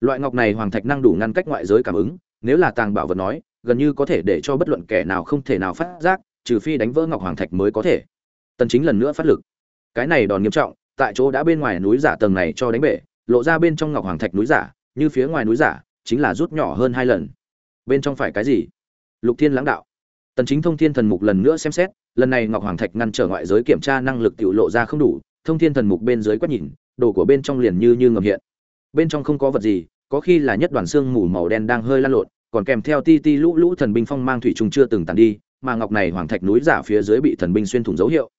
loại ngọc này hoàng thạch năng đủ ngăn cách ngoại giới cảm ứng, nếu là tàng bảo vật nói, gần như có thể để cho bất luận kẻ nào không thể nào phát giác, trừ phi đánh vỡ ngọc hoàng thạch mới có thể. Tần chính lần nữa phát lực. Cái này đòn nghiêm trọng, tại chỗ đã bên ngoài núi giả tầng này cho đánh bể, lộ ra bên trong ngọc hoàng thạch núi giả, như phía ngoài núi giả, chính là rút nhỏ hơn hai lần. Bên trong phải cái gì? Lục thiên lãng đạo. Tần chính thông thiên thần mục lần nữa xem xét, lần này ngọc hoàng thạch ngăn trở ngoại giới kiểm tra năng lực tiểu lộ ra không đủ, thông thiên thần mục bên dưới quét nhìn, đồ của bên trong liền như như ngầm hiện bên trong không có vật gì, có khi là nhất đoàn xương mù màu đen đang hơi lan lộn, còn kèm theo ti ti lũ lũ thần binh phong mang thủy trùng chưa từng tàn đi, mà ngọc này hoàng thạch núi giả phía dưới bị thần binh xuyên thủng dấu hiệu.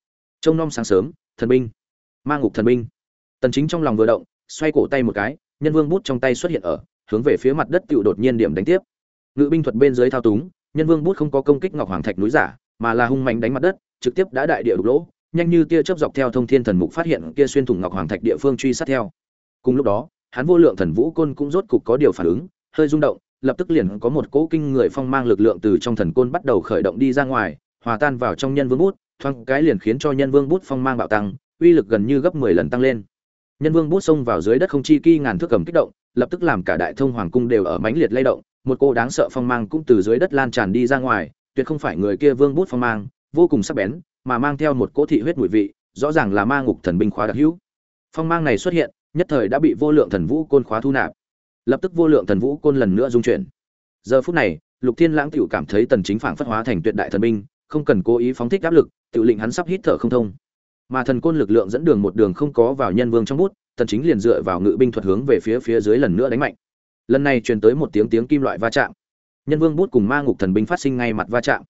Trông nom sáng sớm, thần binh. Ma ngục thần binh. Tần chính trong lòng vừa động, xoay cổ tay một cái, nhân vương bút trong tay xuất hiện ở, hướng về phía mặt đất tựu đột nhiên điểm đánh tiếp. Ngự binh thuật bên dưới thao túng, nhân vương bút không có công kích ngọc hoàng thạch núi giả, mà là hung mạnh đánh mặt đất, trực tiếp đã đại địa đục lỗ, nhanh như tia chớp dọc theo thông thiên thần mục phát hiện kia xuyên thủng ngọc hoàng thạch địa phương truy sát theo. Cùng lúc đó hắn vô lượng thần vũ côn cũng rốt cục có điều phản ứng, hơi rung động, lập tức liền có một cỗ kinh người phong mang lực lượng từ trong thần côn bắt đầu khởi động đi ra ngoài, hòa tan vào trong nhân vương bút, thoáng cái liền khiến cho nhân vương bút phong mang bạo tăng, uy lực gần như gấp 10 lần tăng lên. Nhân vương bút xông vào dưới đất không chi kỳ ngàn thước cầm kích động, lập tức làm cả đại thông hoàng cung đều ở mãnh liệt lay động, một cô đáng sợ phong mang cũng từ dưới đất lan tràn đi ra ngoài, tuyệt không phải người kia vương bút phong mang, vô cùng sắc bén, mà mang theo một cỗ thị huyết mùi vị, rõ ràng là ma ngục thần binh khóa đặc hữu. Phong mang này xuất hiện nhất thời đã bị vô lượng thần vũ côn khóa thu nạp. Lập tức vô lượng thần vũ côn lần nữa dung chuyển. Giờ phút này, lục thiên lãng tiểu cảm thấy tần chính phảng phất hóa thành tuyệt đại thần binh, không cần cố ý phóng thích áp lực tựu lệnh hắn sắp hít thở không thông. Mà thần côn lực lượng dẫn đường một đường không có vào nhân vương trong bút, tần chính liền dựa vào ngự binh thuật hướng về phía phía dưới lần nữa đánh mạnh. Lần này truyền tới một tiếng tiếng kim loại va chạm. Nhân vương bút cùng ma ngục thần binh phát sinh ngay mặt va chạm.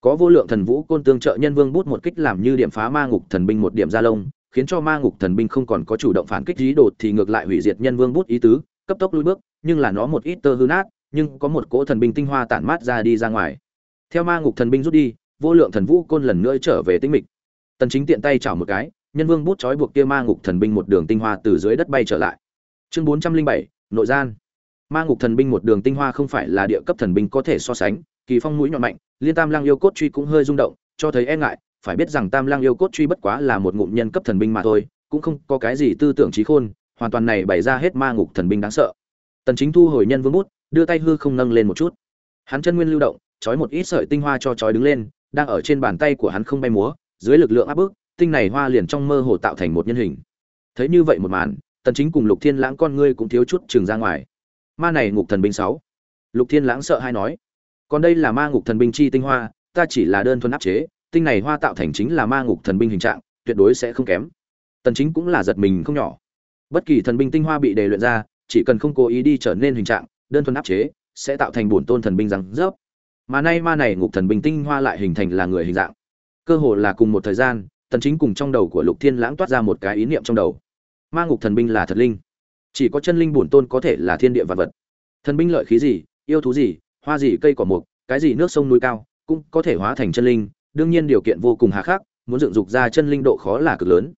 Có vô lượng thần vũ côn tương trợ nhân vương bút một kích làm như điểm phá ma ngục thần binh một điểm ra lông khiến cho ma ngục thần binh không còn có chủ động phản kích dí đột thì ngược lại hủy diệt nhân vương bút ý tứ cấp tốc lui bước nhưng là nó một ít tơ hư nát nhưng có một cỗ thần binh tinh hoa tản mát ra đi ra ngoài. Theo ma ngục thần binh rút đi vô lượng thần vũ côn lần nữa trở về tinh mịch. Tần chính tiện tay chảo một cái nhân vương bút trói buộc kia ma ngục thần binh một đường tinh hoa từ dưới đất bay trở lại. Chương 407, nội gian. Ma ngục thần binh một đường tinh hoa không phải là địa cấp thần binh có thể so sánh kỳ phong mũi nhọn mạnh liên tam lang yêu cốt truy cũng hơi rung động cho thấy e ngại phải biết rằng tam lang yêu cốt truy bất quá là một ngụm nhân cấp thần binh mà thôi, cũng không có cái gì tư tưởng trí khôn, hoàn toàn này bày ra hết ma ngục thần binh đáng sợ. Tần chính thu hồi nhân vương bút, đưa tay hư không nâng lên một chút. Hắn chân nguyên lưu động, trói một ít sợi tinh hoa cho trói đứng lên, đang ở trên bàn tay của hắn không bay múa, dưới lực lượng áp bức, tinh này hoa liền trong mơ hồ tạo thành một nhân hình. Thấy như vậy một màn, tần chính cùng lục thiên lãng con ngươi cũng thiếu chút trường ra ngoài. Ma này ngục thần binh 6. lục thiên lãng sợ hai nói, còn đây là ma ngục thần binh chi tinh hoa, ta chỉ là đơn thuần áp chế tinh này hoa tạo thành chính là ma ngục thần binh hình trạng, tuyệt đối sẽ không kém. Tần chính cũng là giật mình không nhỏ. Bất kỳ thần binh tinh hoa bị đề luyện ra, chỉ cần không cố ý đi trở nên hình trạng, đơn thuần áp chế, sẽ tạo thành bổn tôn thần binh răng rớp. Mà nay ma này ngục thần binh tinh hoa lại hình thành là người hình dạng. Cơ hồ là cùng một thời gian, tần chính cùng trong đầu của lục thiên lãng toát ra một cái ý niệm trong đầu. Ma ngục thần binh là thật linh. Chỉ có chân linh bổn tôn có thể là thiên địa vật vật. Thần binh lợi khí gì, yêu thú gì, hoa gì, cây cỏ mục, cái gì nước sông núi cao, cũng có thể hóa thành chân linh đương nhiên điều kiện vô cùng hà khắc, muốn dựng dục ra chân linh độ khó là cực lớn.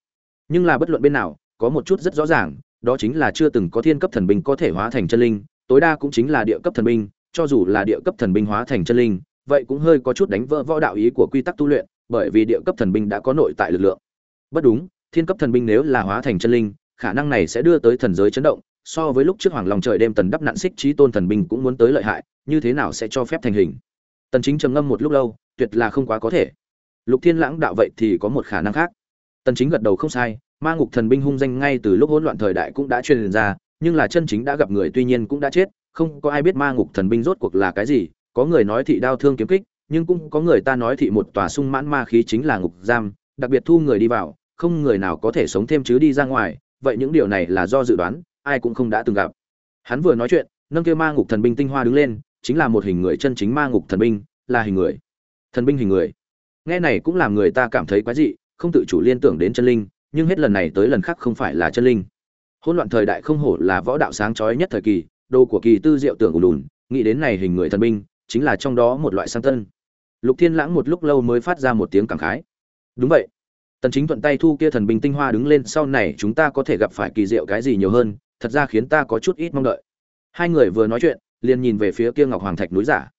Nhưng là bất luận bên nào, có một chút rất rõ ràng, đó chính là chưa từng có thiên cấp thần binh có thể hóa thành chân linh, tối đa cũng chính là địa cấp thần binh, cho dù là địa cấp thần binh hóa thành chân linh, vậy cũng hơi có chút đánh vỡ võ đạo ý của quy tắc tu luyện, bởi vì địa cấp thần binh đã có nội tại lực lượng. Bất đúng, thiên cấp thần binh nếu là hóa thành chân linh, khả năng này sẽ đưa tới thần giới chấn động, so với lúc trước hoàng long trời đêm tần đắp nạn xích trí tôn thần binh cũng muốn tới lợi hại, như thế nào sẽ cho phép thành hình? Tần chính trầm ngâm một lúc lâu tuyệt là không quá có thể. Lục thiên lãng đạo vậy thì có một khả năng khác. Tần chính gật đầu không sai, ma ngục thần binh hung danh ngay từ lúc hỗn loạn thời đại cũng đã truyền ra, nhưng là chân chính đã gặp người tuy nhiên cũng đã chết, không có ai biết ma ngục thần binh rốt cuộc là cái gì, có người nói thị đao thương kiếm kích, nhưng cũng có người ta nói thị một tòa sung mãn ma khí chính là ngục giam, đặc biệt thu người đi vào, không người nào có thể sống thêm chứ đi ra ngoài, vậy những điều này là do dự đoán, ai cũng không đã từng gặp. Hắn vừa nói chuyện, nâng kia ma ngục thần binh tinh hoa đứng lên, chính là một hình người chân chính ma ngục thần binh, là hình người thần binh hình người. Nghe này cũng làm người ta cảm thấy quái dị, không tự chủ liên tưởng đến chân linh, nhưng hết lần này tới lần khác không phải là chân linh. Hỗn loạn thời đại không hổ là võ đạo sáng chói nhất thời kỳ, đồ của kỳ tư diệu tưởng ủ lùn nghĩ đến này hình người thần binh, chính là trong đó một loại sang tân. Lục thiên lãng một lúc lâu mới phát ra một tiếng cảm khái. Đúng vậy. Tần chính thuận tay thu kia thần binh tinh hoa đứng lên, sau này chúng ta có thể gặp phải kỳ diệu cái gì nhiều hơn, thật ra khiến ta có chút ít mong đợi. Hai người vừa nói chuyện, liền nhìn về phía kia ngọc hoàng thạch núi giả.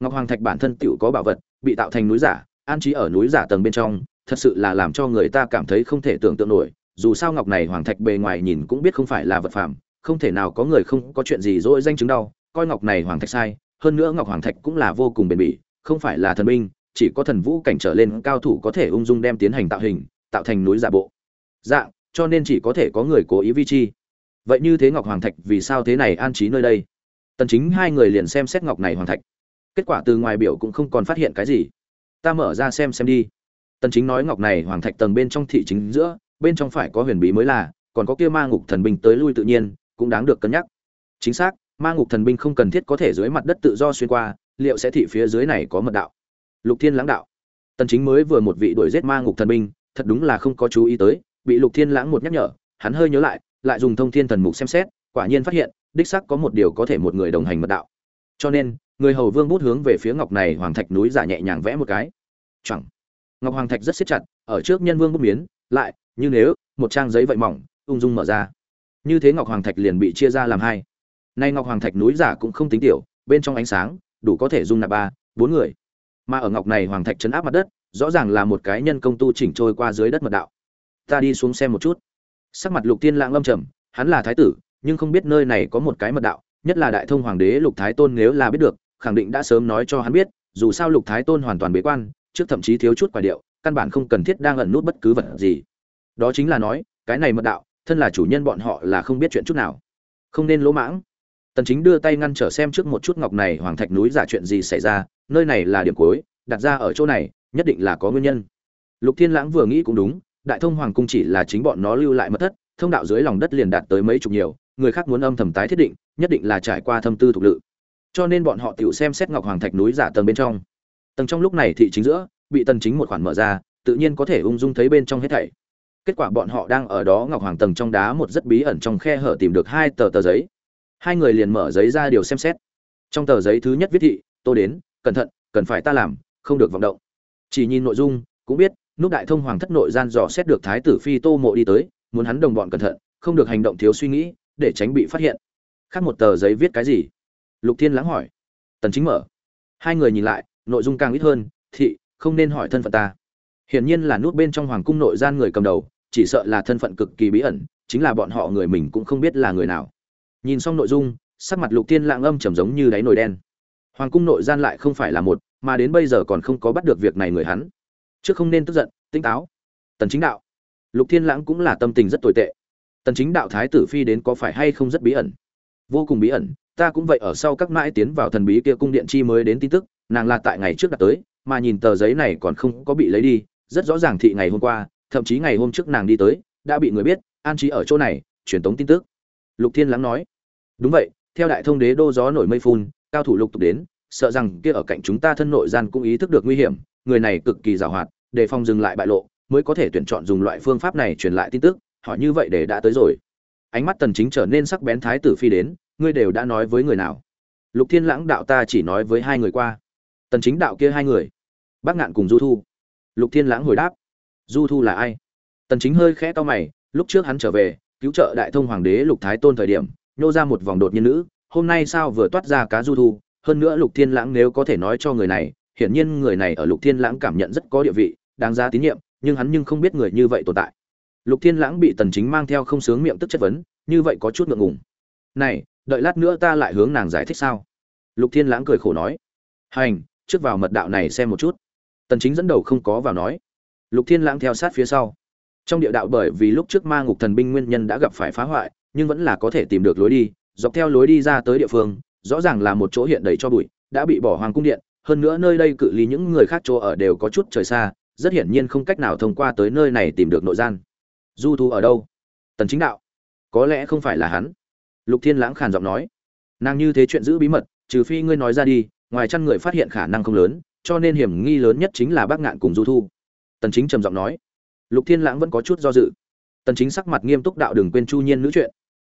Ngọc hoàng thạch bản thân tựu có bảo vật bị tạo thành núi giả, an trí ở núi giả tầng bên trong, thật sự là làm cho người ta cảm thấy không thể tưởng tượng nổi. Dù sao ngọc này hoàng thạch bề ngoài nhìn cũng biết không phải là vật phẩm, không thể nào có người không có chuyện gì dỗi danh chứng đau, coi ngọc này hoàng thạch sai. Hơn nữa ngọc hoàng thạch cũng là vô cùng bền bỉ, không phải là thần binh, chỉ có thần vũ cảnh trở lên cao thủ có thể ung dung đem tiến hành tạo hình, tạo thành núi giả bộ. Dạng cho nên chỉ có thể có người cố ý vi chi. Vậy như thế ngọc hoàng thạch vì sao thế này an trí nơi đây? Tần chính hai người liền xem xét ngọc này hoàng thạch kết quả từ ngoài biểu cũng không còn phát hiện cái gì. Ta mở ra xem xem đi. Tần chính nói ngọc này hoàng thạch tầng bên trong thị chính giữa, bên trong phải có huyền bí mới là, còn có kia ma ngục thần binh tới lui tự nhiên, cũng đáng được cân nhắc. Chính xác, ma ngục thần binh không cần thiết có thể dưới mặt đất tự do xuyên qua, liệu sẽ thị phía dưới này có mật đạo? Lục thiên lãng đạo. Tần chính mới vừa một vị đuổi giết ma ngục thần binh, thật đúng là không có chú ý tới, bị lục thiên lãng một nhắc nhở, hắn hơi nhớ lại lại dùng thông thiên thần mục xem xét, quả nhiên phát hiện, đích xác có một điều có thể một người đồng hành mật đạo. Cho nên người hầu vương bút hướng về phía ngọc này, hoàng thạch núi giả nhẹ nhàng vẽ một cái. Chẳng ngọc hoàng thạch rất siết chặt, ở trước nhân vương bút miến, lại, như nếu, một trang giấy vậy mỏng, ung dung mở ra. Như thế ngọc hoàng thạch liền bị chia ra làm hai. Nay ngọc hoàng thạch núi giả cũng không tính tiểu, bên trong ánh sáng, đủ có thể dung nạp ba, bốn người. Mà ở ngọc này, hoàng thạch chấn áp mặt đất, rõ ràng là một cái nhân công tu chỉnh trôi qua dưới đất mật đạo. Ta đi xuống xem một chút. Sắc mặt lục tiên lãng lâm trầm, hắn là thái tử, nhưng không biết nơi này có một cái mật đạo, nhất là đại thông hoàng đế lục thái tôn nếu là biết được khẳng định đã sớm nói cho hắn biết, dù sao lục thái tôn hoàn toàn bế quan, trước thậm chí thiếu chút quả điệu, căn bản không cần thiết đang ẩn nút bất cứ vật gì. Đó chính là nói, cái này mật đạo, thân là chủ nhân bọn họ là không biết chuyện chút nào. Không nên lỗ mãng. Tần chính đưa tay ngăn trở xem trước một chút ngọc này hoàng thạch núi giả chuyện gì xảy ra, nơi này là điểm cuối, đặt ra ở chỗ này, nhất định là có nguyên nhân. Lục thiên lãng vừa nghĩ cũng đúng, đại thông hoàng cung chỉ là chính bọn nó lưu lại mất thất, thông đạo dưới lòng đất liền đạt tới mấy chục nhiều, người khác muốn âm thầm tái thiết định, nhất định là trải qua thâm tư thuộc lự cho nên bọn họ tiểu xem xét ngọc hoàng thạch núi giả tầng bên trong. Tầng trong lúc này thị chính giữa, bị tần chính một khoản mở ra, tự nhiên có thể ung dung thấy bên trong hết thảy. Kết quả bọn họ đang ở đó ngọc hoàng tầng trong đá một rất bí ẩn trong khe hở tìm được hai tờ tờ giấy. Hai người liền mở giấy ra điều xem xét. Trong tờ giấy thứ nhất viết thị tôi đến, cẩn thận, cần phải ta làm, không được vọng động. Chỉ nhìn nội dung, cũng biết nút đại thông hoàng thất nội gian dò xét được thái tử phi tô mộ đi tới, muốn hắn đồng bọn cẩn thận, không được hành động thiếu suy nghĩ, để tránh bị phát hiện. Khác một tờ giấy viết cái gì? Lục thiên lãng hỏi. Tần chính mở. Hai người nhìn lại, nội dung càng ít hơn, thị, không nên hỏi thân phận ta. Hiển nhiên là nút bên trong hoàng cung nội gian người cầm đầu, chỉ sợ là thân phận cực kỳ bí ẩn, chính là bọn họ người mình cũng không biết là người nào. Nhìn xong nội dung, sắc mặt lục thiên lãng âm trầm giống như đáy nồi đen. Hoàng cung nội gian lại không phải là một, mà đến bây giờ còn không có bắt được việc này người hắn. Trước không nên tức giận, tỉnh táo. Tần chính đạo. Lục thiên lãng cũng là tâm tình rất tồi tệ. Tần chính đạo thái tử phi đến có phải hay không rất bí ẩn? Vô cùng bí ẩn ta cũng vậy ở sau các mãi tiến vào thần bí kia cung điện chi mới đến tin tức, nàng là tại ngày trước đặt tới, mà nhìn tờ giấy này còn không có bị lấy đi, rất rõ ràng thị ngày hôm qua, thậm chí ngày hôm trước nàng đi tới, đã bị người biết, an trí ở chỗ này, truyền tống tin tức. Lục thiên lắng nói, đúng vậy, theo đại thông đế đô gió nổi mây phun, cao thủ lục tục đến, sợ rằng kia ở cạnh chúng ta thân nội gian cũng ý thức được nguy hiểm, người này cực kỳ giàu hoạt, đề phòng dừng lại bại lộ, mới có thể tuyển chọn dùng loại phương pháp này truyền lại tin tức, hỏi như vậy để đã tới rồi. Ánh mắt tần chính trở nên sắc bén thái tử phi đến ngươi đều đã nói với người nào? Lục thiên lãng đạo ta chỉ nói với hai người qua. Tần chính đạo kia hai người. Bác ngạn cùng du thu. Lục thiên lãng hồi đáp. Du thu là ai? Tần chính hơi khẽ to mày, lúc trước hắn trở về, cứu trợ đại thông hoàng đế lục thái tôn thời điểm, nhô ra một vòng đột nhiên nữ, hôm nay sao vừa toát ra cá du thu? Hơn nữa lục thiên lãng nếu có thể nói cho người này, hiển nhiên người này ở lục thiên lãng cảm nhận rất có địa vị, đáng ra tín nhiệm, nhưng hắn nhưng không biết người như vậy tồn tại. Lục thiên lãng bị tần chính mang theo không sướng miệng tức chất vấn, như vậy có chút ngượng ngùng. Này đợi lát nữa ta lại hướng nàng giải thích sao? Lục thiên lãng cười khổ nói. Hành, trước vào mật đạo này xem một chút. Tần chính dẫn đầu không có vào nói. Lục thiên lãng theo sát phía sau. Trong địa đạo bởi vì lúc trước ma ngục thần binh nguyên nhân đã gặp phải phá hoại, nhưng vẫn là có thể tìm được lối đi, dọc theo lối đi ra tới địa phương, rõ ràng là một chỗ hiện đầy cho bụi, đã bị bỏ hoàng cung điện. Hơn nữa nơi đây cự ly những người khác chỗ ở đều có chút trời xa, rất hiển nhiên không cách nào thông qua tới nơi này tìm được nội gian. Du thu ở đâu? Tần chính đạo. Có lẽ không phải là hắn lục thiên lãng khàn giọng nói, nàng như thế chuyện giữ bí mật, trừ phi ngươi nói ra đi, ngoài chăn người phát hiện khả năng không lớn, cho nên hiểm nghi lớn nhất chính là bác ngạn cùng du thu. Tần chính trầm giọng nói. Lục thiên lãng vẫn có chút do dự. Tần chính sắc mặt nghiêm túc đạo đừng quên chu nhiên nữ chuyện.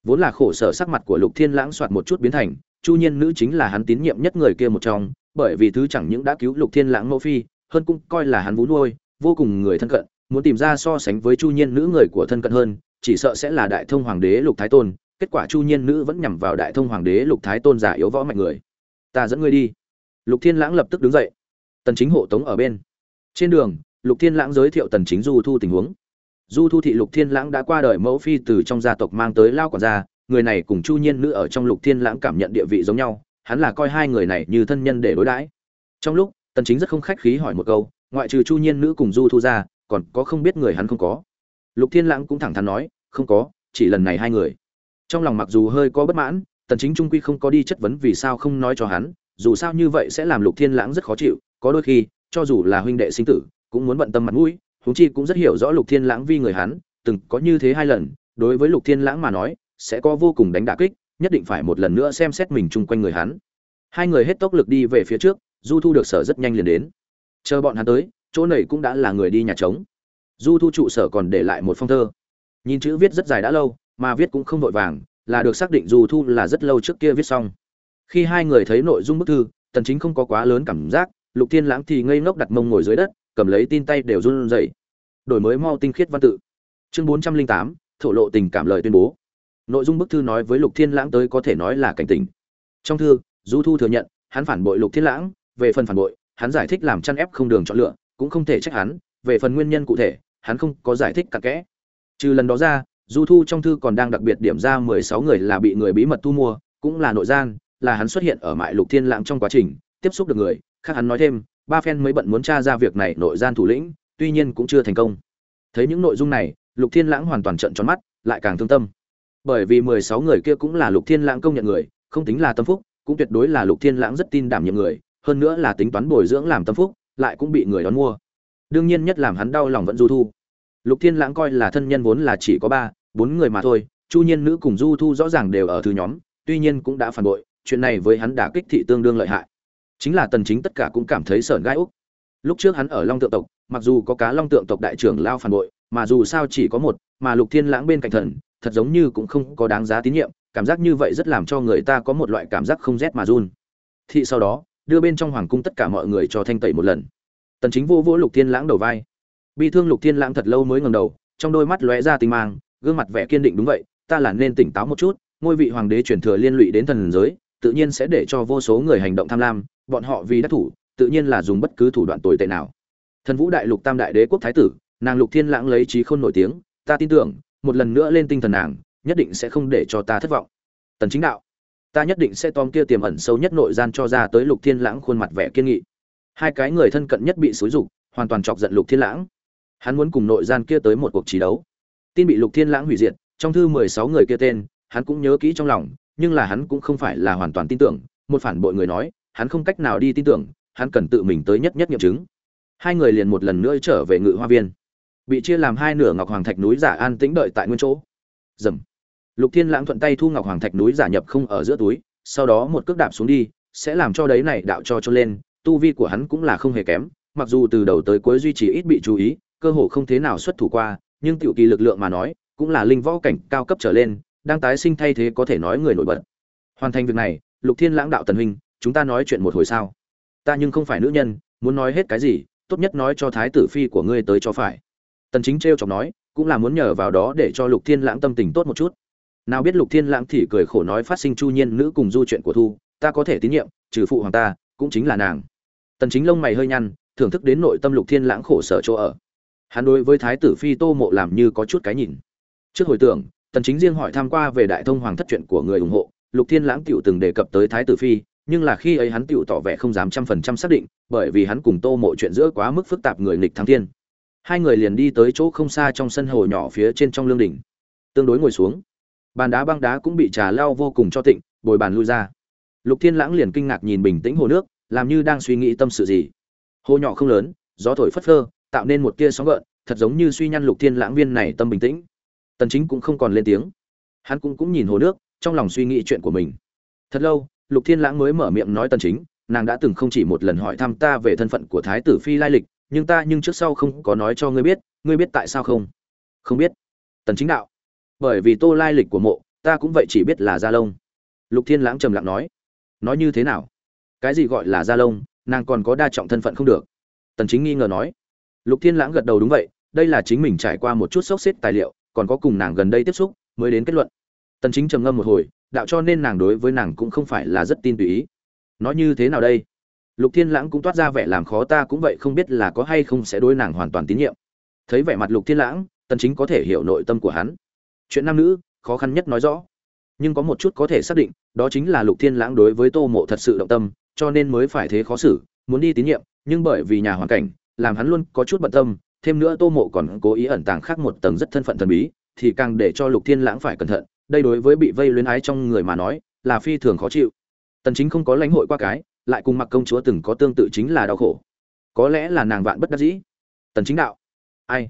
Vốn là khổ sở sắc mặt của lục thiên lãng soạt một chút biến thành, chu nhiên nữ chính là hắn tín nhiệm nhất người kia một trong, bởi vì thứ chẳng những đã cứu lục thiên lãng mẫu phi, hơn cũng coi là hắn vú nuôi, vô cùng người thân cận, muốn tìm ra so sánh với chu nhiên nữ người của thân cận hơn, chỉ sợ sẽ là đại thông hoàng đế lục thái tôn kết quả chu nhiên nữ vẫn nhằm vào đại thông hoàng đế lục thái tôn giả yếu võ mạnh người. Ta dẫn ngươi đi. Lục thiên lãng lập tức đứng dậy. Tần chính hộ tống ở bên. Trên đường, lục thiên lãng giới thiệu tần chính du thu tình huống. Du thu thị lục thiên lãng đã qua đời mẫu phi từ trong gia tộc mang tới lao quản gia. Người này cùng chu nhiên nữ ở trong lục thiên lãng cảm nhận địa vị giống nhau. Hắn là coi hai người này như thân nhân để đối đãi. Trong lúc, tần chính rất không khách khí hỏi một câu, ngoại trừ chu nhiên nữ cùng du thu ra, còn có không biết người hắn không có. Lục thiên lãng cũng thẳng thắn nói, không có, chỉ lần này hai người trong lòng mặc dù hơi có bất mãn, tần chính trung quy không có đi chất vấn vì sao không nói cho hắn, dù sao như vậy sẽ làm lục thiên lãng rất khó chịu, có đôi khi, cho dù là huynh đệ sinh tử, cũng muốn bận tâm mặt mũi, huống chi cũng rất hiểu rõ lục thiên lãng vi người hắn, từng có như thế hai lần, đối với lục thiên lãng mà nói, sẽ có vô cùng đánh đả kích, nhất định phải một lần nữa xem xét mình chung quanh người hắn. Hai người hết tốc lực đi về phía trước, du thu được sở rất nhanh liền đến. Chờ bọn hắn tới, chỗ này cũng đã là người đi nhà trống. Du thu trụ sở còn để lại một phong thơ. Nhìn chữ viết rất dài đã lâu mà viết cũng không vội vàng là được xác định dù thu là rất lâu trước kia viết xong. Khi hai người thấy nội dung bức thư tần chính không có quá lớn cảm giác lục thiên lãng thì ngây ngốc đặt mông ngồi dưới đất cầm lấy tin tay đều run rẩy. Đổi mới mau tinh khiết văn tự. Chương 408, thổ lộ tình cảm lời tuyên bố. Nội dung bức thư nói với lục thiên lãng tới có thể nói là cảnh tình. Trong thư du thu thừa nhận hắn phản bội lục thiên lãng về phần phản bội hắn giải thích làm chăn ép không đường chọn lựa cũng không thể trách hắn về phần nguyên nhân cụ thể hắn không có giải thích cặn kẽ. Trừ lần đó ra du thu trong thư còn đang đặc biệt điểm ra mười sáu người là bị người bí mật thu mua, cũng là nội gian, là hắn xuất hiện ở mại lục thiên lãng trong quá trình, tiếp xúc được người, khác hắn nói thêm, ba phen mới bận muốn tra ra việc này nội gian thủ lĩnh, tuy nhiên cũng chưa thành công. Thấy những nội dung này, lục thiên lãng hoàn toàn trận tròn mắt, lại càng thương tâm. Bởi vì mười sáu người kia cũng là lục thiên lãng công nhận người, không tính là tâm phúc, cũng tuyệt đối là lục thiên lãng rất tin đảm nhiệm người, hơn nữa là tính toán bồi dưỡng làm tâm phúc, lại cũng bị người đón mua. Đương nhiên nhất làm hắn đau lòng vẫn du thu. Lục thiên lãng coi là thân nhân vốn là chỉ có ba bốn người mà thôi, chu nhiên nữ cùng du thu rõ ràng đều ở thứ nhóm, tuy nhiên cũng đã phản bội, chuyện này với hắn đã kích thị tương đương lợi hại. Chính là tần chính tất cả cũng cảm thấy sởn gai úc. Lúc trước hắn ở long tượng tộc, mặc dù có cá long tượng tộc đại trưởng lao phản bội, mà dù sao chỉ có một, mà lục thiên lãng bên cạnh thần, thật giống như cũng không có đáng giá tín nhiệm, cảm giác như vậy rất làm cho người ta có một loại cảm giác không rét mà run. Thị sau đó, đưa bên trong hoàng cung tất cả mọi người cho thanh tẩy một lần. Tần chính vô vô lục thiên lãng đầu vai. Bi thương lục thiên lãng thật lâu mới ngẩng đầu, trong đôi mắt lóe ra tinh mang gương mặt vẻ kiên định đúng vậy, ta là nên tỉnh táo một chút, ngôi vị hoàng đế truyền thừa liên lụy đến thần giới, tự nhiên sẽ để cho vô số người hành động tham lam, bọn họ vì đắc thủ, tự nhiên là dùng bất cứ thủ đoạn tồi tệ nào. Thần vũ đại lục tam đại đế quốc thái tử, nàng lục thiên lãng lấy trí khôn nổi tiếng, ta tin tưởng, một lần nữa lên tinh thần nàng, nhất định sẽ không để cho ta thất vọng. Tần chính đạo, ta nhất định sẽ tóm kia tiềm ẩn sâu nhất nội gian cho ra tới lục thiên lãng khuôn mặt vẻ kiên nghị. Hai cái người thân cận nhất bị xúi rục hoàn toàn chọc giận lục thiên lãng. Hắn muốn cùng nội gian kia tới một cuộc chiến đấu tin bị lục thiên lãng hủy diệt, trong thư 16 người kia tên, hắn cũng nhớ kỹ trong lòng, nhưng là hắn cũng không phải là hoàn toàn tin tưởng. Một phản bội người nói, hắn không cách nào đi tin tưởng, hắn cần tự mình tới nhất nhất nghiệm chứng. Hai người liền một lần nữa trở về ngự hoa viên. Bị chia làm hai nửa ngọc hoàng thạch núi giả an tĩnh đợi tại nguyên chỗ. Dầm. Lục thiên lãng thuận tay thu ngọc hoàng thạch núi giả nhập không ở giữa túi, sau đó một cước đạp xuống đi, sẽ làm cho đấy này đạo cho cho lên, tu vi của hắn cũng là không hề kém, mặc dù từ đầu tới cuối duy trì ít bị chú ý, cơ hồ không thế nào xuất thủ qua nhưng tiểu kỳ lực lượng mà nói, cũng là linh võ cảnh cao cấp trở lên, đang tái sinh thay thế có thể nói người nổi bật. Hoàn thành việc này, lục thiên lãng đạo tần huynh, chúng ta nói chuyện một hồi sao? Ta nhưng không phải nữ nhân, muốn nói hết cái gì, tốt nhất nói cho thái tử phi của ngươi tới cho phải. Tần chính treo chọc nói, cũng là muốn nhờ vào đó để cho lục thiên lãng tâm tình tốt một chút. Nào biết lục thiên lãng thì cười khổ nói phát sinh chu nhiên nữ cùng du chuyện của thu, ta có thể tín nhiệm, trừ phụ hoàng ta, cũng chính là nàng. Tần chính lông mày hơi nhăn, thưởng thức đến nội tâm lục thiên lãng khổ sở chỗ ở hắn đối với thái tử phi tô mộ làm như có chút cái nhìn. Trước hồi tưởng, tần chính riêng hỏi tham qua về đại thông hoàng thất chuyện của người ủng hộ, lục thiên lãng tiểu từng đề cập tới thái tử phi, nhưng là khi ấy hắn tiểu tỏ vẻ không dám trăm phần trăm xác định, bởi vì hắn cùng tô mộ chuyện giữa quá mức phức tạp người nghịch thắng thiên. Hai người liền đi tới chỗ không xa trong sân hồ nhỏ phía trên trong lương đỉnh. Tương đối ngồi xuống, bàn đá băng đá cũng bị trà lao vô cùng cho tịnh, bồi bàn lui ra. Lục thiên lãng liền kinh ngạc nhìn bình tĩnh hồ nước, làm như đang suy nghĩ tâm sự gì. Hồ nhỏ không lớn, gió thổi phất phơ tạo nên một tia sóng gợn, thật giống như suy nhăn lục thiên lãng viên này tâm bình tĩnh. Tần chính cũng không còn lên tiếng. Hắn cũng cũng nhìn hồ nước, trong lòng suy nghĩ chuyện của mình. Thật lâu, lục thiên lãng mới mở miệng nói tần chính, nàng đã từng không chỉ một lần hỏi thăm ta về thân phận của thái tử phi lai lịch, nhưng ta nhưng trước sau không có nói cho ngươi biết ngươi biết tại sao không? Không biết. Tần chính đạo. Bởi vì tô lai lịch của mộ, ta cũng vậy chỉ biết là gia lông lục thiên lãng trầm lặng nói. Nói như thế nào? Cái gì gọi là gia lông nàng còn có đa trọng thân phận không được. Tần chính nghi ngờ nói lục thiên lãng gật đầu đúng vậy, đây là chính mình trải qua một chút sốc xếp tài liệu, còn có cùng nàng gần đây tiếp xúc, mới đến kết luận. Tần chính trầm ngâm một hồi, đạo cho nên nàng đối với nàng cũng không phải là rất tin tùy ý. Nói như thế nào đây? Lục thiên lãng cũng toát ra vẻ làm khó ta cũng vậy không biết là có hay không sẽ đối nàng hoàn toàn tín nhiệm. Thấy vẻ mặt lục thiên lãng, tần chính có thể hiểu nội tâm của hắn. Chuyện nam nữ, khó khăn nhất nói rõ. Nhưng có một chút có thể xác định, đó chính là lục thiên lãng đối với tô mộ thật sự động tâm, cho nên mới phải thế khó xử, muốn đi tín nhiệm, nhưng bởi vì nhà hoàn cảnh làm hắn luôn có chút bận tâm, thêm nữa tô mộ còn cố ý ẩn tàng khác một tầng rất thân phận thần bí, thì càng để cho lục thiên lãng phải cẩn thận, đây đối với bị vây luyến ái trong người mà nói, là phi thường khó chịu. Tần chính không có lãnh hội qua cái, lại cùng mặc công chúa từng có tương tự chính là đau khổ. Có lẽ là nàng vạn bất đắc dĩ. Tần chính đạo, ai?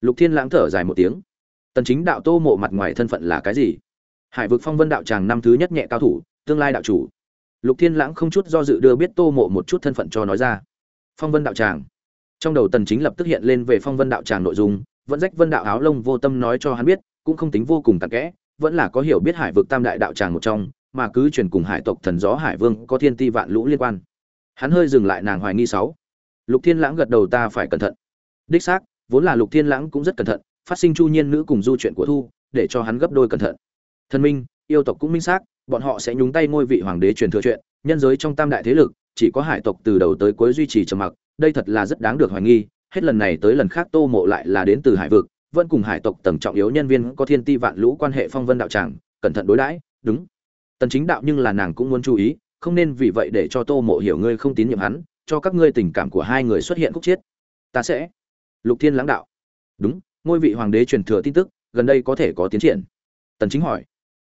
Lục thiên lãng thở dài một tiếng. Tần chính đạo, tô mộ mặt ngoài thân phận là cái gì? Hải vực phong vân đạo tràng năm thứ nhất nhẹ cao thủ, tương lai đạo chủ. Lục thiên lãng không chút do dự đưa biết tô mộ một chút thân phận cho nói ra. Phong vân đạo tràng trong đầu tần chính lập tức hiện lên về phong vân đạo tràng nội dung, vẫn rách vân đạo áo lông vô tâm nói cho hắn biết, cũng không tính vô cùng tàn kẽ, vẫn là có hiểu biết hải vực tam đại đạo tràng một trong, mà cứ truyền cùng hải tộc thần gió hải vương có thiên ti vạn lũ liên quan. Hắn hơi dừng lại nàng hoài nghi sáu. Lục thiên lãng gật đầu ta phải cẩn thận. Đích xác, vốn là lục thiên lãng cũng rất cẩn thận, phát sinh chu nhiên nữ cùng du chuyện của thu, để cho hắn gấp đôi cẩn thận. Thần minh, yêu tộc cũng minh xác, bọn họ sẽ nhúng tay ngôi vị hoàng đế truyền thừa chuyện, nhân giới trong tam đại thế lực, chỉ có hải tộc từ đầu tới cuối duy trì trầm mặc đây thật là rất đáng được hoài nghi, hết lần này tới lần khác tô mộ lại là đến từ hải vực, vẫn cùng hải tộc tầng trọng yếu nhân viên có thiên ti vạn lũ quan hệ phong vân đạo tràng, cẩn thận đối đãi, đúng. Tần chính đạo nhưng là nàng cũng muốn chú ý, không nên vì vậy để cho tô mộ hiểu ngươi không tín nhiệm hắn, cho các ngươi tình cảm của hai người xuất hiện khúc chiết. Ta sẽ. Lục thiên lãng đạo. Đúng, ngôi vị hoàng đế truyền thừa tin tức, gần đây có thể có tiến triển. Tần chính hỏi.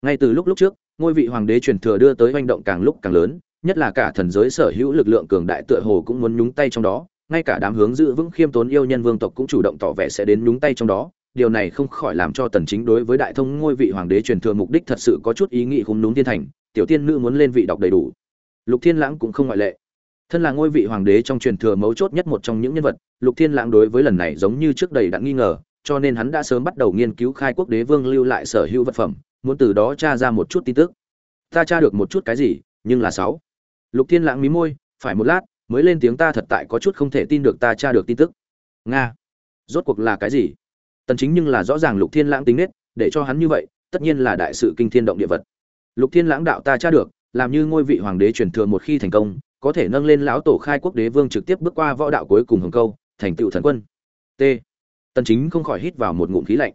Ngay từ lúc lúc trước, ngôi vị hoàng đế truyền thừa đưa tới hành động càng lúc càng lớn nhất là cả thần giới sở hữu lực lượng cường đại tựa hồ cũng muốn nhúng tay trong đó, ngay cả đám hướng giữ vững khiêm tốn yêu nhân vương tộc cũng chủ động tỏ vẻ sẽ đến nhúng tay trong đó. Điều này không khỏi làm cho tần chính đối với đại thông ngôi vị hoàng đế truyền thừa mục đích thật sự có chút ý nghĩ khung núm thiên thành, tiểu tiên nữ muốn lên vị đọc đầy đủ. Lục thiên lãng cũng không ngoại lệ. Thân là ngôi vị hoàng đế trong truyền thừa mấu chốt nhất một trong những nhân vật, lục thiên lãng đối với lần này giống như trước đây đã nghi ngờ, cho nên hắn đã sớm bắt đầu nghiên cứu khai quốc đế vương lưu lại sở hữu vật phẩm, muốn từ đó tra ra một chút tin tức. Ta tra được một chút cái gì, nhưng là sáu lục thiên lãng mí môi, phải một lát, mới lên tiếng ta thật tại có chút không thể tin được ta tra được tin tức. Nga, rốt cuộc là cái gì? Tần chính nhưng là rõ ràng lục thiên lãng tính nết, để cho hắn như vậy, tất nhiên là đại sự kinh thiên động địa vật. Lục thiên lãng đạo ta tra được, làm như ngôi vị hoàng đế truyền thừa một khi thành công, có thể nâng lên lão tổ khai quốc đế vương trực tiếp bước qua võ đạo cuối cùng hồng câu, thành tựu thần quân. T. Tần chính không khỏi hít vào một ngụm khí lạnh.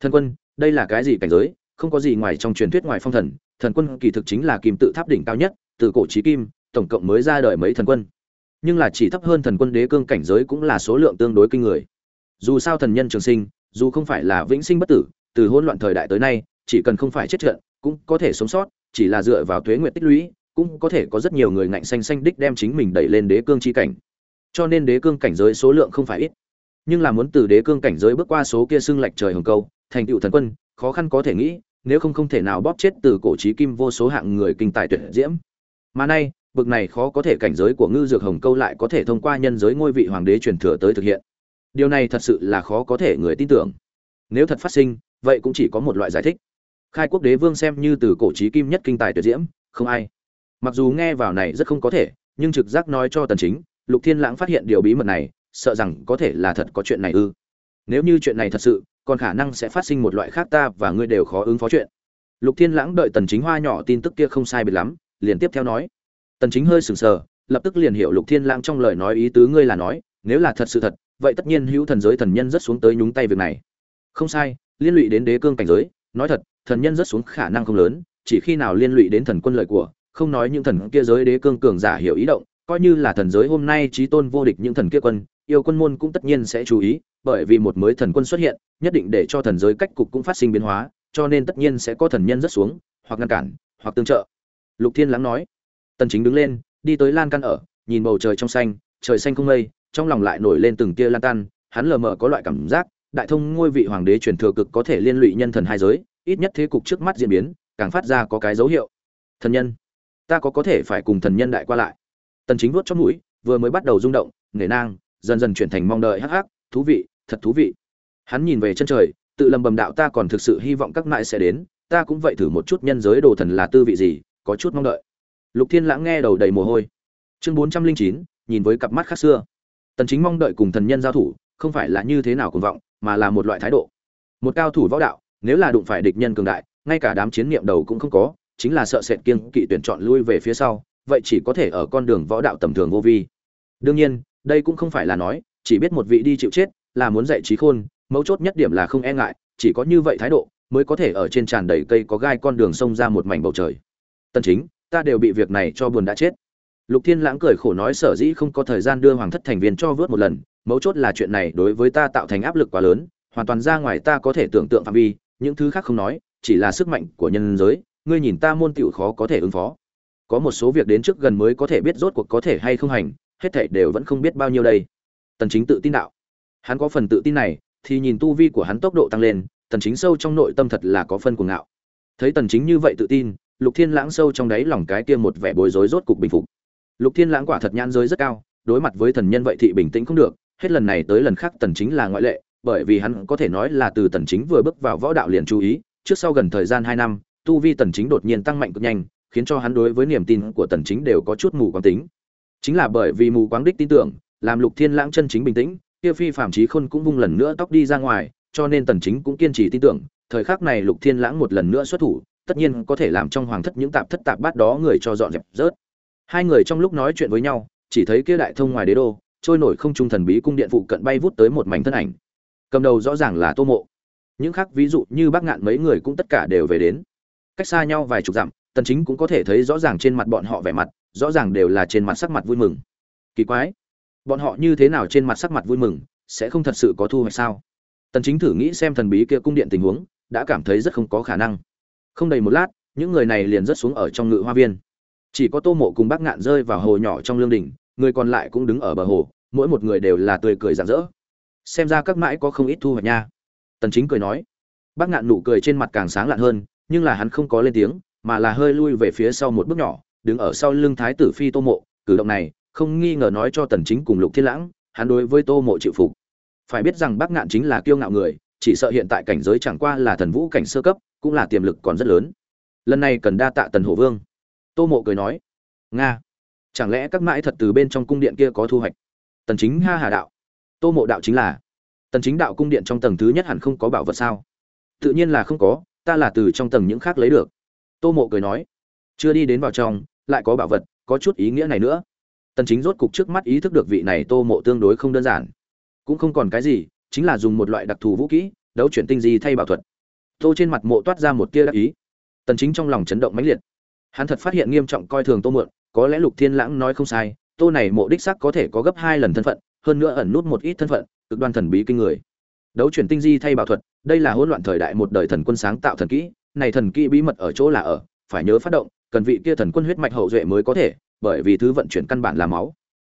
Thần quân, đây là cái gì cảnh giới? Không có gì ngoài trong truyền thuyết ngoài phong thần thần quân kỳ thực chính là kim tự tháp đỉnh cao nhất từ cổ chí kim, tổng cộng mới ra đời mấy thần quân. Nhưng là chỉ thấp hơn thần quân đế cương cảnh giới cũng là số lượng tương đối kinh người. Dù sao thần nhân trường sinh, dù không phải là vĩnh sinh bất tử, từ hỗn loạn thời đại tới nay, chỉ cần không phải chết trận, cũng có thể sống sót, chỉ là dựa vào tuế nguyện tích lũy, cũng có thể có rất nhiều người ngạnh xanh xanh đích đem chính mình đẩy lên đế cương chi cảnh. Cho nên đế cương cảnh giới số lượng không phải ít. Nhưng là muốn từ đế cương cảnh giới bước qua số kia xưng lệch trời hồng câu, thành tựu thần quân, khó khăn có thể nghĩ, nếu không không thể nào bóp chết từ cổ trí kim vô số hạng người kinh tài tuyệt diễm mà nay bực này khó có thể cảnh giới của ngư dược hồng câu lại có thể thông qua nhân giới ngôi vị hoàng đế truyền thừa tới thực hiện. Điều này thật sự là khó có thể người tin tưởng. Nếu thật phát sinh, vậy cũng chỉ có một loại giải thích. Khai quốc đế vương xem như từ cổ trí kim nhất kinh tài tuyệt diễm, không ai. Mặc dù nghe vào này rất không có thể, nhưng trực giác nói cho tần chính, lục thiên lãng phát hiện điều bí mật này, sợ rằng có thể là thật có chuyện này ư. Nếu như chuyện này thật sự, còn khả năng sẽ phát sinh một loại khác ta và ngươi đều khó ứng phó chuyện. Lục thiên lãng đợi tần chính hoa nhỏ tin tức kia không sai biệt lắm liền tiếp theo nói. Tần chính hơi sừng sờ, lập tức liền hiểu lục thiên lãng trong lời nói ý tứ ngươi là nói, nếu là thật sự thật, vậy tất nhiên hữu thần giới thần nhân rất xuống tới nhúng tay việc này. Không sai, liên lụy đến đế cương cảnh giới, nói thật, thần nhân rất xuống khả năng không lớn, chỉ khi nào liên lụy đến thần quân lợi của, không nói những thần kia giới đế cương cường giả hiểu ý động, coi như là thần giới hôm nay trí tôn vô địch những thần kia quân, yêu quân môn cũng tất nhiên sẽ chú ý, bởi vì một mới thần quân xuất hiện, nhất định để cho thần giới cách cục cũng phát sinh biến hóa, cho nên tất nhiên sẽ có thần nhân rất xuống, hoặc ngăn cản, hoặc tương trợ lục thiên lắng nói. Tần chính đứng lên, đi tới lan căn ở, nhìn bầu trời trong xanh, trời xanh không mây, trong lòng lại nổi lên từng tia lan tan hắn lờ mờ có loại cảm giác, đại thông ngôi vị hoàng đế truyền thừa cực có thể liên lụy nhân thần hai giới, ít nhất thế cục trước mắt diễn biến, càng phát ra có cái dấu hiệu. Thần nhân, ta có có thể phải cùng thần nhân đại qua lại. Tần chính vuốt chót mũi, vừa mới bắt đầu rung động, nể nang, dần dần chuyển thành mong đợi hắc hắc, thú vị, thật thú vị. Hắn nhìn về chân trời, tự lầm bầm đạo ta còn thực sự hy vọng các mại sẽ đến, ta cũng vậy thử một chút nhân giới đồ thần là tư vị gì có chút mong đợi. Lục thiên lãng nghe đầu đầy mồ hôi. Chương bốn trăm linh chín, nhìn với cặp mắt khác xưa. Tần chính mong đợi cùng thần nhân giao thủ, không phải là như thế nào cuồng vọng, mà là một loại thái độ. Một cao thủ võ đạo, nếu là đụng phải địch nhân cường đại, ngay cả đám chiến niệm đầu cũng không có, chính là sợ sệt kiêng kỵ tuyển chọn lui về phía sau, vậy chỉ có thể ở con đường võ đạo tầm thường vô vi. Đương nhiên, đây cũng không phải là nói, chỉ biết một vị đi chịu chết, là muốn dạy trí khôn, mấu chốt nhất điểm là không e ngại, chỉ có như vậy thái độ, mới có thể ở trên tràn đầy cây có gai con đường sông ra một mảnh bầu trời tần chính, ta đều bị việc này cho buồn đã chết. Lục thiên lãng cười khổ nói sở dĩ không có thời gian đưa hoàng thất thành viên cho vớt một lần, mấu chốt là chuyện này đối với ta tạo thành áp lực quá lớn, hoàn toàn ra ngoài ta có thể tưởng tượng phạm vi, những thứ khác không nói, chỉ là sức mạnh của nhân giới, ngươi nhìn ta môn tiểu khó có thể ứng phó. Có một số việc đến trước gần mới có thể biết rốt cuộc có thể hay không hành, hết thảy đều vẫn không biết bao nhiêu đây. Tần chính tự tin đạo. Hắn có phần tự tin này, thì nhìn tu vi của hắn tốc độ tăng lên, tần chính sâu trong nội tâm thật là có phân cuồng ngạo. Thấy tần chính như vậy tự tin lục thiên lãng sâu trong đáy lòng cái kia một vẻ bối rối rốt cục bình phục. Lục thiên lãng quả thật nhãn giới rất cao, đối mặt với thần nhân vậy thì bình tĩnh không được, hết lần này tới lần khác tần chính là ngoại lệ, bởi vì hắn có thể nói là từ tần chính vừa bước vào võ đạo liền chú ý, trước sau gần thời gian 2 năm, tu vi tần chính đột nhiên tăng mạnh cực nhanh, khiến cho hắn đối với niềm tin của tần chính đều có chút mù quáng tính. Chính là bởi vì mù quáng đích tin tưởng, làm lục thiên lãng chân chính bình tĩnh, kia phi phạm trí khôn cũng vung lần nữa tóc đi ra ngoài, cho nên tần chính cũng kiên trì tin tưởng, thời khắc này lục thiên lãng một lần nữa xuất thủ tất nhiên có thể làm trong hoàng thất những tạp thất tạp bát đó người cho dọn dẹp rớt. Hai người trong lúc nói chuyện với nhau, chỉ thấy kia đại thông ngoài đế đô, trôi nổi không trung thần bí cung điện phụ cận bay vút tới một mảnh thân ảnh. Cầm đầu rõ ràng là tô mộ. Những khác ví dụ như bác ngạn mấy người cũng tất cả đều về đến. Cách xa nhau vài chục dặm, tần chính cũng có thể thấy rõ ràng trên mặt bọn họ vẻ mặt, rõ ràng đều là trên mặt sắc mặt vui mừng. Kỳ quái, bọn họ như thế nào trên mặt sắc mặt vui mừng, sẽ không thật sự có thu hoạch sao? Tần chính thử nghĩ xem thần bí kia cung điện tình huống, đã cảm thấy rất không có khả năng không đầy một lát những người này liền rớt xuống ở trong ngự hoa viên. Chỉ có tô mộ cùng bác ngạn rơi vào hồ nhỏ trong lương đình, người còn lại cũng đứng ở bờ hồ mỗi một người đều là tươi cười rạng rỡ. Xem ra các mãi có không ít thu hoạch nha. Tần chính cười nói. Bác ngạn nụ cười trên mặt càng sáng lạn hơn nhưng là hắn không có lên tiếng mà là hơi lui về phía sau một bước nhỏ đứng ở sau lưng thái tử phi tô mộ cử động này không nghi ngờ nói cho tần chính cùng lục thiên lãng hắn đối với tô mộ chịu phục. Phải biết rằng bác ngạn chính là kiêu ngạo người chỉ sợ hiện tại cảnh giới chẳng qua là thần vũ cảnh sơ cấp cũng là tiềm lực còn rất lớn. Lần này cần đa tạ tần hổ vương. Tô mộ cười nói, nga, chẳng lẽ các mãi thật từ bên trong cung điện kia có thu hoạch? Tần chính ha hà đạo, tô mộ đạo chính là, tần chính đạo cung điện trong tầng thứ nhất hẳn không có bảo vật sao? Tự nhiên là không có, ta là từ trong tầng những khác lấy được. Tô mộ cười nói, chưa đi đến vào trong, lại có bảo vật, có chút ý nghĩa này nữa. Tần chính rốt cục trước mắt ý thức được vị này tô mộ tương đối không đơn giản. Cũng không còn cái gì, chính là dùng một loại đặc thù vũ kỹ, đấu chuyển tinh di thay bảo thuật tô trên mặt mộ toát ra một tia đắc ý. Tần chính trong lòng chấn động mãnh liệt. Hắn thật phát hiện nghiêm trọng coi thường tô mượn, có lẽ lục thiên lãng nói không sai, tô này mộ đích sắc có thể có gấp hai lần thân phận, hơn nữa ẩn nút một ít thân phận, cực đoan thần bí kinh người. Đấu chuyển tinh di thay bảo thuật, đây là hỗn loạn thời đại một đời thần quân sáng tạo thần kỹ, này thần kỹ bí mật ở chỗ là ở, phải nhớ phát động, cần vị kia thần quân huyết mạch hậu duệ mới có thể, bởi vì thứ vận chuyển căn bản là máu.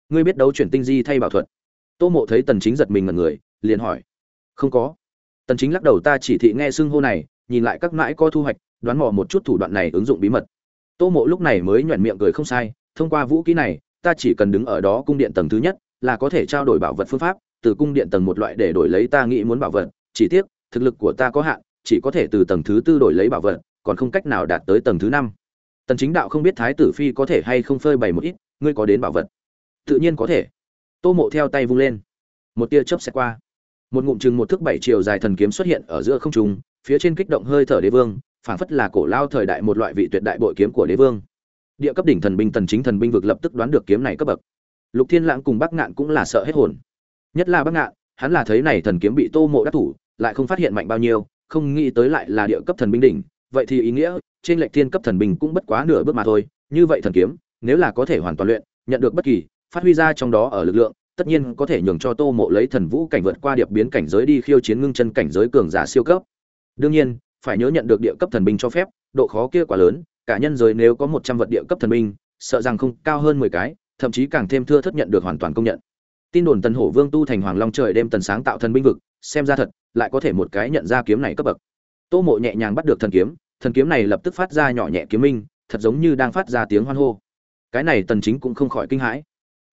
Ngươi biết đấu chuyển tinh di thay bảo thuật? Tô mộ thấy tần chính giật mình ngẩn người, liền hỏi. Không có tần chính lắc đầu ta chỉ thị nghe xưng hô này, nhìn lại các mãi có thu hoạch, đoán mò một chút thủ đoạn này ứng dụng bí mật. Tô mộ lúc này mới nhoẻn miệng cười không sai, thông qua vũ khí này, ta chỉ cần đứng ở đó cung điện tầng thứ nhất, là có thể trao đổi bảo vật phương pháp, từ cung điện tầng một loại để đổi lấy ta nghĩ muốn bảo vật, chỉ tiếc, thực lực của ta có hạn, chỉ có thể từ tầng thứ tư đổi lấy bảo vật, còn không cách nào đạt tới tầng thứ năm. Tần chính đạo không biết thái tử phi có thể hay không phơi bày một ít, ngươi có đến bảo vật? Tự nhiên có thể. Tô mộ theo tay vung lên. Một tia chớp sẽ qua một ngụm chừng một thước bảy chiều dài thần kiếm xuất hiện ở giữa không trung, phía trên kích động hơi thở đế vương, phảng phất là cổ lao thời đại một loại vị tuyệt đại bội kiếm của đế vương. Địa cấp đỉnh thần binh, tần chính thần binh vực lập tức đoán được kiếm này cấp bậc. Lục thiên lãng cùng bắc ngạn cũng là sợ hết hồn. Nhất là bắc ngạn, hắn là thấy này thần kiếm bị tô mộ đắc thủ, lại không phát hiện mạnh bao nhiêu, không nghĩ tới lại là địa cấp thần binh đỉnh, vậy thì ý nghĩa, trên lệnh thiên cấp thần binh cũng bất quá nửa bước mà thôi, như vậy thần kiếm, nếu là có thể hoàn toàn luyện, nhận được bất kỳ, phát huy ra trong đó ở lực lượng tất nhiên có thể nhường cho tô mộ lấy thần vũ cảnh vượt qua điệp biến cảnh giới đi khiêu chiến ngưng chân cảnh giới cường giả siêu cấp. Đương nhiên, phải nhớ nhận được địa cấp thần binh cho phép, độ khó kia quá lớn, cả nhân giới nếu có một trăm vật địa cấp thần binh, sợ rằng không cao hơn mười cái, thậm chí càng thêm thưa thất nhận được hoàn toàn công nhận. Tin đồn tần hổ vương tu thành hoàng long trời đêm tần sáng tạo thần binh vực, xem ra thật, lại có thể một cái nhận ra kiếm này cấp bậc. Tô mộ nhẹ nhàng bắt được thần kiếm thần kiếm này lập tức phát ra nhỏ nhẹ kiếm minh, thật giống như đang phát ra tiếng hoan hô. Cái này tần chính cũng không khỏi kinh hãi.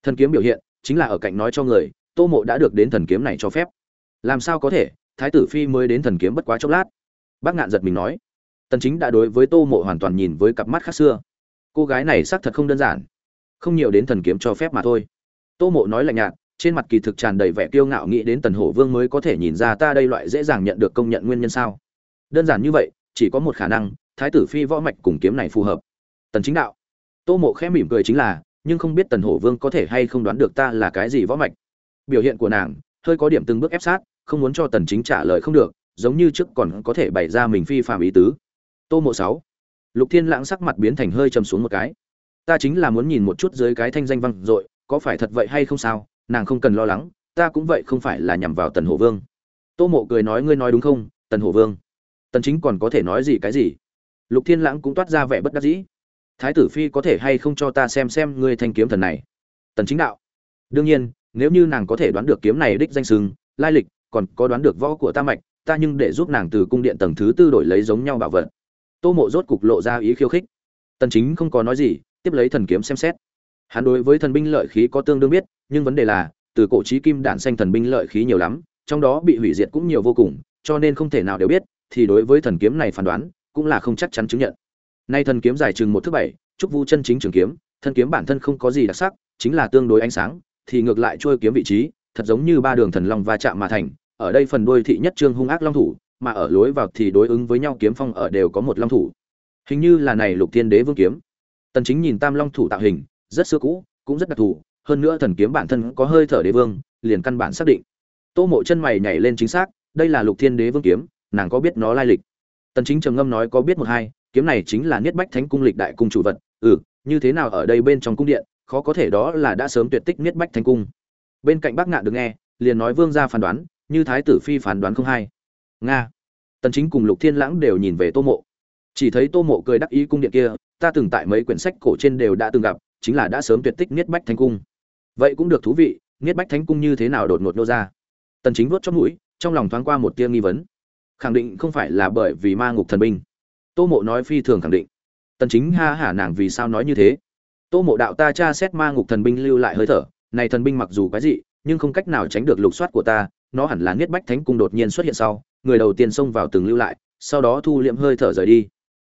Thần kiếm biểu hiện chính là ở cạnh nói cho người, tô mộ đã được đến thần kiếm này cho phép. Làm sao có thể? Thái tử phi mới đến thần kiếm bất quá chốc lát. Bác ngạn giật mình nói. Tần chính đã đối với tô mộ hoàn toàn nhìn với cặp mắt khác xưa. Cô gái này xác thật không đơn giản. Không nhiều đến thần kiếm cho phép mà thôi. Tô mộ nói lạnh nhạt, trên mặt kỳ thực tràn đầy vẻ kiêu ngạo nghĩ đến tần hổ vương mới có thể nhìn ra ta đây loại dễ dàng nhận được công nhận nguyên nhân sao. Đơn giản như vậy, chỉ có một khả năng, thái tử phi võ mạch cùng kiếm này phù hợp. Tần chính đạo. Tô mộ khẽ mỉm cười chính là nhưng không biết tần hổ vương có thể hay không đoán được ta là cái gì võ mạch. Biểu hiện của nàng, hơi có điểm từng bước ép sát, không muốn cho tần chính trả lời không được, giống như trước còn có thể bày ra mình phi phạm ý tứ. Tô mộ sáu. Lục thiên lãng sắc mặt biến thành hơi trầm xuống một cái. Ta chính là muốn nhìn một chút dưới cái thanh danh văn dội, có phải thật vậy hay không sao, nàng không cần lo lắng, ta cũng vậy không phải là nhằm vào tần hổ vương. Tô mộ cười nói, ngươi nói đúng không, tần hổ vương? Tần chính còn có thể nói gì cái gì? Lục thiên lãng cũng toát ra vẻ bất đắc dĩ thái tử phi có thể hay không cho ta xem xem ngươi thanh kiếm thần này? Tần chính đạo. Đương nhiên, nếu như nàng có thể đoán được kiếm này đích danh sừng lai lịch, còn có đoán được võ của ta mạch, ta nhưng để giúp nàng từ cung điện tầng thứ tư đổi lấy giống nhau bảo vật. Tô mộ rốt cục lộ ra ý khiêu khích. Tần chính không có nói gì, tiếp lấy thần kiếm xem xét. Hắn đối với thần binh lợi khí có tương đương biết, nhưng vấn đề là, từ cổ chí kim đản xanh thần binh lợi khí nhiều lắm, trong đó bị hủy diệt cũng nhiều vô cùng, cho nên không thể nào đều biết, thì đối với thần kiếm này phán đoán, cũng là không chắc chắn chứng nhận nay thần kiếm dài chừng một thước bảy, trúc vu chân chính trường kiếm, thân kiếm bản thân không có gì đặc sắc, chính là tương đối ánh sáng, thì ngược lại trôi kiếm vị trí, thật giống như ba đường thần long va chạm mà thành, ở đây phần đuôi thị nhất trương hung ác long thủ, mà ở lối vào thì đối ứng với nhau kiếm phong ở đều có một long thủ. Hình như là này lục thiên đế vương kiếm. Tần chính nhìn tam long thủ tạo hình, rất xưa cũ, cũng rất đặc thù, hơn nữa thần kiếm bản thân có hơi thở đế vương, liền căn bản xác định. Tô mộ chân mày nhảy lên chính xác, đây là lục thiên đế vương kiếm, nàng có biết nó lai lịch. Tần chính trầm ngâm nói có biết một hai kiếm này chính là niết bách thánh cung lịch đại cung chủ vật. Ừ như thế nào ở đây bên trong cung điện, khó có thể đó là đã sớm tuyệt tích niết bách thánh cung. Bên cạnh bác ngạn được nghe, liền nói vương gia phán đoán, như thái tử phi phán đoán không hay. Nga. Tần chính cùng lục thiên lãng đều nhìn về tô mộ. Chỉ thấy tô mộ cười đắc ý cung điện kia, ta từng tại mấy quyển sách cổ trên đều đã từng gặp, chính là đã sớm tuyệt tích niết bách thánh cung. Vậy cũng được thú vị, niết bách thánh cung như thế nào đột ngột nô ra? Tần chính vuốt trong mũi, trong lòng thoáng qua một tia nghi vấn. Khẳng định không phải là bởi vì ma ngục thần binh tô mộ nói phi thường khẳng định. Tần chính ha hả nàng vì sao nói như thế? Tô mộ đạo ta tra xét ma ngục thần binh lưu lại hơi thở, này thần binh mặc dù quái dị, nhưng không cách nào tránh được lục soát của ta, nó hẳn là niết bách thánh cung đột nhiên xuất hiện sau, người đầu tiên xông vào từng lưu lại, sau đó thu liệm hơi thở rời đi.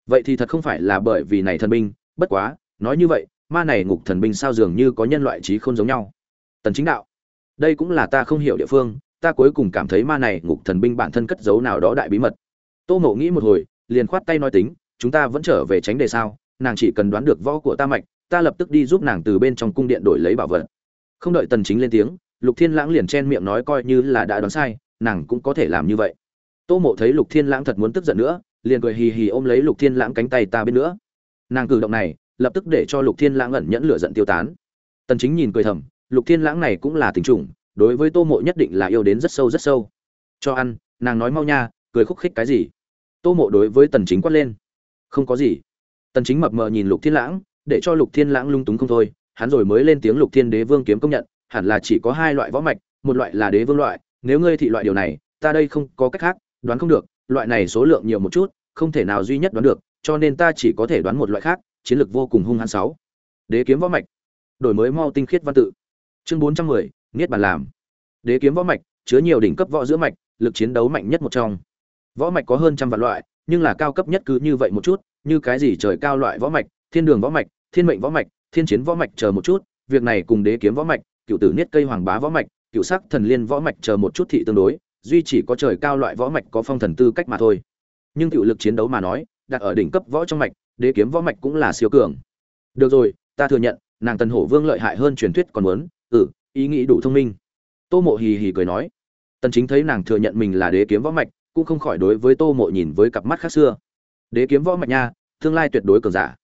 Vậy thì thật không phải là bởi vì này thần binh, bất quá, nói như vậy, ma này ngục thần binh sao dường như có nhân loại trí không giống nhau? Tần chính đạo, đây cũng là ta không hiểu địa phương, ta cuối cùng cảm thấy ma này ngục thần binh bản thân cất giấu nào đó đại bí mật. Tô mộ nghĩ một hồi liền khoát tay nói tính, chúng ta vẫn trở về tránh đề sao, nàng chỉ cần đoán được võ của ta mạch, ta lập tức đi giúp nàng từ bên trong cung điện đổi lấy bảo vật. Không đợi tần chính lên tiếng, lục thiên lãng liền chen miệng nói coi như là đã đoán sai, nàng cũng có thể làm như vậy. Tô mộ thấy lục thiên lãng thật muốn tức giận nữa, liền cười hì hì ôm lấy lục thiên lãng cánh tay ta bên nữa. Nàng cử động này, lập tức để cho lục thiên lãng ẩn nhẫn lửa giận tiêu tán. Tần chính nhìn cười thầm, lục thiên lãng này cũng là tình trùng, đối với tô mộ nhất định là yêu đến rất sâu rất sâu. Cho ăn, nàng nói mau nha, cười khúc khích cái gì? Tô mộ đối với tần chính quát lên. Không có gì. Tần chính mập mờ nhìn lục thiên lãng để cho lục thiên lãng lung túng không thôi. Hắn rồi mới lên tiếng lục thiên đế vương kiếm công nhận hẳn là chỉ có hai loại võ mạch một loại là đế vương loại. Nếu ngươi thị loại điều này ta đây không có cách khác đoán không được. Loại này số lượng nhiều một chút không thể nào duy nhất đoán được cho nên ta chỉ có thể đoán một loại khác chiến lược vô cùng hung hãn sáu. Đế kiếm võ mạch. Đổi mới mau tinh khiết văn tự. Chương 410, niết bàn làm. Đế kiếm võ mạch chứa nhiều đỉnh cấp võ giữa mạch lực chiến đấu mạnh nhất một trong võ mạch có hơn trăm vạn loại, nhưng là cao cấp nhất cứ như vậy một chút, như cái gì trời cao loại võ mạch, thiên đường võ mạch, thiên mệnh võ mạch, thiên chiến võ mạch chờ một chút, việc này cùng đế kiếm võ mạch, cựu tử niết cây hoàng bá võ mạch, cựu sắc thần liên võ mạch chờ một chút thị tương đối, duy chỉ có trời cao loại võ mạch có phong thần tư cách mà thôi. Nhưng cựu lực chiến đấu mà nói, đặt ở đỉnh cấp võ trong mạch, đế kiếm võ mạch cũng là siêu cường. Được rồi, ta thừa nhận, nàng tần hổ vương lợi hại hơn truyền thuyết còn muốn ừ ý nghĩ đủ thông minh. Tô mộ hì hì cười nói, tần chính thấy nàng thừa nhận mình là đế kiếm võ mạch cũng không khỏi đối với tô mộ nhìn với cặp mắt khác xưa. Đế kiếm võ mạch nha, tương lai tuyệt đối cường giả.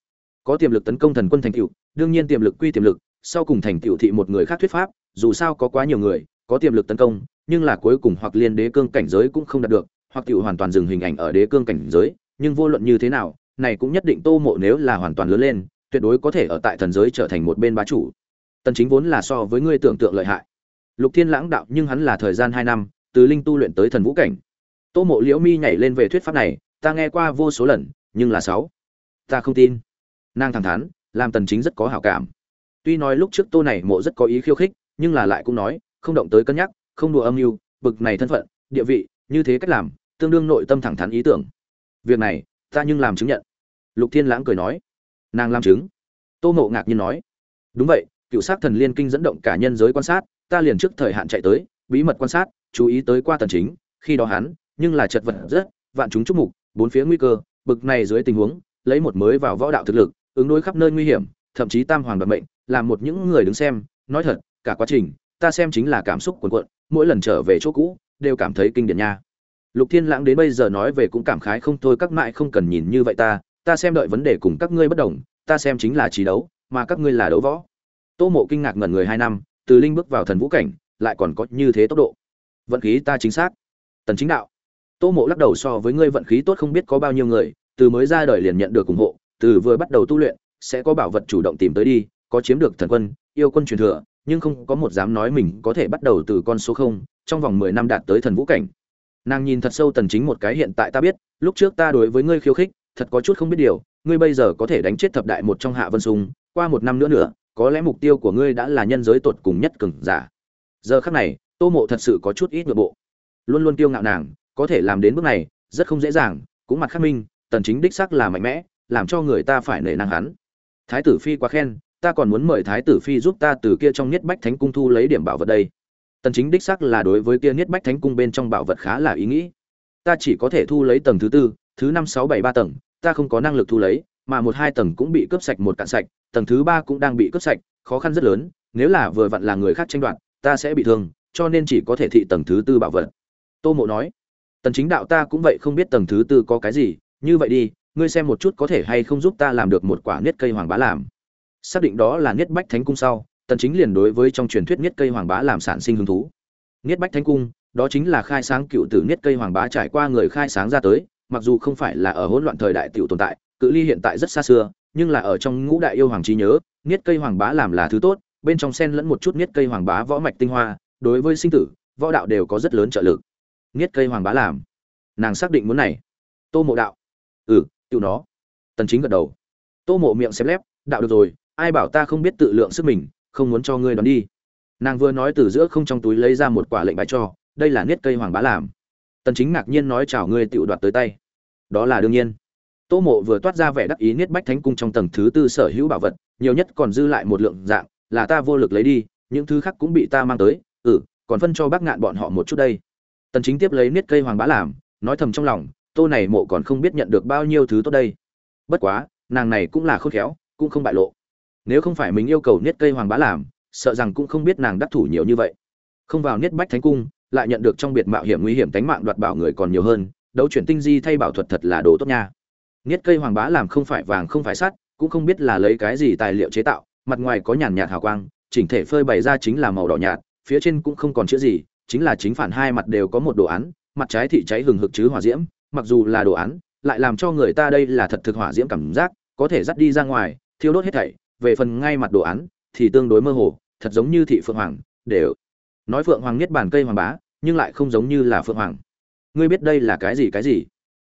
Có tiềm lực tấn công thần quân thành tựu, đương nhiên tiềm lực quy tiềm lực, sau cùng thành tựu thị một người khác thuyết pháp, dù sao có quá nhiều người, có tiềm lực tấn công, nhưng là cuối cùng hoặc liên đế cương cảnh giới cũng không đạt được, hoặc tựu hoàn toàn dừng hình ảnh ở đế cương cảnh giới, nhưng vô luận như thế nào, này cũng nhất định tô mộ nếu là hoàn toàn lớn lên, tuyệt đối có thể ở tại thần giới trở thành một bên bá chủ. Tần chính vốn là so với ngươi tưởng tượng lợi hại. Lục thiên lãng đạo, nhưng hắn là thời gian hai năm, từ linh tu luyện tới thần vũ cảnh tô mộ liễu mi nhảy lên về thuyết pháp này, ta nghe qua vô số lần, nhưng là sáu, ta không tin. Nàng thẳng thắn, làm tần chính rất có hảo cảm. Tuy nói lúc trước tô này mộ rất có ý khiêu khích, nhưng là lại cũng nói, không động tới cân nhắc, không đùa âm mưu, bực này thân phận, địa vị, như thế cách làm, tương đương nội tâm thẳng thắn ý tưởng. Việc này, ta nhưng làm chứng nhận. Lục thiên lãng cười nói. Nàng làm chứng. Tô mộ ngạc nhiên nói. Đúng vậy, cựu sát thần liên kinh dẫn động cả nhân giới quan sát, ta liền trước thời hạn chạy tới, bí mật quan sát, chú ý tới qua tần chính, khi đó hắn nhưng là chật vật rất, vạn chúng chúc mục, bốn phía nguy cơ, bực này dưới tình huống, lấy một mới vào võ đạo thực lực, ứng đối khắp nơi nguy hiểm, thậm chí tam hoàng đoạt mệnh làm một những người đứng xem, nói thật, cả quá trình, ta xem chính là cảm xúc cuồn cuộn, mỗi lần trở về chỗ cũ, đều cảm thấy kinh điển nha. Lục thiên lãng đến bây giờ nói về cũng cảm khái không thôi, các mại không cần nhìn như vậy ta ta xem đợi vấn đề cùng các ngươi bất đồng, ta xem chính là trí đấu, mà các ngươi là đấu võ. Tô mộ kinh ngạc ngẩn người hai năm, từ linh bước vào thần vũ cảnh, lại còn có như thế tốc độ. Vận khí ta chính xác. Tần chính đạo tô mộ lắc đầu so với ngươi vận khí tốt không biết có bao nhiêu người, từ mới ra đời liền nhận được ủng hộ, từ vừa bắt đầu tu luyện, sẽ có bảo vật chủ động tìm tới đi, có chiếm được thần quân, yêu quân truyền thừa, nhưng không có một dám nói mình có thể bắt đầu từ con số không, trong vòng 10 năm đạt tới thần vũ cảnh. Nàng nhìn thật sâu tần chính một cái hiện tại ta biết, lúc trước ta đối với ngươi khiêu khích, thật có chút không biết điều, ngươi bây giờ có thể đánh chết thập đại một trong hạ vân sung, qua một năm nữa nữa, có lẽ mục tiêu của ngươi đã là nhân giới tột cùng nhất cường giả. Giờ khắc này, tô mộ thật sự có chút ít nội bộ. Luôn luôn kiêu ngạo nàng có thể làm đến bước này, rất không dễ dàng, cũng mặt khắc minh, tần chính đích xác là mạnh mẽ, làm cho người ta phải nể năng hắn. Thái tử phi quá khen, ta còn muốn mời thái tử phi giúp ta từ kia trong niết bách thánh cung thu lấy điểm bảo vật đây. Tần chính đích xác là đối với kia niết bách thánh cung bên trong bảo vật khá là ý nghĩ. Ta chỉ có thể thu lấy tầng thứ tư, thứ năm, sáu, bảy, ba tầng, ta không có năng lực thu lấy, mà một hai tầng cũng bị cướp sạch một cạn sạch, tầng thứ ba cũng đang bị cướp sạch, khó khăn rất lớn, nếu là vừa vặn là người khác tranh đoạt, ta sẽ bị thương, cho nên chỉ có thể thị tầng thứ tư bảo vật. Tô mộ nói tần chính đạo ta cũng vậy không biết tầng thứ tư có cái gì, như vậy đi, ngươi xem một chút có thể hay không giúp ta làm được một quả niết cây hoàng bá làm. Xác định đó là niết bách thánh cung sau, tần chính liền đối với trong truyền thuyết niết cây hoàng bá làm sản sinh hứng thú. Niết bách thánh cung, đó chính là khai sáng cựu tử niết cây hoàng bá trải qua người khai sáng ra tới, mặc dù không phải là ở hỗn loạn thời đại tiểu tồn tại, cự ly hiện tại rất xa xưa, nhưng là ở trong ngũ đại yêu hoàng trí nhớ, niết cây hoàng bá làm là thứ tốt, bên trong sen lẫn một chút niết cây hoàng bá võ mạch tinh hoa, đối với sinh tử, võ đạo đều có rất lớn trợ lực niết cây hoàng bá làm. Nàng xác định muốn này. Tô mộ đạo. Ừ tự nó. Tần chính gật đầu. Tô mộ miệng xem lép, đạo được rồi, ai bảo ta không biết tự lượng sức mình, không muốn cho ngươi đón đi. Nàng vừa nói từ giữa không trong túi lấy ra một quả lệnh bài cho, đây là niết cây hoàng bá làm. Tần chính ngạc nhiên nói chào ngươi tự đoạt tới tay. Đó là đương nhiên. Tô mộ vừa toát ra vẻ đắc ý niết bách thánh cung trong tầng thứ tư sở hữu bảo vật, nhiều nhất còn dư lại một lượng dạng, là ta vô lực lấy đi, những thứ khác cũng bị ta mang tới. Ừ còn phân cho bác ngạn bọn họ một chút đây tần chính tiếp lấy niết cây hoàng bá làm, nói thầm trong lòng, tô này mộ còn không biết nhận được bao nhiêu thứ tốt đây. Bất quá, nàng này cũng là khôn khéo, cũng không bại lộ. Nếu không phải mình yêu cầu niết cây hoàng bá làm, sợ rằng cũng không biết nàng đắc thủ nhiều như vậy. Không vào niết bách thánh cung, lại nhận được trong biệt mạo hiểm nguy hiểm tánh mạng đoạt bảo người còn nhiều hơn, đấu chuyển tinh di thay bảo thuật thật là đồ tốt nha. Niết cây hoàng bá làm không phải vàng không phải sắt, cũng không biết là lấy cái gì tài liệu chế tạo, mặt ngoài có nhàn nhạt hào quang, chỉnh thể phơi bày ra chính là màu đỏ nhạt, phía trên cũng không còn chữ gì chính là chính phản hai mặt đều có một đồ án, mặt trái thị cháy hừng hực chứ hỏa diễm, mặc dù là đồ án, lại làm cho người ta đây là thật thực hỏa diễm cảm giác, có thể dắt đi ra ngoài, thiêu đốt hết thảy, về phần ngay mặt đồ án, thì tương đối mơ hồ, thật giống như thị phượng hoàng, đều. Nói phượng hoàng niết bàn cây hoàng bá, nhưng lại không giống như là phượng hoàng. Ngươi biết đây là cái gì cái gì?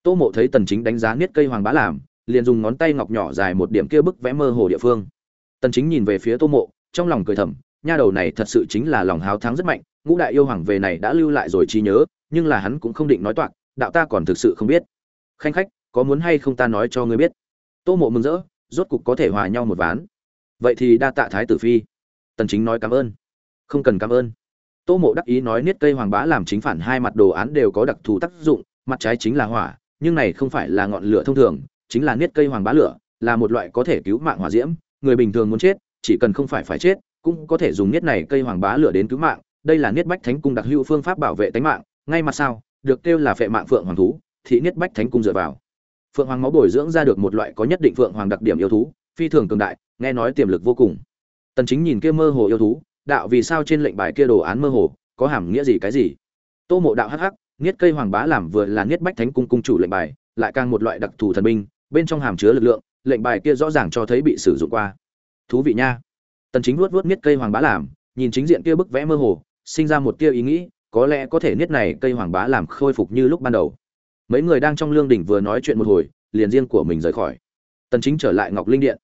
Tô mộ thấy tần chính đánh giá niết cây hoàng bá làm, liền dùng ngón tay ngọc nhỏ dài một điểm kia bức vẽ mơ hồ địa phương. Tần chính nhìn về phía tô mộ, trong lòng cười thầm, nha đầu này thật sự chính là lòng háo thắng rất mạnh ngũ đại yêu hoàng về này đã lưu lại rồi trí nhớ, nhưng là hắn cũng không định nói toạc, đạo ta còn thực sự không biết. Khanh khách, có muốn hay không ta nói cho ngươi biết? Tô mộ mừng rỡ, rốt cục có thể hòa nhau một ván. Vậy thì đa tạ thái tử phi. Tần chính nói cảm ơn. Không cần cảm ơn. Tô mộ đắc ý nói niết cây hoàng bá làm chính phản hai mặt đồ án đều có đặc thù tác dụng, mặt trái chính là hỏa, nhưng này không phải là ngọn lửa thông thường, chính là niết cây hoàng bá lửa, là một loại có thể cứu mạng hỏa diễm, người bình thường muốn chết, chỉ cần không phải phải chết, cũng có thể dùng niết này cây hoàng bá lửa đến cứu mạng đây là niết bách thánh cung đặc hữu phương pháp bảo vệ tính mạng, ngay mặt sau, được kêu là phệ mạng phượng hoàng thú, thị niết bách thánh cung dựa vào. Phượng hoàng máu bồi dưỡng ra được một loại có nhất định phượng hoàng đặc điểm yêu thú, phi thường cường đại, nghe nói tiềm lực vô cùng. Tần chính nhìn kia mơ hồ yêu thú, đạo vì sao trên lệnh bài kia đồ án mơ hồ, có hàm nghĩa gì cái gì? Tô mộ đạo hắc hắc, niết cây hoàng bá làm vừa là niết bách thánh cung cung chủ lệnh bài, lại càng một loại đặc thù thần binh, bên trong hàm chứa lực lượng, lệnh bài kia rõ ràng cho thấy bị sử dụng qua. Thú vị nha. Tần chính vuốt vuốt niết cây hoàng bá làm, nhìn chính diện kia bức vẽ mơ hồ sinh ra một tia ý nghĩ, có lẽ có thể niết này cây hoàng bá làm khôi phục như lúc ban đầu. Mấy người đang trong lương đỉnh vừa nói chuyện một hồi, liền riêng của mình rời khỏi. Tần chính trở lại ngọc linh điện.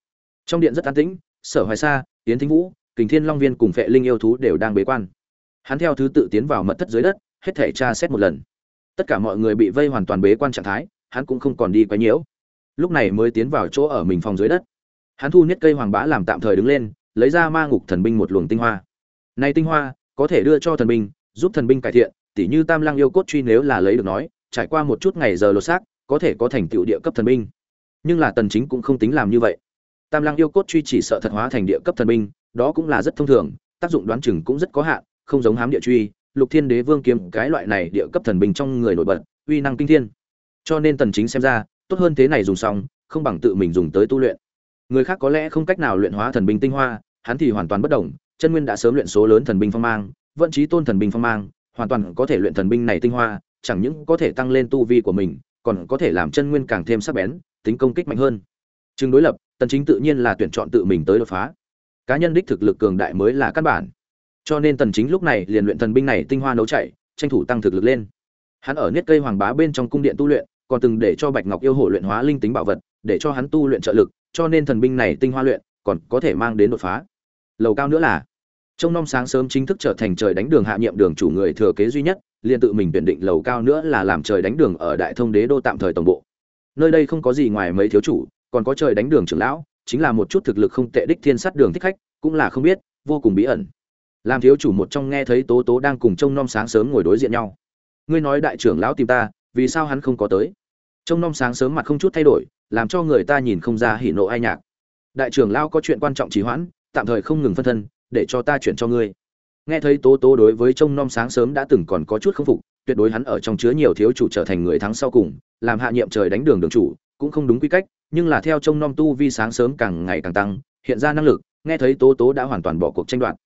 Trong điện rất an tĩnh, sở hoài sa tiến thính vũ, kình thiên long viên cùng phệ linh yêu thú đều đang bế quan. Hắn theo thứ tự tiến vào mật thất dưới đất, hết thể tra xét một lần. Tất cả mọi người bị vây hoàn toàn bế quan trạng thái, hắn cũng không còn đi quấy nhiễu. Lúc này mới tiến vào chỗ ở mình phòng dưới đất. Hắn thu nhất cây hoàng bá làm tạm thời đứng lên, lấy ra ma ngục thần binh một luồng tinh hoa. Này tinh hoa có thể đưa cho thần binh, giúp thần binh cải thiện, tỉ như tam lang yêu cốt truy nếu là lấy được nói, trải qua một chút ngày giờ lột xác, có thể có thành tựu địa cấp thần binh. Nhưng là tần chính cũng không tính làm như vậy. Tam lang yêu cốt truy chỉ sợ thật hóa thành địa cấp thần binh, đó cũng là rất thông thường, tác dụng đoán chừng cũng rất có hạn, không giống hám địa truy, lục thiên đế vương kiếm, cái loại này địa cấp thần binh trong người nổi bật, uy năng kinh thiên. Cho nên tần chính xem ra, tốt hơn thế này dùng xong, không bằng tự mình dùng tới tu luyện. Người khác có lẽ không cách nào luyện hóa thần binh tinh hoa, hắn thì hoàn toàn bất động chân nguyên đã sớm luyện số lớn thần binh phong mang, vận chí tôn thần binh phong mang, hoàn toàn có thể luyện thần binh này tinh hoa, chẳng những có thể tăng lên tu vi của mình, còn có thể làm chân nguyên càng thêm sắc bén, tính công kích mạnh hơn. Chừng đối lập, tần chính tự nhiên là tuyển chọn tự mình tới đột phá. Cá nhân đích thực lực cường đại mới là căn bản. Cho nên tần chính lúc này liền luyện thần binh này tinh hoa nấu chảy tranh thủ tăng thực lực lên. Hắn ở niết cây hoàng bá bên trong cung điện tu luyện, còn từng để cho bạch ngọc yêu hổ luyện hóa linh tính bảo vật, để cho hắn tu luyện trợ lực, cho nên thần binh này tinh hoa luyện, còn có thể mang đến đột phá lầu cao nữa là. Trong năm sáng sớm chính thức trở thành trời đánh đường hạ nhiệm đường chủ người thừa kế duy nhất, liền tự mình tuyển định lầu cao nữa là làm trời đánh đường ở đại thông đế đô tạm thời tổng bộ. Nơi đây không có gì ngoài mấy thiếu chủ, còn có trời đánh đường trưởng lão, chính là một chút thực lực không tệ đích thiên sát đường thích khách, cũng là không biết, vô cùng bí ẩn. Làm thiếu chủ một trong nghe thấy tố tố đang cùng trông nom sáng sớm ngồi đối diện nhau. Ngươi nói đại trưởng lão tìm ta, vì sao hắn không có tới? Trông nom sáng sớm mặt không chút thay đổi, làm cho người ta nhìn không ra hỉ nộ ai nhạc. Đại trưởng lão có chuyện quan trọng trì hoãn tạm thời không ngừng phân thân, để cho ta chuyển cho ngươi. Nghe thấy tố tố đối với trông nom sáng sớm đã từng còn có chút không phục, tuyệt đối hắn ở trong chứa nhiều thiếu chủ trở thành người thắng sau cùng, làm hạ nhiệm trời đánh đường đường chủ, cũng không đúng quy cách, nhưng là theo trông nom tu vi sáng sớm càng ngày càng tăng, hiện ra năng lực, nghe thấy tố tố đã hoàn toàn bỏ cuộc tranh đoạt.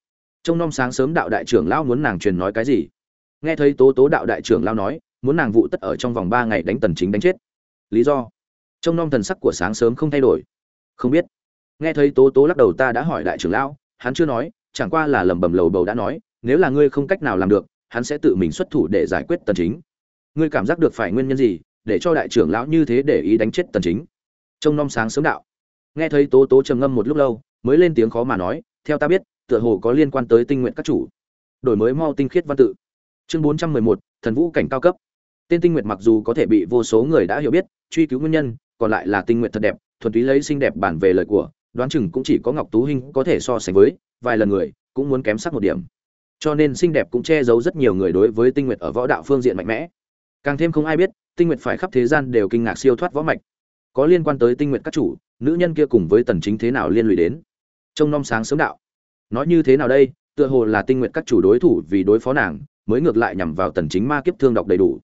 Trông nom sáng sớm đạo đại trưởng lão muốn nàng truyền nói cái gì? Nghe thấy tố tố đạo đại trưởng lão nói, muốn nàng vụ tất ở trong vòng ba ngày đánh tần chính đánh chết. Lý do? Trông nom thần sắc của sáng sớm không thay đổi. Không biết nghe thấy tố tố lắc đầu ta đã hỏi đại trưởng lão hắn chưa nói chẳng qua là lẩm bẩm lầu bầu đã nói nếu là ngươi không cách nào làm được hắn sẽ tự mình xuất thủ để giải quyết tần chính. Ngươi cảm giác được phải nguyên nhân gì để cho đại trưởng lão như thế để ý đánh chết tần chính? Trông non sáng sớm đạo. Nghe thấy tố tố trầm ngâm một lúc lâu mới lên tiếng khó mà nói theo ta biết tựa hồ có liên quan tới tinh nguyện các chủ. Đổi mới mau tinh khiết văn tự. Chương 411, thần vũ cảnh cao cấp. Tên tinh nguyện mặc dù có thể bị vô số người đã hiểu biết truy cứu nguyên nhân còn lại là tinh nguyện thật đẹp thuần túy lấy xinh đẹp bản về lời của đoán chừng cũng chỉ có ngọc tú hinh có thể so sánh với vài lần người, cũng muốn kém sắc một điểm. Cho nên xinh đẹp cũng che giấu rất nhiều người đối với tinh Nguyệt ở võ đạo phương diện mạnh mẽ. Càng thêm không ai biết, tinh Nguyệt phải khắp thế gian đều kinh ngạc siêu thoát võ mạch. Có liên quan tới tinh Nguyệt các chủ, nữ nhân kia cùng với tần chính thế nào liên lụy đến? Trong năm sáng sớm đạo. Nói như thế nào đây, tựa hồ là tinh Nguyệt các chủ đối thủ vì đối phó nàng, mới ngược lại nhằm vào tần chính ma kiếp thương độc đầy đủ.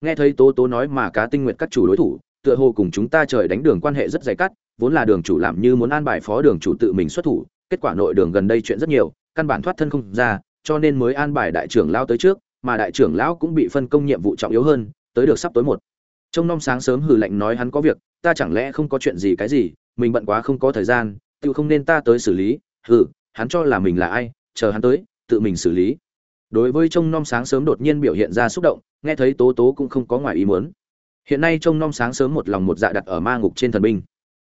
Nghe thấy tố tố nói mà cá tinh Nguyệt các chủ đối thủ tựa hồ cùng chúng ta trời đánh đường quan hệ rất dày cắt, vốn là đường chủ làm như muốn an bài phó đường chủ tự mình xuất thủ, kết quả nội đường gần đây chuyện rất nhiều, căn bản thoát thân không ra, cho nên mới an bài đại trưởng lão tới trước, mà đại trưởng lão cũng bị phân công nhiệm vụ trọng yếu hơn, tới được sắp tối một. Trong năm sáng sớm hừ lạnh nói hắn có việc, ta chẳng lẽ không có chuyện gì cái gì, mình bận quá không có thời gian, tự không nên ta tới xử lý, hừ, hắn cho là mình là ai, chờ hắn tới, tự mình xử lý. Đối với trông nom sáng sớm đột nhiên biểu hiện ra xúc động, nghe thấy tố tố cũng không có ngoài ý muốn hiện nay trông nom sáng sớm một lòng một dạ đặt ở ma ngục trên thần binh.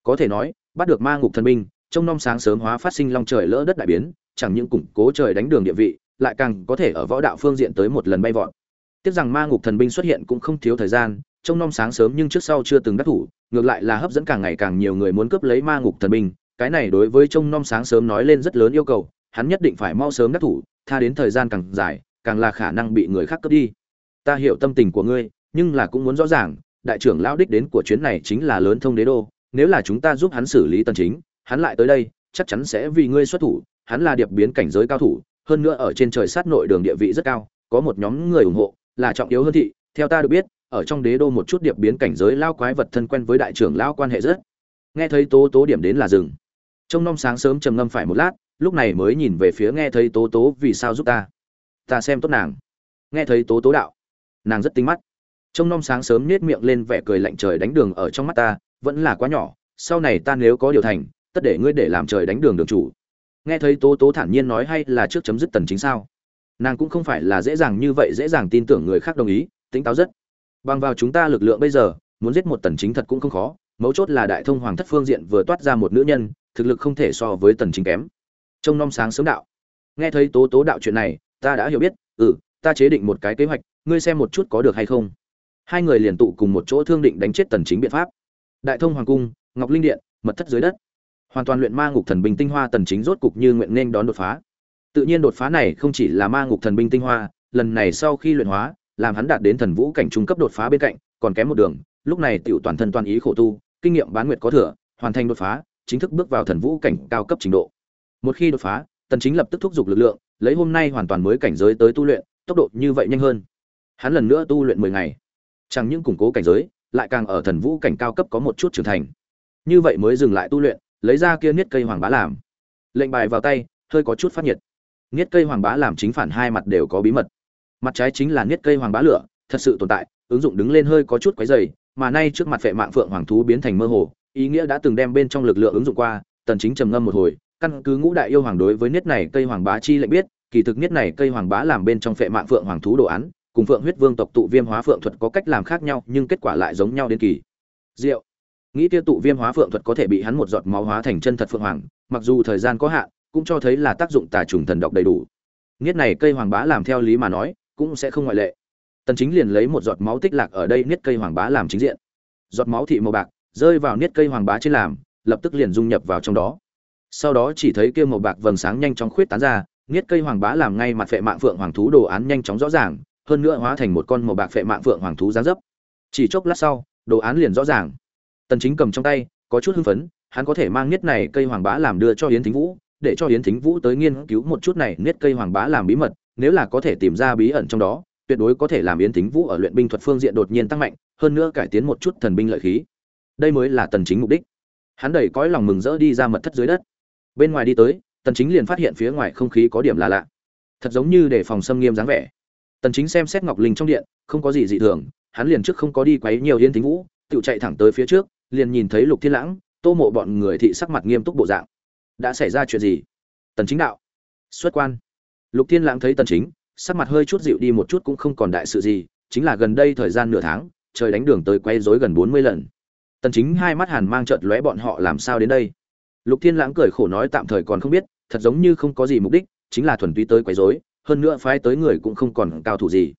Có thể nói, bắt được ma ngục thần binh, trông nom sáng sớm hóa phát sinh long trời lỡ đất đại biến, chẳng những củng cố trời đánh đường địa vị, lại càng có thể ở võ đạo phương diện tới một lần bay vọt. Tiếc rằng ma ngục thần binh xuất hiện cũng không thiếu thời gian, trông nom sáng sớm nhưng trước sau chưa từng đắc thủ, ngược lại là hấp dẫn càng ngày càng nhiều người muốn cướp lấy ma ngục thần binh, cái này đối với trông nom sáng sớm nói lên rất lớn yêu cầu, hắn nhất định phải mau sớm đắc thủ, tha đến thời gian càng dài, càng là khả năng bị người khác cướp đi. Ta hiểu tâm tình của ngươi nhưng là cũng muốn rõ ràng, đại trưởng lão đích đến của chuyến này chính là lớn thông đế đô, nếu là chúng ta giúp hắn xử lý tần chính, hắn lại tới đây, chắc chắn sẽ vì ngươi xuất thủ, hắn là điệp biến cảnh giới cao thủ, hơn nữa ở trên trời sát nội đường địa vị rất cao, có một nhóm người ủng hộ, là trọng yếu hơn thị, theo ta được biết, ở trong đế đô một chút điệp biến cảnh giới lao quái vật thân quen với đại trưởng lão quan hệ rất. Nghe thấy tố tố điểm đến là dừng. Trong nom sáng sớm trầm ngâm phải một lát, lúc này mới nhìn về phía nghe thấy tố tố vì sao giúp ta. Ta xem tốt nàng. Nghe thấy tố tố đạo. Nàng rất tinh mắt trông nom sáng sớm nết miệng lên vẻ cười lạnh trời đánh đường ở trong mắt ta, vẫn là quá nhỏ, sau này ta nếu có điều thành, tất để ngươi để làm trời đánh đường đường chủ. Nghe thấy tố tố thản nhiên nói hay là trước chấm dứt tần chính sao? Nàng cũng không phải là dễ dàng như vậy dễ dàng tin tưởng người khác đồng ý tính táo rất. Bằng vào chúng ta lực lượng bây giờ, muốn giết một tần chính thật cũng không khó, mấu chốt là đại thông hoàng thất phương diện vừa toát ra một nữ nhân, thực lực không thể so với tần chính kém. Trông nom sáng sớm đạo. Nghe thấy tố tố đạo chuyện này, ta đã hiểu biết ừ ta chế định một cái kế hoạch, ngươi xem một chút có được hay không hai người liền tụ cùng một chỗ thương định đánh chết tần chính biện pháp. Đại thông hoàng cung, ngọc linh điện, mật thất dưới đất. Hoàn toàn luyện ma ngục thần binh tinh hoa tần chính rốt cục như nguyện nên đón đột phá. Tự nhiên đột phá này không chỉ là ma ngục thần binh tinh hoa, lần này sau khi luyện hóa, làm hắn đạt đến thần vũ cảnh trung cấp đột phá bên cạnh, còn kém một đường, lúc này tiểu toàn thân toàn ý khổ tu, kinh nghiệm bán nguyệt có thừa, hoàn thành đột phá, chính thức bước vào thần vũ cảnh cao cấp trình độ. Một khi đột phá, tần chính lập tức thúc giục lực lượng, lấy hôm nay hoàn toàn mới cảnh giới tới tu luyện, tốc độ như vậy nhanh hơn. Hắn lần nữa tu luyện 10 ngày chẳng những củng cố cảnh giới, lại càng ở thần vũ cảnh cao cấp có một chút trưởng thành. Như vậy mới dừng lại tu luyện, lấy ra kia niết cây hoàng bá làm. Lệnh bài vào tay, hơi có chút phát nhiệt. Niết cây hoàng bá làm chính phản hai mặt đều có bí mật. Mặt trái chính là niết cây hoàng bá lửa, thật sự tồn tại, ứng dụng đứng lên hơi có chút quấy dày mà nay trước mặt phệ mạng phượng hoàng thú biến thành mơ hồ, ý nghĩa đã từng đem bên trong lực lượng ứng dụng qua, tần chính trầm ngâm một hồi, căn cứ ngũ đại yêu hoàng đối với niết này cây hoàng bá chi lệnh biết, kỳ thực niết này cây hoàng bá làm bên trong phệ mạng phượng hoàng thú đồ án cùng phượng huyết vương tộc tụ viêm hóa phượng thuật có cách làm khác nhau, nhưng kết quả lại giống nhau đến kỳ. Diệu. Nghĩ tiêu tụ viêm hóa phượng thuật có thể bị hắn một giọt máu hóa thành chân thật phượng hoàng, mặc dù thời gian có hạn, cũng cho thấy là tác dụng tà trùng thần độc đầy đủ. Nghiết này cây hoàng bá làm theo lý mà nói, cũng sẽ không ngoại lệ. Tần chính liền lấy một giọt máu tích lạc ở đây niết cây hoàng bá làm chính diện. Giọt máu thị màu bạc, rơi vào niết cây hoàng bá trên làm, lập tức liền dung nhập vào trong đó. Sau đó chỉ thấy kia màu bạc vầng sáng nhanh chóng khuyết tán ra niết cây hoàng bá làm ngay mặt phệ mạng phượng hoàng thú đồ án nhanh chóng rõ ràng hơn nữa hóa thành một con màu bạc phệ mạng phượng hoàng thú dáng dấp. Chỉ chốc lát sau, đồ án liền rõ ràng. Tần chính cầm trong tay, có chút hưng phấn, hắn có thể mang niết này cây hoàng bá làm đưa cho yến thính vũ, để cho yến thính vũ tới nghiên cứu một chút này niết cây hoàng bá làm bí mật, nếu là có thể tìm ra bí ẩn trong đó, tuyệt đối có thể làm yến thính vũ ở luyện binh thuật phương diện đột nhiên tăng mạnh, hơn nữa cải tiến một chút thần binh lợi khí. Đây mới là tần chính mục đích. Hắn đẩy cõi lòng mừng rỡ đi ra mật thất dưới đất. Bên ngoài đi tới, tần chính liền phát hiện phía ngoài không khí có điểm là lạ. Thật giống như để phòng xâm nghiêm dáng vẻ tần chính xem xét ngọc linh trong điện, không có gì dị thường, hắn liền trước không có đi quấy nhiều yên thính vũ, tự chạy thẳng tới phía trước, liền nhìn thấy lục thiên lãng, tô mộ bọn người thị sắc mặt nghiêm túc bộ dạng. Đã xảy ra chuyện gì? Tần chính đạo. Xuất quan. Lục thiên lãng thấy tần chính, sắc mặt hơi chút dịu đi một chút cũng không còn đại sự gì, chính là gần đây thời gian nửa tháng, trời đánh đường tới quay rối gần 40 lần. Tần chính hai mắt hàn mang chợt lóe bọn họ làm sao đến đây. Lục thiên lãng cười khổ nói tạm thời còn không biết, thật giống như không có gì mục đích, chính là thuần túy tới quấy rối hơn nữa phái tới người cũng không còn cao thủ gì.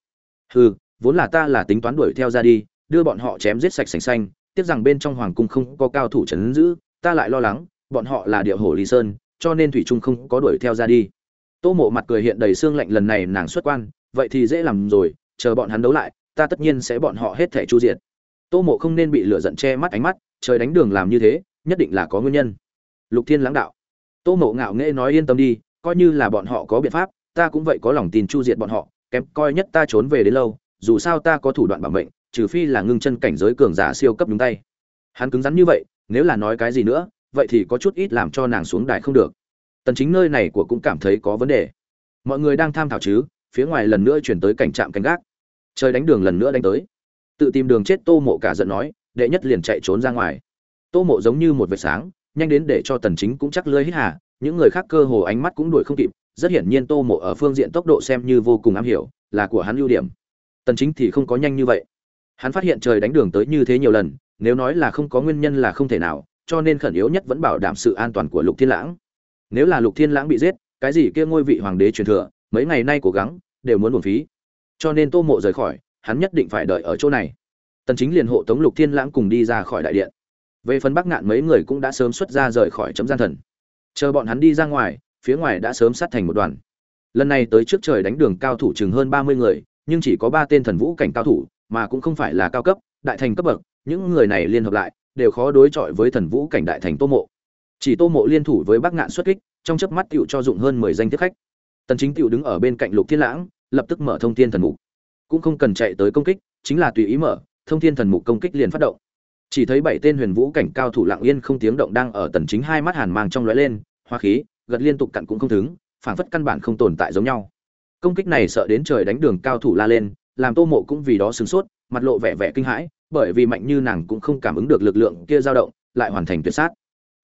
Hừ, vốn là ta là tính toán đuổi theo ra đi, đưa bọn họ chém giết sạch sành xanh, tiếc rằng bên trong hoàng cung không có cao thủ trấn giữ, ta lại lo lắng, bọn họ là địa hồ lý sơn, cho nên thủy trung không có đuổi theo ra đi. Tô mộ mặt cười hiện đầy xương lạnh lần này nàng xuất quan, vậy thì dễ làm rồi, chờ bọn hắn đấu lại, ta tất nhiên sẽ bọn họ hết thể chu diệt. Tô mộ không nên bị lửa giận che mắt ánh mắt, trời đánh đường làm như thế, nhất định là có nguyên nhân. Lục thiên lãng đạo. Tô mộ ngạo nghễ nói yên tâm đi, coi như là bọn họ có biện pháp ta cũng vậy có lòng tin chu diệt bọn họ, kém coi nhất ta trốn về đến lâu, dù sao ta có thủ đoạn bảo mệnh, trừ phi là ngưng chân cảnh giới cường giả siêu cấp đúng tay. Hắn cứng rắn như vậy, nếu là nói cái gì nữa, vậy thì có chút ít làm cho nàng xuống đài không được. Tần chính nơi này của cũng cảm thấy có vấn đề. Mọi người đang tham thảo chứ, phía ngoài lần nữa chuyển tới cảnh trạm canh gác. Trời đánh đường lần nữa đánh tới. Tự tìm đường chết tô mộ cả giận nói, đệ nhất liền chạy trốn ra ngoài. Tô mộ giống như một vệt sáng, nhanh đến để cho tần chính cũng chắc lưỡi hít hà, những người khác cơ hồ ánh mắt cũng đuổi không kịp rất hiển nhiên tô mộ ở phương diện tốc độ xem như vô cùng am hiểu, là của hắn ưu điểm. Tần chính thì không có nhanh như vậy. Hắn phát hiện trời đánh đường tới như thế nhiều lần, nếu nói là không có nguyên nhân là không thể nào, cho nên khẩn yếu nhất vẫn bảo đảm sự an toàn của lục thiên lãng. Nếu là lục thiên lãng bị giết, cái gì kia ngôi vị hoàng đế truyền thừa, mấy ngày nay cố gắng, đều muốn buồn phí. Cho nên tô mộ rời khỏi, hắn nhất định phải đợi ở chỗ này. Tần chính liền hộ tống lục thiên lãng cùng đi ra khỏi đại điện. Về phần bắc ngạn mấy người cũng đã sớm xuất ra rời khỏi chấm gian thần. Chờ bọn hắn đi ra ngoài phía ngoài đã sớm sát thành một đoàn. Lần này tới trước trời đánh đường cao thủ chừng hơn 30 người, nhưng chỉ có ba tên thần vũ cảnh cao thủ, mà cũng không phải là cao cấp, đại thành cấp bậc, những người này liên hợp lại, đều khó đối chọi với thần vũ cảnh đại thành tô mộ. Chỉ tô mộ liên thủ với bắc ngạn xuất kích, trong chớp mắt tựu cho dụng hơn 10 danh tiếp khách. Tần chính tựu đứng ở bên cạnh lục thiên lãng, lập tức mở thông thiên thần mục. Cũng không cần chạy tới công kích, chính là tùy ý mở, thông thiên thần mục công kích liền phát động. Chỉ thấy bảy tên huyền vũ cảnh cao thủ lặng yên không tiếng động đang ở tần chính hai mắt hàn mang trong lóe lên, hoa khí gật liên tục cặn cũng không thứng phản phất căn bản không tồn tại giống nhau. Công kích này sợ đến trời đánh đường cao thủ la lên, làm tô mộ cũng vì đó sửng sốt, mặt lộ vẻ vẻ kinh hãi, bởi vì mạnh như nàng cũng không cảm ứng được lực lượng kia dao động, lại hoàn thành tuyệt sát.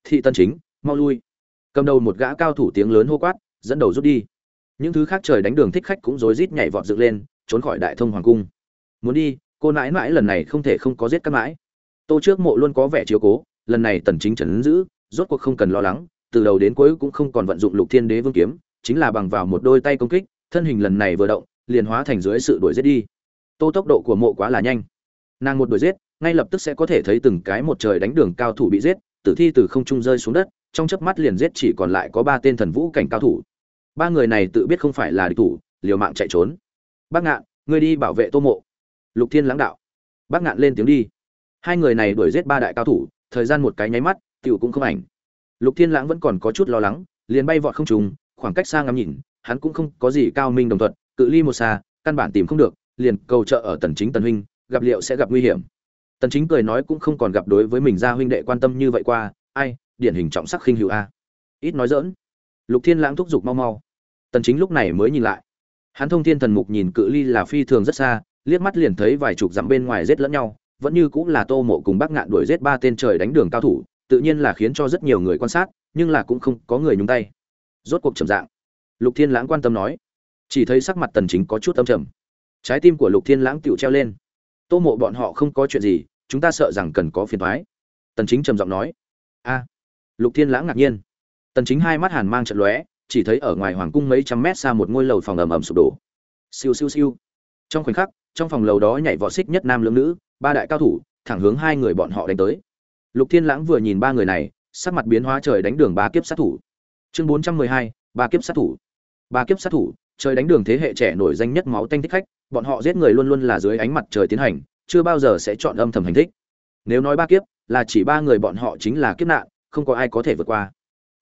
Thị tân chính, mau lui. Cầm đầu một gã cao thủ tiếng lớn hô quát, dẫn đầu rút đi. Những thứ khác trời đánh đường thích khách cũng rối rít nhảy vọt dựng lên, trốn khỏi đại thông hoàng cung. Muốn đi, cô nãi mãi lần này không thể không có giết các mãi tô trước mộ luôn có vẻ chiếu cố, lần này tần chính trấn giữ, rốt cuộc không cần lo lắng từ đầu đến cuối cũng không còn vận dụng lục thiên đế vương kiếm, chính là bằng vào một đôi tay công kích, thân hình lần này vừa động, liền hóa thành dưới sự đuổi giết đi. Tô tốc độ của mộ quá là nhanh. Nàng một đuổi giết, ngay lập tức sẽ có thể thấy từng cái một trời đánh đường cao thủ bị giết, tử thi từ không trung rơi xuống đất, trong chớp mắt liền giết chỉ còn lại có ba tên thần vũ cảnh cao thủ. Ba người này tự biết không phải là địch thủ, liều mạng chạy trốn. Bác ngạn, ngươi đi bảo vệ tô mộ. Lục thiên lãng đạo. Bác ngạn lên tiếng đi. Hai người này đuổi giết ba đại cao thủ, thời gian một cái nháy mắt, tiểu cũng không ảnh lục thiên lãng vẫn còn có chút lo lắng, liền bay vọt không trùng khoảng cách xa ngắm nhìn, hắn cũng không có gì cao minh đồng thuận, cự ly một xa, căn bản tìm không được, liền cầu trợ ở tần chính tần huynh, gặp liệu sẽ gặp nguy hiểm. Tần chính cười nói cũng không còn gặp đối với mình gia huynh đệ quan tâm như vậy qua, ai, điển hình trọng sắc khinh hữu a. Ít nói dỡn lục thiên lãng thúc giục mau mau. Tần chính lúc này mới nhìn lại. Hắn thông thiên thần mục nhìn cự ly là phi thường rất xa, liếc mắt liền thấy vài chục dặm bên ngoài giết lẫn nhau, vẫn như cũng là tô mộ cùng bác ngạn đuổi giết ba tên trời đánh đường cao thủ tự nhiên là khiến cho rất nhiều người quan sát, nhưng là cũng không có người nhúng tay. Rốt cuộc trầm dạng. Lục thiên lãng quan tâm nói. Chỉ thấy sắc mặt tần chính có chút âm trầm. Trái tim của lục thiên lãng tựu treo lên. Tô mộ bọn họ không có chuyện gì, chúng ta sợ rằng cần có phiền toái. Tần chính trầm giọng nói. A. Lục thiên lãng ngạc nhiên. Tần chính hai mắt hàn mang trận lóe, chỉ thấy ở ngoài hoàng cung mấy trăm mét xa một ngôi lầu phòng ầm ầm sụp đổ. Siêu siêu siêu. Trong khoảnh khắc, trong phòng lầu đó nhảy vọt xích nhất nam lưỡng nữ, ba đại cao thủ, thẳng hướng hai người bọn họ đánh tới lục thiên lãng vừa nhìn ba người này sắc mặt biến hóa trời đánh đường ba kiếp sát thủ. Chương 412, ba kiếp sát thủ. Ba kiếp sát thủ trời đánh đường thế hệ trẻ nổi danh nhất máu tanh thích khách bọn họ giết người luôn luôn là dưới ánh mặt trời tiến hành chưa bao giờ sẽ chọn âm thầm hành thích. Nếu nói ba kiếp là chỉ ba người bọn họ chính là kiếp nạn không có ai có thể vượt qua.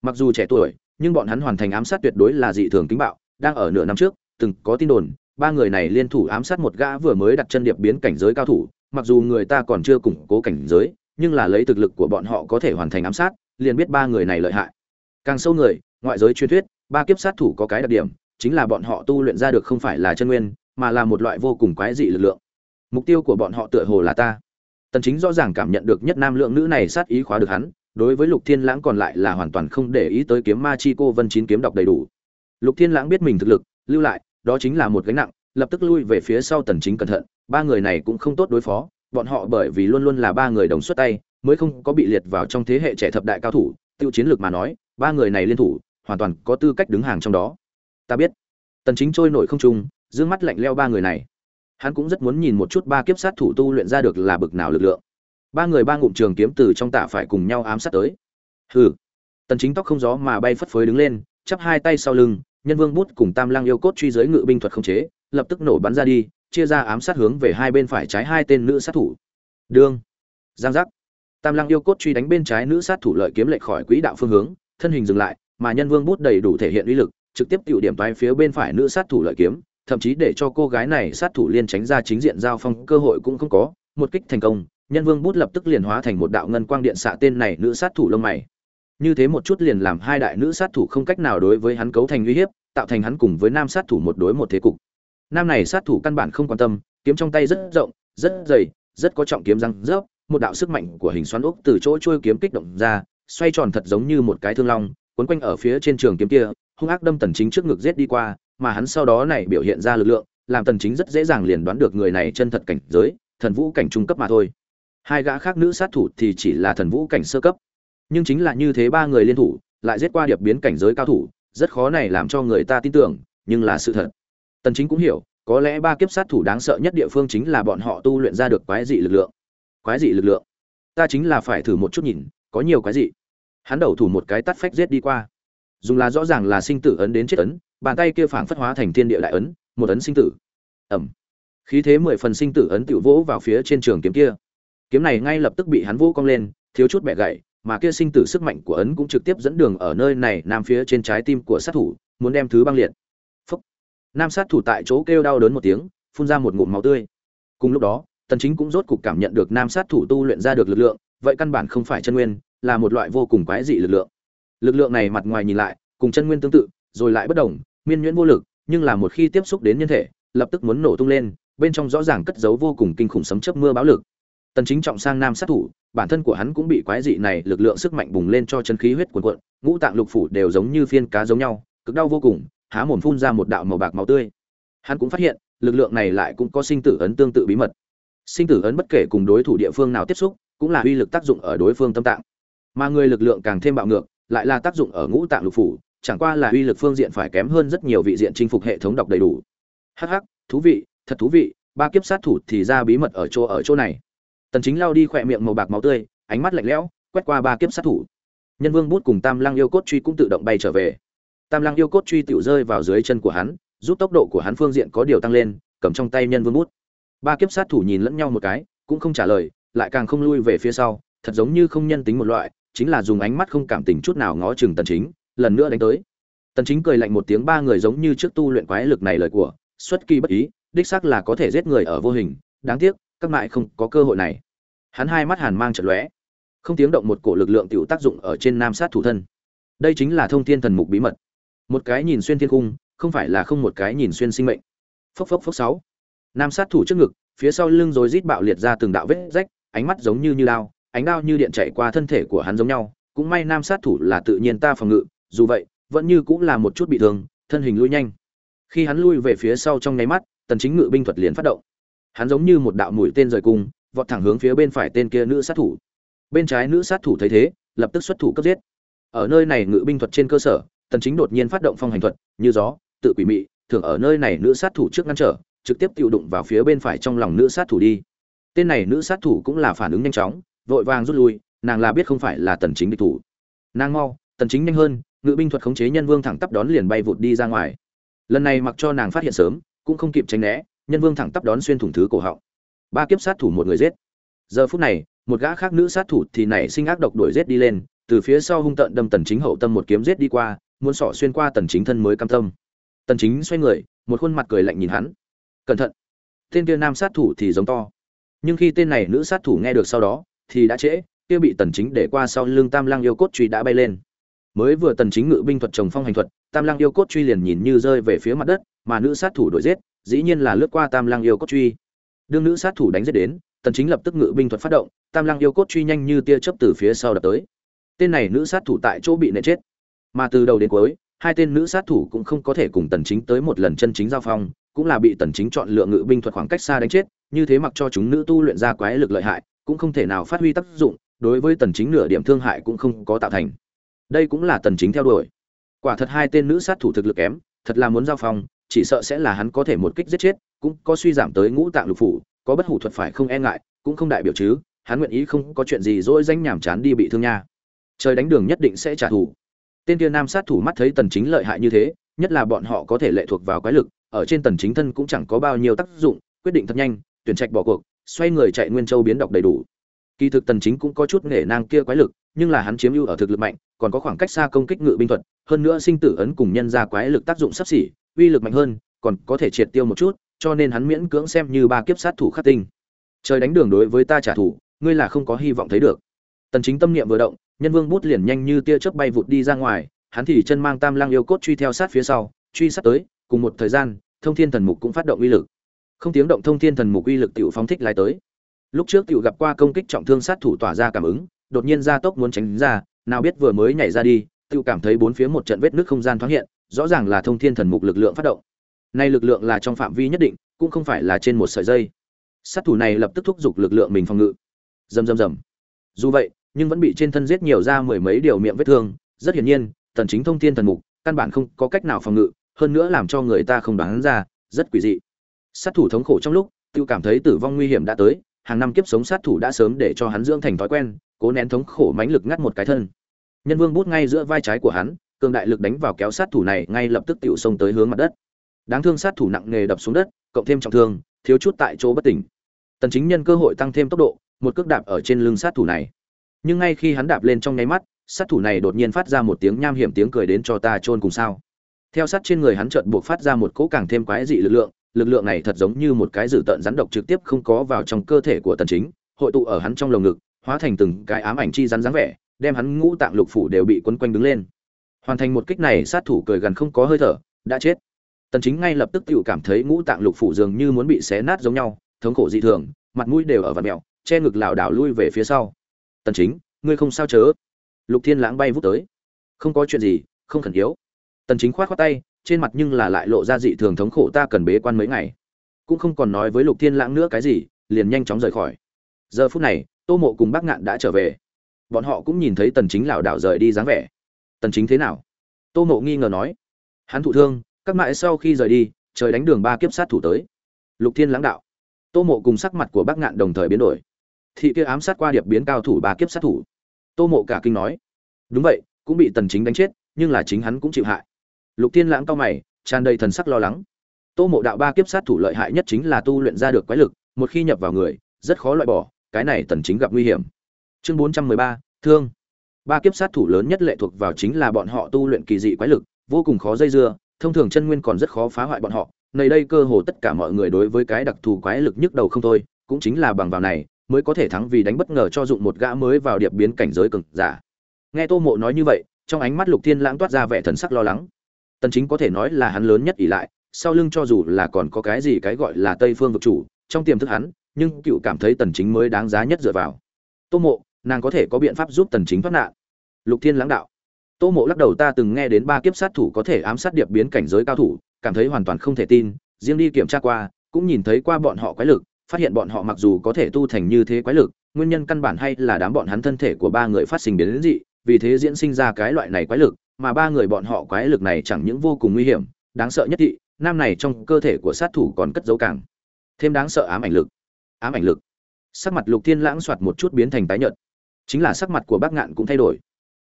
Mặc dù trẻ tuổi nhưng bọn hắn hoàn thành ám sát tuyệt đối là dị thường kính bạo đang ở nửa năm trước từng có tin đồn ba người này liên thủ ám sát một gã vừa mới đặt chân điệp biến cảnh giới cao thủ mặc dù người ta còn chưa củng cố cảnh giới nhưng là lấy thực lực của bọn họ có thể hoàn thành ám sát, liền biết ba người này lợi hại. Càng sâu người, ngoại giới truyền thuyết, ba kiếp sát thủ có cái đặc điểm, chính là bọn họ tu luyện ra được không phải là chân nguyên, mà là một loại vô cùng quái dị lực lượng. Mục tiêu của bọn họ tựa hồ là ta. Tần chính rõ ràng cảm nhận được nhất nam lượng nữ này sát ý khóa được hắn, đối với lục thiên lãng còn lại là hoàn toàn không để ý tới kiếm ma chi cô vân chín kiếm đọc đầy đủ. Lục thiên lãng biết mình thực lực, lưu lại, đó chính là một gánh nặng, lập tức lui về phía sau tần chính cẩn thận, ba người này cũng không tốt đối phó bọn họ bởi vì luôn luôn là ba người đồng xuất tay, mới không có bị liệt vào trong thế hệ trẻ thập đại cao thủ, tiêu chiến lược mà nói, ba người này liên thủ, hoàn toàn có tư cách đứng hàng trong đó. Ta biết. Tần chính trôi nổi không trung, dương mắt lạnh lẽo ba người này. Hắn cũng rất muốn nhìn một chút ba kiếp sát thủ tu luyện ra được là bực nào lực lượng. Ba người ba ngụm trường kiếm từ trong tạ phải cùng nhau ám sát tới. Hừ. Tần chính tóc không gió mà bay phất phới đứng lên, chắp hai tay sau lưng, nhân vương bút cùng tam lang yêu cốt truy giới ngự binh thuật không chế, lập tức nổ bắn ra đi chia ra ám sát hướng về hai bên phải trái hai tên nữ sát thủ. Đương giang giác. Tam lang yêu cốt truy đánh bên trái nữ sát thủ lợi kiếm lệch khỏi quỹ đạo phương hướng, thân hình dừng lại, mà nhân vương bút đầy đủ thể hiện uy lực, trực tiếp tiểu điểm toái phía bên phải nữ sát thủ lợi kiếm, thậm chí để cho cô gái này sát thủ liên tránh ra chính diện giao phong, cơ hội cũng không có, một kích thành công, nhân vương bút lập tức liền hóa thành một đạo ngân quang điện xạ tên này nữ sát thủ lông mày. Như thế một chút liền làm hai đại nữ sát thủ không cách nào đối với hắn cấu thành uy hiếp, tạo thành hắn cùng với nam sát thủ một đối một thế cục nam này sát thủ căn bản không quan tâm, kiếm trong tay rất rộng, rất dày, rất có trọng kiếm răng rớp, một đạo sức mạnh của hình xoắn ốc từ chỗ trôi kiếm kích động ra, xoay tròn thật giống như một cái thương long quấn quanh ở phía trên trường kiếm kia, hung ác đâm tần chính trước ngực giết đi qua, mà hắn sau đó này biểu hiện ra lực lượng, làm tần chính rất dễ dàng liền đoán được người này chân thật cảnh giới, thần vũ cảnh trung cấp mà thôi. Hai gã khác nữ sát thủ thì chỉ là thần vũ cảnh sơ cấp. Nhưng chính là như thế ba người liên thủ, lại giết qua điệp biến cảnh giới cao thủ, rất khó này làm cho người ta tin tưởng, nhưng là sự thật tần chính cũng hiểu, có lẽ ba kiếp sát thủ đáng sợ nhất địa phương chính là bọn họ tu luyện ra được quái dị lực lượng. Quái dị lực lượng? Ta chính là phải thử một chút nhìn, có nhiều quái dị. Hắn đầu thủ một cái tắt phách giết đi qua. Dùng là rõ ràng là sinh tử ấn đến chết ấn, bàn tay kia phảng phất hóa thành thiên địa đại ấn, một ấn sinh tử. Ẩm. Khí thế mười phần sinh tử ấn tiểu vỗ vào phía trên trường kiếm kia. Kiếm này ngay lập tức bị hắn vỗ cong lên, thiếu chút bẻ gãy, mà kia sinh tử sức mạnh của ấn cũng trực tiếp dẫn đường ở nơi này, nam phía trên trái tim của sát thủ, muốn đem thứ băng liệt nam sát thủ tại chỗ kêu đau đớn một tiếng, phun ra một ngụm máu tươi. Cùng lúc đó, tần chính cũng rốt cục cảm nhận được nam sát thủ tu luyện ra được lực lượng, vậy căn bản không phải chân nguyên, là một loại vô cùng quái dị lực lượng. Lực lượng này mặt ngoài nhìn lại, cùng chân nguyên tương tự, rồi lại bất đồng, miên nhuyễn vô lực, nhưng là một khi tiếp xúc đến nhân thể, lập tức muốn nổ tung lên, bên trong rõ ràng cất giấu vô cùng kinh khủng sấm chớp mưa bão lực. Tần chính trọng sang nam sát thủ, bản thân của hắn cũng bị quái dị này lực lượng sức mạnh bùng lên cho chân khí huyết cuồn cuộn, ngũ tạng lục phủ đều giống như phiên cá giống nhau, cực đau vô cùng há mồm phun ra một đạo màu bạc máu tươi. Hắn cũng phát hiện, lực lượng này lại cũng có sinh tử ấn tương tự bí mật. Sinh tử ấn bất kể cùng đối thủ địa phương nào tiếp xúc, cũng là uy lực tác dụng ở đối phương tâm tạng. Mà người lực lượng càng thêm bạo ngược, lại là tác dụng ở ngũ tạng lục phủ, chẳng qua là uy lực phương diện phải kém hơn rất nhiều vị diện chinh phục hệ thống đọc đầy đủ. Hắc hắc, thú vị, thật thú vị, ba kiếp sát thủ thì ra bí mật ở chỗ ở chỗ này. Tần chính lao đi khỏe miệng màu bạc máu tươi, ánh mắt lạnh lẽo, quét qua ba kiếp sát thủ. Nhân vương bút cùng tam lăng yêu cốt truy cũng tự động bay trở về tam lăng yêu cốt truy tiểu rơi vào dưới chân của hắn, giúp tốc độ của hắn phương diện có điều tăng lên, cầm trong tay nhân vương bút. Ba kiếp sát thủ nhìn lẫn nhau một cái, cũng không trả lời, lại càng không lui về phía sau, thật giống như không nhân tính một loại, chính là dùng ánh mắt không cảm tình chút nào ngó chừng tần chính, lần nữa đánh tới. Tần chính cười lạnh một tiếng, ba người giống như trước tu luyện quái lực này lời của, xuất kỳ bất ý, đích xác là có thể giết người ở vô hình, đáng tiếc, các mại không có cơ hội này. Hắn hai mắt hàn mang chật lóe, không tiếng động một cổ lực lượng tiểu tác dụng ở trên nam sát thủ thân. Đây chính là thông thiên thần mục bí mật một cái nhìn xuyên thiên cung không phải là không một cái nhìn xuyên sinh mệnh. Phốc phốc phốc sáu. Nam sát thủ trước ngực phía sau lưng rồi rít bạo liệt ra từng đạo vết rách ánh mắt giống như như đao, ánh đao như điện chạy qua thân thể của hắn giống nhau. Cũng may nam sát thủ là tự nhiên ta phòng ngự dù vậy vẫn như cũng là một chút bị thương thân hình lui nhanh. Khi hắn lui về phía sau trong nháy mắt tần chính ngự binh thuật liền phát động. Hắn giống như một đạo mũi tên rời cung vọt thẳng hướng phía bên phải tên kia nữ sát thủ. Bên trái nữ sát thủ thấy thế lập tức xuất thủ cấp giết. Ở nơi này ngự binh thuật trên cơ sở tần chính đột nhiên phát động phong hành thuật, như gió, tự quỷ mị, thường ở nơi này nữ sát thủ trước ngăn trở, trực tiếp tiêu đụng vào phía bên phải trong lòng nữ sát thủ đi. Tên này nữ sát thủ cũng là phản ứng nhanh chóng, vội vàng rút lui, nàng là biết không phải là tần chính địch thủ. Nàng mau, tần chính nhanh hơn, ngự binh thuật khống chế nhân vương thẳng tắp đón liền bay vụt đi ra ngoài. Lần này mặc cho nàng phát hiện sớm, cũng không kịp tránh né, nhân vương thẳng tắp đón xuyên thủng thứ cổ họng. Ba kiếp sát thủ một người giết. Giờ phút này, một gã khác nữ sát thủ thì nảy sinh ác độc đuổi giết đi lên, từ phía sau hung tận đâm tần chính hậu tâm một kiếm giết đi qua muốn sọ xuyên qua tần chính thân mới cam tâm. Tần chính xoay người, một khuôn mặt cười lạnh nhìn hắn. Cẩn thận. Tên kia nam sát thủ thì giống to. Nhưng khi tên này nữ sát thủ nghe được sau đó, thì đã trễ, kia bị tần chính để qua sau lưng tam lang yêu cốt truy đã bay lên. Mới vừa tần chính ngự binh thuật trồng phong hành thuật, tam lang yêu cốt truy liền nhìn như rơi về phía mặt đất, mà nữ sát thủ đuổi giết, dĩ nhiên là lướt qua tam lang yêu cốt truy. Đương nữ sát thủ đánh giết đến, tần chính lập tức ngự binh thuật phát động, tam lang yêu cốt truy nhanh như tia chớp từ phía sau đập tới. Tên này nữ sát thủ tại chỗ bị nện chết mà từ đầu đến cuối, hai tên nữ sát thủ cũng không có thể cùng tần chính tới một lần chân chính giao phong, cũng là bị tần chính chọn lựa ngự binh thuật khoảng cách xa đánh chết, như thế mặc cho chúng nữ tu luyện ra quái lực lợi hại, cũng không thể nào phát huy tác dụng, đối với tần chính nửa điểm thương hại cũng không có tạo thành. Đây cũng là tần chính theo đuổi. Quả thật hai tên nữ sát thủ thực lực kém, thật là muốn giao phong, chỉ sợ sẽ là hắn có thể một kích giết chết, cũng có suy giảm tới ngũ tạng lục phủ, có bất hủ thuật phải không e ngại, cũng không đại biểu chứ, hắn nguyện ý không có chuyện gì dỗi danh nhảm chán đi bị thương nha. Trời đánh đường nhất định sẽ trả thù tên kia nam sát thủ mắt thấy tần chính lợi hại như thế, nhất là bọn họ có thể lệ thuộc vào quái lực, ở trên tần chính thân cũng chẳng có bao nhiêu tác dụng, quyết định thật nhanh, tuyển trạch bỏ cuộc, xoay người chạy nguyên châu biến độc đầy đủ. Kỳ thực tần chính cũng có chút nghề nang kia quái lực, nhưng là hắn chiếm ưu ở thực lực mạnh, còn có khoảng cách xa công kích ngự binh thuật, hơn nữa sinh tử ấn cùng nhân ra quái lực tác dụng sắp xỉ, uy lực mạnh hơn, còn có thể triệt tiêu một chút, cho nên hắn miễn cưỡng xem như ba kiếp sát thủ khắc tinh. Trời đánh đường đối với ta trả thù, ngươi là không có hy vọng thấy được. Tần chính tâm niệm vừa động nhân vương bút liền nhanh như tia chớp bay vụt đi ra ngoài, hắn thì chân mang tam lang yêu cốt truy theo sát phía sau, truy sát tới, cùng một thời gian, thông thiên thần mục cũng phát động uy lực. Không tiếng động thông thiên thần mục uy lực tiểu phóng thích lại tới. Lúc trước tiểu gặp qua công kích trọng thương sát thủ tỏa ra cảm ứng, đột nhiên ra tốc muốn tránh ra, nào biết vừa mới nhảy ra đi, tiểu cảm thấy bốn phía một trận vết nước không gian thoáng hiện, rõ ràng là thông thiên thần mục lực lượng phát động. Nay lực lượng là trong phạm vi nhất định, cũng không phải là trên một sợi dây. Sát thủ này lập tức thúc giục lực lượng mình phòng ngự. Rầm rầm rầm. Dù vậy nhưng vẫn bị trên thân giết nhiều ra mười mấy điều miệng vết thương. Rất hiển nhiên tần chính thông thiên thần mục, căn bản không có cách nào phòng ngự, hơn nữa làm cho người ta không đoán ra, rất quỷ dị. Sát thủ thống khổ trong lúc tự cảm thấy tử vong nguy hiểm đã tới, hàng năm kiếp sống sát thủ đã sớm để cho hắn dưỡng thành thói quen, cố nén thống khổ mãnh lực ngắt một cái thân. Nhân vương bút ngay giữa vai trái của hắn, cường đại lực đánh vào kéo sát thủ này, ngay lập tức tiểu xông tới hướng mặt đất. Đáng thương sát thủ nặng nề đập xuống đất, cộng thêm trọng thương, thiếu chút tại chỗ bất tỉnh. Tần chính nhân cơ hội tăng thêm tốc độ, một cước đạp ở trên lưng sát thủ này nhưng ngay khi hắn đạp lên trong nháy mắt, sát thủ này đột nhiên phát ra một tiếng nham hiểm tiếng cười đến cho ta chôn cùng sao. Theo sát trên người hắn chợt buộc phát ra một cỗ càng thêm quái dị lực lượng lực lượng này thật giống như một cái dữ tợn rắn độc trực tiếp không có vào trong cơ thể của tần chính, hội tụ ở hắn trong lồng ngực, hóa thành từng cái ám ảnh chi rắn dáng vẻ, đem hắn ngũ tạng lục phủ đều bị quấn quanh đứng lên. Hoàn thành một kích này, sát thủ cười gần không có hơi thở, đã chết. Tần chính ngay lập tức tự cảm thấy ngũ tạng lục phủ dường như muốn bị xé nát giống nhau, thống khổ dị thường, mặt mũi đều ở vạt mèo, che ngực lảo đảo lui về phía sau tần chính, ngươi không sao chớ. Lục thiên lãng bay vút tới. Không có chuyện gì, không khẩn yếu. Tần chính khoát khoát tay, trên mặt nhưng là lại lộ ra dị thường thống khổ ta cần bế quan mấy ngày. Cũng không còn nói với lục thiên lãng nữa cái gì, liền nhanh chóng rời khỏi. Giờ phút này, tô mộ cùng bác ngạn đã trở về. Bọn họ cũng nhìn thấy tần chính lảo đảo rời đi dáng vẻ. Tần chính thế nào? Tô mộ nghi ngờ nói. Hắn thụ thương, các mại sau khi rời đi, trời đánh đường ba kiếp sát thủ tới. Lục thiên lãng đạo. Tô mộ cùng sắc mặt của bác ngạn đồng thời biến đổi thị kia ám sát qua điệp biến cao thủ ba kiếp sát thủ. Tô mộ cả kinh nói đúng vậy cũng bị tần chính đánh chết nhưng là chính hắn cũng chịu hại. Lục thiên lãng cao mày tràn đầy thần sắc lo lắng. Tô mộ đạo ba kiếp sát thủ lợi hại nhất chính là tu luyện ra được quái lực một khi nhập vào người rất khó loại bỏ cái này tần chính gặp nguy hiểm. Chương 413, thương. Ba kiếp sát thủ lớn nhất lệ thuộc vào chính là bọn họ tu luyện kỳ dị quái lực vô cùng khó dây dưa thông thường chân nguyên còn rất khó phá hoại bọn họ. Nơi đây cơ hồ tất cả mọi người đối với cái đặc thù quái lực nhức đầu không thôi cũng chính là bằng vào này mới có thể thắng vì đánh bất ngờ cho dụng một gã mới vào điệp biến cảnh giới cực giả. Nghe tô mộ nói như vậy, trong ánh mắt lục thiên lãng toát ra vẻ thần sắc lo lắng. Tần chính có thể nói là hắn lớn nhất ỷ lại, sau lưng cho dù là còn có cái gì cái gọi là tây phương vực chủ, trong tiềm thức hắn, nhưng cựu cảm thấy tần chính mới đáng giá nhất dựa vào. Tô mộ, nàng có thể có biện pháp giúp tần chính thoát nạn? Lục thiên lãng đạo. Tô mộ lắc đầu ta từng nghe đến ba kiếp sát thủ có thể ám sát điệp biến cảnh giới cao thủ, cảm thấy hoàn toàn không thể tin, riêng đi kiểm tra qua, cũng nhìn thấy qua bọn họ quái lực phát hiện bọn họ mặc dù có thể tu thành như thế quái lực, nguyên nhân căn bản hay là đám bọn hắn thân thể của ba người phát sinh biến dị, vì thế diễn sinh ra cái loại này quái lực, mà ba người bọn họ quái lực này chẳng những vô cùng nguy hiểm, đáng sợ nhất thị, nam này trong cơ thể của sát thủ còn cất dấu càng thêm đáng sợ ám ảnh lực. Ám ảnh lực. Sắc mặt lục thiên lãng soạt một chút biến thành tái nhợt. Chính là sắc mặt của bác ngạn cũng thay đổi.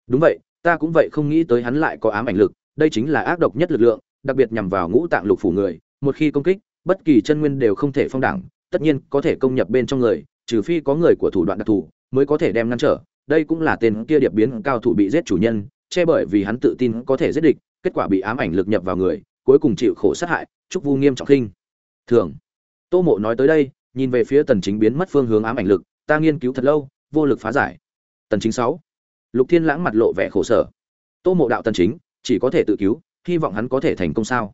Đúng vậy, ta cũng vậy không nghĩ tới hắn lại có ám ảnh lực, đây chính là ác độc nhất lực lượng, đặc biệt nhằm vào ngũ tạng lục phủ người, một khi công kích, bất kỳ chân nguyên đều không thể phong đẳng tất nhiên có thể công nhập bên trong người, trừ phi có người của thủ đoạn đặc thù mới có thể đem ngăn trở. Đây cũng là tên kia điệp biến cao thủ bị giết chủ nhân, che bởi vì hắn tự tin có thể giết địch, kết quả bị ám ảnh lực nhập vào người, cuối cùng chịu khổ sát hại, chúc vu nghiêm trọng khinh. Thường, tô mộ nói tới đây, nhìn về phía tần chính biến mất phương hướng ám ảnh lực, ta nghiên cứu thật lâu, vô lực phá giải. Tần chính sáu, lục thiên lãng mặt lộ vẻ khổ sở. Tô mộ đạo tần chính, chỉ có thể tự cứu, hy vọng hắn có thể thành công sao?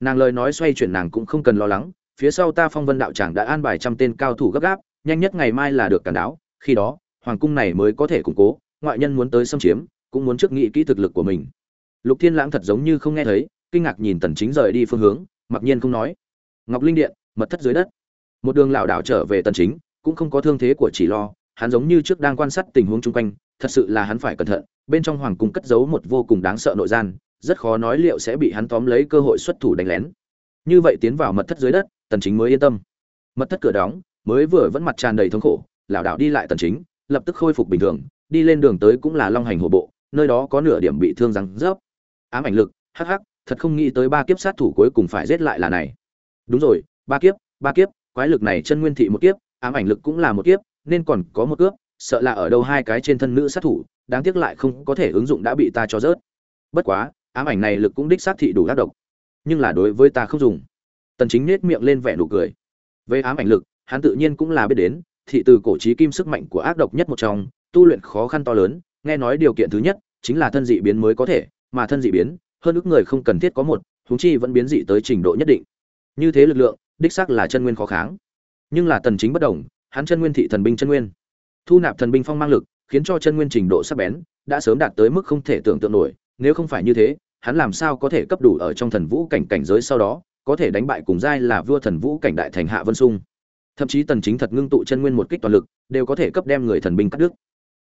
Nàng lời nói xoay chuyển nàng cũng không cần lo lắng phía sau ta phong vân đạo tràng đã an bài trăm tên cao thủ gấp gáp, nhanh nhất ngày mai là được cản đáo khi đó, hoàng cung này mới có thể củng cố, ngoại nhân muốn tới xâm chiếm, cũng muốn trước nghĩ kỹ thực lực của mình. Lục thiên lãng thật giống như không nghe thấy, kinh ngạc nhìn tần chính rời đi phương hướng, mặc nhiên không nói. Ngọc linh điện, mật thất dưới đất. Một đường lão đảo trở về tần chính, cũng không có thương thế của chỉ lo, hắn giống như trước đang quan sát tình huống chung quanh, thật sự là hắn phải cẩn thận, bên trong hoàng cung cất giấu một vô cùng đáng sợ nội gian, rất khó nói liệu sẽ bị hắn tóm lấy cơ hội xuất thủ đánh lén. Như vậy tiến vào mật thất dưới đất tần chính mới yên tâm. Mất thất cửa đóng, mới vừa vẫn mặt tràn đầy thống khổ lão đảo đi lại tần chính, lập tức khôi phục bình thường, đi lên đường tới cũng là long hành hồ bộ, nơi đó có nửa điểm bị thương răng rớp. Ám ảnh lực, hắc hắc, thật không nghĩ tới ba kiếp sát thủ cuối cùng phải giết lại là này. Đúng rồi, ba kiếp ba kiếp, quái lực này chân nguyên thị một kiếp, ám ảnh lực cũng là một kiếp, nên còn có một cướp, sợ là ở đâu hai cái trên thân nữ sát thủ, đáng tiếc lại không có thể ứng dụng đã bị ta cho rớt. Bất quá, ám ảnh này lực cũng đích xác thị đủ tác độc nhưng là đối với ta không dùng tần chính nết miệng lên vẻ nụ cười. Về ám ảnh lực, hắn tự nhiên cũng là biết đến, thị từ cổ chí kim sức mạnh của ác độc nhất một trong, tu luyện khó khăn to lớn, nghe nói điều kiện thứ nhất chính là thân dị biến mới có thể, mà thân dị biến, hơn ước người không cần thiết có một, huống chi vẫn biến dị tới trình độ nhất định. Như thế lực lượng, đích xác là chân nguyên khó kháng. Nhưng là tần chính bất động hắn chân nguyên thị thần binh chân nguyên. Thu nạp thần binh phong mang lực, khiến cho chân nguyên trình độ sắc bén, đã sớm đạt tới mức không thể tưởng tượng nổi, nếu không phải như thế, hắn làm sao có thể cấp đủ ở trong thần vũ cảnh cảnh giới sau đó? Có thể đánh bại cùng giai là vua thần vũ cảnh đại thành hạ vân sung. Thậm chí tần chính thật ngưng tụ chân nguyên một kích toàn lực, đều có thể cấp đem người thần binh cắt đứt.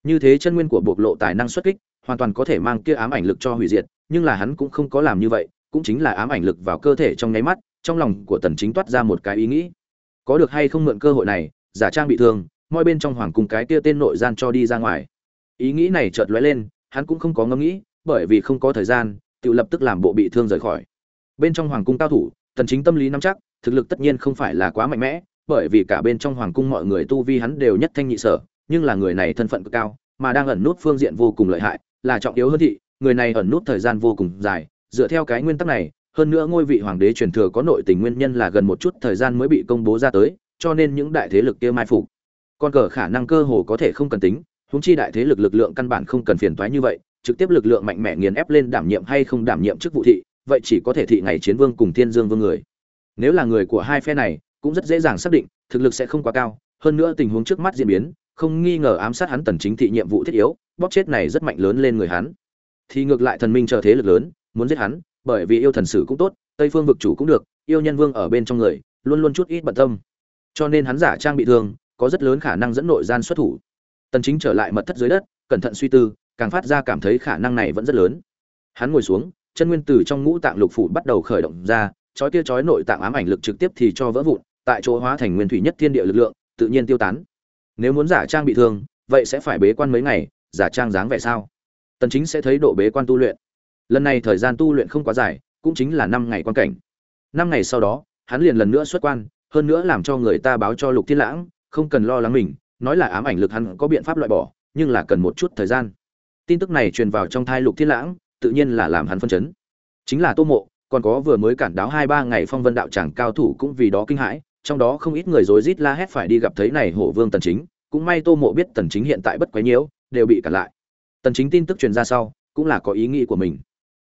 Như thế chân nguyên của bộc lộ tài năng xuất kích, hoàn toàn có thể mang kia ám ảnh lực cho hủy diệt, nhưng là hắn cũng không có làm như vậy, cũng chính là ám ảnh lực vào cơ thể trong nháy mắt, trong lòng của tần chính toát ra một cái ý nghĩ. Có được hay không mượn cơ hội này, giả trang bị thương, mọi bên trong hoàng cung cái kia tên nội gian cho đi ra ngoài. Ý nghĩ này chợt lóe lên, hắn cũng không có ngẫm nghĩ, bởi vì không có thời gian, tự lập tức làm bộ bị thương rời khỏi. Bên trong hoàng cung cao thủ tần chính tâm lý nắm chắc, thực lực tất nhiên không phải là quá mạnh mẽ, bởi vì cả bên trong hoàng cung mọi người tu vi hắn đều nhất thanh nhị sở, nhưng là người này thân phận cực cao, mà đang ẩn nút phương diện vô cùng lợi hại, là trọng yếu hơn thị, người này ẩn nút thời gian vô cùng dài, dựa theo cái nguyên tắc này, hơn nữa ngôi vị hoàng đế truyền thừa có nội tình nguyên nhân là gần một chút thời gian mới bị công bố ra tới, cho nên những đại thế lực kia mai phục. Con cờ khả năng cơ hồ có thể không cần tính húng chi đại thế lực lực lượng căn bản không cần phiền toái như vậy, trực tiếp lực lượng mạnh mẽ nghiền ép lên đảm nhiệm hay không đảm nhiệm chức vụ thị vậy chỉ có thể thị ngày chiến vương cùng thiên dương vương người. Nếu là người của hai phe này, cũng rất dễ dàng xác định, thực lực sẽ không quá cao. Hơn nữa tình huống trước mắt diễn biến, không nghi ngờ ám sát hắn tần chính thị nhiệm vụ thiết yếu, bóp chết này rất mạnh lớn lên người hắn. Thì ngược lại thần minh chờ thế lực lớn, muốn giết hắn, bởi vì yêu thần sử cũng tốt, tây phương vực chủ cũng được, yêu nhân vương ở bên trong người, luôn luôn chút ít bận tâm. Cho nên hắn giả trang bị thương có rất lớn khả năng dẫn nội gian xuất thủ. Tần chính trở lại mật thất dưới đất, cẩn thận suy tư, càng phát ra cảm thấy khả năng này vẫn rất lớn. Hắn ngồi xuống chân nguyên tử trong ngũ tạng lục phủ bắt đầu khởi động ra, chói kia chói nội tạng ám ảnh lực trực tiếp thì cho vỡ vụn, tại chỗ hóa thành nguyên thủy nhất thiên địa lực lượng, tự nhiên tiêu tán. Nếu muốn giả trang bị thương, vậy sẽ phải bế quan mấy ngày, giả trang dáng vẻ sao? Tần chính sẽ thấy độ bế quan tu luyện. Lần này thời gian tu luyện không quá dài, cũng chính là năm ngày quan cảnh. Năm ngày sau đó, hắn liền lần nữa xuất quan, hơn nữa làm cho người ta báo cho lục thiên lãng, không cần lo lắng mình, nói là ám ảnh lực hắn có biện pháp loại bỏ, nhưng là cần một chút thời gian. Tin tức này truyền vào trong thai lục thiên lãng tự nhiên là làm hắn phân chấn. Chính là tô mộ, còn có vừa mới cản đáo hai ba ngày phong vân đạo tràng cao thủ cũng vì đó kinh hãi, trong đó không ít người rối rít la hét phải đi gặp thấy này hổ vương tần chính, cũng may tô mộ biết tần chính hiện tại bất quấy nhiễu, đều bị cản lại. Tần chính tin tức truyền ra sau, cũng là có ý nghĩ của mình.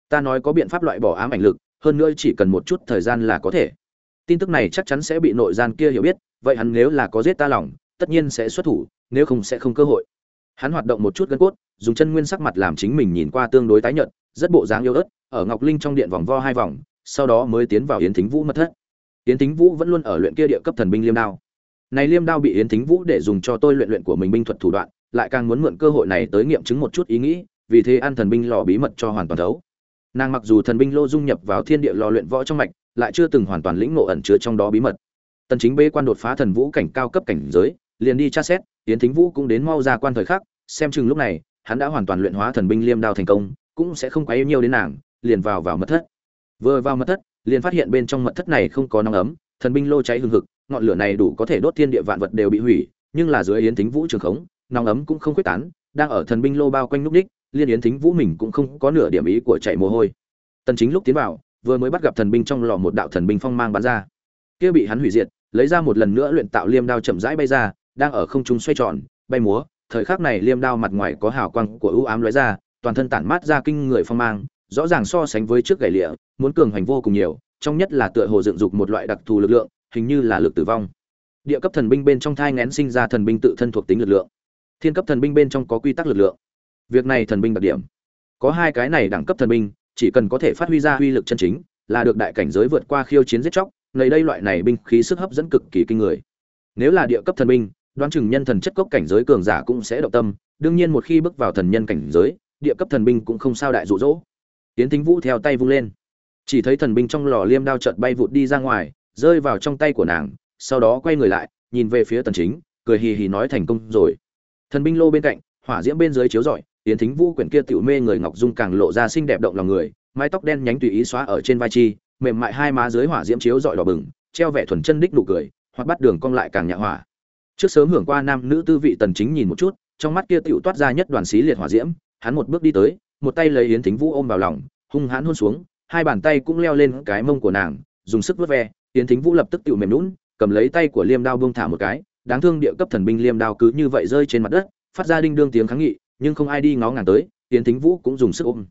Ta nói có biện pháp loại bỏ ám ảnh lực, hơn nữa chỉ cần một chút thời gian là có thể. Tin tức này chắc chắn sẽ bị nội gian kia hiểu biết, vậy hắn nếu là có giết ta lòng, tất nhiên sẽ xuất thủ, nếu không sẽ không cơ hội hắn hoạt động một chút gân cốt, dùng chân nguyên sắc mặt làm chính mình nhìn qua tương đối tái nhợt, rất bộ dáng yếu ớt, ở ngọc linh trong điện vòng vo hai vòng, sau đó mới tiến vào yến thính vũ mật thất. Yến thính vũ vẫn luôn ở luyện kia địa cấp thần binh liêm đao. Này liêm đao bị yến thính vũ để dùng cho tôi luyện luyện của mình binh thuật thủ đoạn, lại càng muốn mượn cơ hội này tới nghiệm chứng một chút ý nghĩ, vì thế ăn thần binh lò bí mật cho hoàn toàn thấu. Nàng mặc dù thần binh lô dung nhập vào thiên địa lò luyện võ trong mạch, lại chưa từng hoàn toàn lĩnh ngộ ẩn chứa trong đó bí mật. Tần chính bê quan đột phá thần vũ cảnh cao cấp cảnh giới liền đi tra xét, yến thính vũ cũng đến mau ra quan thời khắc, xem chừng lúc này, hắn đã hoàn toàn luyện hóa thần binh liêm đao thành công, cũng sẽ không quá yêu nhiều đến nàng, liền vào vào mật thất. Vừa vào mật thất, liền phát hiện bên trong mật thất này không có nóng ấm, thần binh lô cháy hừng hực, ngọn lửa này đủ có thể đốt thiên địa vạn vật đều bị hủy, nhưng là dưới yến thính vũ trường khống, nóng ấm cũng không quyết tán, đang ở thần binh lô bao quanh núp đích liên yến thính vũ mình cũng không có nửa điểm ý của chạy mồ hôi. Tần chính lúc tiến vào, vừa mới bắt gặp thần binh trong lò một đạo thần binh phong mang bắn ra. Kia bị hắn hủy diệt, lấy ra một lần nữa luyện tạo liêm đao chậm rãi bay ra đang ở không trung xoay tròn, bay múa, thời khắc này liêm đao mặt ngoài có hào quang của ưu ám lóe ra, toàn thân tản mát ra kinh người phong mang, rõ ràng so sánh với trước gậy lịa, muốn cường hành vô cùng nhiều, trong nhất là tựa hồ dựng dục một loại đặc thù lực lượng, hình như là lực tử vong. Địa cấp thần binh bên trong thai nghén sinh ra thần binh tự thân thuộc tính lực lượng. Thiên cấp thần binh bên trong có quy tắc lực lượng. Việc này thần binh đặc điểm. Có hai cái này đẳng cấp thần binh, chỉ cần có thể phát huy ra uy lực chân chính, là được đại cảnh giới vượt qua khiêu chiến giết chóc nơi đây loại này binh khí sức hấp dẫn cực kỳ kinh người. Nếu là địa cấp thần binh đoán chừng nhân thần chất cốc cảnh giới cường giả cũng sẽ động tâm, đương nhiên một khi bước vào thần nhân cảnh giới, địa cấp thần binh cũng không sao đại dụ dỗ. Tiễn thính vũ theo tay vung lên. Chỉ thấy thần binh trong lò liêm đao chợt bay vụt đi ra ngoài, rơi vào trong tay của nàng, sau đó quay người lại, nhìn về phía tần chính, cười hì hì nói thành công rồi. Thần binh lô bên cạnh, hỏa diễm bên dưới chiếu rọi Tiễn thính vũ quyển kia tiểu mê người ngọc dung càng lộ ra xinh đẹp động lòng người, mái tóc đen nhánh tùy ý xóa ở trên vai chi, mềm mại hai má dưới hỏa diễm chiếu rọi đỏ bừng, treo vẻ thuần chân đích nụ cười hoặc bắt đường cong lại càng nhạ hỏa trước sớm hưởng qua nam nữ tư vị tần chính nhìn một chút, trong mắt kia tiểu toát ra nhất đoàn xí liệt hỏa diễm, hắn một bước đi tới, một tay lấy yến thính vũ ôm vào lòng, hung hãn hôn xuống, hai bàn tay cũng leo lên cái mông của nàng, dùng sức vớt ve, yến thính vũ lập tức tiểu mềm nũng cầm lấy tay của liêm đao buông thả một cái, đáng thương địa cấp thần binh liêm đao cứ như vậy rơi trên mặt đất, phát ra đinh đương tiếng kháng nghị, nhưng không ai đi ngó ngàng tới, yến thính vũ cũng dùng sức ôm.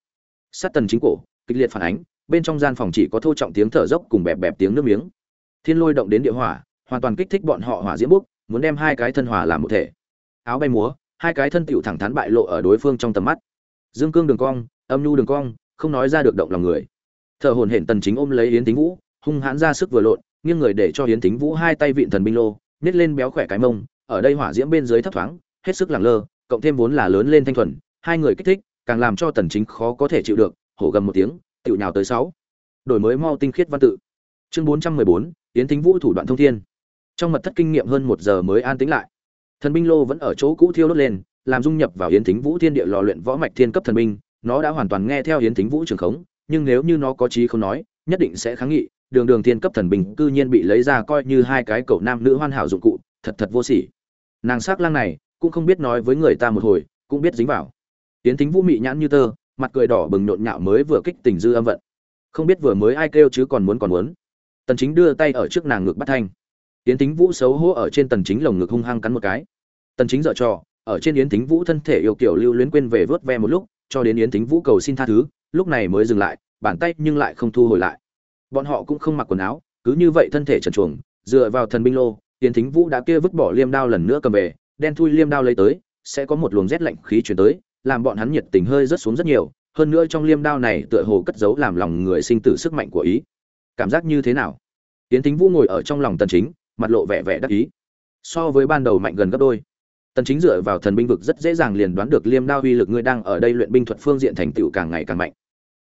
Sát tần chính cổ, kịch liệt phản ánh, bên trong gian phòng chỉ có thô trọng tiếng thở dốc cùng bẹp bẹp tiếng nước miếng. Thiên lôi động đến địa hỏa hoàn toàn kích thích bọn họ hỏa diễm bốc muốn đem hai cái thân hỏa làm một thể. Áo bay múa hai cái thân tiểu thẳng thắn bại lộ ở đối phương trong tầm mắt. Dương cương đường cong âm nhu đường cong không nói ra được động lòng người. Thở hồn hển tần chính ôm lấy yến tính vũ hung hãn ra sức vừa lộn nghiêng người để cho yến tính vũ hai tay vịn thần binh lô nhét lên béo khỏe cái mông ở đây hỏa diễm bên dưới thấp thoáng hết sức lẳng lơ cộng thêm vốn là lớn lên thanh thuần hai người kích thích càng làm cho tần chính khó có thể chịu được hổ gầm một tiếng tiểu nhào tới sáu. Đổi mới mau tinh khiết văn tự. Chương 414, yến tính vũ thủ đoạn thông thiên trong mật thất kinh nghiệm hơn một giờ mới an tĩnh lại. Thần binh lô vẫn ở chỗ cũ thiêu đốt lên, làm dung nhập vào yến thính vũ thiên địa lò luyện võ mạch thiên cấp thần binh, nó đã hoàn toàn nghe theo yến thính vũ trường khống, nhưng nếu như nó có trí không nói, nhất định sẽ kháng nghị, đường đường thiên cấp thần binh cư nhiên bị lấy ra coi như hai cái cậu nam nữ hoàn hảo dụng cụ, thật thật vô sỉ. Nàng sắc lang này, cũng không biết nói với người ta một hồi, cũng biết dính vào. Yến thính vũ mị nhãn như tơ, mặt cười đỏ bừng nhộn nhạo mới vừa kích tình dư âm vận. Không biết vừa mới ai kêu chứ còn muốn còn muốn. Tần chính đưa tay ở trước nàng ngực bắt thanh yến tính vũ xấu hổ ở trên tần chính lồng ngực hung hăng cắn một cái. Tần chính dở trò, ở trên yến tính vũ thân thể yêu kiểu lưu luyến quên về vớt ve một lúc, cho đến yến tính vũ cầu xin tha thứ, lúc này mới dừng lại, bàn tay nhưng lại không thu hồi lại. Bọn họ cũng không mặc quần áo, cứ như vậy thân thể trần truồng, dựa vào thần binh lô, yến tính vũ đã kia vứt bỏ liêm đao lần nữa cầm về, đen thui liêm đao lấy tới, sẽ có một luồng rét lạnh khí truyền tới, làm bọn hắn nhiệt tình hơi rất xuống rất nhiều, hơn nữa trong liêm đao này tựa hồ cất giấu làm lòng người sinh tử sức mạnh của ý. Cảm giác như thế nào? Yến tính vũ ngồi ở trong lòng tần chính mặt lộ vẻ vẻ đắc ý. So với ban đầu mạnh gần gấp đôi. Tần chính dựa vào thần binh vực rất dễ dàng liền đoán được liêm đao uy lực ngươi đang ở đây luyện binh thuật phương diện thành tựu càng ngày càng mạnh.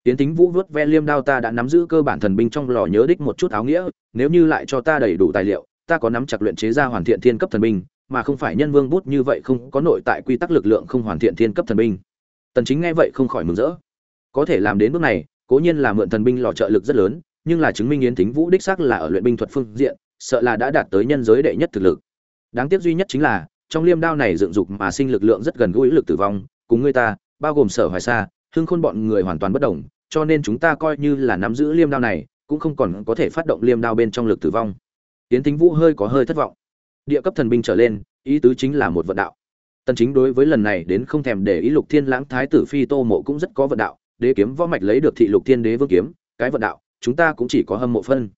Tiến tính vũ vớt ve liêm đao ta đã nắm giữ cơ bản thần binh trong lò nhớ đích một chút áo nghĩa, nếu như lại cho ta đầy đủ tài liệu, ta có nắm chặt luyện chế ra hoàn thiện thiên cấp thần binh, mà không phải nhân vương bút như vậy không có nội tại quy tắc lực lượng không hoàn thiện thiên cấp thần binh. Tần chính nghe vậy không khỏi mừng rỡ. Có thể làm đến bước này, cố nhiên là mượn thần binh lò trợ lực rất lớn, nhưng là chứng minh yến tính vũ đích xác là ở luyện binh thuật phương diện sợ là đã đạt tới nhân giới đệ nhất thực lực. Đáng tiếc duy nhất chính là, trong liêm đao này dựng dục mà sinh lực lượng rất gần gũi lực tử vong, cùng người ta, bao gồm sở hoài sa, hưng khôn bọn người hoàn toàn bất đồng, cho nên chúng ta coi như là nắm giữ liêm đao này, cũng không còn có thể phát động liêm đao bên trong lực tử vong. Tiến thính vũ hơi có hơi thất vọng. Địa cấp thần binh trở lên, ý tứ chính là một vận đạo. Tần chính đối với lần này đến không thèm để ý lục thiên lãng thái tử phi tô mộ cũng rất có vận đạo, đế kiếm võ mạch lấy được thị lục thiên đế vương kiếm, cái vận đạo, chúng ta cũng chỉ có hâm mộ phân.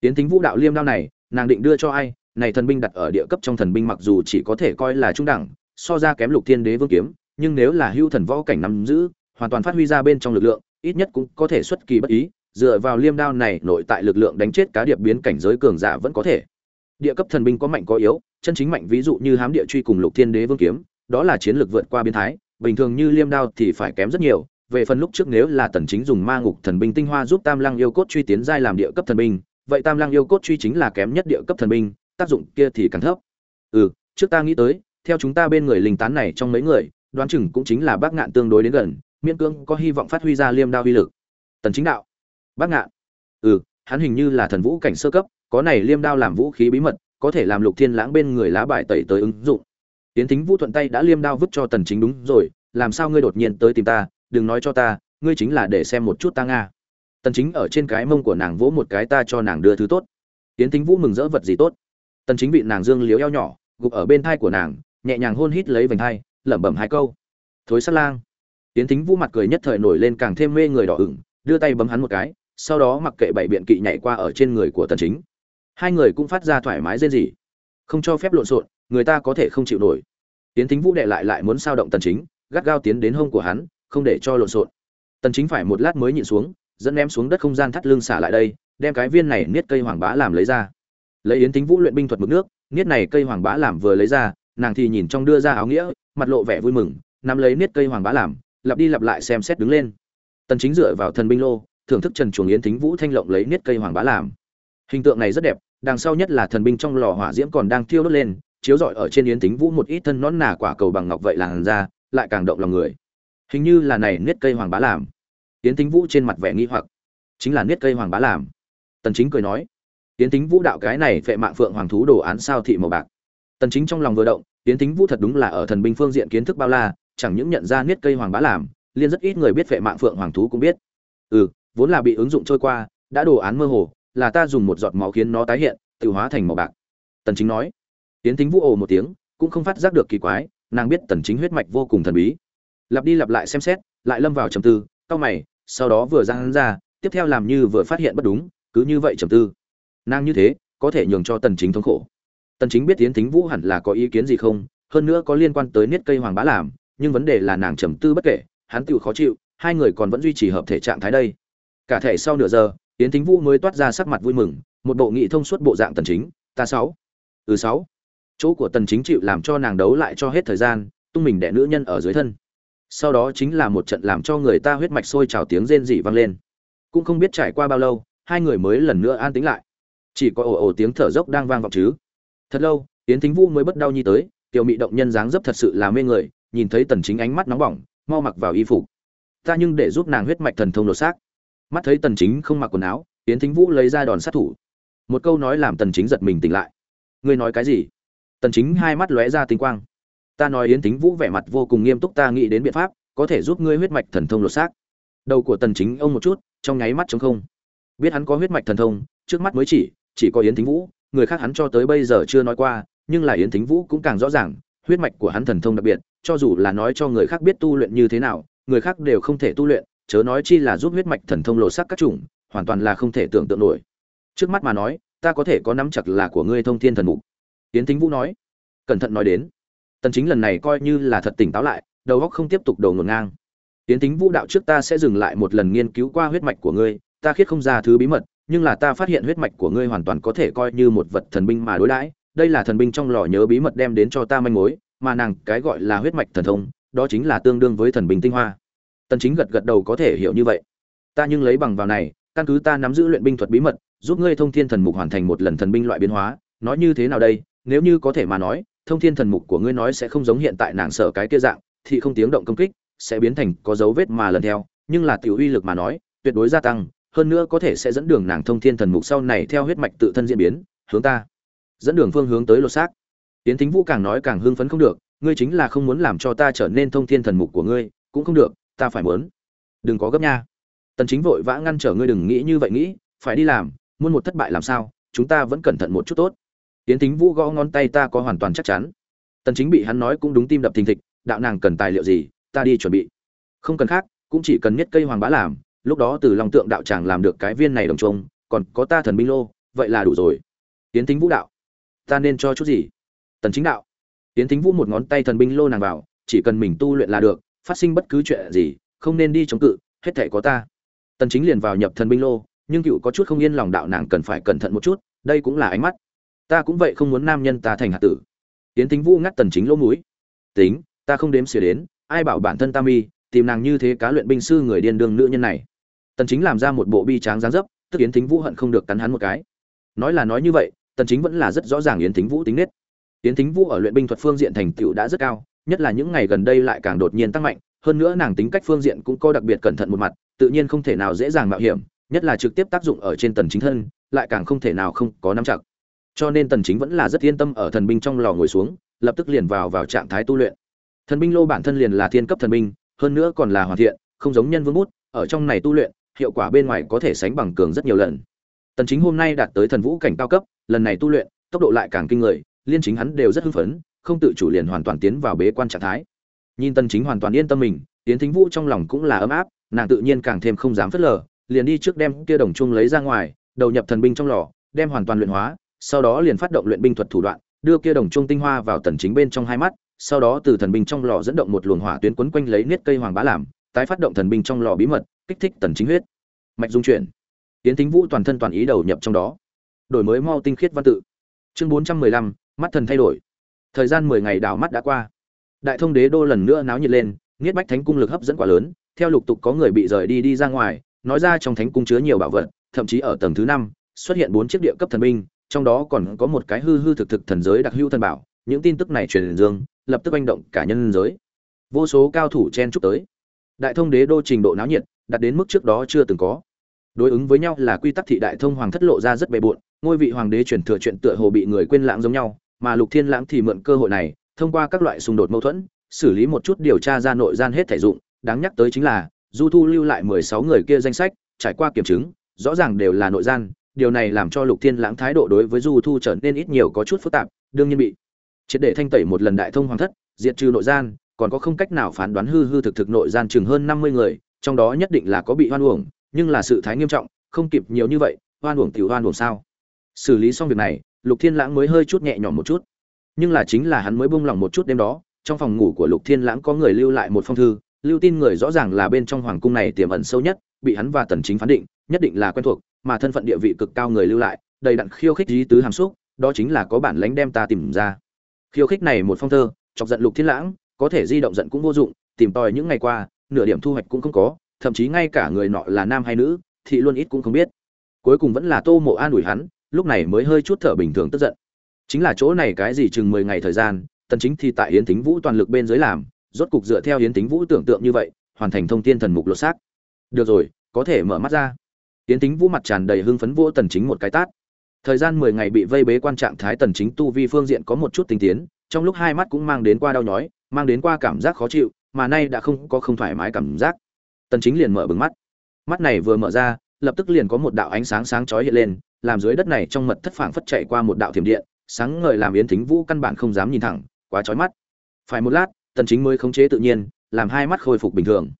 Tiến thính vũ đạo liêm đao này nàng định đưa cho ai, này thần binh đặt ở địa cấp trong thần binh mặc dù chỉ có thể coi là trung đẳng, so ra kém lục thiên đế vương kiếm, nhưng nếu là hưu thần võ cảnh nắm giữ, hoàn toàn phát huy ra bên trong lực lượng, ít nhất cũng có thể xuất kỳ bất ý, dựa vào liêm đao này nội tại lực lượng đánh chết cá điệp biến cảnh giới cường giả vẫn có thể. Địa cấp thần binh có mạnh có yếu, chân chính mạnh ví dụ như hám địa truy cùng lục thiên đế vương kiếm, đó là chiến lược vượt qua biến thái, bình thường như liêm đao thì phải kém rất nhiều, về phần lúc trước nếu là tần chính dùng ma ngục thần binh tinh hoa giúp tam lăng yêu cốt truy tiến giai làm địa cấp thần binh vậy tam lang yêu cốt truy chính là kém nhất địa cấp thần binh, tác dụng kia thì càng thấp. Ừ trước ta nghĩ tới, theo chúng ta bên người linh tán này trong mấy người, đoán chừng cũng chính là bác ngạn tương đối đến gần, miễn cưỡng có hy vọng phát huy ra liêm đao uy lực. Tần chính đạo. Bác ngạn. Ừ hắn hình như là thần vũ cảnh sơ cấp, có này liêm đao làm vũ khí bí mật, có thể làm lục thiên lãng bên người lá bài tẩy tới ứng dụng. Tiến thính vũ thuận tay đã liêm đao vứt cho tần chính đúng rồi, làm sao ngươi đột nhiên tới tìm ta, đừng nói cho ta, ngươi chính là để xem một chút ta nga tần chính ở trên cái mông của nàng vỗ một cái ta cho nàng đưa thứ tốt. Tiến thính vũ mừng rỡ vật gì tốt? Tần chính bị nàng dương liếu eo nhỏ, gục ở bên thai của nàng, nhẹ nhàng hôn hít lấy vành thai, lẩm bẩm hai câu. Thối sát lang. Tiến thính vũ mặt cười nhất thời nổi lên càng thêm mê người đỏ ửng, đưa tay bấm hắn một cái, sau đó mặc kệ bảy biện kỵ nhảy qua ở trên người của tần chính. Hai người cũng phát ra thoải mái dên gì không cho phép lộn xộn, người ta có thể không chịu nổi. Tiến thính vũ đệ lại lại muốn sao động tần chính, gắt gao tiến đến hông của hắn, không để cho lộn xộn. Tần chính phải một lát mới nhịn xuống dẫn ném xuống đất không gian thắt lưng xả lại đây, đem cái viên này niết cây hoàng bá làm lấy ra. Lấy yến tính vũ luyện binh thuật mực nước, niết này cây hoàng bá làm vừa lấy ra, nàng thì nhìn trong đưa ra áo nghĩa, mặt lộ vẻ vui mừng, nắm lấy niết cây hoàng bá làm, lặp đi lặp lại xem xét đứng lên. Tần chính dựa vào thần binh lô, thưởng thức trần chuồng yến tính vũ thanh lộng lấy niết cây hoàng bá làm. Hình tượng này rất đẹp, đằng sau nhất là thần binh trong lò hỏa diễm còn đang thiêu đốt lên, chiếu rọi ở trên yến tính vũ một ít thân nón nà quả cầu bằng ngọc vậy làn ra lại càng động lòng người. Hình như là này niết cây hoàng bá làm yến tính vũ trên mặt vẻ nghi hoặc. Chính là niết cây hoàng bá làm. Tần chính cười nói, yến tính vũ đạo cái này phệ mạng phượng hoàng thú đồ án sao thị màu bạc? Tần chính trong lòng vừa động, yến tính vũ thật đúng là ở thần binh phương diện kiến thức bao la, chẳng những nhận ra niết cây hoàng bá làm liên rất ít người biết phệ mạng phượng hoàng thú cũng biết. Ừ vốn là bị ứng dụng trôi qua, đã đồ án mơ hồ, là ta dùng một giọt máu khiến nó tái hiện, tự hóa thành màu bạc. Tần chính nói. Tiến tính vũ ồ một tiếng, cũng không phát giác được kỳ quái, nàng biết tần chính huyết mạch vô cùng thần bí. Lặp đi lặp lại xem xét, lại lâm vào trầm tư cao mày sau đó vừa ra hắn ra, tiếp theo làm như vừa phát hiện bất đúng, cứ như vậy trầm tư. Nàng như thế, có thể nhường cho tần chính thống khổ. Tần chính biết tiến thính vũ hẳn là có ý kiến gì không, hơn nữa có liên quan tới niết cây hoàng bá làm, nhưng vấn đề là nàng trầm tư bất kể, hắn tự khó chịu, hai người còn vẫn duy trì hợp thể trạng thái đây. Cả thể sau nửa giờ tiến thính vũ mới toát ra sắc mặt vui mừng, một bộ nghị thông suốt bộ dạng tần chính, ta sáu. Ừ sáu. Chỗ của tần chính chịu làm cho nàng đấu lại cho hết thời gian, tung mình đẻ nữ nhân ở dưới thân sau đó chính là một trận làm cho người ta huyết mạch sôi trào tiếng rên rỉ vang lên. Cũng không biết trải qua bao lâu, hai người mới lần nữa an tĩnh lại. Chỉ có ồ ồ tiếng thở dốc đang vang vọng chứ. Thật lâu tiến thính vũ mới bất đau nhi tới, tiểu mị động nhân dáng dấp thật sự là mê người, nhìn thấy tần chính ánh mắt nóng bỏng, mau mặc vào y phục. Ta nhưng để giúp nàng huyết mạch thần thông lột xác. Mắt thấy tần chính không mặc quần áo tiến thính vũ lấy ra đòn sát thủ. Một câu nói làm tần chính giật mình tỉnh lại. Ngươi nói cái gì? Tần chính hai mắt lóe ra tinh quang ta nói yến thính vũ vẻ mặt vô cùng nghiêm túc, ta nghĩ đến biện pháp, có thể giúp ngươi huyết mạch thần thông lột xác. Đầu của tần chính ông một chút, trong nháy mắt trống không. Biết hắn có huyết mạch thần thông, trước mắt mới chỉ chỉ có yến thính vũ, người khác hắn cho tới bây giờ chưa nói qua, nhưng là yến thính vũ cũng càng rõ ràng, huyết mạch của hắn thần thông đặc biệt, cho dù là nói cho người khác biết tu luyện như thế nào, người khác đều không thể tu luyện, chớ nói chi là giúp huyết mạch thần thông lộ sắc các chủng, hoàn toàn là không thể tưởng tượng nổi. Trước mắt mà nói, ta có thể có nắm chặt là của ngươi thông thiên thần mục. Yến thính vũ nói, cẩn thận nói đến tần chính lần này coi như là thật tỉnh táo lại, đầu óc không tiếp tục đầu ngổn ngang. Tiến tính vũ đạo trước ta sẽ dừng lại một lần nghiên cứu qua huyết mạch của ngươi, ta khiết không ra thứ bí mật, nhưng là ta phát hiện huyết mạch của ngươi hoàn toàn có thể coi như một vật thần binh mà đối đãi, đây là thần binh trong lò nhớ bí mật đem đến cho ta manh mối, mà nàng cái gọi là huyết mạch thần thông, đó chính là tương đương với thần binh tinh hoa. Tần chính gật gật đầu có thể hiểu như vậy. Ta nhưng lấy bằng vào này, căn cứ ta nắm giữ luyện binh thuật bí mật, giúp ngươi thông thiên thần mục hoàn thành một lần thần binh loại biến hóa, nói như thế nào đây, nếu như có thể mà nói thông thiên thần mục của ngươi nói sẽ không giống hiện tại nàng sợ cái kia dạng, thì không tiếng động công kích, sẽ biến thành có dấu vết mà lần theo. Nhưng là tiểu uy lực mà nói, tuyệt đối gia tăng, hơn nữa có thể sẽ dẫn đường nàng thông thiên thần mục sau này theo huyết mạch tự thân diễn biến, hướng ta. Dẫn đường phương hướng tới lột xác. Tiến thính vũ càng nói càng hưng phấn không được, ngươi chính là không muốn làm cho ta trở nên thông thiên thần mục của ngươi, cũng không được, ta phải muốn. Đừng có gấp nha. Tần chính vội vã ngăn trở ngươi đừng nghĩ như vậy nghĩ, phải đi làm, muốn một thất bại làm sao, chúng ta vẫn cẩn thận một chút tốt tiến tính vũ gõ ngón tay ta có hoàn toàn chắc chắn. Tần chính bị hắn nói cũng đúng tim đập thình thịch, đạo nàng cần tài liệu gì, ta đi chuẩn bị. Không cần khác, cũng chỉ cần nhất cây hoàng bá làm, lúc đó từ lòng tượng đạo tràng làm được cái viên này đồng trông còn có ta thần binh lô, vậy là đủ rồi. Tiến tính vũ đạo, ta nên cho chút gì? Tần chính đạo tiến tính vũ một ngón tay thần binh lô nàng vào, chỉ cần mình tu luyện là được, phát sinh bất cứ chuyện gì, không nên đi chống cự, hết thể có ta. Tần chính liền vào nhập thần binh lô, nhưng cựu có chút không yên lòng đạo nàng cần phải cẩn thận một chút, đây cũng là ánh mắt ta cũng vậy không muốn nam nhân ta thành hạt tử. Tiến tính vũ ngắt tần chính lỗ mũi. Tính, ta không đếm xỉa đến, ai bảo bản thân ta mi, tìm nàng như thế cá luyện binh sư người điên đường nữ nhân này. Tần chính làm ra một bộ bi tráng dáng dấp, tức yến thính vũ hận không được cắn hắn một cái. Nói là nói như vậy, tần chính vẫn là rất rõ ràng yến thính vũ tính nết. Yến thính vũ ở luyện binh thuật phương diện thành tựu đã rất cao, nhất là những ngày gần đây lại càng đột nhiên tăng mạnh, hơn nữa nàng tính cách phương diện cũng có đặc biệt cẩn thận một mặt, tự nhiên không thể nào dễ dàng mạo hiểm, nhất là trực tiếp tác dụng ở trên tần chính thân, lại càng không thể nào không có nắm chặt cho nên tần chính vẫn là rất yên tâm ở thần binh trong lò ngồi xuống, lập tức liền vào vào trạng thái tu luyện. Thần binh lô bản thân liền là thiên cấp thần binh, hơn nữa còn là hoàn thiện, không giống nhân vương bút, ở trong này tu luyện, hiệu quả bên ngoài có thể sánh bằng cường rất nhiều lần. Tần chính hôm nay đạt tới thần vũ cảnh cao cấp, lần này tu luyện, tốc độ lại càng kinh người, liên chính hắn đều rất hưng phấn, không tự chủ liền hoàn toàn tiến vào bế quan trạng thái. Nhìn tần chính hoàn toàn yên tâm mình tiến thính vũ trong lòng cũng là ấm áp, nàng tự nhiên càng thêm không dám phớt lờ, liền đi trước đem kia đồng chuông lấy ra ngoài, đầu nhập thần binh trong lò, đem hoàn toàn luyện hóa sau đó liền phát động luyện binh thuật thủ đoạn đưa kia đồng chuông tinh hoa vào tần chính bên trong hai mắt sau đó từ thần binh trong lò dẫn động một luồng hỏa tuyến quấn quanh lấy niết cây hoàng bá làm tái phát động thần binh trong lò bí mật kích thích tần chính huyết. Mạch dung chuyển. Tiến tính vũ toàn thân toàn ý đầu nhập trong đó. Đổi mới mau tinh khiết văn tự. Chương 415, mắt thần thay đổi. Thời gian 10 ngày đào mắt đã qua. Đại thông đế đô lần nữa náo nhiệt lên niết bách thánh cung lực hấp dẫn quá lớn theo lục tục có người bị rời đi đi ra ngoài nói ra trong thánh cung chứa nhiều bảo vật thậm chí ở tầng thứ năm xuất hiện bốn chiếc địa cấp thần binh trong đó còn có một cái hư hư thực thực thần giới đặc hữu thần bảo, những tin tức này truyền dương, lập tức manh động cả nhân giới. Vô số cao thủ chen chúc tới. Đại thông đế đô trình độ náo nhiệt, đạt đến mức trước đó chưa từng có. Đối ứng với nhau là quy tắc thị đại thông hoàng thất lộ ra rất bề bộn, ngôi vị hoàng đế chuyển thừa chuyện tựa hồ bị người quên lãng giống nhau, mà lục thiên lãng thì mượn cơ hội này, thông qua các loại xung đột mâu thuẫn, xử lý một chút điều tra ra nội gian hết thể dụng, đáng nhắc tới chính là, du thu lưu lại mười sáu người kia danh sách, trải qua kiểm chứng, rõ ràng đều là nội gian điều này làm cho lục thiên lãng thái độ đối với du thu trở nên ít nhiều có chút phức tạp, đương nhiên bị triệt để thanh tẩy một lần đại thông hoàng thất, diệt trừ nội gian, còn có không cách nào phán đoán hư hư thực thực nội gian chừng hơn năm mươi người, trong đó nhất định là có bị hoan uổng, nhưng là sự thái nghiêm trọng, không kịp nhiều như vậy, hoan uổng tiểu hoan uổng sao? Xử lý xong việc này, lục thiên lãng mới hơi chút nhẹ nhõm một chút. Nhưng là chính là hắn mới buông lỏng một chút đêm đó, trong phòng ngủ của lục thiên lãng có người lưu lại một phong thư, lưu tin người rõ ràng là bên trong hoàng cung này tiềm ẩn sâu nhất, bị hắn và tần chính phán định, nhất định là quen thuộc mà thân phận địa vị cực cao người lưu lại, đầy đặn khiêu khích lý tứ hàm xúc, đó chính là có bản lãnh đem ta tìm ra. Khiêu khích này một phong thơ, chọc giận lục thiên lãng, có thể di động giận cũng vô dụng, tìm tòi những ngày qua, nửa điểm thu hoạch cũng không có, thậm chí ngay cả người nọ là nam hay nữ thì luôn ít cũng không biết. Cuối cùng vẫn là tô mộ an ủi hắn, lúc này mới hơi chút thở bình thường tức giận. Chính là chỗ này cái gì chừng mười ngày thời gian, tần chính thì tại yến tính vũ toàn lực bên dưới làm, rốt cục dựa theo yến tính vũ tưởng tượng như vậy, hoàn thành thông thiên thần mục lột xác. Được rồi, có thể mở mắt ra yến tính vũ mặt tràn đầy hưng phấn vỗ tần chính một cái tát. Thời gian 10 ngày bị vây bế quan trạng thái tần chính tu vi phương diện có một chút tinh tiến, trong lúc hai mắt cũng mang đến qua đau nhói, mang đến qua cảm giác khó chịu, mà nay đã không có không thoải mái cảm giác. Tần chính liền mở bừng mắt. Mắt này vừa mở ra, lập tức liền có một đạo ánh sáng sáng chói hiện lên, làm dưới đất này trong mật thất phảng phất chạy qua một đạo thiểm điện, sáng ngời làm yến thính vũ căn bản không dám nhìn thẳng, quá chói mắt. Phải một lát, tần chính mới khống chế tự nhiên, làm hai mắt khôi phục bình thường.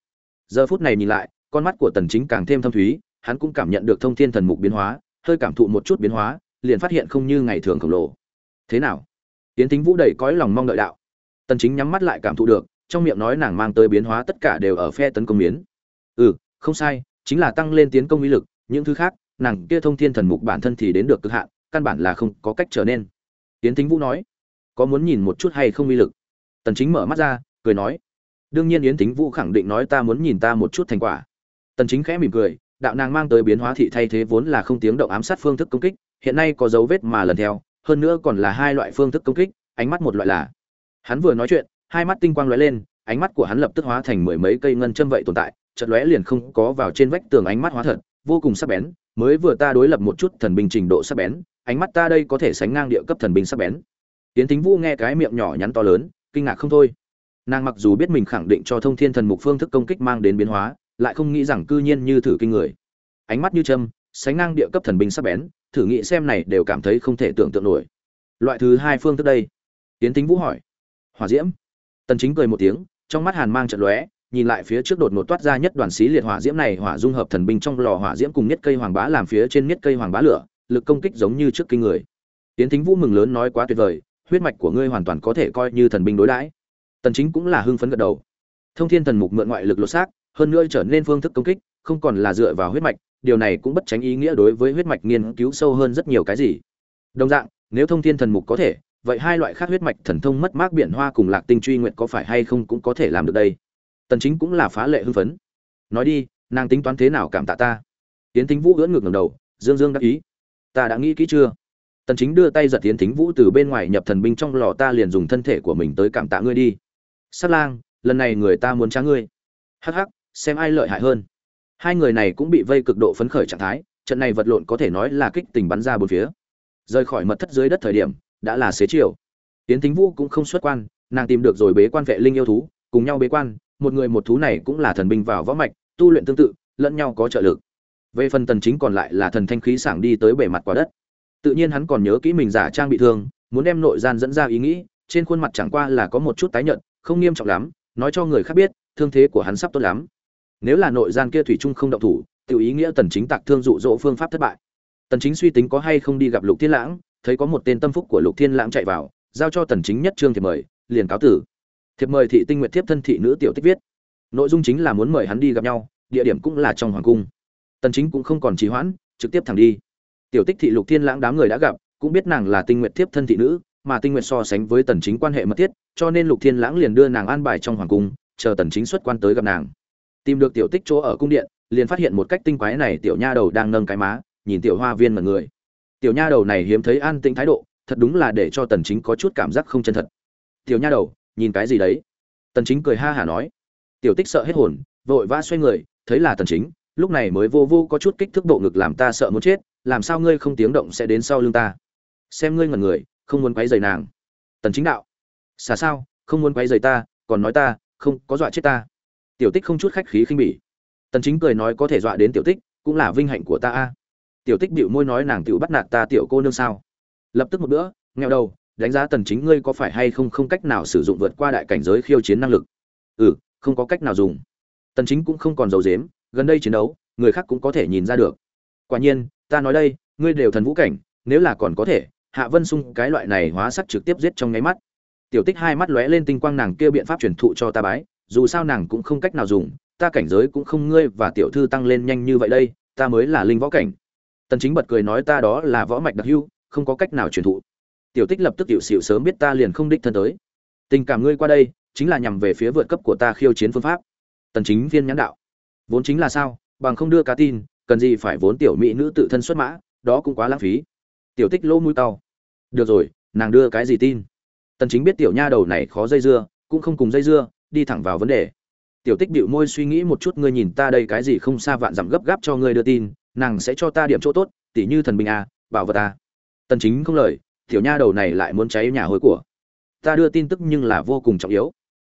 Giờ phút này nhìn lại, con mắt của tần chính càng thêm thâm thúy hắn cũng cảm nhận được thông thiên thần mục biến hóa, hơi cảm thụ một chút biến hóa, liền phát hiện không như ngày thường khổng lồ. Thế nào? Yến Tính vũ đầy cõi lòng mong đợi đạo. Tần chính nhắm mắt lại cảm thụ được, trong miệng nói nàng mang tới biến hóa tất cả đều ở phe tấn công miến. Ừ không sai, chính là tăng lên tiến công uy lực, những thứ khác, nàng kia thông thiên thần mục bản thân thì đến được cực hạn, căn bản là không có cách trở nên. Tiến Tính vũ nói, có muốn nhìn một chút hay không uy lực? Tần chính mở mắt ra, cười nói, đương nhiên yến Tính vũ khẳng định nói ta muốn nhìn ta một chút thành quả. Tần chính khẽ mỉm cười đạo nàng mang tới biến hóa thị thay thế vốn là không tiếng động ám sát phương thức công kích, hiện nay có dấu vết mà lần theo, hơn nữa còn là hai loại phương thức công kích, ánh mắt một loại là, hắn vừa nói chuyện, hai mắt tinh quang lóe lên, ánh mắt của hắn lập tức hóa thành mười mấy cây ngân châm vậy tồn tại, chợt lóe liền không có vào trên vách tường ánh mắt hóa thật, vô cùng sắc bén, mới vừa ta đối lập một chút thần binh trình độ sắc bén, ánh mắt ta đây có thể sánh ngang địa cấp thần binh sắc bén. Tiến thính vũ nghe cái miệng nhỏ nhắn to lớn, kinh ngạc không thôi. Nàng mặc dù biết mình khẳng định cho thông thiên thần mục phương thức công kích mang đến biến hóa lại không nghĩ rằng cư nhiên như thử kinh người. Ánh mắt như châm, sánh ngang địa cấp thần binh sắc bén, thử nghĩ xem này đều cảm thấy không thể tưởng tượng nổi. Loại thứ hai phương thức đây. Tiến tính vũ hỏi. Hỏa diễm. Tần chính cười một tiếng, trong mắt hàn mang trận lóe, nhìn lại phía trước đột ngột toát ra nhất đoàn xí liệt hỏa diễm này, hỏa dung hợp thần binh trong lò hỏa diễm cùng nhất cây hoàng bá làm phía trên nhất cây hoàng bá lửa, lực công kích giống như trước kinh người. Tiến tính vũ mừng lớn nói quá tuyệt vời, huyết mạch của ngươi hoàn toàn có thể coi như thần binh đối đãi. Tần chính cũng là hưng phấn gật đầu. Thông thiên thần mục mượn ngoại lực lột xác hơn nữa trở nên phương thức công kích, không còn là dựa vào huyết mạch, điều này cũng bất tránh ý nghĩa đối với huyết mạch nghiên cứu sâu hơn rất nhiều cái gì. Đồng dạng, nếu thông thiên thần mục có thể, vậy hai loại khác huyết mạch thần thông mất mát biển hoa cùng lạc tinh truy nguyện có phải hay không cũng có thể làm được đây? Tần chính cũng là phá lệ hưng phấn. Nói đi, nàng tính toán thế nào cảm tạ ta? Tiến thính vũ ưỡn ngược ngẩng đầu, dương dương đáp ý. Ta đã nghĩ kỹ chưa? Tần chính đưa tay giật tiến thính vũ từ bên ngoài nhập thần binh trong lò ta liền dùng thân thể của mình tới cảm tạ ngươi đi. Sát lang, lần này người ta muốn trá ngươi. Hắc hắc xem ai lợi hại hơn. Hai người này cũng bị vây cực độ phấn khởi trạng thái, trận này vật lộn có thể nói là kích tình bắn ra bốn phía. Rời khỏi mật thất dưới đất thời điểm, đã là xế chiều. Tiến thính vũ cũng không xuất quan, nàng tìm được rồi bế quan vệ linh yêu thú, cùng nhau bế quan, một người một thú này cũng là thần binh vào võ mạch, tu luyện tương tự, lẫn nhau có trợ lực. Về phần tần chính còn lại là thần thanh khí sảng đi tới bề mặt quả đất. Tự nhiên hắn còn nhớ kỹ mình giả trang bị thương, muốn đem nội gian dẫn ra ý nghĩ, trên khuôn mặt chẳng qua là có một chút tái nhợt, không nghiêm trọng lắm, nói cho người khác biết, thương thế của hắn sắp tốt lắm nếu là nội gian kia thủy trung không động thủ tự ý nghĩa tần chính tạc thương dụ dỗ phương pháp thất bại. Tần chính suy tính có hay không đi gặp lục thiên lãng, thấy có một tên tâm phúc của lục thiên lãng chạy vào, giao cho tần chính nhất trương thiệp mời, liền cáo tử. Thiệp mời thị tinh nguyện tiếp thân thị nữ tiểu tích viết. Nội dung chính là muốn mời hắn đi gặp nhau, địa điểm cũng là trong hoàng cung. Tần chính cũng không còn trì hoãn, trực tiếp thẳng đi. Tiểu tích thị lục thiên lãng đám người đã gặp, cũng biết nàng là tinh nguyện tiếp thân thị nữ, mà tinh nguyện so sánh với tần chính quan hệ mật thiết, cho nên lục thiên lãng liền đưa nàng an bài trong hoàng cung, chờ tần chính xuất quan tới gặp nàng tìm được tiểu tích chỗ ở cung điện, liền phát hiện một cách tinh quái này tiểu nha đầu đang nâng cái má, nhìn tiểu hoa viên mật người. Tiểu nha đầu này hiếm thấy an tĩnh thái độ, thật đúng là để cho tần chính có chút cảm giác không chân thật. Tiểu nha đầu, nhìn cái gì đấy? Tần chính cười ha hả nói. Tiểu tích sợ hết hồn, vội vã xoay người, thấy là tần chính, lúc này mới vô vô có chút kích thước bộ ngực làm ta sợ muốn chết, làm sao ngươi không tiếng động sẽ đến sau lưng ta? Xem ngươi ngẩn người, không muốn quấy rầy nàng. Tần chính đạo. Xả sao, không muốn quấy rầy ta, còn nói ta, không, có dọa chết ta tiểu tích không chút khách khí khinh bỉ. Tần chính cười nói có thể dọa đến tiểu tích, cũng là vinh hạnh của ta a. Tiểu tích bĩu môi nói nàng tiểu bắt nạt ta tiểu cô nương sao? Lập tức một bữa nghèo đầu, đánh giá tần chính ngươi có phải hay không không cách nào sử dụng vượt qua đại cảnh giới khiêu chiến năng lực. Ừ không có cách nào dùng. Tần chính cũng không còn giấu giếm, gần đây chiến đấu, người khác cũng có thể nhìn ra được. Quả nhiên, ta nói đây, ngươi đều thần vũ cảnh, nếu là còn có thể, hạ vân sung cái loại này hóa sắc trực tiếp giết trong nháy mắt. Tiểu tích hai mắt lóe lên tinh quang nàng kia biện pháp truyền thụ cho ta bái dù sao nàng cũng không cách nào dùng, ta cảnh giới cũng không ngươi và tiểu thư tăng lên nhanh như vậy đây, ta mới là linh võ cảnh. Tần chính bật cười nói ta đó là võ mạch đặc hưu không có cách nào truyền thụ. Tiểu tích lập tức tiểu xỉu sớm biết ta liền không đích thân tới. Tình cảm ngươi qua đây, chính là nhằm về phía vượt cấp của ta khiêu chiến phương pháp. Tần chính viên nhãn đạo. Vốn chính là sao, bằng không đưa cá tin, cần gì phải vốn tiểu mỹ nữ tự thân xuất mã, đó cũng quá lãng phí. Tiểu tích lỗ mũi tao được rồi, nàng đưa cái gì tin? Tần chính biết tiểu nha đầu này khó dây dưa, cũng không cùng dây dưa đi thẳng vào vấn đề. Tiểu tích bịu môi suy nghĩ một chút, ngươi nhìn ta đây cái gì không xa vạn dặm gấp gáp cho ngươi đưa tin, nàng sẽ cho ta điểm chỗ tốt, tỉ như thần binh a, bảo vật a. Tần chính không lời, tiểu nha đầu này lại muốn cháy nhà hối của. Ta đưa tin tức nhưng là vô cùng trọng yếu.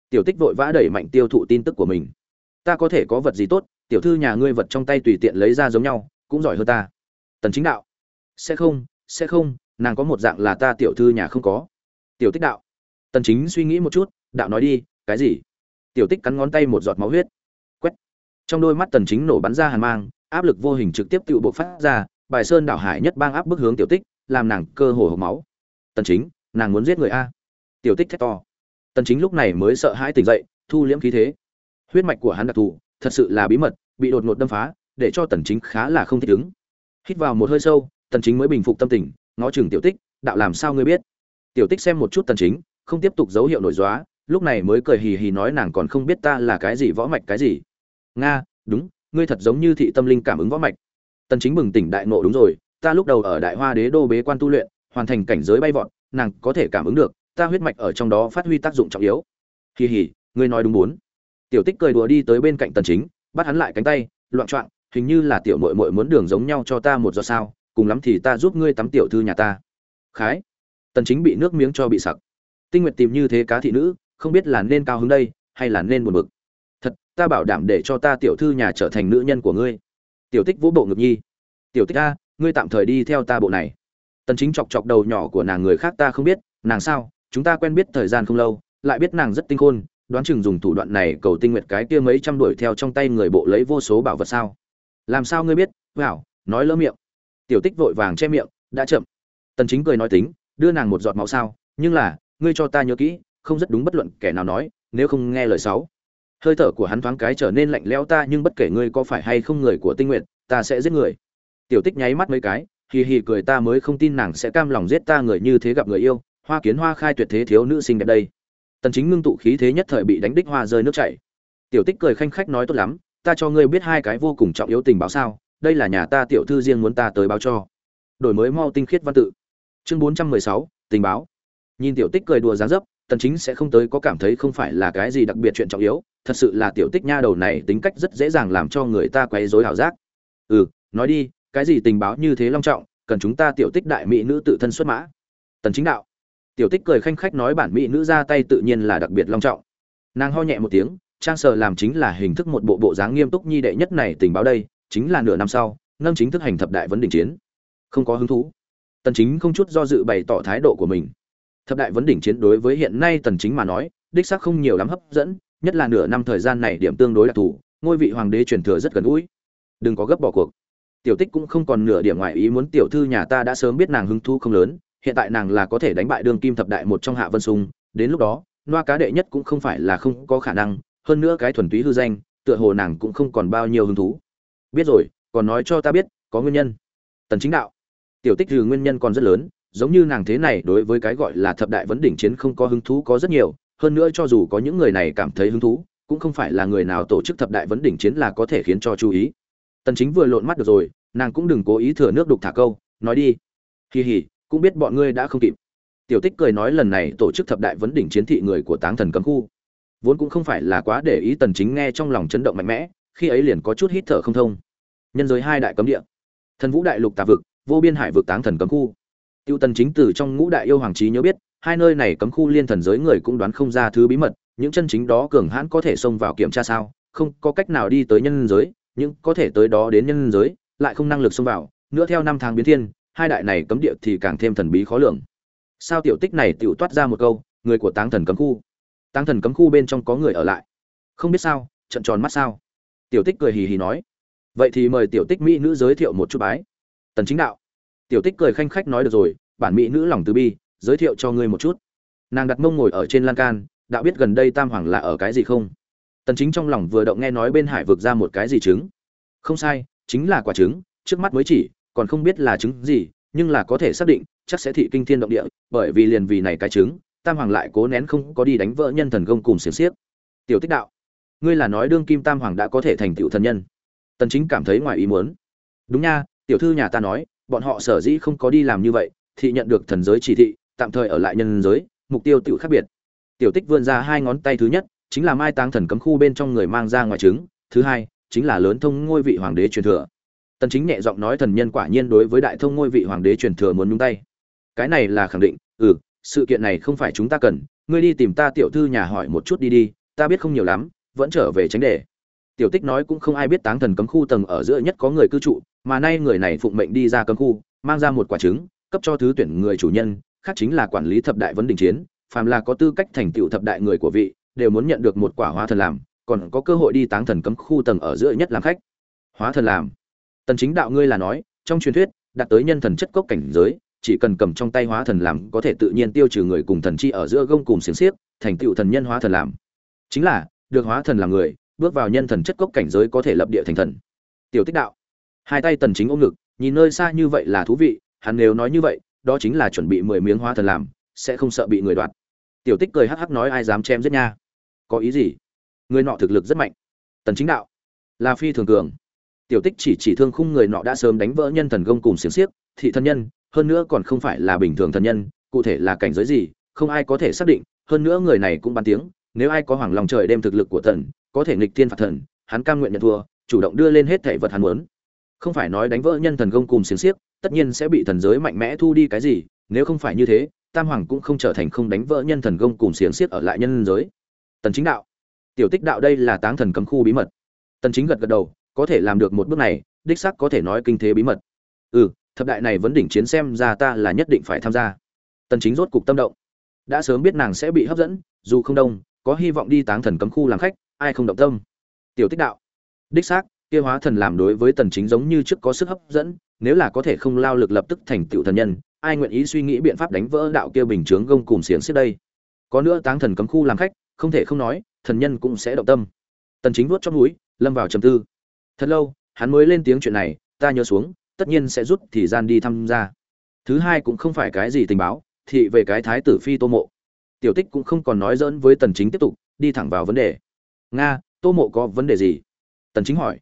Tiểu tích vội vã đẩy mạnh tiêu thụ tin tức của mình. Ta có thể có vật gì tốt, tiểu thư nhà ngươi vật trong tay tùy tiện lấy ra giống nhau, cũng giỏi hơn ta. Tần chính đạo. Sẽ không sẽ không, nàng có một dạng là ta tiểu thư nhà không có. Tiểu tích đạo. Tần chính suy nghĩ một chút, đạo nói đi, cái gì? Tiểu tích cắn ngón tay một giọt máu huyết. Quét. Trong đôi mắt tần chính nổ bắn ra hàn mang, áp lực vô hình trực tiếp tự bộ phát ra, bài sơn đảo hải nhất bang áp bức hướng tiểu tích, làm nàng cơ hồ hộc máu. Tần chính, nàng muốn giết người a. Tiểu tích thét to. Tần chính lúc này mới sợ hãi tỉnh dậy, thu liễm khí thế. Huyết mạch của hắn đặc thù, thật sự là bí mật, bị đột ngột đâm phá, để cho tần chính khá là không thích ứng. Hít vào một hơi sâu, tần chính mới bình phục tâm tình, ngó chừng tiểu tích, đạo làm sao ngươi biết? Tiểu tích xem một chút tần chính, không tiếp tục dấu hiệu nổi dóa lúc này mới cười hì hì nói nàng còn không biết ta là cái gì võ mạch cái gì. Nga, đúng, ngươi thật giống như thị tâm linh cảm ứng võ mạch. Tần chính bừng tỉnh đại ngộ đúng rồi, ta lúc đầu ở đại hoa đế đô bế quan tu luyện, hoàn thành cảnh giới bay vọt, nàng có thể cảm ứng được, ta huyết mạch ở trong đó phát huy tác dụng trọng yếu. Hì hì, ngươi nói đúng muốn tiểu tích cười đùa đi tới bên cạnh tần chính, bắt hắn lại cánh tay, loạn trọng hình như là tiểu muội muội muốn đường giống nhau cho ta một giọt sao, cùng lắm thì ta giúp ngươi tắm tiểu thư nhà ta. Khái. Tần chính bị nước miếng cho bị sặc. Tinh nguyệt tìm như thế cá thị nữ không biết là nên cao hứng đây, hay là nên buồn bực. Thật, ta bảo đảm để cho ta tiểu thư nhà trở thành nữ nhân của ngươi. Tiểu tích vũ bộ ngực nhi. Tiểu tích a, ngươi tạm thời đi theo ta bộ này. Tần chính chọc chọc đầu nhỏ của nàng người khác ta không biết, nàng sao, chúng ta quen biết thời gian không lâu, lại biết nàng rất tinh khôn, đoán chừng dùng thủ đoạn này cầu tinh nguyệt cái kia mấy trăm đuổi theo trong tay người bộ lấy vô số bảo vật sao. Làm sao ngươi biết? Hảo, nói lỡ miệng. Tiểu tích vội vàng che miệng, đã chậm. Tần chính cười nói tính, đưa nàng một giọt máu sao, nhưng là, ngươi cho ta nhớ kỹ không rất đúng bất luận kẻ nào nói nếu không nghe lời sáu. Hơi thở của hắn thoáng cái trở nên lạnh lẽo ta nhưng bất kể ngươi có phải hay không người của tinh nguyện ta sẽ giết người. Tiểu tích nháy mắt mấy cái hì hì cười ta mới không tin nàng sẽ cam lòng giết ta người như thế gặp người yêu hoa kiến hoa khai tuyệt thế thiếu nữ sinh đẹp đây. Tần chính ngưng tụ khí thế nhất thời bị đánh đích hoa rơi nước chảy. Tiểu tích cười khanh khách nói tốt lắm ta cho ngươi biết hai cái vô cùng trọng yếu tình báo sao đây là nhà ta tiểu thư riêng muốn ta tới báo cho. Đổi mới mau tinh khiết văn tự. Chương 416, tình báo. Nhìn tiểu tích cười đùa dáng dấp tần chính sẽ không tới có cảm thấy không phải là cái gì đặc biệt chuyện trọng yếu, thật sự là tiểu tích nha đầu này tính cách rất dễ dàng làm cho người ta quấy rối hảo giác. Ừ nói đi, cái gì tình báo như thế long trọng, cần chúng ta tiểu tích đại mỹ nữ tự thân xuất mã? Tần chính đạo. Tiểu tích cười khanh khách nói bản mỹ nữ ra tay tự nhiên là đặc biệt long trọng. Nàng ho nhẹ một tiếng, trang sở làm chính là hình thức một bộ bộ dáng nghiêm túc nhi đệ nhất này tình báo đây, chính là nửa năm sau ngâm chính thức hành thập đại vấn đỉnh chiến. Không có hứng thú. Tần chính không chút do dự bày tỏ thái độ của mình thập đại vấn đỉnh chiến đối với hiện nay tần chính mà nói, đích xác không nhiều lắm hấp dẫn, nhất là nửa năm thời gian này điểm tương đối đặc thù, ngôi vị hoàng đế truyền thừa rất gần gũi. Đừng có gấp bỏ cuộc. Tiểu tích cũng không còn nửa điểm ngoại ý muốn tiểu thư nhà ta đã sớm biết nàng hứng thú không lớn, hiện tại nàng là có thể đánh bại đương kim thập đại một trong hạ vân sung, đến lúc đó, loa cá đệ nhất cũng không phải là không có khả năng, hơn nữa cái thuần túy hư danh, tựa hồ nàng cũng không còn bao nhiêu hứng thú. Biết rồi, còn nói cho ta biết, có nguyên nhân. Tần chính đạo. Tiểu tích trừ nguyên nhân còn rất lớn giống như nàng thế này đối với cái gọi là thập đại vấn đỉnh chiến không có hứng thú có rất nhiều, hơn nữa cho dù có những người này cảm thấy hứng thú, cũng không phải là người nào tổ chức thập đại vấn đỉnh chiến là có thể khiến cho chú ý. Tần chính vừa lộn mắt được rồi, nàng cũng đừng cố ý thừa nước đục thả câu, nói đi. Hì hì, cũng biết bọn ngươi đã không kịp. Tiểu tích cười nói lần này tổ chức thập đại vấn đỉnh chiến thị người của táng thần cấm khu. Vốn cũng không phải là quá để ý tần chính nghe trong lòng chấn động mạnh mẽ, khi ấy liền có chút hít thở không thông. Nhân giới hai đại cấm địa. Thần vũ đại lục tà vực, vô biên hải vực táng thần cấm khu tiêu tần chính từ trong ngũ đại yêu hoàng trí nhớ biết, hai nơi này cấm khu liên thần giới người cũng đoán không ra thứ bí mật, những chân chính đó cường hãn có thể xông vào kiểm tra sao, không có cách nào đi tới nhân giới, nhưng có thể tới đó đến nhân giới, lại không năng lực xông vào, nữa theo năm tháng biến thiên, hai đại này cấm địa thì càng thêm thần bí khó lường. Sao tiểu tích này tiểu toát ra một câu, người của táng thần cấm khu. Táng thần cấm khu bên trong có người ở lại. Không biết sao, trận tròn mắt sao? Tiểu tích cười hì hì nói. Vậy thì mời tiểu tích mỹ nữ giới thiệu một chút bái. Tần chính đạo tiểu tích cười khanh khách nói được rồi, bản mỹ nữ lòng từ bi, giới thiệu cho ngươi một chút. Nàng đặt mông ngồi ở trên lan can đạo biết gần đây tam hoàng là ở cái gì không? Tần chính trong lòng vừa động nghe nói bên hải vực ra một cái gì trứng. Không sai, chính là quả trứng, trước mắt mới chỉ, còn không biết là trứng gì, nhưng là có thể xác định, chắc sẽ thị kinh thiên động địa, bởi vì liền vì này cái trứng, tam hoàng lại cố nén không có đi đánh vỡ nhân thần công cùng xiềng xiếc. Tiểu tích đạo, ngươi là nói đương kim tam hoàng đã có thể thành tiểu thần nhân. Tần chính cảm thấy ngoài ý muốn. Đúng nha, tiểu thư nhà ta nói bọn họ sở dĩ không có đi làm như vậy, thì nhận được thần giới chỉ thị, tạm thời ở lại nhân giới, mục tiêu tự khác biệt. Tiểu tích vươn ra hai ngón tay thứ nhất, chính là mai táng thần cấm khu bên trong người mang ra ngoài trứng, thứ hai, chính là lớn thông ngôi vị hoàng đế truyền thừa. Tần chính nhẹ giọng nói thần nhân quả nhiên đối với đại thông ngôi vị hoàng đế truyền thừa muốn nhúng tay. Cái này là khẳng định ừ sự kiện này không phải chúng ta cần, ngươi đi tìm ta tiểu thư nhà hỏi một chút đi đi, ta biết không nhiều lắm, vẫn trở về tránh đề tiểu tích nói cũng không ai biết táng thần cấm khu tầng ở giữa nhất có người cư trụ, mà nay người này phụng mệnh đi ra cấm khu, mang ra một quả trứng, cấp cho thứ tuyển người chủ nhân, khác chính là quản lý thập đại vấn đình chiến, phàm là có tư cách thành tựu thập đại người của vị, đều muốn nhận được một quả hóa thần làm, còn có cơ hội đi táng thần cấm khu tầng ở giữa nhất làm khách. Hóa thần làm. Tần chính đạo ngươi là nói, trong truyền thuyết, đạt tới nhân thần chất cốc cảnh giới, chỉ cần cầm trong tay hóa thần làm có thể tự nhiên tiêu trừ người cùng thần chi ở giữa gông cùng xiềng xiếc, thành tựu thần nhân hóa thần làm. Chính là, được hóa thần làm người bước vào nhân thần chất cốc cảnh giới có thể lập địa thành thần. Tiểu tích đạo. Hai tay tần chính ôm ngực, nhìn nơi xa như vậy là thú vị, hắn nếu nói như vậy, đó chính là chuẩn bị mười miếng hóa thần làm, sẽ không sợ bị người đoạt. Tiểu tích cười hắc hắc nói ai dám chém giết nha. Có ý gì? Người nọ thực lực rất mạnh. Tần chính đạo. Là phi thường cường. Tiểu tích chỉ chỉ thương khung người nọ đã sớm đánh vỡ nhân thần công cùng xiềng xiếc, thị thân nhân, hơn nữa còn không phải là bình thường thần nhân, cụ thể là cảnh giới gì, không ai có thể xác định, hơn nữa người này cũng bán tiếng, nếu ai có hoàng lòng trời đem thực lực của thần có thể nghịch thiên phạt thần, hắn cam nguyện nhận thua, chủ động đưa lên hết thảy vật hắn muốn. Không phải nói đánh vỡ nhân thần công cùng xiềng xiếc, tất nhiên sẽ bị thần giới mạnh mẽ thu đi cái gì, nếu không phải như thế, tam hoàng cũng không trở thành không đánh vỡ nhân thần công cùng xiềng xiếc ở lại nhân giới. Tần chính đạo. Tiểu tích đạo đây là táng thần cấm khu bí mật. Tần chính gật gật đầu, có thể làm được một bước này, đích xác có thể nói kinh thế bí mật. Ừ thập đại này vấn đỉnh chiến xem ra ta là nhất định phải tham gia. Tần chính rốt cục tâm động. Đã sớm biết nàng sẽ bị hấp dẫn, dù không đông, có hy vọng đi táng thần cấm khu làm khách ai không động tâm. Tiểu tích đạo. Đích xác, kia hóa thần làm đối với tần chính giống như trước có sức hấp dẫn, nếu là có thể không lao lực lập tức thành tiểu thần nhân, ai nguyện ý suy nghĩ biện pháp đánh vỡ đạo kia bình chướng gông cùng xiềng xích đây? Có nữa táng thần cấm khu làm khách, không thể không nói, thần nhân cũng sẽ động tâm. Tần chính vuốt trong núi lâm vào trầm tư. Thật lâu, hắn mới lên tiếng chuyện này, ta nhớ xuống, tất nhiên sẽ rút thì gian đi tham gia. Thứ hai cũng không phải cái gì tình báo, thị về cái thái tử phi tô mộ. Tiểu tích cũng không còn nói dỡn với tần chính tiếp tục, đi thẳng vào vấn đề nga, tô mộ có vấn đề gì? Tần chính hỏi.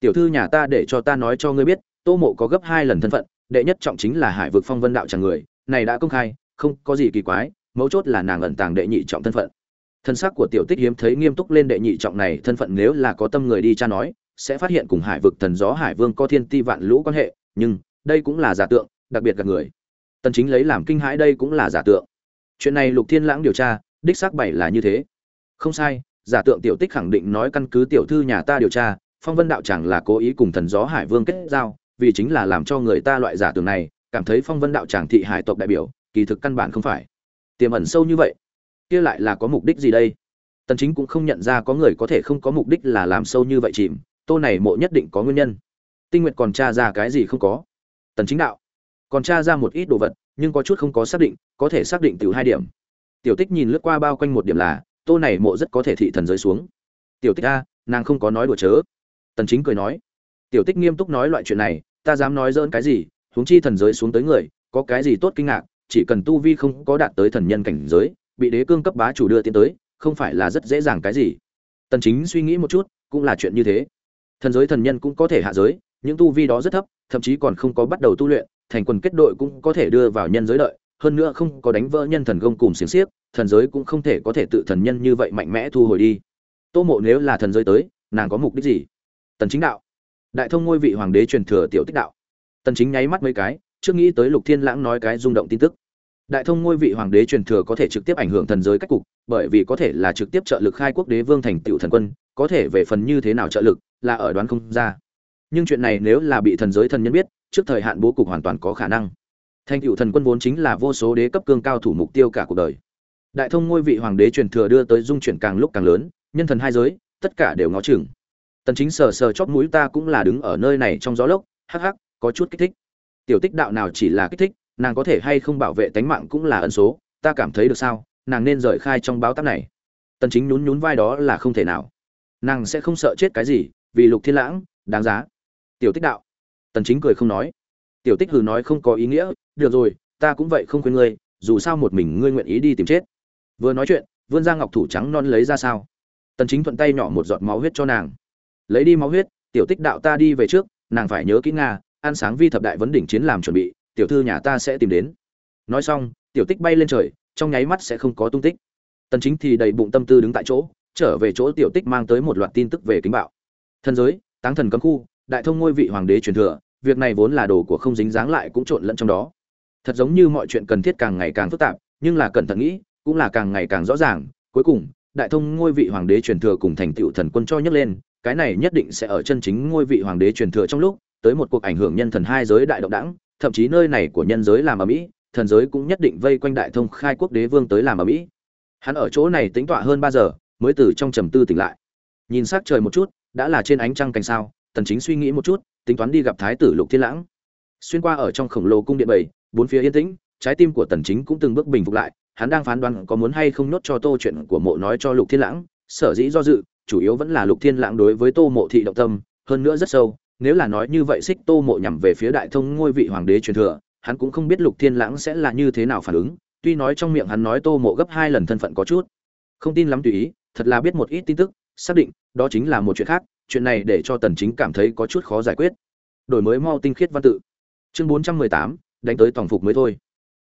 Tiểu thư nhà ta để cho ta nói cho ngươi biết, tô mộ có gấp hai lần thân phận, đệ nhất trọng chính là hải vực phong vân đạo chẳng người, này đã công khai, không có gì kỳ quái, mấu chốt là nàng ẩn tàng đệ nhị trọng thân phận. Thân xác của tiểu tích hiếm thấy nghiêm túc lên đệ nhị trọng này, thân phận nếu là có tâm người đi cha nói, sẽ phát hiện cùng hải vực thần gió hải vương có thiên ti vạn lũ quan hệ, nhưng đây cũng là giả tượng, đặc biệt gặp người. Tần chính lấy làm kinh hãi đây cũng là giả tượng. Chuyện này lục thiên lãng điều tra, đích xác bảy là như thế. Không sai giả tượng tiểu tích khẳng định nói căn cứ tiểu thư nhà ta điều tra, phong vân đạo chẳng là cố ý cùng thần gió hải vương kết giao, vì chính là làm cho người ta loại giả tưởng này, cảm thấy phong vân đạo tràng thị hải tộc đại biểu, kỳ thực căn bản không phải. Tiềm ẩn sâu như vậy, kia lại là có mục đích gì đây? Tần chính cũng không nhận ra có người có thể không có mục đích là làm sâu như vậy chìm, tô này mộ nhất định có nguyên nhân. Tinh nguyệt còn tra ra cái gì không có? Tần chính đạo, còn tra ra một ít đồ vật, nhưng có chút không có xác định, có thể xác định từ hai điểm. Tiểu tích nhìn lướt qua bao quanh một điểm là tô này mộ rất có thể thị thần giới xuống. Tiểu tích a, nàng không có nói đùa chớ. Tần chính cười nói. Tiểu tích nghiêm túc nói loại chuyện này, ta dám nói dỡn cái gì, huống chi thần giới xuống tới người, có cái gì tốt kinh ngạc, chỉ cần tu vi không có đạt tới thần nhân cảnh giới, bị đế cương cấp bá chủ đưa tiến tới, không phải là rất dễ dàng cái gì. Tần chính suy nghĩ một chút, cũng là chuyện như thế. Thần giới thần nhân cũng có thể hạ giới, những tu vi đó rất thấp, thậm chí còn không có bắt đầu tu luyện, thành quần kết đội cũng có thể đưa vào nhân giới đợi, hơn nữa không có đánh vỡ nhân thần công cùng xiềng xiếc thần giới cũng không thể có thể tự thần nhân như vậy mạnh mẽ thu hồi đi. Tô mộ nếu là thần giới tới, nàng có mục đích gì? Tần chính đạo. Đại thông ngôi vị hoàng đế truyền thừa tiểu tích đạo. Tần chính nháy mắt mấy cái, trước nghĩ tới lục thiên lãng nói cái rung động tin tức. Đại thông ngôi vị hoàng đế truyền thừa có thể trực tiếp ảnh hưởng thần giới cách cục, bởi vì có thể là trực tiếp trợ lực khai quốc đế vương thành tựu thần quân, có thể về phần như thế nào trợ lực, là ở đoán không ra. Nhưng chuyện này nếu là bị thần giới thần nhân biết, trước thời hạn bố cục hoàn toàn có khả năng. Thành tựu thần quân vốn chính là vô số đế cấp cương cao thủ mục tiêu cả cuộc đời đại thông ngôi vị hoàng đế truyền thừa đưa tới dung chuyển càng lúc càng lớn, nhân thần hai giới, tất cả đều ngó chừng. Tần chính sờ sờ chót mũi ta cũng là đứng ở nơi này trong gió lốc, hắc hắc, có chút kích thích. Tiểu tích đạo nào chỉ là kích thích, nàng có thể hay không bảo vệ tánh mạng cũng là ẩn số, ta cảm thấy được sao, nàng nên rời khai trong báo táp này. Tần chính nhún nhún vai đó là không thể nào. Nàng sẽ không sợ chết cái gì, vì lục thiên lãng, đáng giá. Tiểu tích đạo. Tần chính cười không nói. Tiểu tích hừ nói không có ý nghĩa, được rồi, ta cũng vậy không khuyên ngươi, dù sao một mình ngươi nguyện ý đi tìm chết vừa nói chuyện, vươn ra ngọc thủ trắng non lấy ra sao. Tần chính thuận tay nhỏ một giọt máu huyết cho nàng. Lấy đi máu huyết, tiểu tích đạo ta đi về trước, nàng phải nhớ kỹ nga, ăn sáng vi thập đại vấn đỉnh chiến làm chuẩn bị, tiểu thư nhà ta sẽ tìm đến. Nói xong, tiểu tích bay lên trời, trong nháy mắt sẽ không có tung tích. Tần chính thì đầy bụng tâm tư đứng tại chỗ, trở về chỗ tiểu tích mang tới một loạt tin tức về kính bạo. Thần giới, táng thần cấm khu, đại thông ngôi vị hoàng đế truyền thừa, việc này vốn là đồ của không dính dáng lại cũng trộn lẫn trong đó. Thật giống như mọi chuyện cần thiết càng ngày càng phức tạp, nhưng là cẩn thận nghĩ cũng là càng ngày càng rõ ràng, cuối cùng, đại thông ngôi vị hoàng đế truyền thừa cùng thành tựu thần quân cho nhấc lên, cái này nhất định sẽ ở chân chính ngôi vị hoàng đế truyền thừa trong lúc, tới một cuộc ảnh hưởng nhân thần hai giới đại động đãng. thậm chí nơi này của nhân giới làm ở mỹ thần giới cũng nhất định vây quanh đại thông khai quốc đế vương tới làm ở mỹ hắn ở chỗ này tính tọa hơn ba giờ, mới từ trong trầm tư tỉnh lại nhìn s ắ c trời một chút, đã là trên ánh trăng cành sao, tần chính suy nghĩ một chút, tính toán đi gặp thái tử lục thiên lãng xuyên qua ở trong khổng lồ cung điện bảy, bốn phía yên tĩnh, trái tim của tần chính cũng từng bước bình phục lại hắn đang phán đoán có muốn hay không nốt cho tô chuyện của mộ nói cho lục thiên lãng. Sở dĩ do dự chủ yếu vẫn là lục thiên lãng đối với tô mộ thị động tâm hơn nữa rất sâu. Nếu là nói như vậy xích tô mộ nhằm về phía đại thông ngôi vị hoàng đế truyền thừa hắn cũng không biết lục thiên lãng sẽ là như thế nào phản ứng. Tuy nói trong miệng hắn nói tô mộ gấp hai lần thân phận có chút không tin lắm tùy ý thật là biết một ít tin tức xác định đó chính là một chuyện khác chuyện này để cho tần chính cảm thấy có chút khó giải quyết. Đổi mới mau tinh khiết văn tự. Chương 418, đánh tới tổng phục mới thôi.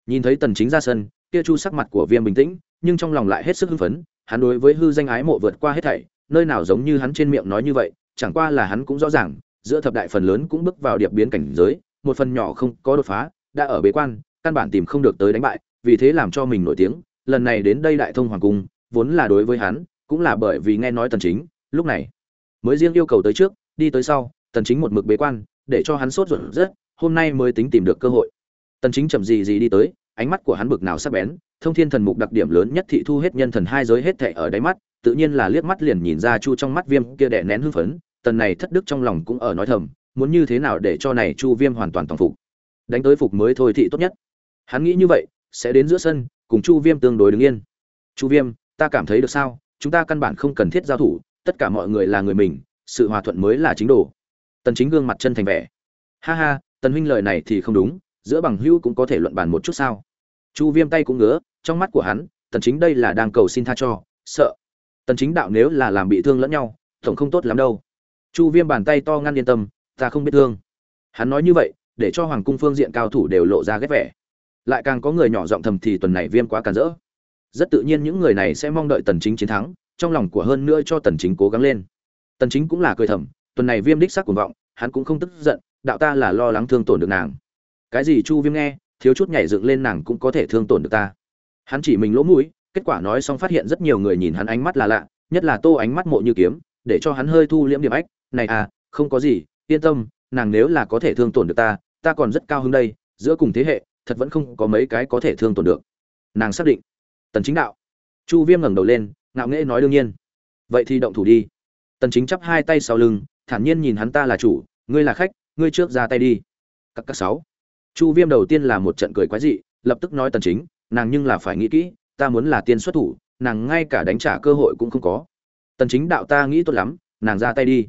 Nhìn thấy tần chính ra sân kia chu sắc mặt của viêm bình tĩnh, nhưng trong lòng lại hết sức hưng phấn, hắn đối với hư danh ái mộ vượt qua hết thảy, nơi nào giống như hắn trên miệng nói như vậy, chẳng qua là hắn cũng rõ ràng, giữa thập đại phần lớn cũng bước vào điệp biến cảnh giới, một phần nhỏ không có đột phá, đã ở bế quan, căn bản tìm không được tới đánh bại, vì thế làm cho mình nổi tiếng, lần này đến đây đại thông hoàng cung, vốn là đối với hắn, cũng là bởi vì nghe nói tần chính, lúc này mới riêng yêu cầu tới trước, đi tới sau, tần chính một mực bế quan, để cho hắn sốt ruột rất, hôm nay mới tính tìm được cơ hội. Tần chính chậm gì gì đi tới ánh mắt của hắn bực nào sắc bén, thông thiên thần mục đặc điểm lớn nhất thị thu hết nhân thần hai giới hết thảy ở đáy mắt, tự nhiên là liếc mắt liền nhìn ra chu trong mắt viêm kia đè nén hưng phấn, tần này thất đức trong lòng cũng ở nói thầm, muốn như thế nào để cho này chu viêm hoàn toàn tổng phục. Đánh tới phục mới thôi thị tốt nhất. Hắn nghĩ như vậy, sẽ đến giữa sân, cùng chu viêm tương đối đứng yên. Chu viêm, ta cảm thấy được sao? Chúng ta căn bản không cần thiết giao thủ, tất cả mọi người là người mình, sự hòa thuận mới là chính đồ. Tần chính gương mặt chân thành vẻ. Ha ha, tần huynh lời này thì không đúng giữa bằng hữu cũng có thể luận bàn một chút sao? Chu viêm tay cũng ngứa, trong mắt của hắn, tần chính đây là đang cầu xin tha cho, sợ. Tần chính đạo nếu là làm bị thương lẫn nhau, tổng không tốt lắm đâu. Chu viêm bàn tay to ngăn yên tâm, ta không biết thương. Hắn nói như vậy, để cho hoàng cung phương diện cao thủ đều lộ ra ghét vẻ. Lại càng có người nhỏ giọng thầm thì tuần này viêm quá càn rỡ. Rất tự nhiên những người này sẽ mong đợi tần chính chiến thắng, trong lòng của hơn nữa cho tần chính cố gắng lên. Tần chính cũng là cười thầm, tuần này viêm đích xác cuồng vọng, hắn cũng không tức giận, đạo ta là lo lắng thương tổn được nàng cái gì chu viêm nghe, thiếu chút nhảy dựng lên nàng cũng có thể thương tổn được ta. Hắn chỉ mình lỗ mũi, kết quả nói xong phát hiện rất nhiều người nhìn hắn ánh mắt là lạ, nhất là tô ánh mắt mộ như kiếm, để cho hắn hơi thu liễm điểm ách, này à không có gì, yên tâm, nàng nếu là có thể thương tổn được ta ta còn rất cao hơn đây, giữa cùng thế hệ, thật vẫn không có mấy cái có thể thương tổn được. Nàng xác định. Tần chính đạo. Chu viêm ngẩng đầu lên, ngạo nghễ nói đương nhiên. Vậy thì động thủ đi. Tần chính chắp hai tay sau lưng, thản nhiên nhìn hắn, ta là chủ, ngươi là khách, ngươi trước ra tay đi. Các các sáu chu viêm đầu tiên là một trận cười quái dị, lập tức nói tần chính, nàng nhưng là phải nghĩ kỹ, ta muốn là tiên xuất thủ, nàng ngay cả đánh trả cơ hội cũng không có. Tần chính đạo ta nghĩ tốt lắm, nàng ra tay đi.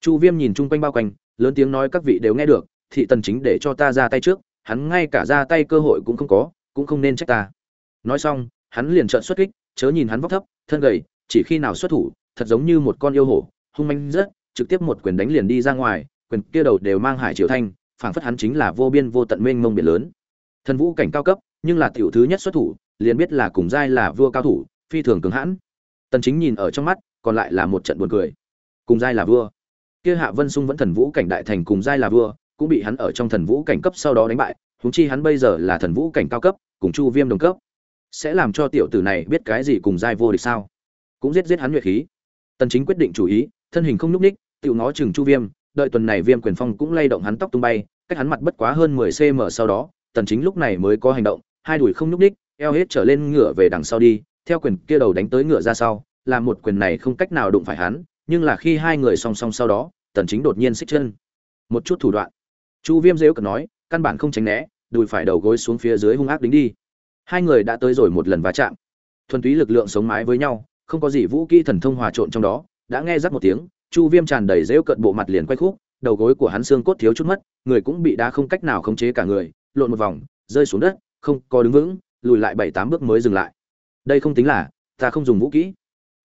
Chu viêm nhìn chung quanh bao quanh, lớn tiếng nói các vị đều nghe được thị tần chính để cho ta ra tay trước, hắn ngay cả ra tay cơ hội cũng không có, cũng không nên trách ta. Nói xong, hắn liền trợn xuất kích, chớ nhìn hắn vóc thấp, thân gầy, chỉ khi nào xuất thủ, thật giống như một con yêu hổ, hung manh rất trực tiếp một quyền đánh liền đi ra ngoài, quyền kia đầu đều mang hải triều thanh phảng phất hắn chính là vô biên vô tận mênh mông biển lớn. Thần vũ cảnh cao cấp, nhưng là tiểu thứ nhất xuất thủ, liền biết là cùng giai là vua cao thủ, phi thường cứng hãn. Tần chính nhìn ở trong mắt, còn lại là một trận buồn cười. Cùng giai là vua. Kia hạ vân sung vẫn thần vũ cảnh đại thành cùng giai là vua, cũng bị hắn ở trong thần vũ cảnh cấp sau đó đánh bại, huống chi hắn bây giờ là thần vũ cảnh cao cấp, cùng chu viêm đồng cấp. Sẽ làm cho tiểu tử này biết cái gì cùng giai vô địch sao? Cũng giết giết hắn nhuệ khí. Tần chính quyết định chủ ý, thân hình không lúc ních tiểu ngó chừng chu viêm đợi tuần này viêm quyền phong cũng lay động hắn tóc tung bay, cách hắn mặt bất quá hơn 10 cm sau đó, tần chính lúc này mới có hành động, hai đùi không nhúc đích eo hết trở lên ngựa về đằng sau đi, theo quyền kia đầu đánh tới ngựa ra sau làm một quyền này không cách nào đụng phải hắn, nhưng là khi hai người song song sau đó, tần chính đột nhiên xích chân. Một chút thủ đoạn. Chu viêm giễu cần nói, căn bản không tránh né, đùi phải đầu gối xuống phía dưới hung ác đính đi. Hai người đã tới rồi một lần va chạm. Thuần túy lực lượng sống mái với nhau, không có gì vũ kỹ thần thông hòa trộn trong đó, đã nghe rắc một tiếng chu viêm tràn đầy dễu cận bộ mặt liền quay khúc, đầu gối của hắn xương cốt thiếu chút mất, người cũng bị đá không cách nào khống chế cả người, lộn một vòng, rơi xuống đất, không có đứng vững, lùi lại bảy tám bước mới dừng lại. Đây không tính là, ta không dùng vũ kỹ.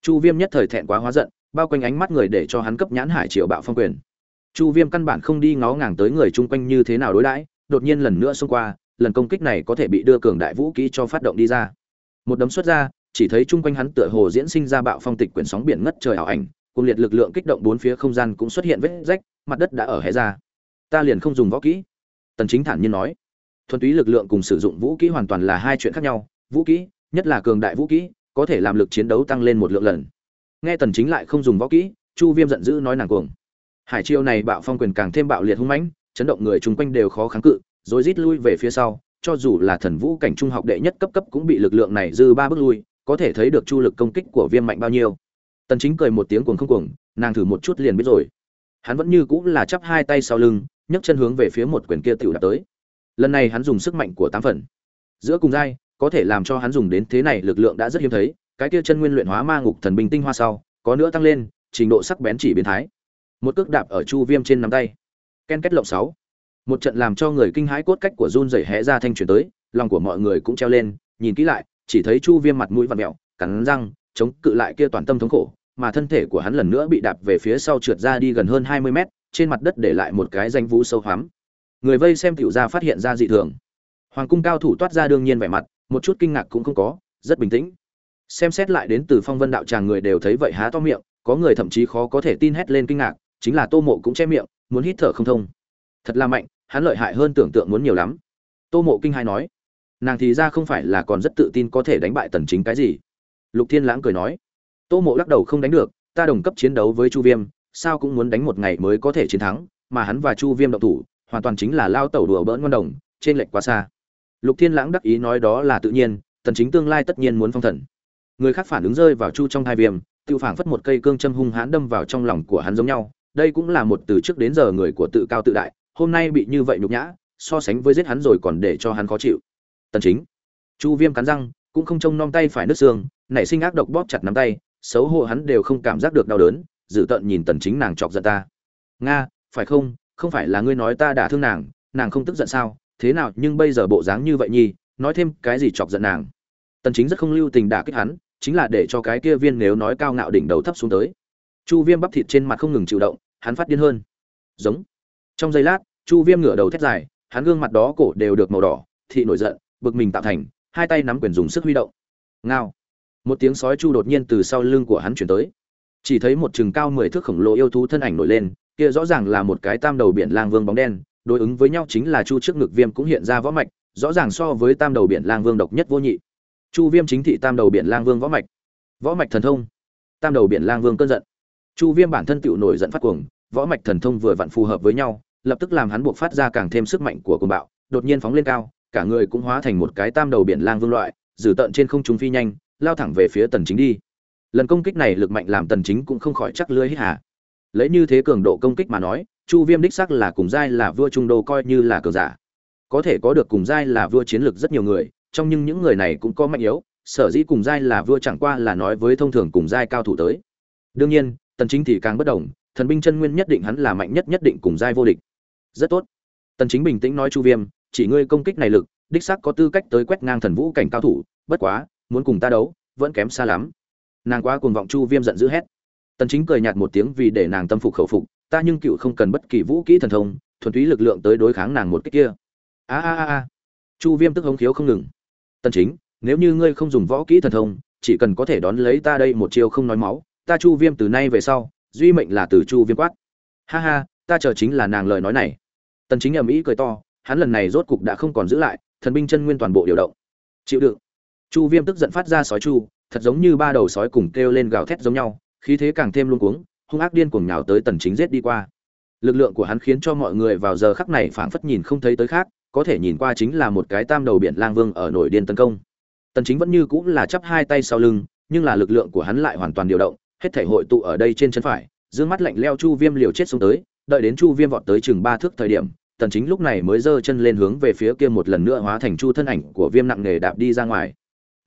Chu viêm nhất thời thẹn quá hóa giận, bao quanh ánh mắt người để cho hắn cấp nhãn hải triệu bạo phong quyền. Chu viêm căn bản không đi ngó ngàng tới người chung quanh như thế nào đối đãi, đột nhiên lần nữa xông qua, lần công kích này có thể bị đưa cường đại vũ kỹ cho phát động đi ra. Một đấm xuất ra, chỉ thấy chung quanh hắn tựa hồ diễn sinh ra bạo phong tịch quyển sóng biển ngất trời ảo ảnh cùng liệt lực lượng kích động bốn phía không gian cũng xuất hiện vết rách, mặt đất đã ở hé ra. Ta liền không dùng võ kỹ. Tần chính thản nhiên nói. Thuần túy lực lượng cùng sử dụng vũ kỹ hoàn toàn là hai chuyện khác nhau. Vũ kỹ, nhất là cường đại vũ kỹ, có thể làm lực chiến đấu tăng lên một lượng lần. Nghe tần chính lại không dùng võ kỹ, chu viêm giận dữ nói nàng cuồng. Hải chiêu này bạo phong quyền càng thêm bạo liệt hung mãnh, chấn động người chung quanh đều khó kháng cự, rồi rít lui về phía sau, cho dù là thần vũ cảnh trung học đệ nhất cấp cấp cũng bị lực lượng này dư ba bước lui, có thể thấy được chu lực công kích của viêm mạnh bao nhiêu tần chính cười một tiếng cuồng không cuồng nàng thử một chút liền biết rồi. Hắn vẫn như cũng là chắp hai tay sau lưng nhấc chân hướng về phía một quyền kia tiểu đạp tới. Lần này hắn dùng sức mạnh của tám phần. Giữa cùng dai, có thể làm cho hắn dùng đến thế này lực lượng đã rất hiếm thấy cái kia chân nguyên luyện hóa ma ngục thần binh tinh hoa sau có nữa tăng lên trình độ sắc bén chỉ biến thái. Một cước đạp ở chu viêm trên nắm tay. Ken kết lộng sáu. Một trận làm cho người kinh hãi cốt cách của run rẩy hé ra thanh truyền tới lòng của mọi người cũng treo lên nhìn kỹ lại chỉ thấy chu viêm mặt mũi vặn mẹo cắn răng chống cự lại kia toàn tâm thống khổ mà thân thể của hắn lần nữa bị đạp về phía sau trượt ra đi gần hơn hai mươi mét, trên mặt đất để lại một cái danh vũ sâu hoắm. Người vây xem tiểu gia phát hiện ra dị thường. Hoàng cung cao thủ toát ra đương nhiên vẻ mặt, một chút kinh ngạc cũng không có, rất bình tĩnh. Xem xét lại đến từ phong vân đạo tràng người đều thấy vậy há to miệng, có người thậm chí khó có thể tin hét lên kinh ngạc, chính là tô mộ cũng che miệng, muốn hít thở không thông. Thật là mạnh, hắn lợi hại hơn tưởng tượng muốn nhiều lắm. Tô mộ kinh hai nói, nàng thì ra không phải là còn rất tự tin có thể đánh bại tần chính cái gì. Lục thiên lãng cười nói tô mộ lắc đầu không đánh được, ta đồng cấp chiến đấu với chu viêm, sao cũng muốn đánh một ngày mới có thể chiến thắng, mà hắn và chu viêm động thủ, hoàn toàn chính là lao tẩu đùa bỡn ngon đồng, trên lệch quá xa. Lục thiên lãng đắc ý nói đó là tự nhiên, tần chính tương lai tất nhiên muốn phong thần. Người khác phản ứng rơi vào chu trong hai viêm, tiêu phảng phất một cây cương châm hung hãn đâm vào trong lòng của hắn giống nhau, đây cũng là một từ trước đến giờ người của tự cao tự đại, hôm nay bị như vậy nhục nhã, so sánh với giết hắn rồi còn để cho hắn khó chịu. Tần chính, chu viêm cắn răng, cũng không trông nom tay phải nứt xương, nảy sinh ác độc bóp chặt nắm tay xấu hổ hắn đều không cảm giác được đau đớn dự tận nhìn tần chính nàng chọc giận ta. Nga, phải không? Không phải là ngươi nói ta đả thương nàng nàng không tức giận sao? Thế nào, nhưng bây giờ bộ dáng như vậy nhi nói thêm cái gì chọc giận nàng? Tần chính rất không lưu tình đả kích hắn, chính là để cho cái kia viên nếu nói cao ngạo đỉnh đầu thấp xuống tới. Chu viêm bắp thịt trên mặt không ngừng chịu động, hắn phát điên hơn. Giống. Trong giây lát, chu viêm ngửa đầu thét dài, hắn gương mặt đó cổ đều được màu đỏ, thị nổi giận, bực mình tạo thành, hai tay nắm quyền dùng sức huy động. Ngao một tiếng sói chu đột nhiên từ sau lưng của hắn chuyển tới. Chỉ thấy một chừng cao mười thước khổng lồ yêu thú thân ảnh nổi lên, kia rõ ràng là một cái tam đầu biển lang vương bóng đen, đối ứng với nhau chính là chu trước ngực viêm cũng hiện ra võ mạch, rõ ràng so với tam đầu biển lang vương độc nhất vô nhị. Chu viêm chính thị tam đầu biển lang vương võ mạch. Võ mạch thần thông. Tam đầu biển lang vương cơn giận. Chu viêm bản thân tựu nổi giận phát cuồng, võ mạch thần thông vừa vặn phù hợp với nhau, lập tức làm hắn buộc phát ra càng thêm sức mạnh của cuồng bạo, đột nhiên phóng lên cao, cả người cũng hóa thành một cái tam đầu biển lang vương loại dử tận trên không trung phi nhanh lao thẳng về phía tần chính đi. Lần công kích này lực mạnh làm tần chính cũng không khỏi chắc lưới hít hà. Lấy như thế cường độ công kích mà nói, chu viêm đích xác là cùng giai là vua trung đô coi như là cường giả. Có thể có được cùng giai là vua chiến lược rất nhiều người, trong nhưng những người này cũng có mạnh yếu, sở dĩ cùng giai là vua chẳng qua là nói với thông thường cùng giai cao thủ tới. Đương nhiên, tần chính thì càng bất đồng, thần binh chân nguyên nhất định hắn là mạnh nhất nhất định cùng giai vô địch. Rất tốt. Tần chính bình tĩnh nói chu viêm, chỉ ngươi công kích này lực, đích xác có tư cách tới quét ngang thần vũ cảnh cao thủ, bất quá muốn cùng ta đấu, vẫn kém xa lắm. Nàng quá cuồng vọng chu viêm giận dữ hét. Tần chính cười nhạt một tiếng vì để nàng tâm phục khẩu phục, ta nhưng cựu không cần bất kỳ vũ kỹ thần thông, thuần túy lực lượng tới đối kháng nàng một cách kia. A a a a. Chu viêm tức hống khiếu không ngừng. Tần chính, nếu như ngươi không dùng võ kỹ thần thông, chỉ cần có thể đón lấy ta đây một chiêu không nói máu, ta chu viêm từ nay về sau, duy mệnh là từ chu viêm quát. Ha ha, ta chờ chính là nàng lời nói này. Tần chính ầm ĩ cười to, hắn lần này rốt cục đã không còn giữ lại, thần binh chân nguyên toàn bộ điều động. Chịu đựng chu viêm tức giận phát ra sói chu, thật giống như ba đầu sói cùng kêu lên gào thét giống nhau, khí thế càng thêm luống cuống, hung ác điên cuồng nhào tới tần chính giết đi qua. Lực lượng của hắn khiến cho mọi người vào giờ khắc này phảng phất nhìn không thấy tới khác, có thể nhìn qua chính là một cái tam đầu biển lang vương ở nổi điên tấn công. Tần chính vẫn như cũng là chắp hai tay sau lưng, nhưng là lực lượng của hắn lại hoàn toàn điều động, hết thể hội tụ ở đây trên chân phải, dương mắt lạnh leo chu viêm liều chết xuống tới, đợi đến chu viêm vọt tới chừng ba thước thời điểm, tần chính lúc này mới giơ chân lên hướng về phía kia một lần nữa hóa thành chu thân ảnh của viêm nặng nề đạp đi ra ngoài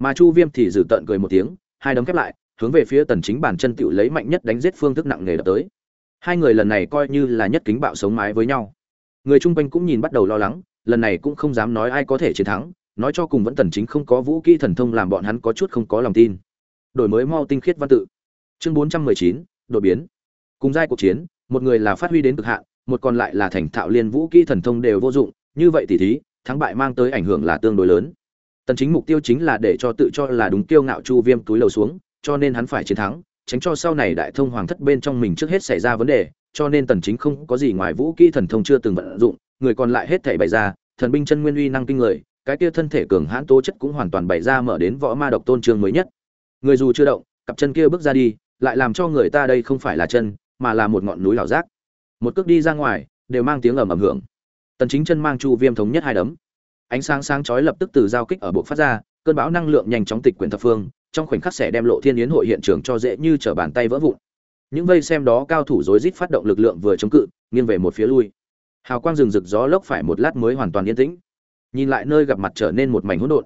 mà chu viêm thì giữ tận cười một tiếng hai đấm khép lại hướng về phía tần chính bản chân tựu lấy mạnh nhất đánh giết phương thức nặng nề đập tới. Hai người lần này coi như là nhất kính bạo sống mái với nhau. Người trung quanh cũng nhìn bắt đầu lo lắng lần này cũng không dám nói ai có thể chiến thắng nói cho cùng vẫn tần chính không có vũ kỹ thần thông làm bọn hắn có chút không có lòng tin. Đổi mới mau tinh khiết văn tự. Chương 419, đột biến. Cùng giai cuộc chiến một người là phát huy đến cực hạn một còn lại là thành thạo liên vũ kỹ thần thông đều vô dụng như vậy thì thí thắng bại mang tới ảnh hưởng là tương đối lớn tần chính mục tiêu chính là để cho tự cho là đúng kiêu ngạo chu viêm túi lầu xuống, cho nên hắn phải chiến thắng, tránh cho sau này đại thông hoàng thất bên trong mình trước hết xảy ra vấn đề, cho nên tần chính không có gì ngoài vũ kỹ thần thông chưa từng vận dụng, người còn lại hết thảy bày ra, thần binh chân nguyên uy năng kinh người, cái kia thân thể cường hãn tố chất cũng hoàn toàn bày ra mở đến võ ma độc tôn trường mới nhất. Người dù chưa động, cặp chân kia bước ra đi, lại làm cho người ta đây không phải là chân, mà là một ngọn núi lảo rác một cước đi ra ngoài, đều mang tiếng ầm ầm hưởng. Tần chính chân mang chu viêm thống nhất hai đấm ánh sáng sáng chói lập tức từ giao kích ở bộ phát ra, cơn bão năng lượng nhanh chóng tịch quyển thập phương, trong khoảnh khắc sẽ đem lộ thiên yến hội hiện trường cho dễ như trở bàn tay vỡ vụn. Những vây xem đó cao thủ rối rít phát động lực lượng vừa chống cự, nghiêng về một phía lui. Hào quang rừng rực gió lốc phải một lát mới hoàn toàn yên tĩnh. Nhìn lại nơi gặp mặt trở nên một mảnh hỗn độn.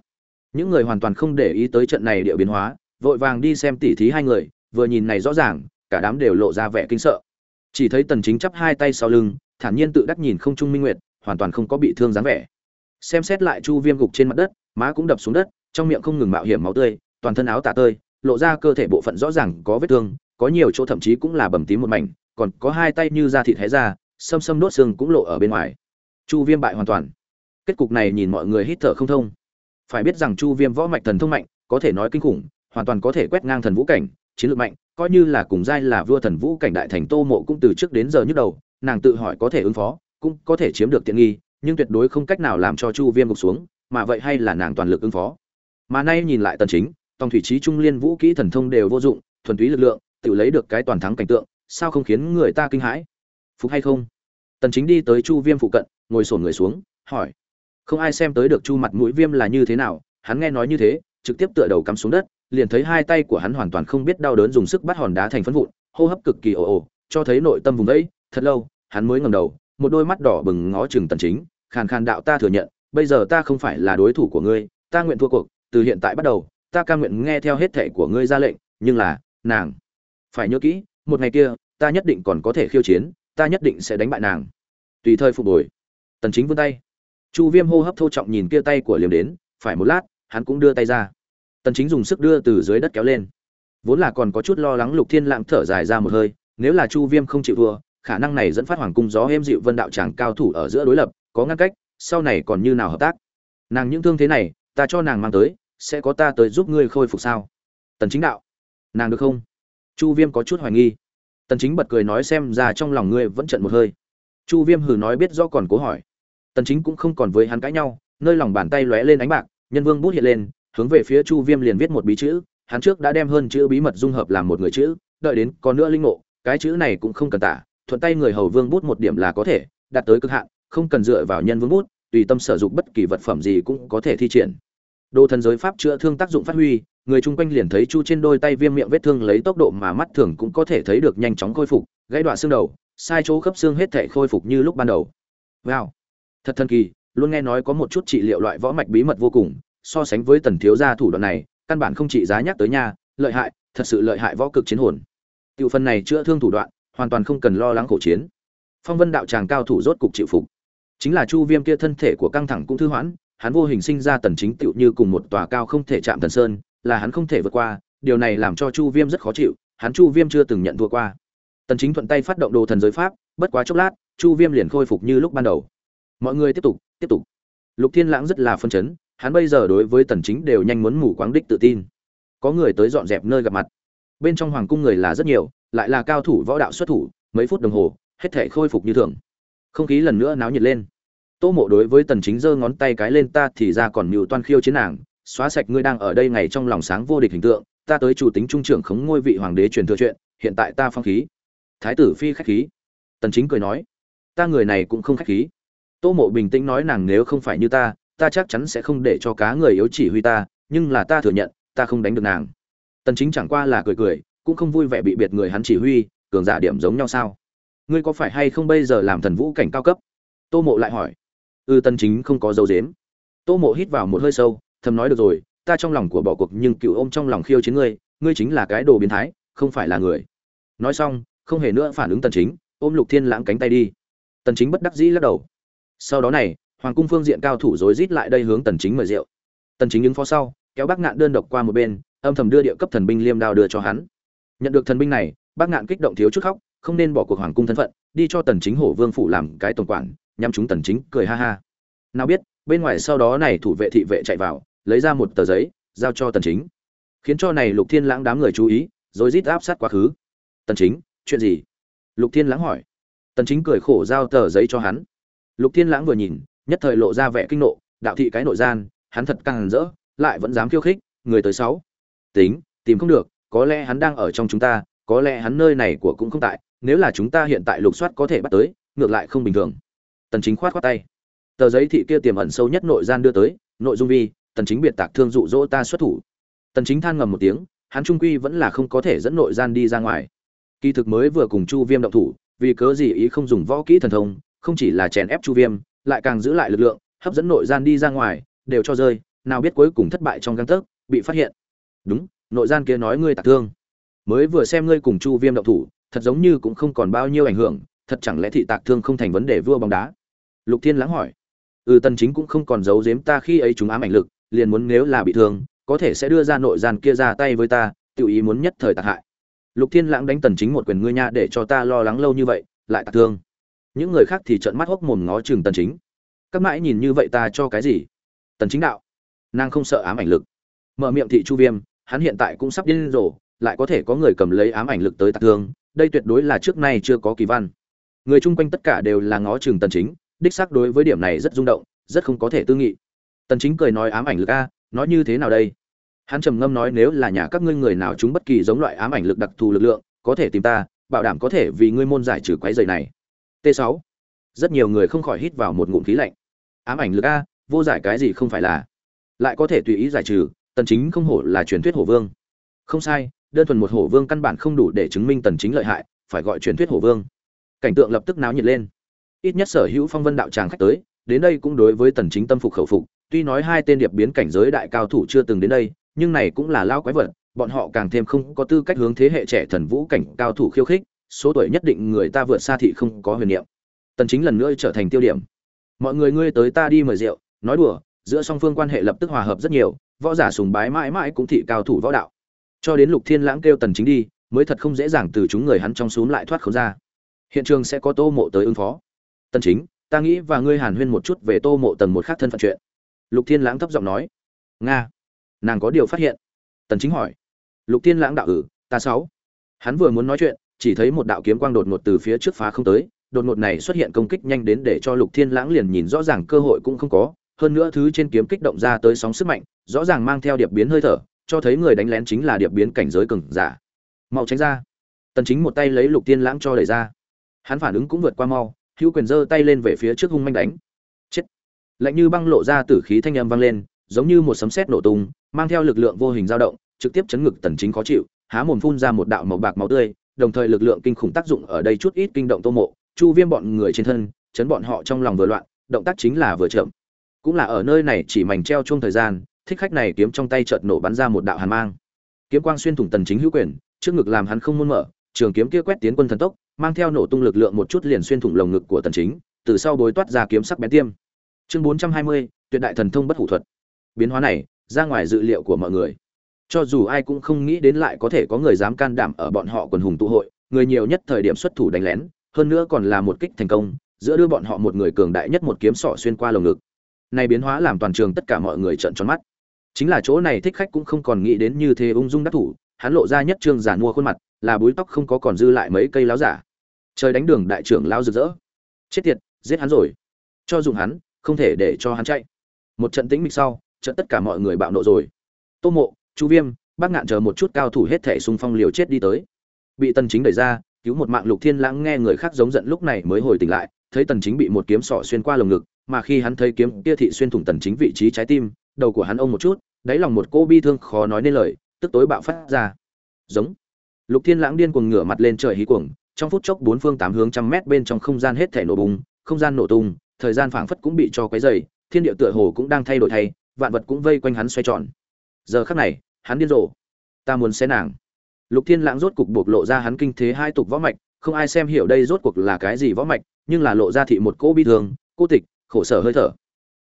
Những người hoàn toàn không để ý tới trận này địa biến hóa, vội vàng đi xem tỉ thí hai người, vừa nhìn này rõ ràng, cả đám đều lộ ra vẻ kinh sợ. Chỉ thấy tần chính chắp hai tay sau lưng, thản nhiên tự đắc nhìn không trung minh nguyệt, hoàn toàn không có bị thương dáng vẻ xem xét lại chu viêm gục trên mặt đất, má cũng đập xuống đất, trong miệng không ngừng mạo hiểm máu tươi, toàn thân áo tả tơi, lộ ra cơ thể bộ phận rõ ràng có vết thương, có nhiều chỗ thậm chí cũng là bầm tím một mảnh, còn có hai tay như da thịt hé ra, xâm xâm đốt xương cũng lộ ở bên ngoài. Chu viêm bại hoàn toàn. Kết cục này nhìn mọi người hít thở không thông. Phải biết rằng chu viêm võ mạch thần thông mạnh, có thể nói kinh khủng, hoàn toàn có thể quét ngang thần vũ cảnh, chiến lược mạnh, coi như là cùng giai là vua thần vũ cảnh đại thành tô mộ cũng từ trước đến giờ nhức đầu, nàng tự hỏi có thể ứng phó, cũng có thể chiếm được tiện nghi nhưng tuyệt đối không cách nào làm cho chu viêm gục xuống, mà vậy hay là nàng toàn lực ứng phó. Mà nay nhìn lại tần chính, tòng thủy trí trung liên vũ kỹ thần thông đều vô dụng, thuần túy lực lượng, tự lấy được cái toàn thắng cảnh tượng, sao không khiến người ta kinh hãi? Phục hay không? Tần chính đi tới chu viêm phụ cận, ngồi sồn người xuống, hỏi. Không ai xem tới được chu mặt mũi viêm là như thế nào, hắn nghe nói như thế, trực tiếp tựa đầu cắm xuống đất, liền thấy hai tay của hắn hoàn toàn không biết đau đớn dùng sức bắt hòn đá thành phân vụn, hô hấp cực kỳ ồ ồ, cho thấy nội tâm vùng ấy thật lâu, hắn mới ngẩng đầu, một đôi mắt đỏ bừng ngó chừng tần chính khàn khàn đạo ta thừa nhận, bây giờ ta không phải là đối thủ của ngươi, ta nguyện thua cuộc, từ hiện tại bắt đầu, ta cam nguyện nghe theo hết thể của ngươi ra lệnh, nhưng là, nàng, phải nhớ kỹ, một ngày kia, ta nhất định còn có thể khiêu chiến, ta nhất định sẽ đánh bại nàng. Tùy thời phục hồi. Tần chính vươn tay. Chu viêm hô hấp thô trọng nhìn kia tay của liềm đến, phải một lát, hắn cũng đưa tay ra. Tần chính dùng sức đưa từ dưới đất kéo lên. Vốn là còn có chút lo lắng lục thiên lãng thở dài ra một hơi, nếu là chu viêm không chịu thua, khả năng này dẫn phát hoàng cung gió êm dịu vân đạo tràng cao thủ ở giữa đối lập có ngăn cách, sau này còn như nào hợp tác? Nàng những thương thế này, ta cho nàng mang tới, sẽ có ta tới giúp ngươi khôi phục sao? Tần chính đạo. Nàng được không? Chu viêm có chút hoài nghi. Tần chính bật cười nói xem ra trong lòng ngươi vẫn trận một hơi. Chu viêm hừ nói biết rõ còn cố hỏi. Tần chính cũng không còn với hắn cãi nhau, nơi lòng bàn tay lóe lên ánh bạc, nhân vương bút hiện lên, hướng về phía chu viêm liền viết một bí chữ, hắn trước đã đem hơn chữ bí mật dung hợp làm một người chữ, đợi đến có nữa linh ngộ, cái chữ này cũng không cần tả, thuận tay người hầu vương bút một điểm là có thể, đạt tới cực hạn không cần dựa vào nhân vương bút, tùy tâm sử dụng bất kỳ vật phẩm gì cũng có thể thi triển. Đồ thần giới pháp chữa thương tác dụng phát huy, người chung quanh liền thấy chu trên đôi tay viêm miệng vết thương lấy tốc độ mà mắt thường cũng có thể thấy được nhanh chóng khôi phục, gãy đoạn xương đầu, sai chỗ khớp xương hết thể khôi phục như lúc ban đầu. Wow! Thật thần kỳ, luôn nghe nói có một chút trị liệu loại võ mạch bí mật vô cùng, so sánh với tần thiếu gia thủ đoạn này, căn bản không trị giá nhắc tới nha, lợi hại, thật sự lợi hại võ cực chiến hồn. Tiểu phần này chữa thương thủ đoạn, hoàn toàn không cần lo lắng khổ chiến. Phong vân đạo tràng cao thủ rốt cục chịu phục chính là chu viêm kia thân thể của căng thẳng cũng thư hoãn, hắn vô hình sinh ra tần chính tựu như cùng một tòa cao không thể chạm thần sơn, là hắn không thể vượt qua, điều này làm cho chu viêm rất khó chịu, hắn chu viêm chưa từng nhận thua qua. Tần chính thuận tay phát động đồ thần giới pháp, bất quá chốc lát, chu viêm liền khôi phục như lúc ban đầu. Mọi người tiếp tục tiếp tục. Lục thiên lãng rất là phân chấn, hắn bây giờ đối với tần chính đều nhanh muốn mù quáng đích tự tin. Có người tới dọn dẹp nơi gặp mặt. Bên trong hoàng cung người là rất nhiều, lại là cao thủ võ đạo xuất thủ, mấy phút đồng hồ, hết thể khôi phục như thường không khí lần nữa náo nhiệt lên. Tô mộ đối với tần chính giơ ngón tay cái lên, ta thì ra còn nhiều toan khiêu chiến nàng, xóa sạch ngươi đang ở đây ngày trong lòng sáng vô địch hình tượng, ta tới chủ tính trung trưởng khống ngôi vị hoàng đế truyền thừa chuyện, hiện tại ta phong khí. Thái tử phi khách khí. Tần chính cười nói, ta người này cũng không khách khí. Tô mộ bình tĩnh nói, nàng nếu không phải như ta ta chắc chắn sẽ không để cho cá người yếu chỉ huy ta, nhưng là ta thừa nhận, ta không đánh được nàng. Tần chính chẳng qua là cười cười, cũng không vui vẻ bị biệt người hắn chỉ huy, cường giả điểm giống nhau sao? Ngươi có phải hay không bây giờ làm thần vũ cảnh cao cấp? Tô mộ lại hỏi. Ư Tân tần chính không có dấu dếm. Tô mộ hít vào một hơi sâu, thầm nói được rồi, ta trong lòng của bỏ cuộc nhưng cựu ôm trong lòng khiêu chiến ngươi ngươi chính là cái đồ biến thái, không phải là người. Nói xong, không hề nữa phản ứng tần chính, ôm lục thiên lãng cánh tay đi. Tần chính bất đắc dĩ lắc đầu. Sau đó này, hoàng cung phương diện cao thủ rối rít lại đây hướng tần chính mời rượu. Tần chính ứng phó sau, kéo bác ngạn đơn độc qua một bên, âm thầm đưa địa cấp thần binh liêm đao đưa cho hắn. Nhận được thần binh này, bác ngạn kích động thiếu chút khóc không nên bỏ cuộc hoàng cung thân phận, đi cho tần chính hổ vương phủ làm cái tổng quản nhằm chúng tần chính, cười ha ha. Nào biết, bên ngoài sau đó này thủ vệ thị vệ chạy vào, lấy ra một tờ giấy, giao cho tần chính. Khiến cho này lục thiên lãng đám người chú ý rồi rít áp sát quá khứ. Tần chính, chuyện gì? Lục thiên lãng hỏi. Tần chính cười khổ giao tờ giấy cho hắn. Lục thiên lãng vừa nhìn, nhất thời lộ ra vẻ kinh nộ, đạo thị cái nội gian, hắn thật càng rỡ, lại vẫn dám khiêu khích, người tới sáu. Tính, tìm không được, có lẽ hắn đang ở trong chúng ta có lẽ hắn nơi này của cũng không tại, nếu là chúng ta hiện tại lục soát có thể bắt tới, ngược lại không bình thường. Tần chính khoát khoát tay. Tờ giấy thị kia tiềm ẩn sâu nhất nội gian đưa tới, nội dung vi, tần chính biệt tạc thương dụ dỗ ta xuất thủ. Tần chính than ngầm một tiếng, hắn trung quy vẫn là không có thể dẫn nội gian đi ra ngoài. Kỳ thực mới vừa cùng chu viêm động thủ, vì cớ gì ý không dùng võ kỹ thần thông, không chỉ là chèn ép chu viêm, lại càng giữ lại lực lượng, hấp dẫn nội gian đi ra ngoài, đều cho rơi, nào biết cuối cùng thất bại trong găng tấc, bị phát hiện. Đúng, nội gian kia nói ngươi tạc thương mới vừa xem ngươi cùng chu viêm động thủ, thật giống như cũng không còn bao nhiêu ảnh hưởng, thật chẳng lẽ thị tạc thương không thành vấn đề vua bóng đá? Lục thiên lãng hỏi. Ừ tần chính cũng không còn giấu giếm ta khi ấy chúng ám ảnh lực, liền muốn nếu là bị thương, có thể sẽ đưa ra nội gian kia ra tay với ta tự ý muốn nhất thời tạc hại. Lục thiên lãng đánh tần chính một quyền ngươi nha, để cho ta lo lắng lâu như vậy, lại tạc thương. Những người khác thì trợn mắt hốc mồm ngó chừng tần chính. Các mãi nhìn như vậy ta cho cái gì? Tần chính đạo. Nàng không sợ ám ảnh lực. Mở miệng thị chu viêm, hắn hiện tại cũng sắp điên rồ lại có thể có người cầm lấy ám ảnh lực tới tạc thương, đây tuyệt đối là trước nay chưa có kỳ văn. Người chung quanh tất cả đều là ngó chừng tần chính, đích xác đối với điểm này rất rung động, rất không có thể tư nghị. Tần chính cười nói ám ảnh lực a, nói như thế nào đây? Hắn trầm ngâm nói nếu là nhà các ngươi người nào chúng bất kỳ giống loại ám ảnh lực đặc thù lực lượng, có thể tìm ta, bảo đảm có thể vì ngươi môn giải trừ quái dày này. T 6 rất nhiều người không khỏi hít vào một ngụm khí lạnh. Ám ảnh lực a, vô giải cái gì không phải là? Lại có thể tùy ý giải trừ, tần chính không hổ là truyền thuyết hổ vương. Không sai đơn thuần một hổ vương căn bản không đủ để chứng minh tần chính lợi hại, phải gọi truyền thuyết hổ vương. Cảnh tượng lập tức náo nhiệt lên. Ít nhất sở hữu phong vân đạo tràng khách tới, đến đây cũng đối với tần chính tâm phục khẩu phục, tuy nói hai tên điệp biến cảnh giới đại cao thủ chưa từng đến đây, nhưng này cũng là lao quái vật, bọn họ càng thêm không có tư cách hướng thế hệ trẻ thần vũ cảnh cao thủ khiêu khích, số tuổi nhất định người ta vượt xa thị không có huyền niệm. Tần chính lần nữa trở thành tiêu điểm. Mọi người ngươi tới ta đi mời rượu, nói đùa. Giữa song phương quan hệ lập tức hòa hợp rất nhiều, võ giả sùng bái mãi mãi cũng thị cao thủ võ đạo cho đến lục thiên lãng kêu tần chính đi, mới thật không dễ dàng từ chúng người hắn trong xuống lại thoát khốn ra. Hiện trường sẽ có tô mộ tới ứng phó. Tần chính, ta nghĩ và ngươi hàn huyên một chút về tô mộ tầng một khác thân phận chuyện. Lục thiên lãng thấp giọng nói. Nga, nàng có điều phát hiện. Tần chính hỏi. Lục thiên lãng đạo ử ta sáu. Hắn vừa muốn nói chuyện, chỉ thấy một đạo kiếm quang đột ngột từ phía trước phá không tới. Đột ngột này xuất hiện công kích nhanh đến để cho lục thiên lãng liền nhìn rõ ràng cơ hội cũng không có. Hơn nữa thứ trên kiếm kích động ra tới sóng sức mạnh, rõ ràng mang theo điệp biến hơi thở cho thấy người đánh lén chính là điệp biến cảnh giới cường giả. Mau tránh ra. Tần chính một tay lấy lục tiên lãng cho đẩy ra. Hắn phản ứng cũng vượt qua mau, hữu quyền giơ tay lên về phía trước hung manh đánh. Chết. Lạnh như băng lộ ra tử khí thanh âm vang lên, giống như một sấm sét nổ tung, mang theo lực lượng vô hình dao động, trực tiếp chấn ngực tần chính khó chịu, há mồm phun ra một đạo màu bạc máu tươi, đồng thời lực lượng kinh khủng tác dụng ở đây chút ít kinh động tô mộ, chu viêm bọn người trên thân, chấn bọn họ trong lòng vừa loạn, động tác chính là vừa chậm. Cũng là ở nơi này chỉ mảnh treo chung thời gian thích khách này kiếm trong tay chợt nổ bắn ra một đạo hàn mang. Kiếm quang xuyên thủng tần chính hữu quyền trước ngực làm hắn không muốn mở trường kiếm kia quét tiến quân thần tốc mang theo nổ tung lực lượng một chút liền xuyên thủng lồng ngực của tần chính từ sau bối toát ra kiếm sắc bén tiêm. Chương 420, tuyệt đại thần thông bất hủ thuật. Biến hóa này ra ngoài dự liệu của mọi người. Cho dù ai cũng không nghĩ đến lại có thể có người dám can đảm ở bọn họ quần hùng tụ hội người nhiều nhất thời điểm xuất thủ đánh lén hơn nữa còn là một kích thành công giữa đưa bọn họ một người cường đại nhất một kiếm sọ xuyên qua lồng ngực. Này biến hóa làm toàn trường tất cả mọi người trợn tròn mắt chính là chỗ này thích khách cũng không còn nghĩ đến như thế ung dung đắc thủ, hắn lộ ra nhất trương giản mua khuôn mặt, là búi tóc không có còn dư lại mấy cây láo giả. Trời đánh đường đại trưởng lao rực rỡ. Chết tiệt, giết hắn rồi. Cho dùng hắn, không thể để cho hắn chạy. Một trận tĩnh mịch sau trận tất cả mọi người bạo nộ rồi. Tô mộ, chu viêm, bác ngạn chờ một chút cao thủ hết thể xung phong liều chết đi tới. Bị tần chính đẩy ra, cứu một mạng lục thiên lãng nghe người khác giống giận lúc này mới hồi tỉnh lại, thấy tần chính bị một kiếm sọ xuyên qua lồng ngực, mà khi hắn thấy kiếm kia thị xuyên thủng tần chính vị trí trái tim, đầu của hắn ông một chút đáy lòng một cô bi thương khó nói nên lời, tức tối bạo phát ra. Giống. Lục thiên lãng điên cuồng ngửa mặt lên trời hí cuồng, trong phút chốc bốn phương tám hướng trăm mét bên trong không gian hết thể nổ bùng, không gian nổ tung, thời gian phảng phất cũng bị cho quấy dày thiên địa tựa hồ cũng đang thay đổi thay, vạn vật cũng vây quanh hắn xoay tròn. Giờ khắc này, hắn điên rồ. Ta muốn xé nàng. Lục thiên lãng rốt cục bộc lộ ra hắn kinh thế hai tục võ mạch, không ai xem hiểu đây rốt cuộc là cái gì võ mạch, nhưng là lộ ra thị một cỗ bi thương, cô tịch, khổ sở hơi thở.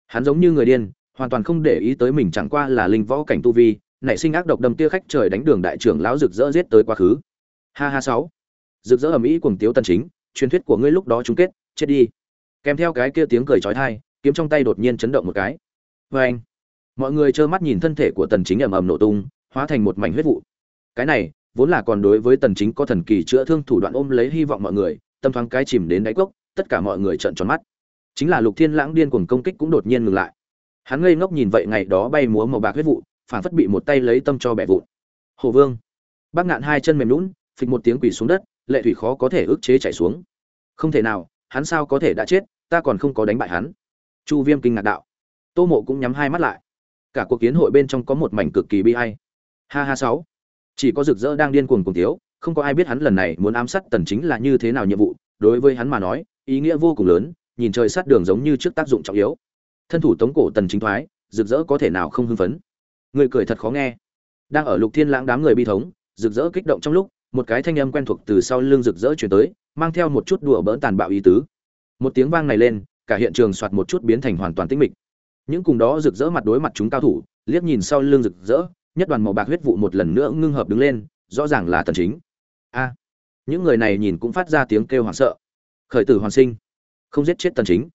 Hắn giống như người điên hoàn toàn không để ý tới mình chẳng qua là linh võ cảnh tu vi, nảy sinh ác độc đâm tia khách trời đánh đường đại trưởng lão rực rỡ giết tới quá khứ. Ha ha sáu. Rực rỡ ầm ĩ cuồng tiếu tần chính, truyền thuyết của ngươi lúc đó chung kết, chết đi. Kèm theo cái kia tiếng cười chói tai, kiếm trong tay đột nhiên chấn động một cái. Với anh, mọi người trơ mắt nhìn thân thể của tần chính ầm ầm nổ tung, hóa thành một mảnh huyết vụ. Cái này, vốn là còn đối với tần chính có thần kỳ chữa thương thủ đoạn ôm lấy hy vọng mọi người, tâm thoáng cái chìm đến đáy cốc, tất cả mọi người trợn tròn mắt. Chính là lục thiên lãng điên cuồng công kích cũng đột nhiên ngừng lại hắn ngây ngốc nhìn vậy ngày đó bay múa màu bạc huyết vụ phản phất bị một tay lấy tâm cho bẻ vụn. Hồ vương. Bác ngạn hai chân mềm lún phịch một tiếng quỳ xuống đất, lệ thủy khó có thể ức chế chảy xuống. Không thể nào, hắn sao có thể đã chết, ta còn không có đánh bại hắn. Chu viêm kinh ngạc đạo. Tô mộ cũng nhắm hai mắt lại. Cả cuộc kiến hội bên trong có một mảnh cực kỳ bi hay ha ha sáu. Chỉ có rực rỡ đang điên cuồng cùng tiếu không có ai biết hắn lần này muốn ám sát tần chính là như thế nào nhiệm vụ. Đối với hắn mà nói, ý nghĩa vô cùng lớn, nhìn trời sát đường giống như trước tác dụng trọng yếu thân thủ tống cổ tần chính thoái, rực rỡ có thể nào không hưng phấn? Người cười thật khó nghe. Đang ở lục thiên lãng đám người bi thống, rực rỡ kích động trong lúc, một cái thanh âm quen thuộc từ sau lưng rực rỡ truyền tới, mang theo một chút đùa bỡn tàn bạo ý tứ. Một tiếng vang này lên, cả hiện trường soạt một chút biến thành hoàn toàn tĩnh mịch. Những cùng đó rực rỡ mặt đối mặt chúng cao thủ, liếc nhìn sau lưng rực rỡ, nhất đoàn màu bạc huyết vụ một lần nữa ngưng hợp đứng lên, rõ ràng là tần chính. A! Những người này nhìn cũng phát ra tiếng kêu hoảng sợ. Khởi tử hoàn sinh. Không giết chết tần chính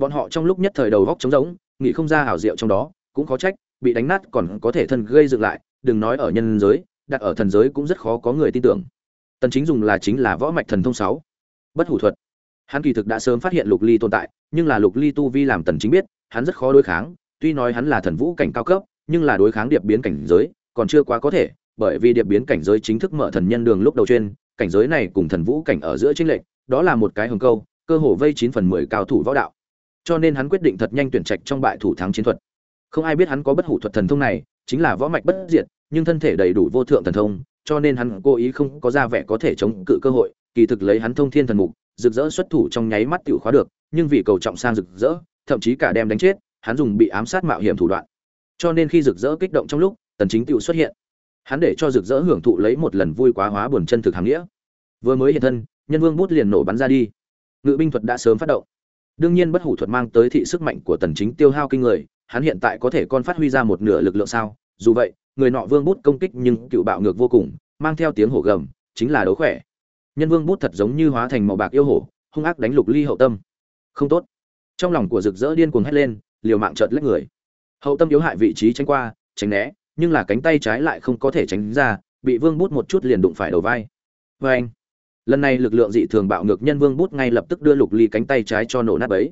bọn họ trong lúc nhất thời đầu góc trống rỗng, nghĩ không ra hảo diệu trong đó, cũng khó trách, bị đánh nát còn có thể thân gây dựng lại, đừng nói ở nhân giới, đặt ở thần giới cũng rất khó có người tin tưởng. Tần chính dùng là chính là võ mạch thần thông 6. bất hủ thuật. Hắn kỳ thực đã sớm phát hiện lục ly tồn tại, nhưng là lục ly tu vi làm tần chính biết, hắn rất khó đối kháng, tuy nói hắn là thần vũ cảnh cao cấp, nhưng là đối kháng điệp biến cảnh giới, còn chưa quá có thể, bởi vì điệp biến cảnh giới chính thức mở thần nhân đường lúc đầu chuyên, cảnh giới này cùng thần vũ cảnh ở giữa chính lệnh đó là một cái hồng câu, cơ hồ vây chín phần mười cao thủ võ đạo cho nên hắn quyết định thật nhanh tuyển trạch trong bại thủ thắng chiến thuật. Không ai biết hắn có bất hủ thuật thần thông này, chính là võ mạch bất diệt, nhưng thân thể đầy đủ vô thượng thần thông, cho nên hắn cố ý không có ra vẻ có thể chống cự cơ hội, kỳ thực lấy hắn thông thiên thần mục, rực rỡ xuất thủ trong nháy mắt tiểu khóa được, nhưng vì cầu trọng sang rực rỡ, thậm chí cả đem đánh chết, hắn dùng bị ám sát mạo hiểm thủ đoạn. Cho nên khi rực rỡ kích động trong lúc, tần chính tiểu xuất hiện. Hắn để cho rực rỡ hưởng thụ lấy một lần vui quá hóa buồn chân thực hàng nghĩa. Vừa mới hiện thân, nhân vương bút liền nổ bắn ra đi. Ngự binh thuật đã sớm phát động đương nhiên bất hủ thuật mang tới thị sức mạnh của tần chính tiêu hao kinh người, hắn hiện tại có thể con phát huy ra một nửa lực lượng sao? Dù vậy, người nọ vương bút công kích nhưng cựu bạo ngược vô cùng, mang theo tiếng hổ gầm, chính là đấu khỏe. Nhân vương bút thật giống như hóa thành màu bạc yêu hổ, hung ác đánh lục ly hậu tâm. Không tốt. Trong lòng của rực rỡ điên cuồng hét lên, liều mạng chợt lách người. Hậu tâm yếu hại vị trí tránh qua, tránh né, nhưng là cánh tay trái lại không có thể tránh ra, bị vương bút một chút liền đụng phải đầu vai. Vê anh lần này lực lượng dị thường bạo ngược, nhân vương bút ngay lập tức đưa lục ly cánh tay trái cho nổ nát bấy.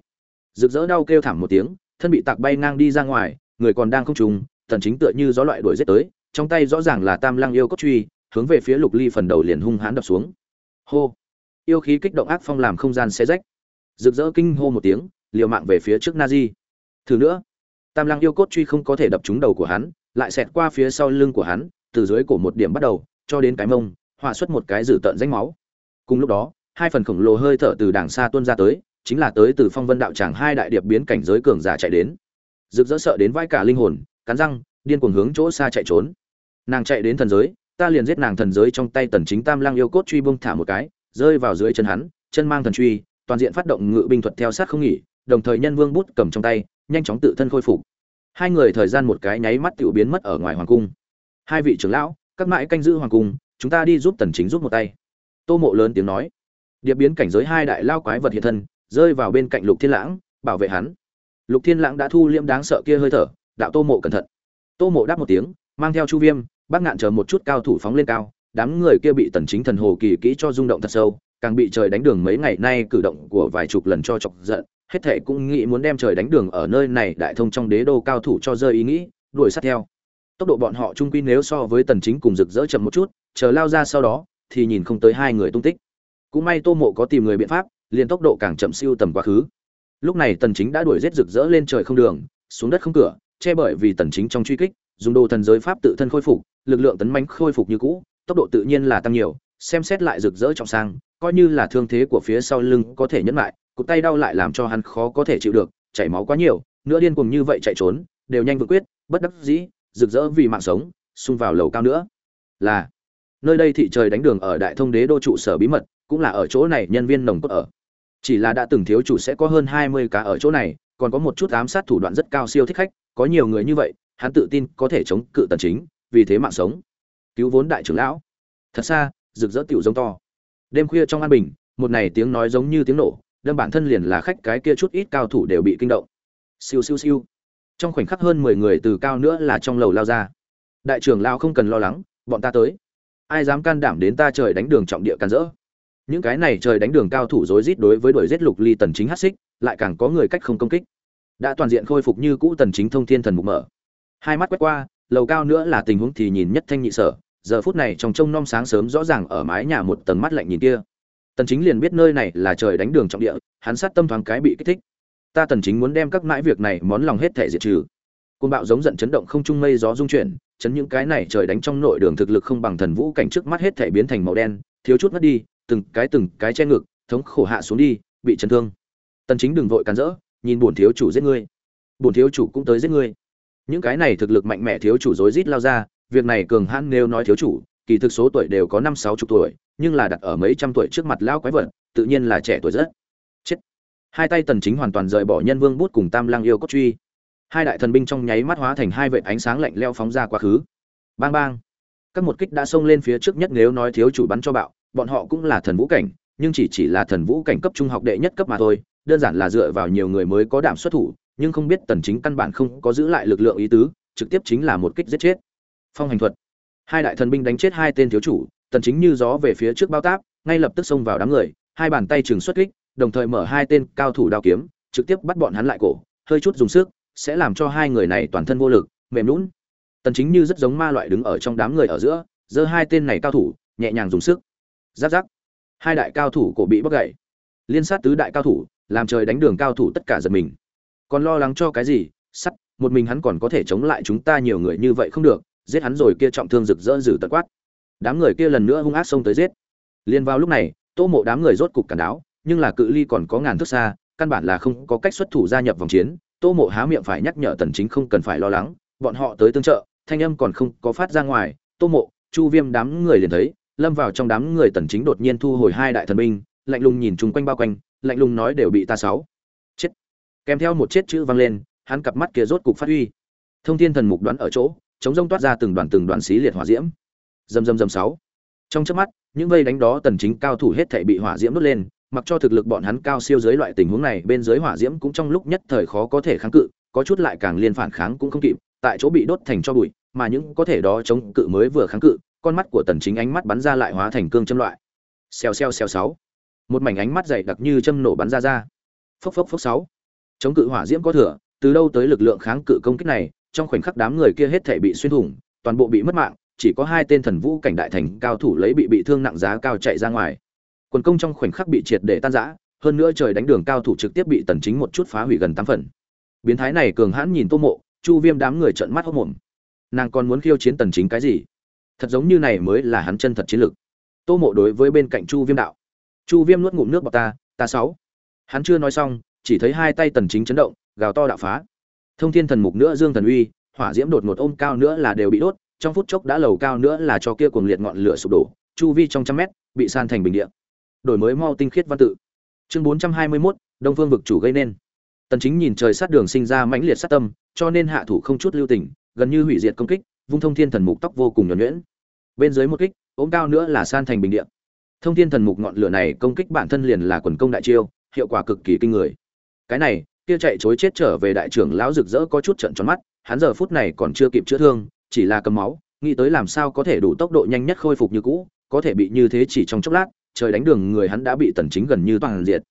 Rực rỡ đau kêu thảm một tiếng, thân bị tạc bay ngang đi ra ngoài, người còn đang không trùng tần chính tựa như gió loại đuổi giết tới, trong tay rõ ràng là tam lăng yêu cốt truy, hướng về phía lục ly phần đầu liền hung hãn đập xuống. Hô! Yêu khí kích động ác phong làm không gian xé rách. Rực rỡ kinh hô một tiếng, liều mạng về phía trước nazi. Thử nữa. Tam lăng yêu cốt truy không có thể đập trúng đầu của hắn, lại xẹt qua phía sau lưng của hắn, từ dưới cổ một điểm bắt đầu, cho đến cái mông hòa xuất một cái dử tận danh máu cùng lúc đó, hai phần khổng lồ hơi thở từ đàng xa tuôn ra tới, chính là tới từ phong vân đạo tràng hai đại điệp biến cảnh giới cường giả chạy đến. Rực rỡ sợ đến vai cả linh hồn, cắn răng, điên cuồng hướng chỗ xa chạy trốn. Nàng chạy đến thần giới, ta liền giết nàng thần giới trong tay tần chính tam lang yêu cốt truy bung thả một cái, rơi vào dưới chân hắn, chân mang thần truy, toàn diện phát động ngự binh thuật theo sát không nghỉ, đồng thời nhân vương bút cầm trong tay, nhanh chóng tự thân khôi phục. Hai người thời gian một cái nháy mắt tiểu biến mất ở ngoài hoàng cung. Hai vị trưởng lão, các mãi canh giữ hoàng cung, chúng ta đi giúp tần chính giúp một tay tô mộ lớn tiếng nói. Điệp biến cảnh giới hai đại lao quái vật hiện thân, rơi vào bên cạnh lục thiên lãng, bảo vệ hắn. Lục thiên lãng đã thu liễm đáng sợ kia hơi thở, đạo tô mộ cẩn thận. Tô mộ đáp một tiếng, mang theo chu viêm, bác ngạn chờ một chút cao thủ phóng lên cao. Đám người kia bị tần chính thần hồ kỳ kỹ cho rung động thật sâu, càng bị trời đánh đường mấy ngày nay cử động của vài chục lần cho chọc giận, hết thể cũng nghĩ muốn đem trời đánh đường ở nơi này đại thông trong đế đô cao thủ cho rơi ý nghĩ, đuổi sát theo. Tốc độ bọn họ trung quy nếu so với tần chính cùng rực rỡ chậm một chút, chờ lao ra sau đó thì nhìn không tới hai người tung tích. Cũng may tô mộ có tìm người biện pháp, liền tốc độ càng chậm siêu tầm quá khứ. Lúc này tần chính đã đuổi giết rực rỡ lên trời không đường, xuống đất không cửa, che bởi vì tần chính trong truy kích, dùng đồ thần giới pháp tự thân khôi phục, lực lượng tấn mãnh khôi phục như cũ, tốc độ tự nhiên là tăng nhiều, xem xét lại rực rỡ trọng sang, coi như là thương thế của phía sau lưng có thể nhẫn lại, cụt tay đau lại làm cho hắn khó có thể chịu được, chảy máu quá nhiều, nữa điên cuồng như vậy chạy trốn, đều nhanh vượt quyết, bất đắc dĩ, rực rỡ vì mạng sống, xung vào lầu cao nữa. Là nơi đây thị trời đánh đường ở đại thông đế đô trụ sở bí mật, cũng là ở chỗ này nhân viên nồng cốt ở. Chỉ là đã từng thiếu chủ sẽ có hơn hai mươi cá ở chỗ này, còn có một chút ám sát thủ đoạn rất cao siêu thích khách, có nhiều người như vậy, hắn tự tin có thể chống cự tần chính, vì thế mạng sống. Cứu vốn đại trưởng lão. Thật xa, rực rỡ tiểu giống to. Đêm khuya trong an bình, một này tiếng nói giống như tiếng nổ, đâm bản thân liền là khách cái kia chút ít cao thủ đều bị kinh động. Siêu siêu siêu. Trong khoảnh khắc hơn 10 người từ cao nữa là trong lầu lao ra. Đại trưởng lão không cần lo lắng, bọn ta tới ai dám can đảm đến ta trời đánh đường trọng địa can dỡ? Những cái này trời đánh đường cao thủ rối rít đối với đuổi giết lục ly tần chính hắc xích, lại càng có người cách không công kích. Đã toàn diện khôi phục như cũ tần chính thông thiên thần mục mở. Hai mắt quét qua, lầu cao nữa là tình huống thì nhìn nhất thanh nhị sở, giờ phút này trong trông non sáng sớm rõ ràng ở mái nhà một tầng mắt lạnh nhìn kia. Tần chính liền biết nơi này là trời đánh đường trọng địa, hắn sát tâm thoáng cái bị kích thích. Ta tần chính muốn đem các mãi việc này món lòng hết thể diệt trừ. Côn bạo giống giận chấn động không trung mây gió dung chuyển chấn những cái này trời đánh trong nội đường thực lực không bằng thần vũ cảnh trước mắt hết thể biến thành màu đen, thiếu chút mất đi, từng cái từng cái che ngực, thống khổ hạ xuống đi, bị chấn thương. Tần chính đừng vội cản rỡ, nhìn bổn thiếu chủ giết ngươi. Bổn thiếu chủ cũng tới giết ngươi. Những cái này thực lực mạnh mẽ thiếu chủ rối rít lao ra, việc này cường hãn nêu nói thiếu chủ, kỳ thực số tuổi đều có năm sáu chục tuổi, nhưng là đặt ở mấy trăm tuổi trước mặt lao quái vật, tự nhiên là trẻ tuổi rất. Chết. Hai tay tần chính hoàn toàn rời bỏ nhân vương bút cùng tam lang yêu cốt truy hai đại thần binh trong nháy mắt hóa thành hai vệt ánh sáng lạnh leo phóng ra quá khứ. Bang bang. Các một kích đã xông lên phía trước nhất nếu nói thiếu chủ bắn cho bạo, bọn họ cũng là thần vũ cảnh, nhưng chỉ chỉ là thần vũ cảnh cấp trung học đệ nhất cấp mà thôi, đơn giản là dựa vào nhiều người mới có đảm xuất thủ, nhưng không biết tần chính căn bản không có giữ lại lực lượng ý tứ, trực tiếp chính là một kích giết chết. Phong hành thuật. Hai đại thần binh đánh chết hai tên thiếu chủ, tần chính như gió về phía trước bao táp, ngay lập tức xông vào đám người, hai bàn tay trường xuất kích, đồng thời mở hai tên cao thủ đao kiếm, trực tiếp bắt bọn hắn lại cổ, hơi chút dùng sức sẽ làm cho hai người này toàn thân vô lực, mềm lún tần chính như rất giống ma loại đứng ở trong đám người ở giữa, giơ hai tên này cao thủ, nhẹ nhàng dùng sức. Giáp giáp. Hai đại cao thủ cổ bị bóc gãy. Liên sát tứ đại cao thủ, làm trời đánh đường cao thủ tất cả giật mình. Còn lo lắng cho cái gì? Sắt, một mình hắn còn có thể chống lại chúng ta nhiều người như vậy không được, giết hắn rồi kia trọng thương rực rỡ rử tận quát. Đám người kia lần nữa hung ác xông tới giết. Liền vào lúc này, tô mộ đám người rốt cục cản đáo nhưng là cự ly còn có ngàn thước xa, căn bản là không có cách xuất thủ gia nhập vòng chiến tô mộ há miệng phải nhắc nhở tần chính không cần phải lo lắng, bọn họ tới tương trợ, thanh âm còn không có phát ra ngoài, tô mộ, chu viêm đám người liền thấy, lâm vào trong đám người tần chính đột nhiên thu hồi hai đại thần binh, lạnh lùng nhìn chung quanh bao quanh, lạnh lùng nói đều bị ta sáu. Chết. Kèm theo một chết chữ vang lên, hắn cặp mắt kia rốt cục phát huy. Thông thiên thần mục đoán ở chỗ, chống rông toát ra từng đoàn từng đoàn xí liệt hỏa diễm. Dầm dầm dầm sáu. Trong chớp mắt, những vây đánh đó tần chính cao thủ hết thảy bị hỏa diễm đốt lên mặc cho thực lực bọn hắn cao siêu dưới loại tình huống này, bên dưới hỏa diễm cũng trong lúc nhất thời khó có thể kháng cự, có chút lại càng liên phản kháng cũng không kịp, tại chỗ bị đốt thành cho bụi, mà những có thể đó chống cự mới vừa kháng cự, con mắt của tần chính ánh mắt bắn ra lại hóa thành cương châm loại. Xèo xèo xèo sáu. Một mảnh ánh mắt dày đặc như châm nổ bắn ra ra. Phốc phốc phốc sáu. Chống cự hỏa diễm có thừa, từ đâu tới lực lượng kháng cự công kích này, trong khoảnh khắc đám người kia hết thể bị xuyên thủng, toàn bộ bị mất mạng, chỉ có hai tên thần vũ cảnh đại thành cao thủ lấy bị bị thương nặng giá cao chạy ra ngoài quần công trong khoảnh khắc bị triệt để tan rã, hơn nữa trời đánh đường cao thủ trực tiếp bị tần chính một chút phá hủy gần tám phần. Biến thái này cường hãn nhìn tô mộ, chu viêm đám người trợn mắt hốt mồm nàng còn muốn khiêu chiến tần chính cái gì? Thật giống như này mới là hắn chân thật chiến lực tô mộ đối với bên cạnh chu viêm đạo. Chu viêm nuốt ngụm nước bọc ta ta sáu. Hắn chưa nói xong, chỉ thấy hai tay tần chính chấn động, gào to đạo phá. Thông thiên thần mục nữa, dương thần uy, hỏa diễm đột ngột ôm cao nữa là đều bị đốt, trong phút chốc đã lầu cao nữa là cho kia cuồng liệt ngọn lửa sụp đổ, chu vi trong trăm mét, bị san thành bình địa đổi mới mau tinh khiết văn tự. Chương 421, đông phương vực chủ gây nên. Tần chính nhìn trời sát đường sinh ra mãnh liệt sát tâm cho nên hạ thủ không chút lưu tình gần như hủy diệt công kích vung thông thiên thần mục tóc vô cùng nhuần nhuyễn. Bên dưới một kích ốm cao nữa là san thành bình địa. Thông thiên thần mục ngọn lửa này công kích bản thân liền là quần công đại chiêu hiệu quả cực kỳ kinh người. Cái này kia chạy chối chết trở về đại trưởng lão rực rỡ có chút trận tròn mắt hắn giờ phút này còn chưa kịp chữa thương chỉ là cầm máu nghĩ tới làm sao có thể đủ tốc độ nhanh nhất khôi phục như cũ có thể bị như thế chỉ trong chốc lát trời đánh đường người hắn đã bị tần chính gần như toàn diệt.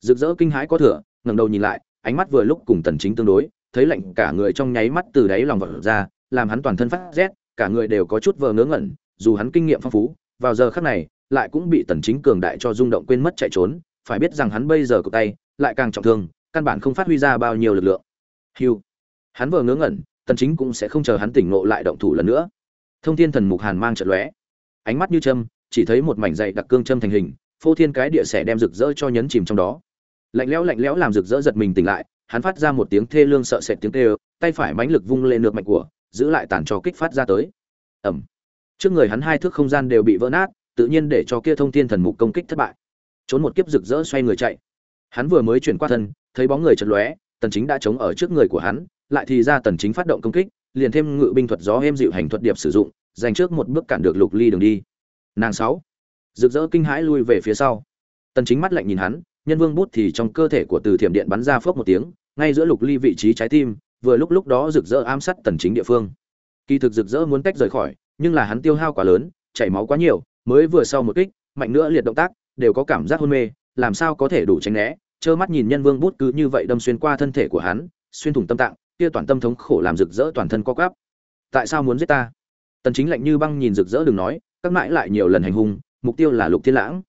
Rực rỡ kinh hãi có thừa, ngẩng đầu nhìn lại, ánh mắt vừa lúc cùng tần chính tương đối, thấy lạnh cả người trong nháy mắt từ đáy lòng vọt ra, làm hắn toàn thân phát rét, cả người đều có chút vờ ngớ ngẩn, dù hắn kinh nghiệm phong phú, vào giờ khắc này, lại cũng bị tần chính cường đại cho rung động quên mất chạy trốn, phải biết rằng hắn bây giờ cụt tay, lại càng trọng thương, căn bản không phát huy ra bao nhiêu lực lượng. Hưu. Hắn vừa ngớ ngẩn, tần chính cũng sẽ không chờ hắn tỉnh ngộ lại động thủ lần nữa. Thông thiên thần mục hàn mang chợt lóe. Ánh mắt như châm chỉ thấy một mảnh dày đặc cương châm thành hình, phô thiên cái địa sẽ đem rực rỡ cho nhấn chìm trong đó. Lạnh lẽo lạnh lẽo làm rực rỡ giật mình tỉnh lại, hắn phát ra một tiếng thê lương sợ sệt tiếng kêu, tay phải mãnh lực vung lên nước mạnh của, giữ lại tàn cho kích phát ra tới. Ẩm trước người hắn hai thước không gian đều bị vỡ nát, tự nhiên để cho kia thông thiên thần mục công kích thất bại. Trốn một kiếp rực rỡ xoay người chạy. Hắn vừa mới chuyển qua thân, thấy bóng người chật lóe, tần chính đã chống ở trước người của hắn, lại thì ra tần chính phát động công kích, liền thêm ngự binh thuật gió êm dịu hành thuật điệp sử dụng, dành trước một bước cản được lục ly đường đi nàng sáu. Rực rỡ kinh hãi lui về phía sau. Tần chính mắt lạnh nhìn hắn, nhân vương bút thì trong cơ thể của từ thiểm điện bắn ra phốc một tiếng, ngay giữa lục ly vị trí trái tim, vừa lúc lúc đó rực rỡ ám sát tần chính địa phương. Kỳ thực rực rỡ muốn tách rời khỏi, nhưng là hắn tiêu hao quá lớn, chảy máu quá nhiều, mới vừa sau một kích, mạnh nữa liệt động tác, đều có cảm giác hôn mê, làm sao có thể đủ tránh né, trơ mắt nhìn nhân vương bút cứ như vậy đâm xuyên qua thân thể của hắn, xuyên thủng tâm tạng, kia toàn tâm thống khổ làm rực rỡ toàn thân co quắp. Tại sao muốn giết ta? Tần chính lạnh như băng nhìn rực rỡ đừng nói các mãi lại nhiều lần hành hung, mục tiêu là lục thiên lãng.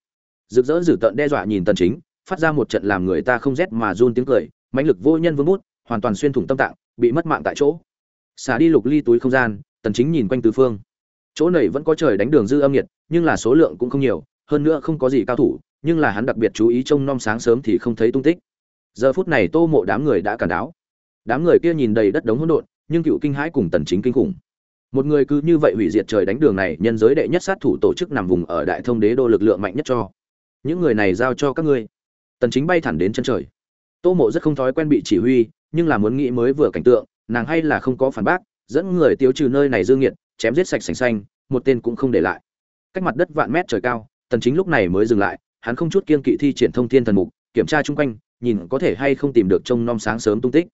Rực rỡ dử tận đe dọa nhìn tần chính, phát ra một trận làm người ta không rét mà run tiếng cười, mãnh lực vô nhân vương bút, hoàn toàn xuyên thủng tâm tạng, bị mất mạng tại chỗ. Xả đi lục ly túi không gian, tần chính nhìn quanh tứ phương. Chỗ này vẫn có trời đánh đường dư âm nhiệt, nhưng là số lượng cũng không nhiều, hơn nữa không có gì cao thủ, nhưng là hắn đặc biệt chú ý trông nom sáng sớm thì không thấy tung tích. Giờ phút này tô mộ đám người đã cản đáo đám người kia nhìn đầy đất đống hỗn độn, nhưng cựu kinh hãi cùng tần chính kinh khủng một người cứ như vậy hủy diệt trời đánh đường này, nhân giới đệ nhất sát thủ tổ chức nằm vùng ở đại thông đế đô lực lượng mạnh nhất cho. Những người này giao cho các ngươi. Tần chính bay thẳng đến chân trời. Tô mộ rất không thói quen bị chỉ huy, nhưng là muốn nghĩ mới vừa cảnh tượng, nàng hay là không có phản bác, dẫn người tiêu trừ nơi này dương nghiệt, chém giết sạch sành xanh, một tên cũng không để lại. Cách mặt đất vạn mét trời cao, tần chính lúc này mới dừng lại, hắn không chút kiên kỵ thi triển thông thiên thần mục, kiểm tra chung quanh, nhìn có thể hay không tìm được trông nom sáng sớm tung tích.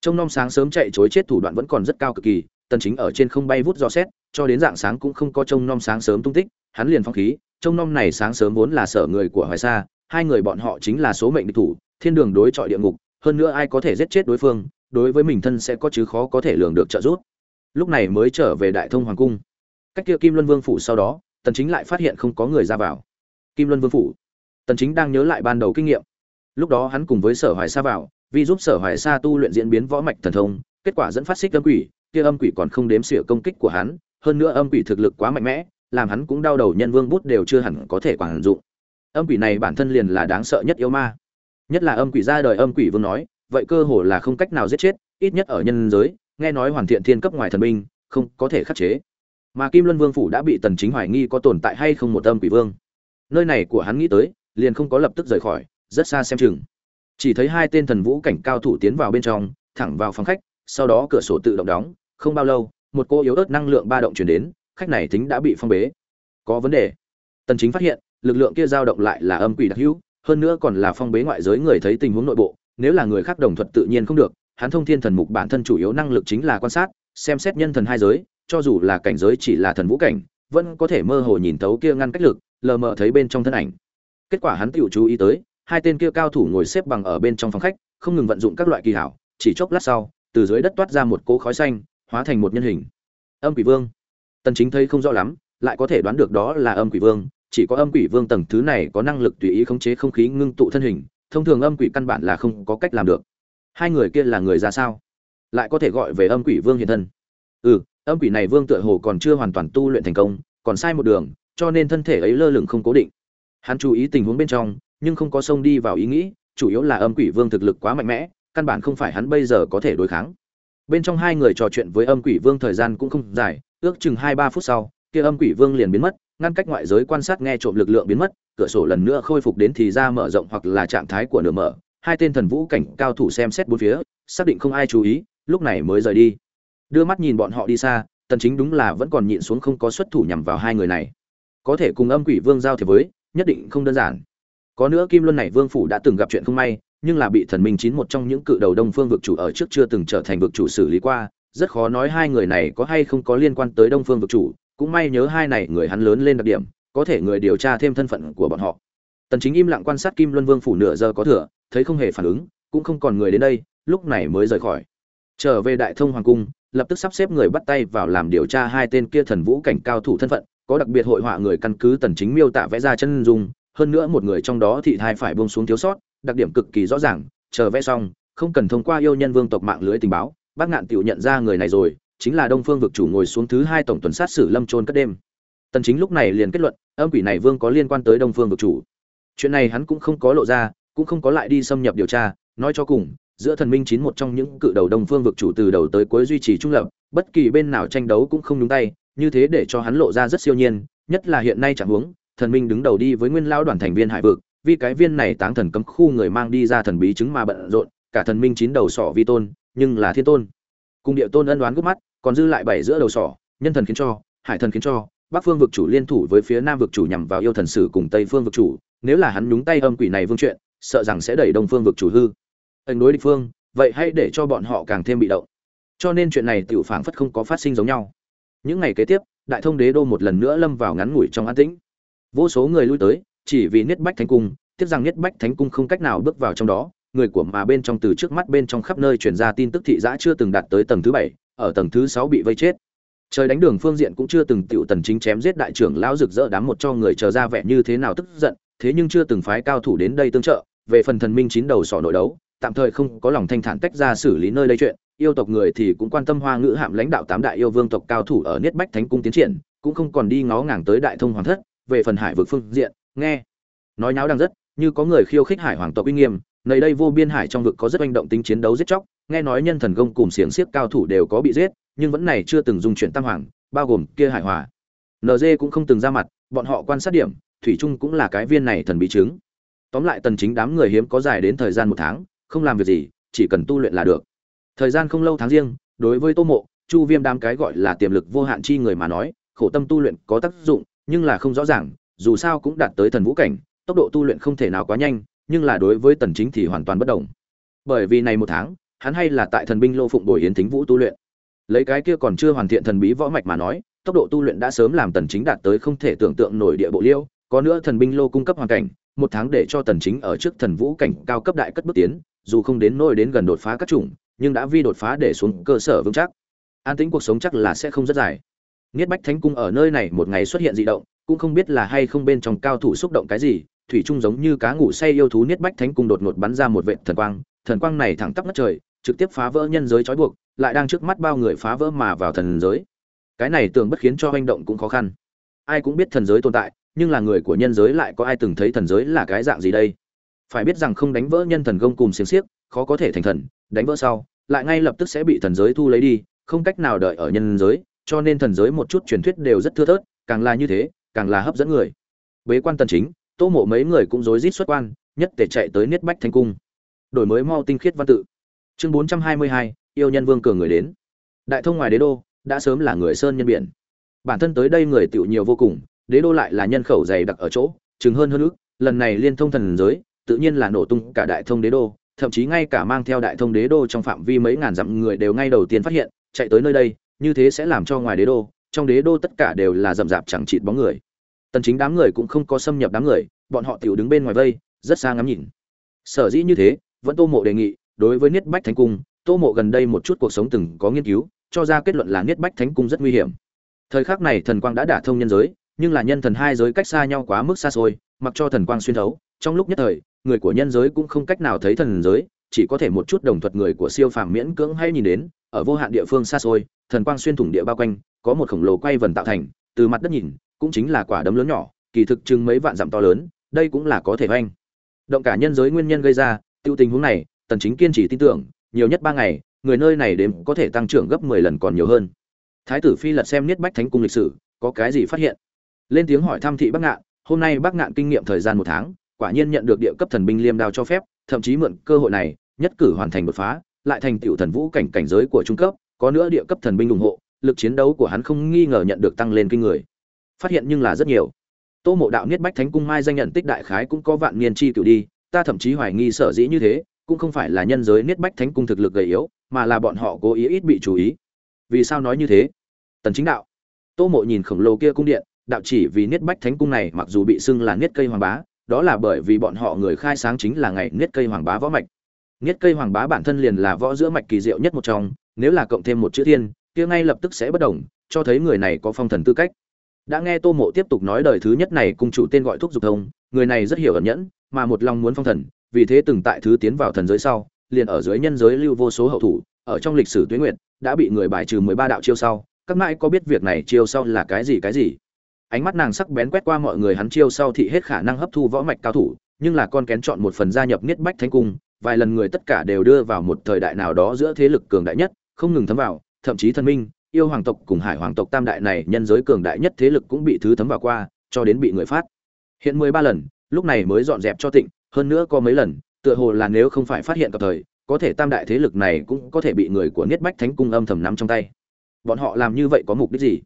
Trông nom sáng sớm chạy chối chết thủ đoạn vẫn còn rất cao cực kỳ tần chính ở trên không bay vút do xét, cho đến dạng sáng cũng không có trông nom sáng sớm tung tích, hắn liền phong khí, trông nom này sáng sớm vốn là sở người của hoài sa, hai người bọn họ chính là số mệnh địch thủ, thiên đường đối chọi địa ngục, hơn nữa ai có thể giết chết đối phương, đối với mình thân sẽ có chứ khó có thể lường được trợ giúp. Lúc này mới trở về đại thông hoàng cung. Cách kia kim luân vương phủ sau đó, tần chính lại phát hiện không có người ra vào. Kim luân vương phủ. Tần chính đang nhớ lại ban đầu kinh nghiệm. Lúc đó hắn cùng với sở hoài sa vào, vì giúp sở hoài sa tu luyện diễn biến võ mạch thần thông, kết quả dẫn phát xích âm quỷ kia âm quỷ còn không đếm xỉa công kích của hắn, hơn nữa âm quỷ thực lực quá mạnh mẽ, làm hắn cũng đau đầu nhân vương bút đều chưa hẳn có thể quản dụng. Âm quỷ này bản thân liền là đáng sợ nhất yêu ma. Nhất là âm quỷ ra đời âm quỷ vương nói, vậy cơ hồ là không cách nào giết chết, ít nhất ở nhân giới, nghe nói hoàn thiện thiên cấp ngoài thần binh, không có thể khắc chế. Mà kim luân vương phủ đã bị tần chính hoài nghi có tồn tại hay không một âm quỷ vương. Nơi này của hắn nghĩ tới, liền không có lập tức rời khỏi, rất xa xem chừng. Chỉ thấy hai tên thần vũ cảnh cao thủ tiến vào bên trong, thẳng vào phòng khách, sau đó cửa sổ tự động đóng không bao lâu, một cô yếu ớt năng lượng ba động chuyển đến, khách này tính đã bị phong bế. Có vấn đề. Tần chính phát hiện, lực lượng kia dao động lại là âm quỷ đặc hữu, hơn nữa còn là phong bế ngoại giới người thấy tình huống nội bộ, nếu là người khác đồng thuận tự nhiên không được, hắn thông thiên thần mục bản thân chủ yếu năng lực chính là quan sát, xem xét nhân thần hai giới, cho dù là cảnh giới chỉ là thần vũ cảnh, vẫn có thể mơ hồ nhìn thấu kia ngăn cách lực, lờ mờ thấy bên trong thân ảnh. Kết quả hắn tự chú ý tới, hai tên kia cao thủ ngồi xếp bằng ở bên trong phòng khách, không ngừng vận dụng các loại kỳ hảo, chỉ chốc lát sau, từ dưới đất toát ra một cỗ khói xanh hóa thành một nhân hình. Âm quỷ vương. Tần chính thấy không rõ lắm, lại có thể đoán được đó là âm quỷ vương, chỉ có âm quỷ vương tầng thứ này có năng lực tùy ý khống chế không khí ngưng tụ thân hình, thông thường âm quỷ căn bản là không có cách làm được. Hai người kia là người ra sao? Lại có thể gọi về âm quỷ vương hiện thân. Ừ âm quỷ này vương tựa hồ còn chưa hoàn toàn tu luyện thành công, còn sai một đường, cho nên thân thể ấy lơ lửng không cố định. Hắn chú ý tình huống bên trong, nhưng không có xông đi vào ý nghĩ, chủ yếu là âm quỷ vương thực lực quá mạnh mẽ, căn bản không phải hắn bây giờ có thể đối kháng bên trong hai người trò chuyện với âm quỷ vương thời gian cũng không dài, ước chừng hai ba phút sau, kia âm quỷ vương liền biến mất, ngăn cách ngoại giới quan sát nghe trộm lực lượng biến mất, cửa sổ lần nữa khôi phục đến thì ra mở rộng hoặc là trạng thái của nửa mở. Hai tên thần vũ cảnh cao thủ xem xét bốn phía, xác định không ai chú ý, lúc này mới rời đi. Đưa mắt nhìn bọn họ đi xa, tần chính đúng là vẫn còn nhịn xuống không có xuất thủ nhằm vào hai người này. Có thể cùng âm quỷ vương giao thiệp với, nhất định không đơn giản. Có nữa kim luân này vương phủ đã từng gặp chuyện không may nhưng là bị thần minh chín một trong những cự đầu đông phương vực chủ ở trước chưa từng trở thành vực chủ xử lý qua, rất khó nói hai người này có hay không có liên quan tới đông phương vực chủ, cũng may nhớ hai này người hắn lớn lên đặc điểm, có thể người điều tra thêm thân phận của bọn họ. Tần chính im lặng quan sát kim luân vương phủ nửa giờ có thừa, thấy không hề phản ứng, cũng không còn người đến đây, lúc này mới rời khỏi. Trở về đại thông hoàng cung, lập tức sắp xếp người bắt tay vào làm điều tra hai tên kia thần vũ cảnh cao thủ thân phận, có đặc biệt hội họa người căn cứ tần chính miêu tả vẽ ra chân dung, hơn nữa một người trong đó thị thai phải buông xuống thiếu sót đặc điểm cực kỳ rõ ràng, chờ vẽ xong, không cần thông qua yêu nhân vương tộc mạng lưới tình báo, bác ngạn tiểu nhận ra người này rồi, chính là đông phương vực chủ ngồi xuống thứ hai tổng tuần sát xử lâm trôn cất đêm. Tần chính lúc này liền kết luận, âm quỷ này vương có liên quan tới đông phương vực chủ. Chuyện này hắn cũng không có lộ ra, cũng không có lại đi xâm nhập điều tra, nói cho cùng, giữa thần minh chín một trong những cự đầu đông phương vực chủ từ đầu tới cuối duy trì trung lập, bất kỳ bên nào tranh đấu cũng không nhúng tay, như thế để cho hắn lộ ra rất siêu nhiên, nhất là hiện nay chẳng huống, thần minh đứng đầu đi với nguyên lao đoàn thành viên hải vực vì cái viên này táng thần cấm khu người mang đi ra thần bí chứng mà bận rộn, cả thần minh chín đầu sỏ vi tôn, nhưng là thiên tôn. Cùng địa tôn ân đoán gấp mắt, còn dư lại bảy giữa đầu sỏ, nhân thần khiến cho, hải thần khiến cho, bắc phương vực chủ liên thủ với phía nam vực chủ nhằm vào yêu thần sử cùng tây phương vực chủ, nếu là hắn nhúng tay âm quỷ này vương chuyện, sợ rằng sẽ đẩy đông phương vực chủ hư. Anh đối địch phương, vậy hãy để cho bọn họ càng thêm bị động. Cho nên chuyện này tiểu phảng phất không có phát sinh giống nhau. Những ngày kế tiếp, đại thông đế đô một lần nữa lâm vào ngắn ngủi trong an tĩnh. Vô số người lui tới chỉ vì niết bách thánh cung, tiếc rằng niết bách thánh cung không cách nào bước vào trong đó, người của mà bên trong từ trước mắt bên trong khắp nơi truyền ra tin tức thị giã chưa từng đạt tới tầng thứ bảy, ở tầng thứ sáu bị vây chết. Trời đánh đường phương diện cũng chưa từng tiểu tần chính chém giết đại trưởng lão rực rỡ đám một cho người chờ ra vẻ như thế nào tức giận, thế nhưng chưa từng phái cao thủ đến đây tương trợ, về phần thần minh chín đầu sỏ nội đấu, tạm thời không có lòng thanh thản tách ra xử lý nơi đây chuyện, yêu tộc người thì cũng quan tâm hoa ngữ hạm lãnh đạo tám đại yêu vương tộc cao thủ ở niết bách thánh cung tiến triển, cũng không còn đi ngó ngàng tới đại thông hoàng thất, về phần hải vực phương diện nghe. Nói nháo đang rất, như có người khiêu khích hải hoàng tộc uy nghiêm, nơi đây vô biên hải trong vực có rất manh động tính chiến đấu giết chóc, nghe nói nhân thần công cùng xiềng xiếc cao thủ đều có bị giết, nhưng vẫn này chưa từng dung chuyển tam hoàng, bao gồm kia hải hòa. Nd cũng không từng ra mặt, bọn họ quan sát điểm, thủy trung cũng là cái viên này thần bí chứng. Tóm lại tần chính đám người hiếm có dài đến thời gian một tháng, không làm việc gì, chỉ cần tu luyện là được. Thời gian không lâu tháng riêng, đối với tô mộ, chu viêm đám cái gọi là tiềm lực vô hạn chi người mà nói, khổ tâm tu luyện có tác dụng, nhưng là không rõ ràng dù sao cũng đạt tới thần vũ cảnh tốc độ tu luyện không thể nào quá nhanh nhưng là đối với tần chính thì hoàn toàn bất động bởi vì này một tháng hắn hay là tại thần binh lô phụng bồi yến thính vũ tu luyện. Lấy cái kia còn chưa hoàn thiện thần bí võ mạch mà nói tốc độ tu luyện đã sớm làm tần chính đạt tới không thể tưởng tượng nổi địa bộ liêu có nữa thần binh lô cung cấp hoàn cảnh một tháng để cho tần chính ở trước thần vũ cảnh cao cấp đại cất bước tiến dù không đến nỗi đến gần đột phá các chủng nhưng đã vi đột phá để xuống cơ sở vững chắc. An tĩnh cuộc sống chắc là sẽ không rất dài. Niết Bách Thánh Cung ở nơi này một ngày xuất hiện dị động, cũng không biết là hay không bên trong cao thủ xúc động cái gì, thủy trung giống như cá ngủ say yêu thú niết bách thánh cung đột ngột bắn ra một vệt thần quang thần quang này thẳng tắp ngất trời trực tiếp phá vỡ nhân giới trói buộc lại đang trước mắt bao người phá vỡ mà vào thần giới. Cái này tưởng bất khiến cho hành động cũng khó khăn. Ai cũng biết thần giới tồn tại nhưng là người của nhân giới lại có ai từng thấy thần giới là cái dạng gì đây? Phải biết rằng không đánh vỡ nhân thần công cùng xiềng xiếc khó có thể thành thần đánh vỡ sau lại ngay lập tức sẽ bị thần giới thu lấy đi không cách nào đợi ở nhân giới cho nên thần giới một chút truyền thuyết đều rất thưa thớt càng là như thế càng là hấp dẫn người. Bế quan tần chính tô mộ mấy người cũng rối rít xuất quan nhất tề chạy tới niết bách thanh cung. Đổi mới mau tinh khiết văn tự. Chương 422, yêu nhân vương cường người đến. Đại thông ngoài đế đô đã sớm là người sơn nhân biển. Bản thân tới đây người tiểu nhiều vô cùng đế đô lại là nhân khẩu dày đặc ở chỗ chừng hơn hơn ước lần này liên thông thần giới tự nhiên là nổ tung cả đại thông đế đô thậm chí ngay cả mang theo đại thông đế đô trong phạm vi mấy ngàn dặm người đều ngay đầu tiên phát hiện chạy tới nơi đây như thế sẽ làm cho ngoài đế đô trong đế đô tất cả đều là rậm rạp chẳng chịt bóng người. Tần chính đám người cũng không có xâm nhập đám người, bọn họ tiểu đứng bên ngoài vây, rất xa ngắm nhìn. Sở dĩ như thế, vẫn tô mộ đề nghị, đối với niết bách thánh cung, tô mộ gần đây một chút cuộc sống từng có nghiên cứu, cho ra kết luận là niết bách thánh cung rất nguy hiểm. Thời khắc này thần quang đã đả thông nhân giới, nhưng là nhân thần hai giới cách xa nhau quá mức xa xôi, mặc cho thần quang xuyên thấu, trong lúc nhất thời, người của nhân giới cũng không cách nào thấy thần giới chỉ có thể một chút đồng thuật người của siêu phàm miễn cưỡng hay nhìn đến, ở vô hạn địa phương xa xôi, thần quang xuyên thủng địa bao quanh, có một khổng lồ quay vần tạo thành, từ mặt đất nhìn, cũng chính là quả đấm lớn nhỏ, kỳ thực chừng mấy vạn dặm to lớn, đây cũng là có thể hoành. động cả nhân giới nguyên nhân gây ra, tiêu tình huống này, tần chính kiên trì tin tưởng, nhiều nhất ba ngày, người nơi này đếm có thể tăng trưởng gấp 10 lần còn nhiều hơn thái tử phi lật xem niết bách thánh cung lịch sử, có cái gì phát hiện lên tiếng hỏi thăm thị bắc ngạn, hôm nay bắc ngạn kinh nghiệm thời gian một tháng, quả nhiên nhận được địa cấp thần binh liêm đao cho phép, thậm chí mượn cơ hội này nhất cử hoàn thành đột phá, lại thành tiểu thần vũ cảnh cảnh giới của trung cấp, có nữa địa cấp thần binh ủng hộ, lực chiến đấu của hắn không nghi ngờ nhận được tăng lên kinh người. Phát hiện nhưng là rất nhiều. Tô mộ đạo niết bách thánh cung mai danh nhận tích đại khái cũng có vạn niên chi cửu đi, ta thậm chí hoài nghi sở dĩ như thế, cũng không phải là nhân giới niết bách thánh cung thực lực gầy yếu, mà là bọn họ cố ý ít bị chú ý. Vì sao nói như thế? Tần chính đạo. Tô mộ nhìn khổng lồ kia cung điện, đạo chỉ vì niết bách thánh cung này mặc dù bị xưng là niết cây hoàng bá, đó là bởi vì bọn họ người khai sáng chính là ngày niết cây hoàng bá võ mạch niết cây hoàng bá bản thân liền là võ giữa mạch kỳ diệu nhất một trong, nếu là cộng thêm một chữ thiên, kia ngay lập tức sẽ bất đồng, cho thấy người này có phong thần tư cách. Đã nghe tô mộ tiếp tục nói đời thứ nhất này cung chủ tên gọi thúc dục thông, người này rất hiểu ẩn nhẫn, mà một lòng muốn phong thần, vì thế từng tại thứ tiến vào thần giới sau, liền ở dưới nhân giới lưu vô số hậu thủ, ở trong lịch sử tuyến nguyện, đã bị người bài trừ mười ba đạo chiêu sau. Các mãi có biết việc này chiêu sau là cái gì cái gì? Ánh mắt nàng sắc bén quét qua mọi người, hắn chiêu sau thị hết khả năng hấp thu võ mạch cao thủ, nhưng là con kén chọn một phần gia nhập niết bách thánh cung vài lần người tất cả đều đưa vào một thời đại nào đó giữa thế lực cường đại nhất, không ngừng thấm vào, thậm chí thần minh, yêu hoàng tộc cùng hải hoàng tộc tam đại này nhân giới cường đại nhất thế lực cũng bị thứ thấm vào qua, cho đến bị người phát. Hiện mười ba lần, lúc này mới dọn dẹp cho tịnh, hơn nữa có mấy lần, tựa hồ là nếu không phải phát hiện kịp thời, có thể tam đại thế lực này cũng có thể bị người của niết bách thánh cung âm thầm nắm trong tay. Bọn họ làm như vậy có mục đích gì?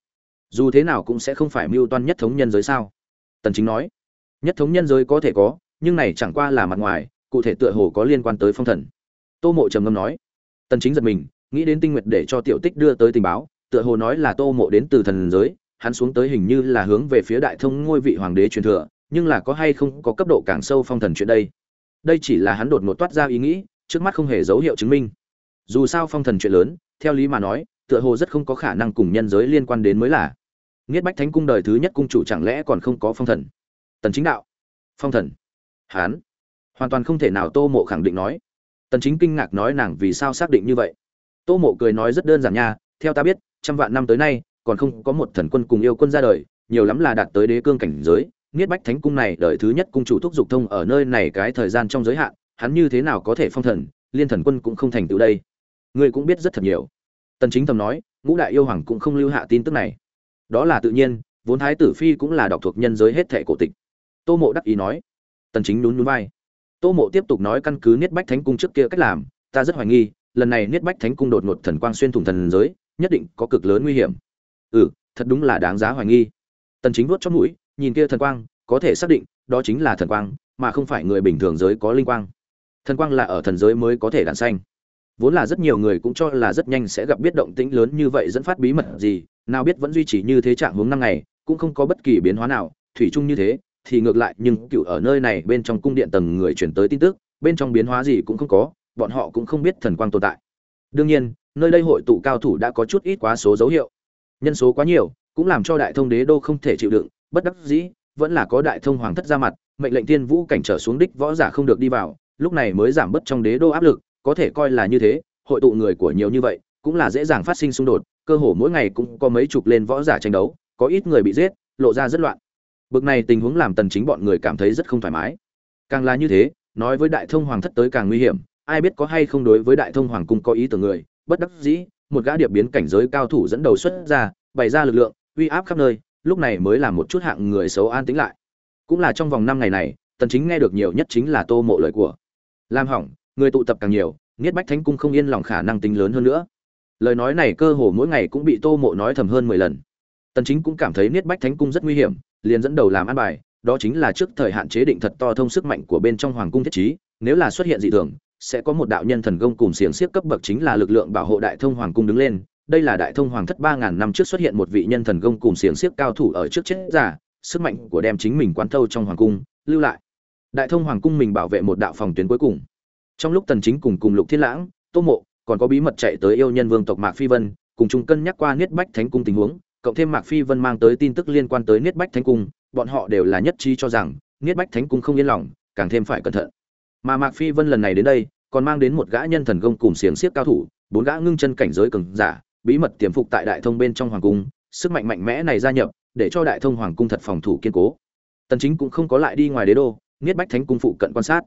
Dù thế nào cũng sẽ không phải mưu toan nhất thống nhân giới sao? Tần chính nói. Nhất thống nhân giới có thể có, nhưng này chẳng qua là mặt ngoài cụ thể tựa hồ có liên quan tới phong thần. Tô mộ trầm ngâm nói, tần chính giật mình, nghĩ đến tinh nguyệt để cho tiểu tích đưa tới tình báo, tựa hồ nói là tô mộ đến từ thần giới, hắn xuống tới hình như là hướng về phía đại thông ngôi vị hoàng đế truyền thừa, nhưng là có hay không có cấp độ càng sâu phong thần chuyện đây? Đây chỉ là hắn đột ngột toát ra ý nghĩ, trước mắt không hề dấu hiệu chứng minh. Dù sao phong thần chuyện lớn, theo lý mà nói, tựa hồ rất không có khả năng cùng nhân giới liên quan đến mới là. Nghiết bách thánh cung đời thứ nhất cung chủ chẳng lẽ còn không có phong thần? Tần chính đạo, phong thần? Hán hoàn toàn không thể nào tô mộ khẳng định nói. Tần chính kinh ngạc nói nàng vì sao xác định như vậy? Tô mộ cười nói rất đơn giản nha, theo ta biết, trăm vạn năm tới nay, còn không có một thần quân cùng yêu quân ra đời, nhiều lắm là đạt tới đế cương cảnh giới, niết bách thánh cung này đời thứ nhất cung chủ thúc dục thông ở nơi này cái thời gian trong giới hạn, hắn như thế nào có thể phong thần, liên thần quân cũng không thành tựu đây. Ngươi cũng biết rất thật nhiều. Tần chính thầm nói, ngũ đại yêu hoàng cũng không lưu hạ tin tức này. Đó là tự nhiên, vốn thái tử phi cũng là đọc thuộc nhân giới hết thệ cổ tịch. Tô mộ đắc ý nói. Tần chính nhún nhún vai tô mộ tiếp tục nói căn cứ niết bách thánh cung trước kia cách làm, ta rất hoài nghi, lần này niết bách thánh cung đột ngột thần quang xuyên thủng thần giới, nhất định có cực lớn nguy hiểm. Ừ thật đúng là đáng giá hoài nghi. Tần chính vuốt chóp mũi, nhìn kia thần quang, có thể xác định, đó chính là thần quang, mà không phải người bình thường giới có linh quang. Thần quang là ở thần giới mới có thể đản xanh vốn là rất nhiều người cũng cho là rất nhanh sẽ gặp biết động tĩnh lớn như vậy dẫn phát bí mật gì, nào biết vẫn duy trì như thế trạng hướng năm ngày, cũng không có bất kỳ biến hóa nào, thủy chung như thế thì ngược lại, nhưng cựu ở nơi này bên trong cung điện tầng người chuyển tới tin tức, bên trong biến hóa gì cũng không có, bọn họ cũng không biết thần quang tồn tại. Đương nhiên, nơi đây hội tụ cao thủ đã có chút ít quá số dấu hiệu. Nhân số quá nhiều, cũng làm cho đại thông đế đô không thể chịu đựng, bất đắc dĩ, vẫn là có đại thông hoàng thất ra mặt, mệnh lệnh tiên vũ cảnh trở xuống đích võ giả không được đi vào, lúc này mới giảm bớt trong đế đô áp lực, có thể coi là như thế, hội tụ người của nhiều như vậy, cũng là dễ dàng phát sinh xung đột, cơ hồ mỗi ngày cũng có mấy chục lên võ giả tranh đấu, có ít người bị giết, lộ ra rất loạn bực này tình huống làm tần chính bọn người cảm thấy rất không thoải mái. Càng là như thế, nói với đại thông hoàng thất tới càng nguy hiểm, ai biết có hay không đối với đại thông hoàng cung có ý tưởng người, bất đắc dĩ, một gã điệp biến cảnh giới cao thủ dẫn đầu xuất ra, bày ra lực lượng, uy áp khắp nơi, lúc này mới làm một chút hạng người xấu an tĩnh lại. Cũng là trong vòng năm ngày này, tần chính nghe được nhiều nhất chính là tô mộ lời của lam hỏng, người tụ tập càng nhiều, niết bách thánh cung không yên lòng khả năng tính lớn hơn nữa. Lời nói này cơ hồ mỗi ngày cũng bị tô mộ nói thầm hơn 10 lần. Tần chính cũng cảm thấy niết bách thánh cung rất nguy hiểm liền dẫn đầu làm an bài, đó chính là trước thời hạn chế định thật to thông sức mạnh của bên trong hoàng cung thiết trí, nếu là xuất hiện dị thường, sẽ có một đạo nhân thần công cùng xiềng xiếc cấp bậc chính là lực lượng bảo hộ đại thông hoàng cung đứng lên. Đây là đại thông hoàng thất ba ngàn năm trước xuất hiện một vị nhân thần công cùng xiềng xiếc cao thủ ở trước chết giả, sức mạnh của đem chính mình quán thâu trong hoàng cung, lưu lại. Đại thông hoàng cung mình bảo vệ một đạo phòng tuyến cuối cùng. Trong lúc tần chính cùng cùng lục thiên lãng, tô mộ, còn có bí mật chạy tới yêu nhân vương tộc mạc phi vân, cùng chung cân nhắc qua niết bách thánh cung tình huống cộng thêm mạc phi vân mang tới tin tức liên quan tới niết bách thánh cung, bọn họ đều là nhất trí cho rằng niết bách thánh cung không yên lòng, càng thêm phải cẩn thận. Mà mạc phi vân lần này đến đây, còn mang đến một gã nhân thần công cùng xiềng xiếc cao thủ, bốn gã ngưng chân cảnh giới cường giả, bí mật tiềm phục tại đại thông bên trong hoàng cung, sức mạnh mạnh mẽ này gia nhập, để cho đại thông hoàng cung thật phòng thủ kiên cố. Tần chính cũng không có lại đi ngoài đế đô, niết bách thánh cung phụ cận quan sát.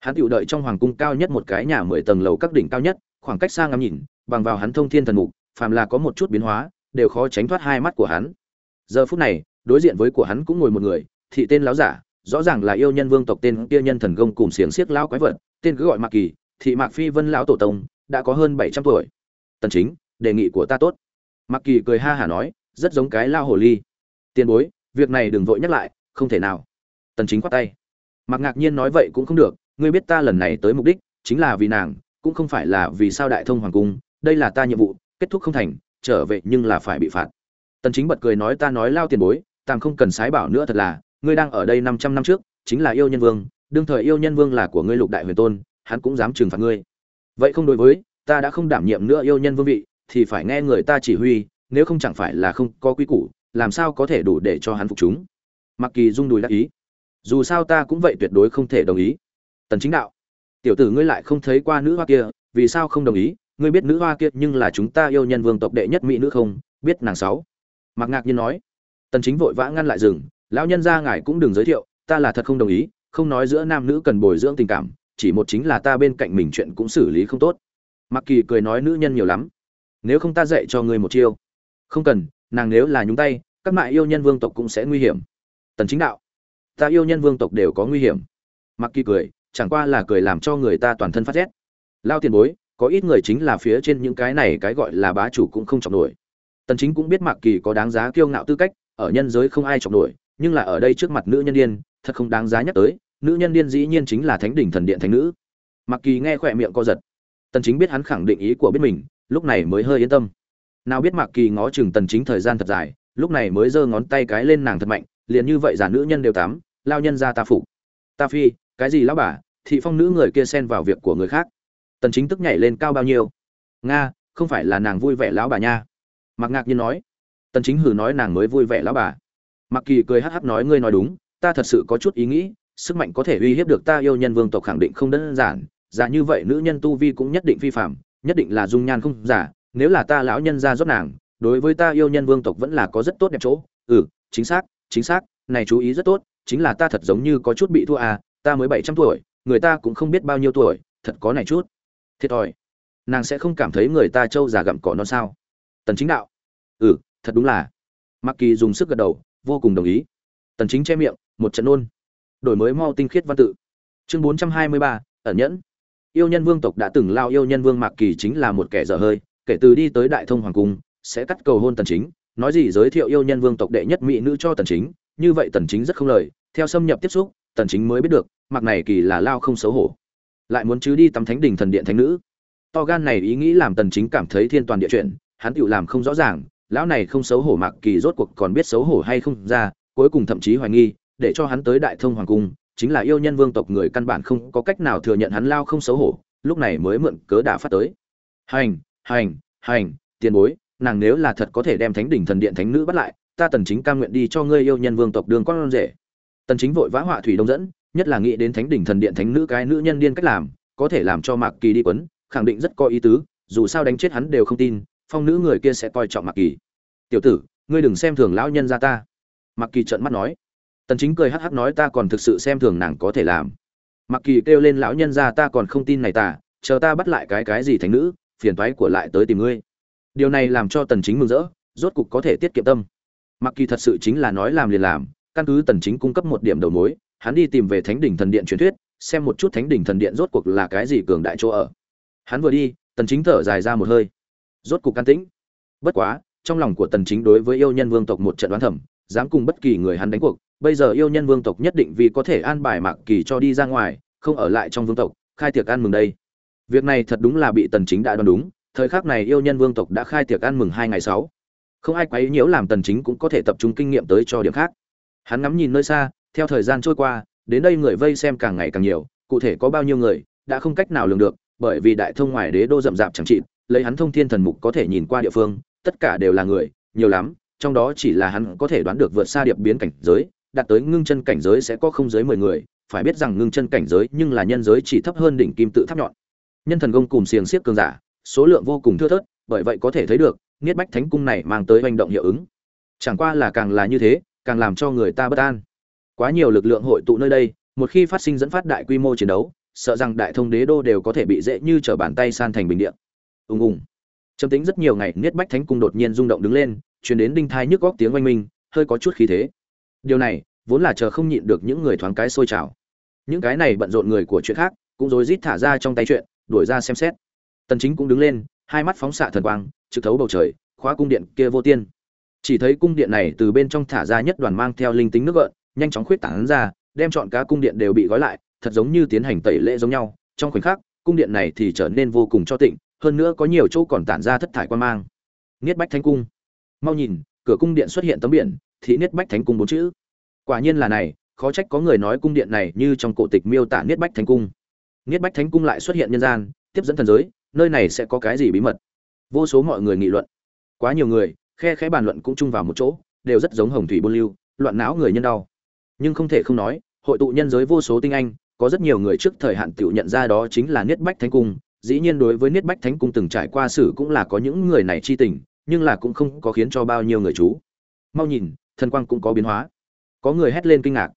Hắn tiểu đợi trong hoàng cung cao nhất một cái nhà mười tầng lầu các đỉnh cao nhất, khoảng cách xa ngắm nhìn, bằng vào hắn thông thiên thần mục, phàm là có một chút biến hóa đều khó tránh thoát hai mắt của hắn. Giờ phút này, đối diện với của hắn cũng ngồi một người, thị tên láo giả, rõ ràng là yêu nhân vương tộc tên kia nhân thần công cùng xiềng xiếc lão quái vật, tên cứ gọi mạc kỳ, thị mạc phi vân lão tổ tông, đã có hơn bảy trăm tuổi. Tần chính, đề nghị của ta tốt. Mạc kỳ cười ha hả nói, rất giống cái lao hồ ly. Tiền bối, việc này đừng vội nhắc lại, không thể nào. Tần chính quát tay. Mạc ngạc nhiên nói vậy cũng không được, ngươi biết ta lần này tới mục đích chính là vì nàng, cũng không phải là vì sao đại thông hoàng cung, đây là ta nhiệm vụ, kết thúc không thành trở về nhưng là phải bị phạt. Tần chính bật cười nói ta nói lao tiền bối tạm không cần sái bảo nữa thật là, ngươi đang ở đây 500 năm trước, chính là yêu nhân vương, đương thời yêu nhân vương là của ngươi lục đại huyền tôn, hắn cũng dám trừng phạt ngươi. Vậy không đối với, ta đã không đảm nhiệm nữa yêu nhân vương vị, thì phải nghe người ta chỉ huy, nếu không chẳng phải là không có quy củ, làm sao có thể đủ để cho hắn phục chúng? Mặc kỳ rung đùi đắc ý. Dù sao ta cũng vậy tuyệt đối không thể đồng ý. Tần chính đạo, tiểu tử ngươi lại không thấy qua nữ hoa kia, vì sao không đồng ý? Ngươi biết nữ hoa kia nhưng là chúng ta yêu nhân vương tộc đệ nhất mỹ nữ không? Biết nàng sáu. Mặc ngạc nhiên nói. Tần chính vội vã ngăn lại rừng lão nhân gia ngài cũng đừng giới thiệu, ta là thật không đồng ý, không nói giữa nam nữ cần bồi dưỡng tình cảm, chỉ một chính là ta bên cạnh mình chuyện cũng xử lý không tốt. Mặc kỳ cười nói nữ nhân nhiều lắm. Nếu không ta dạy cho ngươi một chiêu. Không cần, nàng nếu là nhúng tay, các mại yêu nhân vương tộc cũng sẽ nguy hiểm. Tần chính đạo. Ta yêu nhân vương tộc đều có nguy hiểm. Mặc kỳ cười, chẳng qua là cười làm cho người ta toàn thân phát rét. Lao tiền bối có ít người chính là phía trên những cái này cái gọi là bá chủ cũng không chọc nổi. Tần chính cũng biết mạc kỳ có đáng giá kiêu ngạo tư cách, ở nhân giới không ai chọc nổi, nhưng là ở đây trước mặt nữ nhân điên, thật không đáng giá nhắc tới, nữ nhân điên dĩ nhiên chính là thánh đỉnh thần điện thánh nữ. Mạc kỳ nghe khỏe miệng co giật. Tần chính biết hắn khẳng định ý của biết mình, lúc này mới hơi yên tâm. Nào biết mạc kỳ ngó chừng tần chính thời gian thật dài, lúc này mới giơ ngón tay cái lên nàng thật mạnh, liền như vậy giả nữ nhân đều tám, lao nhân ra ta phụ. Ta phi, cái gì lão bà, thị phong nữ người kia xen vào việc của người khác tần chính tức nhảy lên cao bao nhiêu? Nga, không phải là nàng vui vẻ lão bà nha. Mặc ngạc nhiên nói. Tần chính hử nói nàng mới vui vẻ lão bà. Mặc kỳ cười hắc hắc nói, ngươi nói đúng, ta thật sự có chút ý nghĩ, sức mạnh có thể uy hiếp được ta yêu nhân vương tộc khẳng định không đơn giản. Giả như vậy nữ nhân tu vi cũng nhất định phi phạm nhất định là dung nhan không giả. Nếu là ta lão nhân ra giúp nàng, đối với ta yêu nhân vương tộc vẫn là có rất tốt đẹp chỗ. Ừ chính xác chính xác, này chú ý rất tốt, chính là ta thật giống như có chút bị thua à ta mới bảy trăm tuổi, người ta cũng không biết bao nhiêu tuổi, thật có này chút thiệt thòi. Nàng sẽ không cảm thấy người ta trâu già gặm cỏ non sao? Tần chính đạo. Ừ thật đúng là. Mặc kỳ dùng sức gật đầu vô cùng đồng ý. Tần chính che miệng một trận ôn đổi mới mau tinh khiết văn tự. Chương 423, ẩn nhẫn. Yêu nhân vương tộc đã từng lao yêu nhân vương mạc kỳ chính là một kẻ dở hơi kể từ đi tới đại thông hoàng cung sẽ cắt cầu hôn tần chính. Nói gì giới thiệu yêu nhân vương tộc đệ nhất mỹ nữ cho tần chính như vậy tần chính rất không lời. Theo xâm nhập tiếp xúc tần chính mới biết được mặc này kỳ là lao không xấu hổ lại muốn chứ đi tắm thánh đình thần điện thánh nữ. To gan này ý nghĩ làm tần chính cảm thấy thiên toàn địa chuyện hắn tự làm không rõ ràng, lão này không xấu hổ mặc kỳ rốt cuộc còn biết xấu hổ hay không ra, cuối cùng thậm chí hoài nghi, để cho hắn tới đại thông hoàng cung, chính là yêu nhân vương tộc người căn bản không có cách nào thừa nhận hắn lao không xấu hổ, lúc này mới mượn cớ đả phát tới. Hành hành hành, tiền bối, nàng nếu là thật có thể đem thánh đỉnh thần điện thánh nữ bắt lại, ta tần chính cam nguyện đi cho ngươi yêu nhân vương tộc đường con rể. Tần chính vội vã họa thủy đông dẫn nhất là nghĩ đến thánh đỉnh thần điện thánh nữ cái nữ nhân điên cách làm, có thể làm cho mạc kỳ đi quấn, khẳng định rất có ý tứ, dù sao đánh chết hắn đều không tin, phong nữ người kia sẽ coi trọng mạc kỳ. Tiểu tử, ngươi đừng xem thường lão nhân gia ta. Mạc kỳ trợn mắt nói. Tần chính cười hắc hắc nói, ta còn thực sự xem thường nàng có thể làm. Mạc kỳ kêu lên, lão nhân gia ta còn không tin này ta, chờ ta bắt lại cái cái gì thánh nữ, phiền toái của lại tới tìm ngươi. Điều này làm cho tần chính mừng rỡ, rốt cục có thể tiết kiệm tâm. Mạc kỳ thật sự chính là nói làm liền làm, căn cứ tần chính cung cấp một điểm đầu mối hắn đi tìm về thánh đỉnh thần điện truyền thuyết, xem một chút thánh đỉnh thần điện rốt cuộc là cái gì cường đại chỗ ở. Hắn vừa đi, tần chính thở dài ra một hơi. Rốt cuộc can tĩnh. Bất quá, trong lòng của tần chính đối với yêu nhân vương tộc một trận đoán thẩm dám cùng bất kỳ người hắn đánh cuộc, bây giờ yêu nhân vương tộc nhất định vì có thể an bài mạc kỳ cho đi ra ngoài, không ở lại trong vương tộc, khai tiệc ăn mừng đây. Việc này thật đúng là bị tần chính đã đoán đúng, thời khắc này yêu nhân vương tộc đã khai tiệc ăn mừng hai ngày sáu. Không ai quấy nhiễu làm tần chính cũng có thể tập trung kinh nghiệm tới cho điểm khác. Hắn ngắm nhìn nơi xa theo thời gian trôi qua, đến đây người vây xem càng ngày càng nhiều, cụ thể có bao nhiêu người, đã không cách nào lường được, bởi vì đại thông ngoài đế đô rậm rạp chẳng trị lấy hắn thông thiên thần mục có thể nhìn qua địa phương, tất cả đều là người, nhiều lắm, trong đó chỉ là hắn có thể đoán được vượt xa điệp biến cảnh giới, đạt tới ngưng chân cảnh giới sẽ có không dưới mười người, phải biết rằng ngưng chân cảnh giới nhưng là nhân giới chỉ thấp hơn đỉnh kim tự tháp nhọn. Nhân thần công cùng xiềng xiếc cường giả, số lượng vô cùng thưa thớt, bởi vậy có thể thấy được, niết bách thánh cung này mang tới hành động hiệu ứng. Chẳng qua là càng là như thế, càng làm cho người ta bất an quá nhiều lực lượng hội tụ nơi đây, một khi phát sinh dẫn phát đại quy mô chiến đấu, sợ rằng đại thông đế đô đều có thể bị dễ như trở bàn tay san thành bình địa. Ùng ùng. Trầm tính rất nhiều ngày niết bách thánh cung đột nhiên rung động đứng lên chuyển đến đinh thai nhức góc tiếng oanh minh, hơi có chút khí thế. Điều này, vốn là chờ không nhịn được những người thoáng cái sôi trào. Những cái này bận rộn người của chuyện khác, cũng rối rít thả ra trong tay chuyện, đuổi ra xem xét. Tần chính cũng đứng lên, hai mắt phóng xạ thần quang, trực thấu bầu trời, khóa cung điện kia vô tiên. Chỉ thấy cung điện này từ bên trong thả ra nhất đoàn mang theo linh tính nước gợn nhanh chóng khuyết tảng ra, đem chọn cá cung điện đều bị gói lại, thật giống như tiến hành tẩy lễ giống nhau. Trong khoảnh khắc, cung điện này thì trở nên vô cùng cho tịnh, hơn nữa có nhiều chỗ còn tản ra thất thải quan mang. Niết bách thánh cung. Mau nhìn, cửa cung điện xuất hiện tấm biển, thị niết bách thánh cung bốn chữ. Quả nhiên là này, khó trách có người nói cung điện này như trong cổ tịch miêu tả niết bách thánh cung. Niết bách thánh cung lại xuất hiện nhân gian, tiếp dẫn thần giới, nơi này sẽ có cái gì bí mật? Vô số mọi người nghị luận. Quá nhiều người, khe khẽ bàn luận cũng chung vào một chỗ, đều rất giống hồng thủy buôn lưu, loạn não người nhân đau nhưng không thể không nói, hội tụ nhân giới vô số tinh anh, có rất nhiều người trước thời hạn tự nhận ra đó chính là niết bách thánh cung. Dĩ nhiên đối với niết bách thánh cung từng trải qua sử cũng là có những người này chi tình, nhưng là cũng không có khiến cho bao nhiêu người chú. Mau nhìn, thần quang cũng có biến hóa. Có người hét lên kinh ngạc.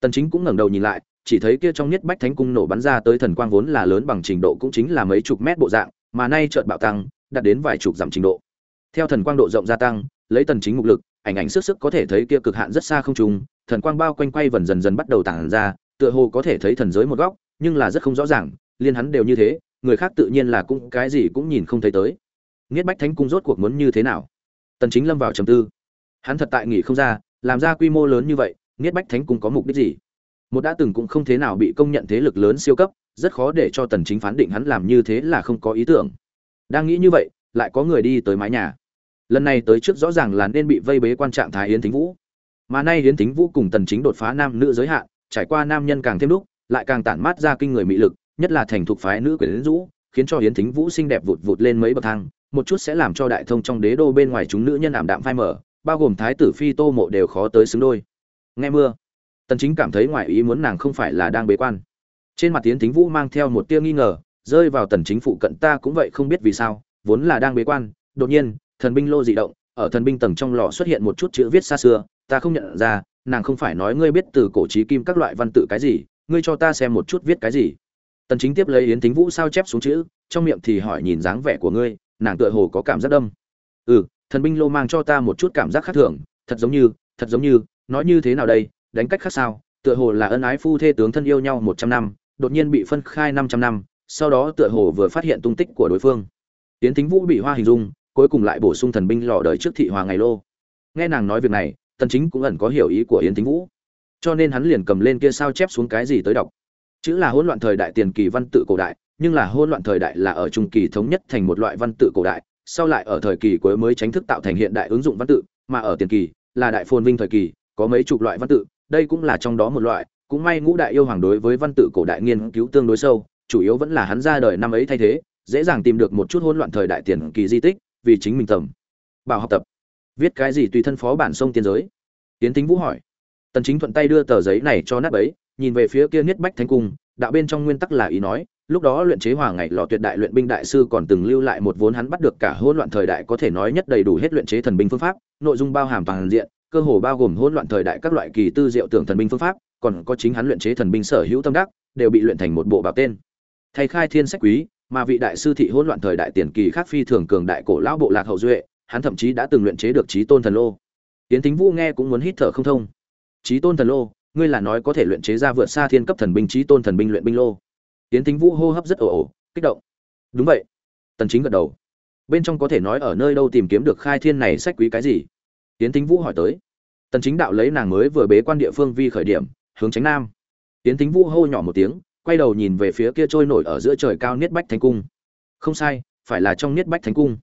Tần chính cũng ngẩng đầu nhìn lại, chỉ thấy kia trong niết bách thánh cung nổ bắn ra tới thần quang vốn là lớn bằng trình độ cũng chính là mấy chục mét bộ dạng, mà nay chợt bạo tăng, đạt đến vài chục giảm trình độ. Theo thần quang độ rộng gia tăng lấy tần chính mục lực, ảnh ảnh sức sức có thể thấy kia cực hạn rất xa không trùng thần quang bao quanh quay vần dần dần bắt đầu tản ra, tựa hồ có thể thấy thần giới một góc, nhưng là rất không rõ ràng, liên hắn đều như thế, người khác tự nhiên là cũng cái gì cũng nhìn không thấy tới. Nghiệt bách thánh cung rốt cuộc muốn như thế nào? Tần chính lâm vào trầm tư. Hắn thật tại nghĩ không ra, làm ra quy mô lớn như vậy Nghiệt bách thánh cung có mục đích gì? Một đã từng cũng không thế nào bị công nhận thế lực lớn siêu cấp, rất khó để cho tần chính phán định hắn làm như thế là không có ý tưởng. Đang nghĩ như vậy, lại có người đi tới mái nhà lần này tới trước rõ ràng là nên bị vây bế quan trạng thái yến thính vũ. Mà nay yến thính vũ cùng tần chính đột phá nam nữ giới hạn, trải qua nam nhân càng thêm lúc lại càng tản mát ra kinh người mỹ lực, nhất là thành thuộc phái nữ quyến rũ khiến cho yến thính vũ xinh đẹp vụt vụt lên mấy bậc thang, một chút sẽ làm cho đại thông trong đế đô bên ngoài chúng nữ nhân ảm đạm phai mở bao gồm thái tử phi tô mộ đều khó tới xứng đôi. Nghe mưa, tần chính cảm thấy ngoại ý muốn nàng không phải là đang bế quan. Trên mặt tiến thính vũ mang theo một tia nghi ngờ, rơi vào tần chính phụ cận ta cũng vậy không biết vì sao, vốn là đang bế quan, đột nhiên thần binh lô dị động, ở thần binh tầng trong lò xuất hiện một chút chữ viết xa xưa, ta không nhận ra, nàng không phải nói ngươi biết từ cổ chí kim các loại văn tự cái gì, ngươi cho ta xem một chút viết cái gì. Tần chính tiếp lấy yến thính vũ sao chép xuống chữ, trong miệng thì hỏi nhìn dáng vẻ của ngươi, nàng tựa hồ có cảm giác đâm. Ừ thần binh lô mang cho ta một chút cảm giác khác thường, thật giống như, thật giống như, nói như thế nào đây, đánh cách khác sao, tựa hồ là ân ái phu thê tướng thân yêu nhau một trăm năm, đột nhiên bị phân khai năm trăm năm, sau đó tựa hồ vừa phát hiện tung tích của đối phương. Yến thính vũ bị hoa hình dung cuối cùng lại bổ sung thần binh lò đời trước thị hòa ngày lô. Nghe nàng nói việc này, tần chính cũng ẩn có hiểu ý của yến thính vũ. Cho nên hắn liền cầm lên kia sao chép xuống cái gì tới đọc. Chữ là hỗn loạn thời đại tiền kỳ văn tự cổ đại, nhưng là hỗn loạn thời đại là ở trung kỳ thống nhất thành một loại văn tự cổ đại, sau lại ở thời kỳ cuối mới chính thức tạo thành hiện đại ứng dụng văn tự, mà ở tiền kỳ, là đại phồn vinh thời kỳ, có mấy chục loại văn tự, đây cũng là trong đó một loại, cũng may ngũ đại yêu hoàng đối với văn tự cổ đại nghiên cứu tương đối sâu, chủ yếu vẫn là hắn ra đời năm ấy thay thế, dễ dàng tìm được một chút hỗn loạn thời đại tiền kỳ di tích vì chính mình tầm. Bảo học tập. Viết cái gì tùy thân phó bản sông tiên giới? Tiến tính vũ hỏi. Tần chính thuận tay đưa tờ giấy này cho nát ấy nhìn về phía kia niết bách thánh cung, đạo bên trong nguyên tắc là ý nói, lúc đó luyện chế hòa ngày lò tuyệt đại luyện binh đại sư còn từng lưu lại một vốn hắn bắt được cả hỗn loạn thời đại có thể nói nhất đầy đủ hết luyện chế thần binh phương pháp, nội dung bao hàm toàn diện, cơ hồ bao gồm hỗn loạn thời đại các loại kỳ tư diệu tưởng thần binh phương pháp, còn có chính hắn luyện chế thần binh sở hữu tâm đắc, đều bị luyện thành một bộ bảo tên. Thay khai thiên sách quý mà vị đại sư thị hỗn loạn thời đại tiền kỳ khác phi thường cường đại cổ lão bộ lạc hậu duệ, hắn thậm chí đã từng luyện chế được trí tôn thần lô. Tiến tính vũ nghe cũng muốn hít thở không thông. Trí tôn thần lô, ngươi là nói có thể luyện chế ra vượt xa thiên cấp thần binh, trí tôn thần binh luyện binh lô. Tiến tính vũ hô hấp rất ồ ồ, kích động. Đúng vậy. Tần chính gật đầu. Bên trong có thể nói ở nơi đâu tìm kiếm được khai thiên này sách quý cái gì? Tiến tính vũ hỏi tới. Tần chính đạo lấy nàng mới vừa bế quan địa phương vi khởi điểm, hướng tránh nam. Tiến tính vũ hô nhỏ một tiếng quay đầu nhìn về phía kia trôi nổi ở giữa trời cao niết bách thánh cung. Không sai, phải là trong niết bách thánh cung.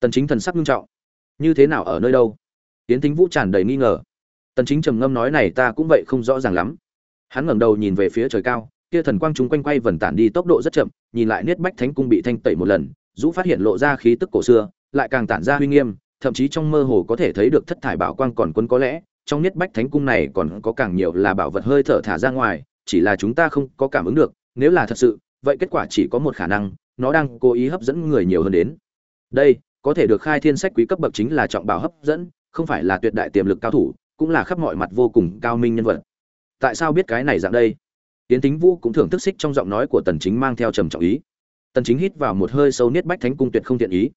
Tần chính thần sắc nghiêm trọng. Như thế nào ở nơi đâu? Tiến Thính vũ tràn đầy nghi ngờ. Tần chính trầm ngâm nói này ta cũng vậy không rõ ràng lắm. Hắn ngẩng đầu nhìn về phía trời cao, kia thần quang chúng quanh quay vần tản đi tốc độ rất chậm, nhìn lại niết bách thánh cung bị thanh tẩy một lần dũ phát hiện lộ ra khí tức cổ xưa, lại càng tản ra huy nghiêm, thậm chí trong mơ hồ có thể thấy được thất thải bảo quang còn quân có lẽ, trong niết bách thánh cung này còn có càng nhiều là bảo vật hơi thở thả ra ngoài chỉ là chúng ta không có cảm ứng được, nếu là thật sự, vậy kết quả chỉ có một khả năng, nó đang cố ý hấp dẫn người nhiều hơn đến. Đây, có thể được khai thiên sách quý cấp bậc chính là trọng bảo hấp dẫn, không phải là tuyệt đại tiềm lực cao thủ, cũng là khắp mọi mặt vô cùng cao minh nhân vật. Tại sao biết cái này dạng đây? Tiến tính vũ cũng thưởng thức xích trong giọng nói của tần chính mang theo trầm trọng ý. Tần chính hít vào một hơi sâu niết bách thánh cung tuyệt không thiện ý.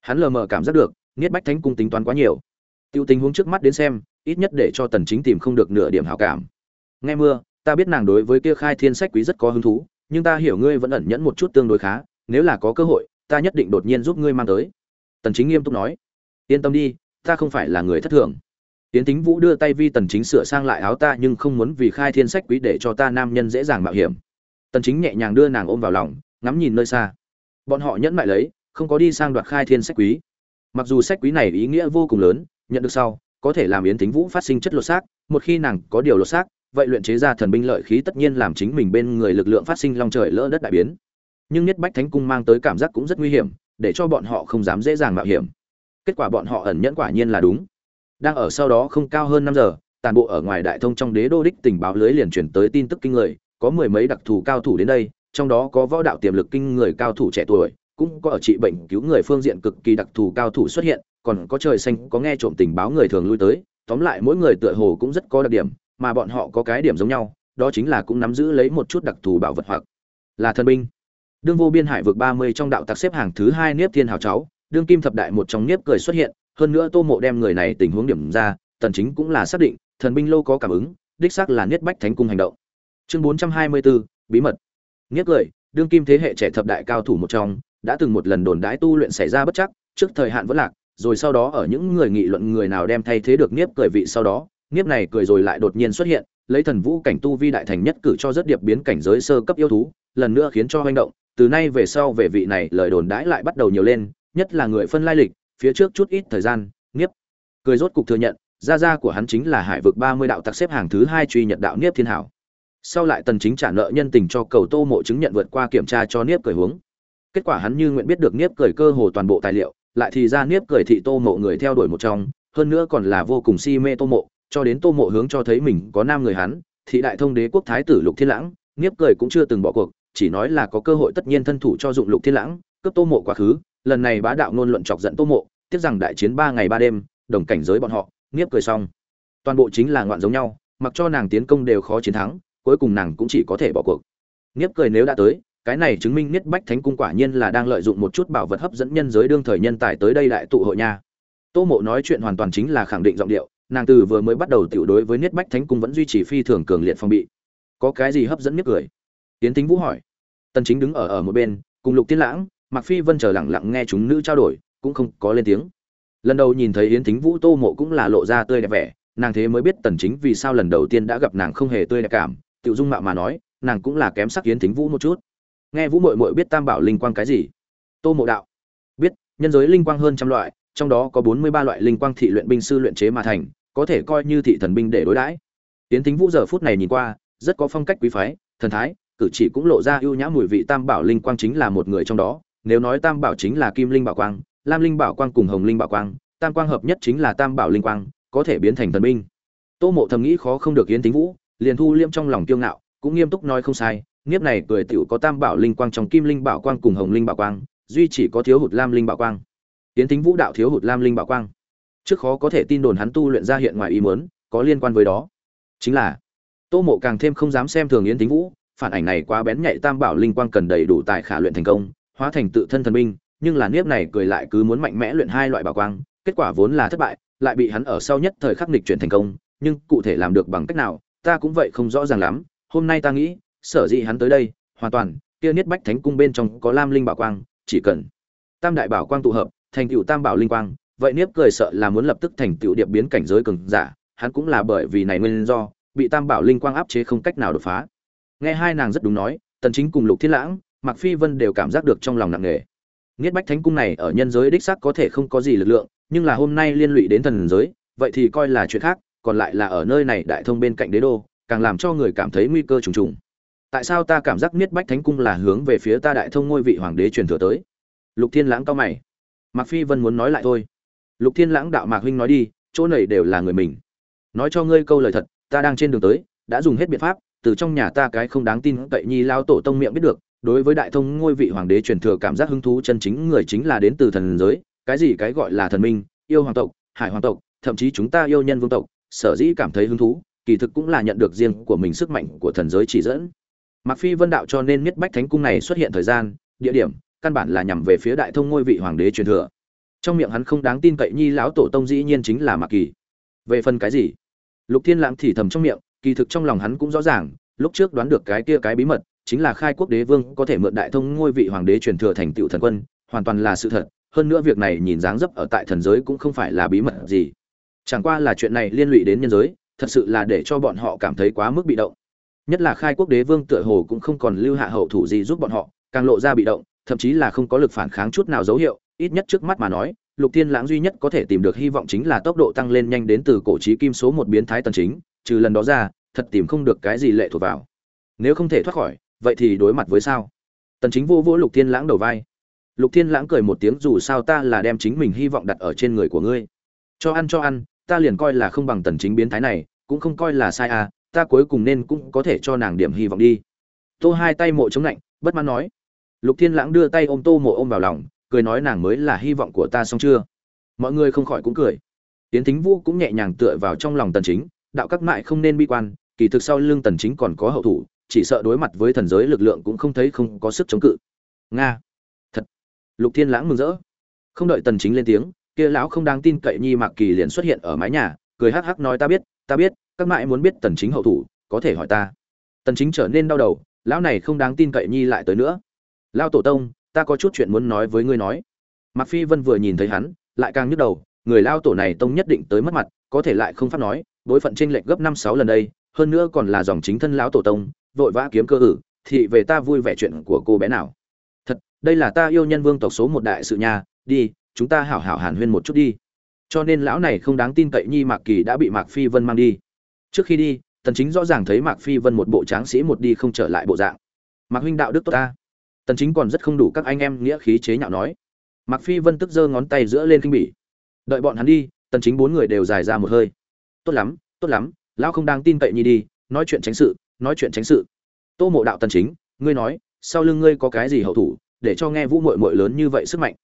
Hắn lờ mờ cảm giác được, niết bách thánh cung tính toán quá nhiều. Tiêu tình huống trước mắt đến xem, ít nhất để cho tần chính tìm không được nửa điểm hảo cảm. Nghe mưa ta biết nàng đối với kia khai thiên sách quý rất có hứng thú, nhưng ta hiểu ngươi vẫn ẩn nhẫn một chút tương đối khá, nếu là có cơ hội, ta nhất định đột nhiên giúp ngươi mang tới. Tần chính nghiêm túc nói. Yên tâm đi, ta không phải là người thất thường. Tiến tính vũ đưa tay vi tần chính sửa sang lại áo ta, nhưng không muốn vì khai thiên sách quý để cho ta nam nhân dễ dàng mạo hiểm. Tần chính nhẹ nhàng đưa nàng ôm vào lòng, ngắm nhìn nơi xa. Bọn họ nhẫn mại lấy, không có đi sang đoạt khai thiên sách quý. Mặc dù sách quý này ý nghĩa vô cùng lớn, nhận được sau, có thể làm yến tính vũ phát sinh chất lột xác, một khi nàng có điều lột xác vậy luyện chế ra thần binh lợi khí tất nhiên làm chính mình bên người lực lượng phát sinh long trời lỡ đất đại biến. Nhưng nhất bách thánh cung mang tới cảm giác cũng rất nguy hiểm, để cho bọn họ không dám dễ dàng mạo hiểm. Kết quả bọn họ ẩn nhẫn quả nhiên là đúng. Đang ở sau đó không cao hơn năm giờ toàn bộ ở ngoài đại thông trong đế đô đích tình báo lưới liền chuyển tới tin tức kinh người, có mười mấy đặc thù cao thủ đến đây, trong đó có võ đạo tiềm lực kinh người cao thủ trẻ tuổi, cũng có ở trị bệnh cứu người phương diện cực kỳ đặc thù cao thủ xuất hiện, còn có trời xanh, có nghe trộm tình báo người thường lui tới, tóm lại mỗi người tựa hồ cũng rất có đặc điểm mà bọn họ có cái điểm giống nhau đó chính là cũng nắm giữ lấy một chút đặc thù bảo vật hoặc là thần binh. Đương vô biên hải vực ba mươi trong đạo tặc xếp hàng thứ hai niếp thiên hào cháu đương kim thập đại một trong niếp cười xuất hiện hơn nữa tô mộ đem người này tình huống điểm ra tần chính cũng là xác định thần binh lô có cảm ứng đích xác là niết bách thánh cung hành động. Chương 424, bí mật. Niết cười đương kim thế hệ trẻ thập đại cao thủ một trong đã từng một lần đồn đãi tu luyện xảy ra bất chắc trước thời hạn vẫn lạc rồi sau đó ở những người nghị luận người nào đem thay thế được niếp cười vị sau đó niếp này cười rồi lại đột nhiên xuất hiện, lấy thần vũ cảnh tu vi đại thành nhất cử cho rất điệp biến cảnh giới sơ cấp yêu thú, lần nữa khiến cho hành động. Từ nay về sau về vị này, lời đồn đãi lại bắt đầu nhiều lên, nhất là người phân lai lịch, phía trước chút ít thời gian niếp cười rốt cục thừa nhận, gia gia của hắn chính là hải vực ba mươi đạo tặc xếp hàng thứ hai truy nhật đạo niếp thiên hảo. Sau lại tần chính trả nợ nhân tình cho cầu tô mộ chứng nhận vượt qua kiểm tra cho niếp cười hướng kết quả hắn như nguyện biết được niếp cười cơ hồ toàn bộ tài liệu, lại thì ra niếp cười thị tô mộ người theo đuổi một trong, hơn nữa còn là vô cùng si mê tô mộ cho đến tô mộ hướng cho thấy mình có nam người hắn, thị đại thông đế quốc thái tử lục thiên lãng niếp cười cũng chưa từng bỏ cuộc, chỉ nói là có cơ hội tất nhiên thân thủ cho dụng lục thiên lãng, cướp tô mộ quá khứ, lần này bá đạo ngôn luận chọc giận tô mộ, tiếc rằng đại chiến ba ngày ba đêm, đồng cảnh giới bọn họ, nghiếp cười xong. Toàn bộ chính là ngoạn giống nhau, mặc cho nàng tiến công đều khó chiến thắng, cuối cùng nàng cũng chỉ có thể bỏ cuộc. Nghiếp cười nếu đã tới, cái này chứng minh niết bách thánh cung quả nhiên là đang lợi dụng một chút bảo vật hấp dẫn nhân giới đương thời nhân tài tới đây đại tụ hội nha. Tô mộ nói chuyện hoàn toàn chính là khẳng định giọng điệu nàng từ vừa mới bắt đầu tiểu đối với niết bách thánh cung vẫn duy trì phi thường cường liệt phòng bị. Có cái gì hấp dẫn nhất cười? Tiến tính vũ hỏi. Tần chính đứng ở ở một bên, cùng lục tiên lãng mặc phi vân chờ lặng lặng nghe chúng nữ trao đổi, cũng không có lên tiếng. Lần đầu nhìn thấy yến thính vũ tô mộ cũng là lộ ra tươi đẹp vẻ, nàng thế mới biết tần chính vì sao lần đầu tiên đã gặp nàng không hề tươi đẹp cảm, tiểu dung mạo mà nói, nàng cũng là kém sắc yến thính vũ một chút. Nghe vũ muội muội biết tam bảo linh quang cái gì? Tô mộ đạo. Biết, nhân giới linh quang hơn trăm loại, trong đó có 43 loại linh quang thị luyện binh sư luyện chế mà thành có thể coi như thị thần binh để đối đãi. Tiến thính vũ giờ phút này nhìn qua, rất có phong cách quý phái, thần thái, cử chỉ cũng lộ ra ưu nhã mùi vị tam bảo linh quang chính là một người trong đó, nếu nói tam bảo chính là kim linh bảo quang, lam linh bảo quang cùng hồng linh bảo quang, tam quang hợp nhất chính là tam bảo linh quang, có thể biến thành thần binh. Tô mộ thầm nghĩ khó không được yến tính vũ, liền thu liêm trong lòng kiêu ngạo, cũng nghiêm túc nói không sai, nghiếp này cười tiểu có tam bảo linh quang trong kim linh bảo quang cùng hồng linh bảo quang, duy chỉ có thiếu hụt lam linh bảo quang. Yến tính vũ đạo thiếu hụt lam linh bảo quang trước khó có thể tin đồn hắn tu luyện ra hiện ngoài ý muốn, có liên quan với đó. Chính là, tô mộ càng thêm không dám xem thường yến tính vũ, phản ảnh này quá bén nhạy tam bảo linh quang cần đầy đủ tài khả luyện thành công, hóa thành tự thân thần binh, nhưng là niếp này cười lại cứ muốn mạnh mẽ luyện hai loại bảo quang, kết quả vốn là thất bại, lại bị hắn ở sau nhất thời khắc nghịch chuyển thành công, nhưng cụ thể làm được bằng cách nào, ta cũng vậy không rõ ràng lắm, hôm nay ta nghĩ, sở dĩ hắn tới đây, hoàn toàn, kia niết bách thánh cung bên trong có lam linh bảo quang, chỉ cần tam đại bảo quang tụ hợp, thành tựu tam bảo linh quang vậy niếp cười sợ là muốn lập tức thành tựu điệp biến cảnh giới cường giả, hắn cũng là bởi vì này nguyên do, bị tam bảo linh quang áp chế không cách nào đột phá. Nghe hai nàng rất đúng nói, tần chính cùng lục thiên lãng mặc phi vân đều cảm giác được trong lòng nặng nề. Niết bách thánh cung này ở nhân giới đích xác có thể không có gì lực lượng, nhưng là hôm nay liên lụy đến thần giới, vậy thì coi là chuyện khác, còn lại là ở nơi này đại thông bên cạnh đế đô, càng làm cho người cảm thấy nguy cơ trùng trùng. Tại sao ta cảm giác niết bách thánh cung là hướng về phía ta đại thông ngôi vị hoàng đế truyền thừa tới? Lục thiên lãng cao mày. Mạc phi vân muốn nói lại thôi lục thiên lãng đạo mạc huynh nói đi, chỗ này đều là người mình. Nói cho ngươi câu lời thật, ta đang trên đường tới, đã dùng hết biện pháp, từ trong nhà ta cái không đáng tin cậy nhi lao tổ tông miệng biết được, đối với đại thông ngôi vị hoàng đế truyền thừa cảm giác hứng thú chân chính người chính là đến từ thần giới, cái gì cái gọi là thần minh, yêu hoàng tộc, hải hoàng tộc, thậm chí chúng ta yêu nhân vương tộc, sở dĩ cảm thấy hứng thú, kỳ thực cũng là nhận được riêng của mình sức mạnh của thần giới chỉ dẫn. Mặc phi vân đạo cho nên miết bách thánh cung này xuất hiện thời gian, địa điểm, căn bản là nhằm về phía đại thông ngôi vị hoàng đế truyền thừa trong miệng hắn không đáng tin cậy nhi lão tổ tông dĩ nhiên chính là mạc kỳ. Về phần cái gì? Lục thiên lãng thì thầm trong miệng, kỳ thực trong lòng hắn cũng rõ ràng, lúc trước đoán được cái kia cái bí mật, chính là khai quốc đế vương có thể mượn đại thông ngôi vị hoàng đế truyền thừa thành tựu thần quân, hoàn toàn là sự thật, hơn nữa việc này nhìn dáng dấp ở tại thần giới cũng không phải là bí mật gì. Chẳng qua là chuyện này liên lụy đến nhân giới, thật sự là để cho bọn họ cảm thấy quá mức bị động. Nhất là khai quốc đế vương tựa hồ cũng không còn lưu hạ hậu thủ gì giúp bọn họ, càng lộ ra bị động, thậm chí là không có lực phản kháng chút nào dấu hiệu ít nhất trước mắt mà nói, lục thiên lãng duy nhất có thể tìm được hy vọng chính là tốc độ tăng lên nhanh đến từ cổ trí kim số một biến thái tần chính, trừ lần đó ra, thật tìm không được cái gì lệ thuộc vào. Nếu không thể thoát khỏi, vậy thì đối mặt với sao? Tần chính vô vỗ lục thiên lãng đầu vai. Lục thiên lãng cười một tiếng, dù sao ta là đem chính mình hy vọng đặt ở trên người của ngươi. Cho ăn cho ăn, ta liền coi là không bằng tần chính biến thái này, cũng không coi là sai à ta cuối cùng nên cũng có thể cho nàng điểm hy vọng đi. Tô hai tay mộ chống lạnh, bất mãn nói. Lục thiên lãng đưa tay ôm tô mộ ôm vào lòng cười nói nàng mới là hy vọng của ta xong chưa? Mọi người không khỏi cũng cười. Tiến thính vũ cũng nhẹ nhàng tựa vào trong lòng tần chính, đạo các mại không nên bi quan, kỳ thực sau lưng tần chính còn có hậu thủ, chỉ sợ đối mặt với thần giới lực lượng cũng không thấy không có sức chống cự. Nga. Thật. Lục thiên lãng mừng rỡ. Không đợi tần chính lên tiếng, kia lão không đáng tin cậy nhi mạc kỳ liền xuất hiện ở mái nhà, cười hắc hắc nói ta biết ta biết, các mại muốn biết tần chính hậu thủ, có thể hỏi ta. Tần chính trở nên đau đầu, lão này không đáng tin cậy nhi lại tới nữa. Lão tổ tông ta có chút chuyện muốn nói với ngươi nói. Mạc phi vân vừa nhìn thấy hắn, lại càng nhức đầu, người lao tổ này tông nhất định tới mất mặt, có thể lại không phát nói bối phận tranh lệch gấp năm sáu lần đây, hơn nữa còn là dòng chính thân lão tổ tông, vội vã kiếm cơ ử, thì về ta vui vẻ chuyện của cô bé nào. Thật, đây là ta yêu nhân vương tộc số một đại sự nhà đi, chúng ta hảo hảo hàn huyên một chút đi. Cho nên lão này không đáng tin cậy nhi mạc kỳ đã bị mạc phi vân mang đi. Trước khi đi, tần chính rõ ràng thấy mạc phi vân một bộ tráng sĩ một đi không trở lại bộ dạng. Mạc huynh đạo đức tốt ta tần chính còn rất không đủ các anh em nghĩa khí chế nhạo nói. Mặc phi vân tức giơ ngón tay giữa lên kinh bỉ. Đợi bọn hắn đi, tần chính bốn người đều dài ra một hơi. Tốt lắm tốt lắm, lão không đang tin cậy nhi đi, nói chuyện tránh sự, nói chuyện tránh sự. Tô mộ đạo tần chính, ngươi nói, sau lưng ngươi có cái gì hậu thủ, để cho nghe vũ muội muội lớn như vậy sức mạnh.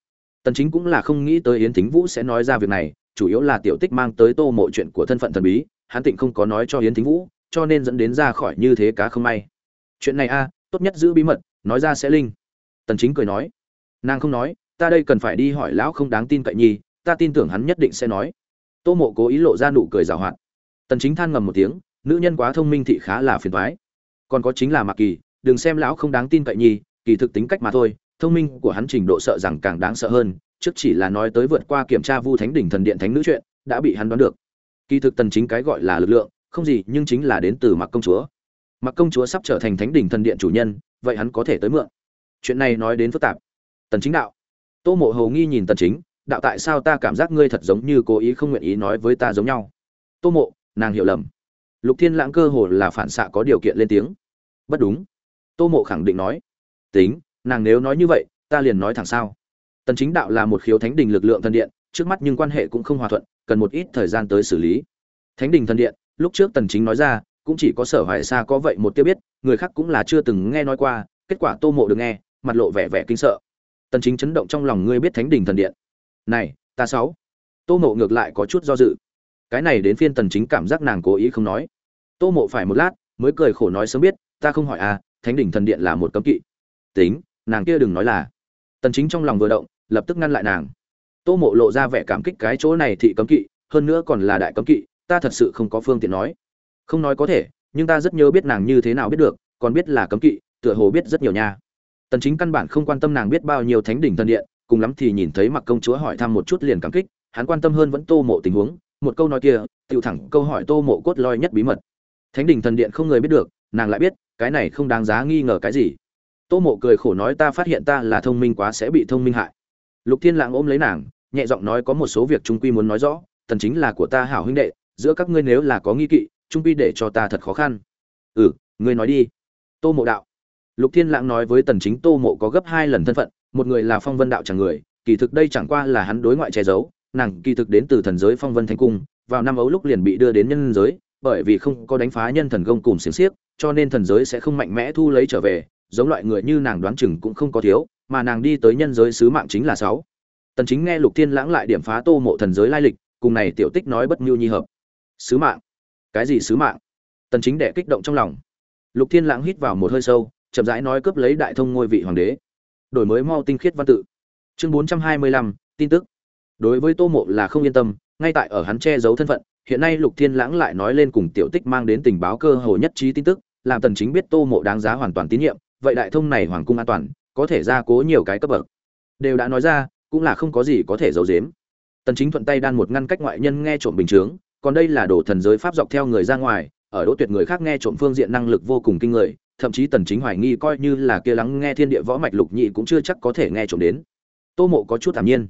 Tần chính cũng là không nghĩ tới yến thính vũ sẽ nói ra việc này, chủ yếu là tiểu tích mang tới tô mộ chuyện của thân phận thần bí, hắn tịnh không có nói cho yến thính vũ, cho nên dẫn đến ra khỏi như thế cá không may. Chuyện này a tốt nhất giữ bí mật, nói ra sẽ linh. Tần chính cười nói, nàng không nói, ta đây cần phải đi hỏi lão không đáng tin cậy nhi ta tin tưởng hắn nhất định sẽ nói. Tô mộ cố ý lộ ra nụ cười rào hoạt. Tần chính than ngầm một tiếng, nữ nhân quá thông minh thị khá là phiền toái. Còn có chính là mạc kỳ, đừng xem lão không đáng tin cậy nhi kỳ thực tính cách mà thôi, thông minh của hắn trình độ sợ rằng càng đáng sợ hơn, trước chỉ là nói tới vượt qua kiểm tra vu thánh đỉnh thần điện thánh nữ chuyện, đã bị hắn đoán được. Kỳ thực tần chính cái gọi là lực lượng, không gì, nhưng chính là đến từ mặc công chúa mặc công chúa sắp trở thành thánh đỉnh thần điện chủ nhân, vậy hắn có thể tới mượn. Chuyện này nói đến phức tạp. Tần chính đạo. Tô mộ hầu nghi nhìn tần chính, đạo tại sao ta cảm giác ngươi thật giống như cố ý không nguyện ý nói với ta giống nhau? Tô mộ, nàng hiểu lầm. Lục thiên lãng cơ hồ là phản xạ có điều kiện lên tiếng. Bất đúng. Tô mộ khẳng định nói. Tính, nàng nếu nói như vậy, ta liền nói thẳng sao? Tần chính đạo là một khiếu thánh đình lực lượng thần điện, trước mắt nhưng quan hệ cũng không hòa thuận, cần một ít thời gian tới xử lý. Thánh đình thần điện, lúc trước tần chính nói ra cũng chỉ có sở hoài xa có vậy một tiêu biết, người khác cũng là chưa từng nghe nói qua, kết quả tô mộ được nghe, mặt lộ vẻ vẻ kinh sợ. Tần chính chấn động trong lòng, ngươi biết thánh đình thần điện. Này, ta sáu. Tô mộ ngược lại có chút do dự. Cái này đến phiên tần chính cảm giác nàng cố ý không nói. Tô mộ phải một lát, mới cười khổ nói sớm biết, ta không hỏi à thánh đỉnh thần điện là một cấm kỵ. Tính, nàng kia đừng nói là. Tần chính trong lòng vừa động, lập tức ngăn lại nàng. Tô mộ lộ ra vẻ cảm kích cái chỗ này thị cấm kỵ, hơn nữa còn là đại cấm kỵ, ta thật sự không có phương tiện nói không nói có thể, nhưng ta rất nhớ biết nàng như thế nào biết được, còn biết là cấm kỵ, tựa hồ biết rất nhiều nha. Tần chính căn bản không quan tâm nàng biết bao nhiêu thánh đỉnh thần điện, cùng lắm thì nhìn thấy mặc công chúa hỏi thăm một chút liền cảm kích, hắn quan tâm hơn vẫn tô mộ tình huống, một câu nói kia tiêu thẳng câu hỏi tô mộ cốt loi nhất bí mật. Thánh đỉnh thần điện không người biết được, nàng lại biết, cái này không đáng giá nghi ngờ cái gì. Tô mộ cười khổ nói ta phát hiện ta là thông minh quá sẽ bị thông minh hại. Lục thiên lãng ôm lấy nàng, nhẹ giọng nói có một số việc trung quy muốn nói rõ thần chính là của ta hảo huynh đệ, giữa các ngươi nếu là có nghi kỵ trung quy để cho ta thật khó khăn. Ừ ngươi nói đi. Tô mộ đạo. Lục thiên lãng nói với tần chính tô mộ có gấp hai lần thân phận, một người là phong vân đạo chẳng người, kỳ thực đây chẳng qua là hắn đối ngoại che giấu, nàng kỳ thực đến từ thần giới phong vân thánh cung, vào năm ấu lúc liền bị đưa đến nhân giới, bởi vì không có đánh phá nhân thần công cùng xiềng xiếc, cho nên thần giới sẽ không mạnh mẽ thu lấy trở về, giống loại người như nàng đoán chừng cũng không có thiếu, mà nàng đi tới nhân giới sứ mạng chính là sáu. Tần chính nghe lục thiên lãng lại điểm phá tô mộ thần giới lai lịch, cùng này tiểu tích nói bất nhu nhi hợp. Sứ mạng cái gì sứ mạng? Tần chính đệ kích động trong lòng. Lục thiên lãng hít vào một hơi sâu chậm rãi nói cướp lấy đại thông ngôi vị hoàng đế. Đổi mới mau tinh khiết văn tự. Chương 425, tin tức. Đối với tô mộ là không yên tâm ngay tại ở hắn che giấu thân phận hiện nay lục thiên lãng lại nói lên cùng tiểu tích mang đến tình báo cơ hồ nhất trí tin tức làm tần chính biết tô mộ đáng giá hoàn toàn tín nhiệm vậy đại thông này hoàng cung an toàn có thể ra cố nhiều cái cấp bậc. Đều đã nói ra cũng là không có gì có thể giấu giếm. Tần chính thuận tay đan một ngăn cách ngoại nhân nghe trộm bình thường còn đây là đồ thần giới pháp dọc theo người ra ngoài, ở đỗ tuyệt người khác nghe trộm phương diện năng lực vô cùng kinh người, thậm chí tần chính hoài nghi coi như là kia lắng nghe thiên địa võ mạch lục nhị cũng chưa chắc có thể nghe trộm đến. Tô mộ có chút thản nhiên.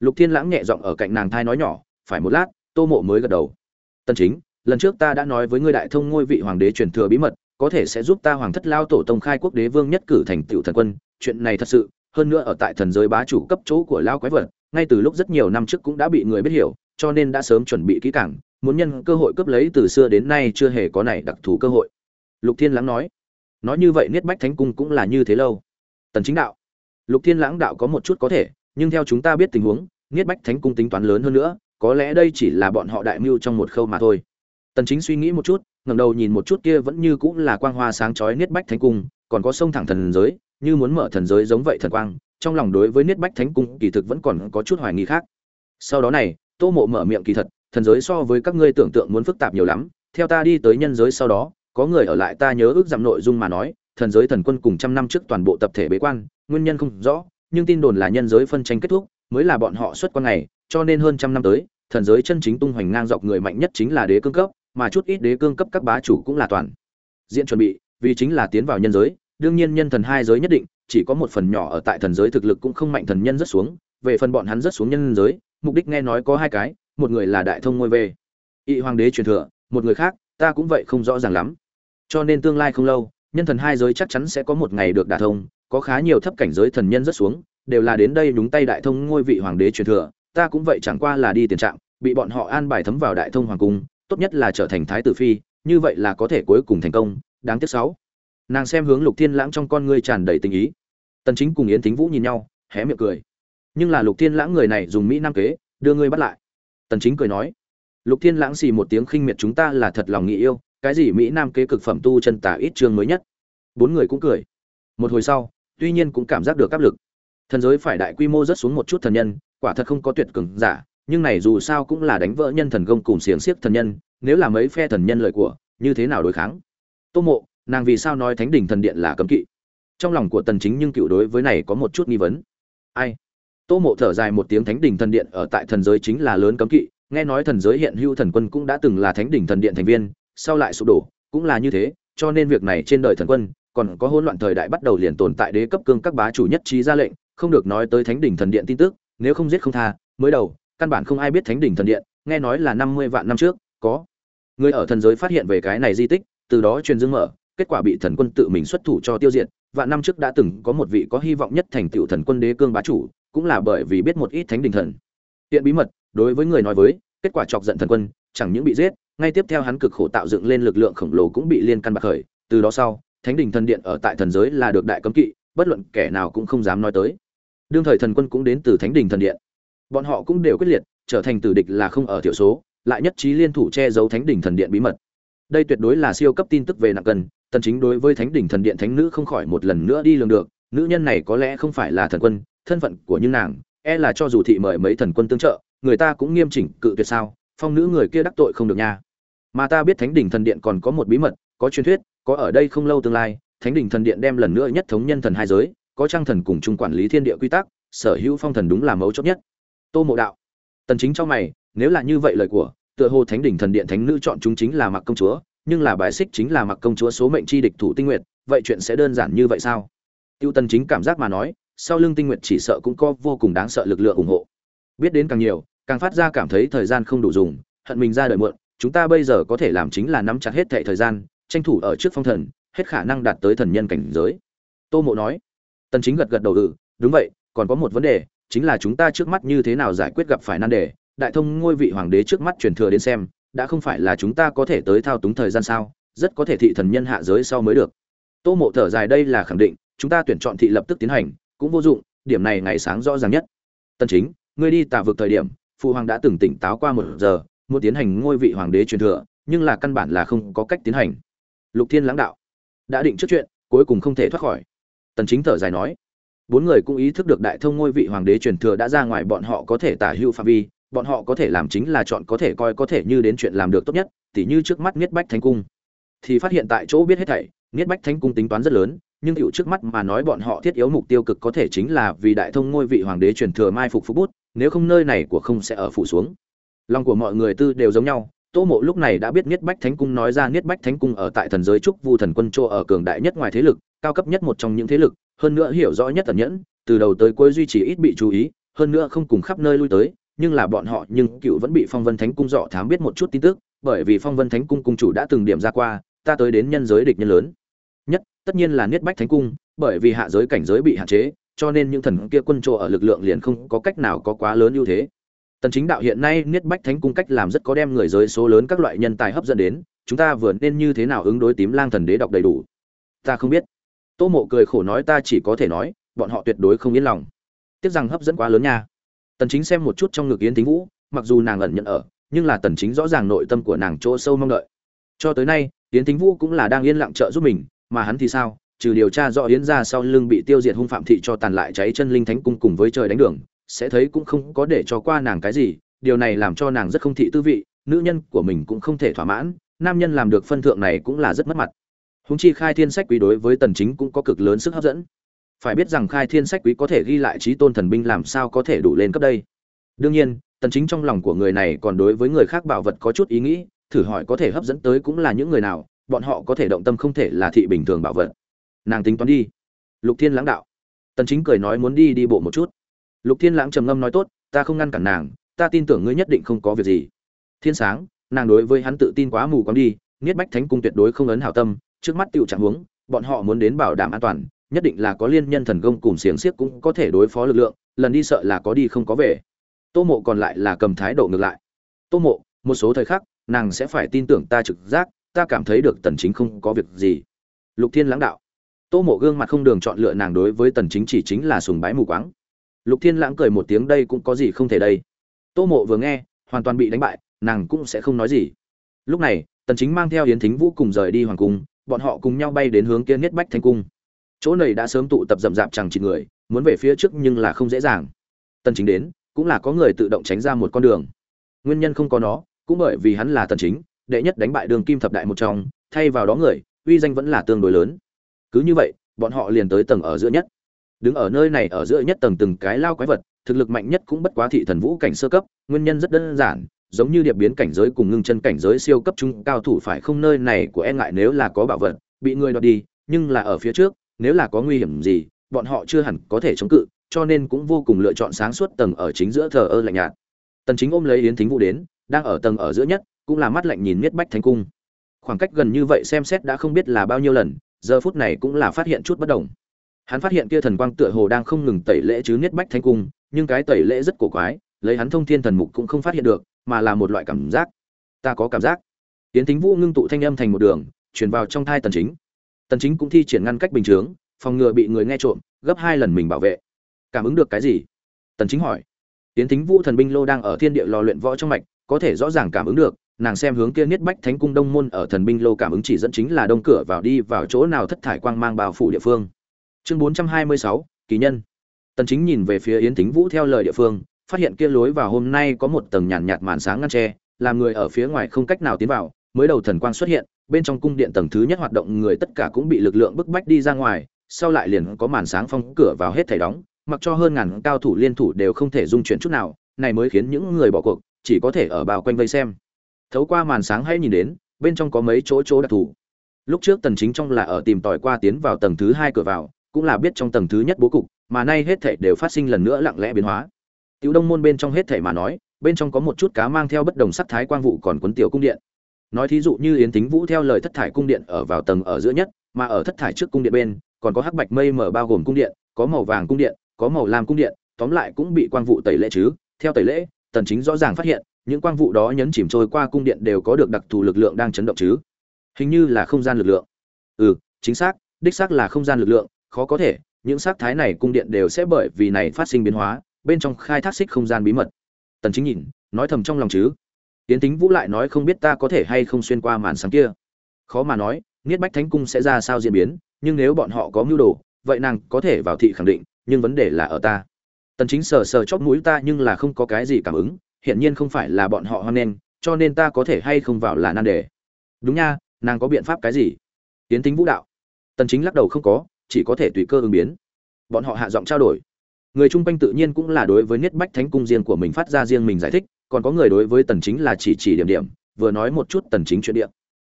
Lục thiên lãng nhẹ giọng ở cạnh nàng thai nói nhỏ, phải một lát, tô mộ mới gật đầu. Tần chính, lần trước ta đã nói với ngươi đại thông ngôi vị hoàng đế truyền thừa bí mật, có thể sẽ giúp ta hoàng thất lao tổ tông khai quốc đế vương nhất cử thành tựu thần quân, chuyện này thật sự, hơn nữa ở tại thần giới bá chủ cấp chỗ của lao quái vật, ngay từ lúc rất nhiều năm trước cũng đã bị người biết hiểu, cho nên đã sớm chuẩn bị kỹ càng muốn nhân cơ hội cướp lấy từ xưa đến nay chưa hề có này đặc thù cơ hội. Lục thiên lãng nói nói như vậy niết bách thánh cung cũng là như thế lâu. Tần chính đạo, lục thiên lãng đạo có một chút có thể, nhưng theo chúng ta biết tình huống, niết bách thánh cung tính toán lớn hơn nữa, có lẽ đây chỉ là bọn họ đại mưu trong một khâu mà thôi. Tần chính suy nghĩ một chút, ngẩng đầu nhìn một chút kia vẫn như cũng là quang hoa sáng chói niết bách thánh cung, còn có sông thẳng thần giới, như muốn mở thần giới giống vậy thần quang, trong lòng đối với niết bách thánh cung kỳ thực vẫn còn có chút hoài nghi khác. Sau đó này, tô mộ mở miệng kỳ thật thần giới so với các ngươi tưởng tượng muốn phức tạp nhiều lắm, theo ta đi tới nhân giới sau đó, có người ở lại ta nhớ ước giảm nội dung mà nói, thần giới thần quân cùng trăm năm trước toàn bộ tập thể bế quan, nguyên nhân không rõ, nhưng tin đồn là nhân giới phân tranh kết thúc, mới là bọn họ xuất quan ngày, cho nên hơn trăm năm tới, thần giới chân chính tung hoành ngang dọc người mạnh nhất chính là đế cương cấp, mà chút ít đế cương cấp các bá chủ cũng là toàn diện chuẩn bị, vì chính là tiến vào nhân giới, đương nhiên nhân thần hai giới nhất định, chỉ có một phần nhỏ ở tại thần giới thực lực cũng không mạnh thần nhân rất xuống, về phần bọn hắn rất xuống nhân giới, mục đích nghe nói có hai cái một người là đại thông ngôi về. Ỵ hoàng đế truyền thừa, một người khác, ta cũng vậy không rõ ràng lắm. Cho nên tương lai không lâu, nhân thần hai giới chắc chắn sẽ có một ngày được đả thông, có khá nhiều thấp cảnh giới thần nhân rất xuống, đều là đến đây đúng tay đại thông ngôi vị hoàng đế truyền thừa, ta cũng vậy chẳng qua là đi tiền trạng, bị bọn họ an bài thấm vào đại thông hoàng cung, tốt nhất là trở thành thái tử phi, như vậy là có thể cuối cùng thành công, đáng tiếc sáu. Nàng xem hướng lục thiên lãng trong con ngươi tràn đầy tình ý. Tần chính cùng yến thính vũ nhìn nhau, hé miệng cười. Nhưng là lục thiên lãng người này dùng mỹ nam kế, đưa ngươi bắt lại tần chính cười nói, lục thiên lãng xì một tiếng khinh miệt chúng ta là thật lòng nghĩ yêu, cái gì mỹ nam kế cực phẩm tu chân tà ít chương mới nhất. Bốn người cũng cười. Một hồi sau, tuy nhiên cũng cảm giác được áp lực. Thần giới phải đại quy mô rất xuống một chút thần nhân, quả thật không có tuyệt cường giả, nhưng này dù sao cũng là đánh vỡ nhân thần công cùng xiềng xiếc thần nhân, nếu là mấy phe thần nhân lợi của, như thế nào đối kháng? Tô mộ, nàng vì sao nói thánh đỉnh thần điện là cấm kỵ? Trong lòng của tần chính nhưng cựu đối với này có một chút nghi vấn. Ai? Tô mộ thở dài một tiếng thánh đỉnh thần điện ở tại thần giới chính là lớn cấm kỵ, nghe nói thần giới hiện hữu thần quân cũng đã từng là thánh đỉnh thần điện thành viên, sau lại sụp đổ, cũng là như thế, cho nên việc này trên đời thần quân, còn có hỗn loạn thời đại bắt đầu liền tồn tại đế cấp cương các bá chủ nhất trí ra lệnh, không được nói tới thánh đỉnh thần điện tin tức, nếu không giết không tha, mới đầu, căn bản không ai biết thánh đỉnh thần điện, nghe nói là năm mươi vạn năm trước, có. Người ở thần giới phát hiện về cái này di tích, từ đó truyền dương mở, kết quả bị thần quân tự mình xuất thủ cho tiêu diệt, vạn năm trước đã từng có một vị có hy vọng nhất thành tựu thần quân đế cương bá chủ cũng là bởi vì biết một ít thánh đình thần. Hiện bí mật, đối với người nói với, kết quả chọc giận thần quân, chẳng những bị giết, ngay tiếp theo hắn cực khổ tạo dựng lên lực lượng khổng lồ cũng bị liên căn bạc khởi. Từ đó sau, thánh đình thần điện ở tại thần giới là được đại cấm kỵ, bất luận kẻ nào cũng không dám nói tới. Đương thời thần quân cũng đến từ thánh đình thần điện. Bọn họ cũng đều quyết liệt, trở thành tử địch là không ở thiểu số, lại nhất trí liên thủ che giấu thánh đình thần điện bí mật. Đây tuyệt đối là siêu cấp tin tức về nặng cần tần chính đối với thánh đình thần điện thánh nữ không khỏi một lần nữa đi lường được, nữ nhân này có lẽ không phải là thần quân thân phận của những nàng e là cho dù thị mời mấy thần quân tương trợ, người ta cũng nghiêm chỉnh cự tuyệt sao, phong nữ người kia đắc tội không được nha. Mà ta biết thánh đình thần điện còn có một bí mật, có truyền thuyết, có ở đây không lâu tương lai, thánh đình thần điện đem lần nữa nhất thống nhân thần hai giới, có trang thần cùng chung quản lý thiên địa quy tắc, sở hữu phong thần đúng là mấu chốt nhất. Tô mộ đạo, tần chính cho mày, nếu là như vậy lời của, tựa hồ thánh đỉnh thần điện thánh nữ chọn chúng chính là mặc công chúa, nhưng là bái xích chính là mặc công chúa số mệnh chi địch thủ tinh nguyệt, vậy chuyện sẽ đơn giản như vậy sao? Tiêu tần chính cảm giác mà nói sau lưng tinh nguyệt chỉ sợ cũng có vô cùng đáng sợ lực lượng ủng hộ. Biết đến càng nhiều, càng phát ra cảm thấy thời gian không đủ dùng, hận mình ra đợi muộn, chúng ta bây giờ có thể làm chính là nắm chặt hết thệ thời gian, tranh thủ ở trước phong thần, hết khả năng đạt tới thần nhân cảnh giới. Tô mộ nói. Tần chính gật gật đầu ừ đúng vậy, còn có một vấn đề, chính là chúng ta trước mắt như thế nào giải quyết gặp phải nan đề, đại thông ngôi vị hoàng đế trước mắt truyền thừa đến xem, đã không phải là chúng ta có thể tới thao túng thời gian sao, rất có thể thị thần nhân hạ giới sau mới được. Tô mộ thở dài, đây là khẳng định, chúng ta tuyển chọn thị lập tức tiến hành cũng vô dụng, điểm này ngày sáng rõ ràng nhất. Tân chính, ngươi đi tà vực thời điểm, phụ hoàng đã từng tỉnh táo qua một giờ, muốn tiến hành ngôi vị hoàng đế truyền thừa, nhưng là căn bản là không có cách tiến hành. Lục thiên lãng đạo, đã định trước chuyện, cuối cùng không thể thoát khỏi. Tần chính thở dài nói, bốn người cũng ý thức được đại thông ngôi vị hoàng đế truyền thừa đã ra ngoài, bọn họ có thể tả hữu phạm vi, bọn họ có thể làm chính là chọn có thể coi có thể như đến chuyện làm được tốt nhất, tỉ như trước mắt niết bách thánh cung. Thì phát hiện tại chỗ biết hết thảy, niết bách thánh cung tính toán rất lớn nhưng hữu trước mắt mà nói bọn họ thiết yếu mục tiêu cực có thể chính là vì đại thông ngôi vị hoàng đế truyền thừa mai phục phúc bút, nếu không nơi này của không sẽ ở phủ xuống. Lòng của mọi người tư đều giống nhau, tô mộ lúc này đã biết niết bách thánh cung nói ra niết bách thánh cung ở tại thần giới trúc vu thần quân chỗ ở cường đại nhất ngoài thế lực, cao cấp nhất một trong những thế lực, hơn nữa hiểu rõ nhất tần nhẫn, từ đầu tới cuối duy trì ít bị chú ý, hơn nữa không cùng khắp nơi lui tới, nhưng là bọn họ nhưng cựu vẫn bị phong vân thánh cung dọ thám biết một chút tin tức, bởi vì phong vân thánh cung cung chủ đã từng điểm ra qua, ta tới đến nhân giới địch nhân lớn tất nhiên là niết bách thánh cung, bởi vì hạ giới cảnh giới bị hạn chế, cho nên những thần kia quân chỗ ở lực lượng liền không có cách nào có quá lớn ưu thế. Tần chính đạo hiện nay niết bách thánh cung cách làm rất có đem người giới số lớn các loại nhân tài hấp dẫn đến, chúng ta vừa nên như thế nào ứng đối tím lang thần đế đọc đầy đủ? Ta không biết. Tô mộ cười khổ nói ta chỉ có thể nói, bọn họ tuyệt đối không yên lòng. Tiếc rằng hấp dẫn quá lớn nha. Tần chính xem một chút trong ngực yến thính vũ, mặc dù nàng ẩn nhận ở, nhưng là tần chính rõ ràng nội tâm của nàng chỗ sâu mong đợi. Cho tới nay, yến thính vũ cũng là đang yên lặng trợ giúp mình mà hắn thì sao? Trừ điều tra rõ yến ra sau lưng bị tiêu diệt hung phạm thị cho tàn lại cháy chân linh thánh cung cùng với trời đánh đường, sẽ thấy cũng không có để cho qua nàng cái gì. Điều này làm cho nàng rất không thị tư vị, nữ nhân của mình cũng không thể thỏa mãn, nam nhân làm được phân thượng này cũng là rất mất mặt. Húng chi khai thiên sách quý đối với tần chính cũng có cực lớn sức hấp dẫn. Phải biết rằng khai thiên sách quý có thể ghi lại trí tôn thần binh làm sao có thể đủ lên cấp đây? Đương nhiên, tần chính trong lòng của người này còn đối với người khác bảo vật có chút ý nghĩ, thử hỏi có thể hấp dẫn tới cũng là những người nào bọn họ có thể động tâm không thể là thị bình thường bảo vật. Nàng tính toán đi. Lục thiên lãng đạo. Tần chính cười nói muốn đi đi bộ một chút. Lục thiên lãng trầm ngâm nói tốt, ta không ngăn cản nàng, ta tin tưởng ngươi nhất định không có việc gì. Thiên sáng, nàng đối với hắn tự tin quá mù quáng đi, niết bách thánh cung tuyệt đối không ấn hảo tâm, trước mắt tiêu trạng huống, bọn họ muốn đến bảo đảm an toàn, nhất định là có liên nhân thần công cùng xiềng xiếc cũng có thể đối phó lực lượng, lần đi sợ là có đi không có về. Tô mộ còn lại là cầm thái độ ngược lại. Tô mộ, một số thời khắc, nàng sẽ phải tin tưởng ta trực giác ta cảm thấy được tần chính không có việc gì. Lục thiên lãng đạo. Tô mộ gương mặt không đường chọn lựa nàng đối với tần chính chỉ chính là sùng bái mù quáng. Lục thiên lãng cười một tiếng, đây cũng có gì không thể đây. Tô mộ vừa nghe, hoàn toàn bị đánh bại, nàng cũng sẽ không nói gì. Lúc này, tần chính mang theo yến thính vũ cùng rời đi hoàng cung, bọn họ cùng nhau bay đến hướng kia niết bách thanh cung. Chỗ này đã sớm tụ tập rậm rạp chẳng chỉ người, muốn về phía trước nhưng là không dễ dàng. Tần chính đến, cũng là có người tự động tránh ra một con đường. Nguyên nhân không có nó, cũng bởi vì hắn là tần chính đệ nhất đánh bại đường kim thập đại một trong, thay vào đó người, uy danh vẫn là tương đối lớn. Cứ như vậy, bọn họ liền tới tầng ở giữa nhất. Đứng ở nơi này ở giữa nhất tầng từng cái lao quái vật, thực lực mạnh nhất cũng bất quá thị thần vũ cảnh sơ cấp, nguyên nhân rất đơn giản, giống như điệp biến cảnh giới cùng ngưng chân cảnh giới siêu cấp trung cao thủ phải không nơi này của e ngại nếu là có bảo vật, bị người đoạt đi, nhưng là ở phía trước, nếu là có nguy hiểm gì, bọn họ chưa hẳn có thể chống cự, cho nên cũng vô cùng lựa chọn sáng suốt tầng ở chính giữa thờ ơ lạnh nhạt. Tần chính ôm lấy yến thính vũ đến, đang ở tầng ở giữa nhất cũng là mắt lạnh nhìn miết bách thánh cung. Khoảng cách gần như vậy xem xét đã không biết là bao nhiêu lần, giờ phút này cũng là phát hiện chút bất đồng. Hắn phát hiện kia thần quang tựa hồ đang không ngừng tẩy lễ chứ niết bách thánh cung, nhưng cái tẩy lễ rất cổ quái, lấy hắn thông thiên thần mục cũng không phát hiện được, mà là một loại cảm giác. Ta có cảm giác. Tiến thính vũ ngưng tụ thanh âm thành một đường, truyền vào trong thai tần chính. Tần chính cũng thi triển ngăn cách bình thường phòng ngừa bị người nghe trộm, gấp hai lần mình bảo vệ. Cảm ứng được cái gì? Tần chính hỏi. Tiến thính vũ thần binh lô đang ở thiên địa lò luyện võ trong mạch, có thể rõ ràng cảm ứng được nàng xem hướng kia niết bách thánh cung đông môn ở thần binh lô cảm ứng chỉ dẫn chính là đông cửa vào đi vào chỗ nào thất thải quang mang bao phủ địa phương. Chương 426, kỳ nhân. Tần chính nhìn về phía yến thính vũ theo lời địa phương phát hiện kia lối vào hôm nay có một tầng nhàn nhạt màn sáng ngăn che làm người ở phía ngoài không cách nào tiến vào mới đầu thần quang xuất hiện bên trong cung điện tầng thứ nhất hoạt động người tất cả cũng bị lực lượng bức bách đi ra ngoài sau lại liền có màn sáng phong cửa vào hết thảy đóng mặc cho hơn ngàn cao thủ liên thủ đều không thể dung chuyển chút nào này mới khiến những người bỏ cuộc chỉ có thể ở bao quanh vây xem thấu qua màn sáng hay nhìn đến, bên trong có mấy chỗ chỗ đặc thù. Lúc trước tần chính trong là ở tìm tòi qua tiến vào tầng thứ hai cửa vào, cũng là biết trong tầng thứ nhất bố cục, mà nay hết thảy đều phát sinh lần nữa lặng lẽ biến hóa. Tiểu đông môn bên trong hết thảy mà nói, bên trong có một chút cá mang theo bất đồng sắc thái quang vụ còn cuốn tiểu cung điện. Nói thí dụ như yến tính vũ theo lời thất thải cung điện ở vào tầng ở giữa nhất, mà ở thất thải trước cung điện bên, còn có hắc bạch mây mở bao gồm cung điện, có màu vàng cung điện, có màu lam cung điện, tóm lại cũng bị quang vụ tẩy lễ chứ. Theo tẩy lễ, tần chính rõ ràng phát hiện những quang vụ đó nhấn chìm trôi qua cung điện đều có được đặc thù lực lượng đang chấn động chứ. Hình như là không gian lực lượng. Ừ chính xác, đích xác là không gian lực lượng, khó có thể, những sắc thái này cung điện đều sẽ bởi vì này phát sinh biến hóa, bên trong khai thác xích không gian bí mật. Tần chính nhìn, nói thầm trong lòng chứ. Tiến tính vũ lại nói không biết ta có thể hay không xuyên qua màn sáng kia. Khó mà nói, niết bách thánh cung sẽ ra sao diễn biến, nhưng nếu bọn họ có mưu đồ, vậy nàng có thể vào thị khẳng định, nhưng vấn đề là ở ta. Tần chính sờ sờ chóp mũi ta nhưng là không có cái gì cảm ứng hiện nhiên không phải là bọn họ hoan nên cho nên ta có thể hay không vào là nan đề. Đúng nha, nàng có biện pháp cái gì? Tiến tính vũ đạo. Tần chính lắc đầu không có, chỉ có thể tùy cơ ứng biến. Bọn họ hạ giọng trao đổi. Người chung quanh tự nhiên cũng là đối với niết bách thánh cung riêng của mình phát ra riêng mình giải thích, còn có người đối với tần chính là chỉ chỉ điểm điểm, vừa nói một chút tần chính chuyện địa.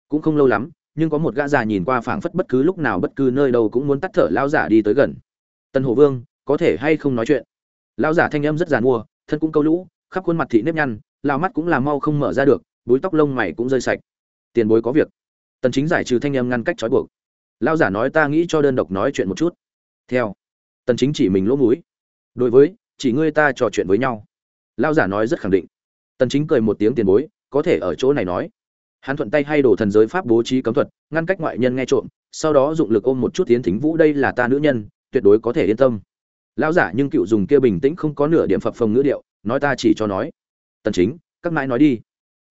Cũng không lâu lắm, nhưng có một gã già nhìn qua phảng phất bất cứ lúc nào bất cứ nơi đâu cũng muốn tắt thở lão giả đi tới gần. Tần hổ vương, có thể hay không nói chuyện? Lão giả thanh âm rất giàn mua, thân cũng câu lũ khắp khuôn mặt thị nếp nhăn lao mắt cũng là mau không mở ra được, búi tóc lông mày cũng rơi sạch. Tiền bối có việc. Tần chính giải trừ thanh âm ngăn cách trói buộc. Lão giả nói ta nghĩ cho đơn độc nói chuyện một chút. Theo. Tần chính chỉ mình lỗ mũi. Đối với, chỉ ngươi ta trò chuyện với nhau. Lão giả nói rất khẳng định. Tần chính cười một tiếng tiền bối, có thể ở chỗ này nói. Hắn thuận tay hay đổ thần giới pháp bố trí cấm thuật, ngăn cách ngoại nhân nghe trộm, sau đó dụng lực ôm một chút tiến thính vũ đây là ta nữ nhân, tuyệt đối có thể yên tâm lão giả nhưng cựu dùng kia bình tĩnh không có nửa điểm phập phồng ngữ điệu, nói ta chỉ cho nói. Tần chính, các mãi nói đi.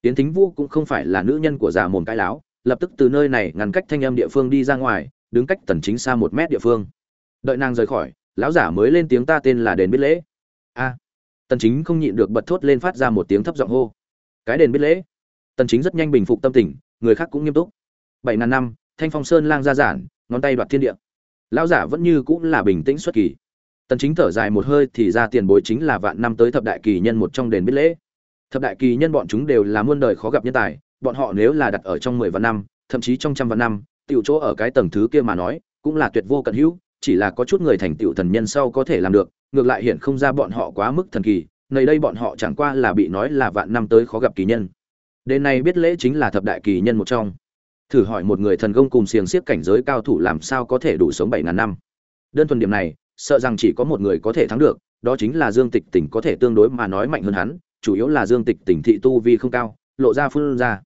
Tiến thính vũ cũng không phải là nữ nhân của già mồm cái láo, lập tức từ nơi này ngăn cách thanh âm địa phương đi ra ngoài, đứng cách tần chính xa một mét địa phương. Đợi nàng rời khỏi, lão giả mới lên tiếng ta tên là đền biết lễ. A. Tần chính không nhịn được bật thốt lên phát ra một tiếng thấp giọng hô. Cái đền biết lễ. Tần chính rất nhanh bình phục tâm tình, người khác cũng nghiêm túc. Bảy ngàn năm, thanh phong sơn lang gia giản, ngón tay đoạt thiên địa. Lão giả vẫn như cũng là bình tĩnh xuất kỳ tần chính thở dài một hơi thì ra tiền bối chính là vạn năm tới thập đại kỳ nhân một trong đền biết lễ. Thập đại kỳ nhân bọn chúng đều là muôn đời khó gặp nhân tài, bọn họ nếu là đặt ở trong mười vạn năm, thậm chí trong trăm vạn năm, tiểu chỗ ở cái tầng thứ kia mà nói, cũng là tuyệt vô cận hữu, chỉ là có chút người thành tựu thần nhân sau có thể làm được, ngược lại hiện không ra bọn họ quá mức thần kỳ, nơi đây bọn họ chẳng qua là bị nói là vạn năm tới khó gặp kỳ nhân. Đến nay biết lễ chính là thập đại kỳ nhân một trong. Thử hỏi một người thần công cùng xiềng xiếc cảnh giới cao thủ làm sao có thể đủ sống bảy ngàn năm? Đơn thuần điểm này sợ rằng chỉ có một người có thể thắng được, đó chính là dương tịch tỉnh có thể tương đối mà nói mạnh hơn hắn, chủ yếu là dương tịch tỉnh thị tu vi không cao, lộ ra phương ra.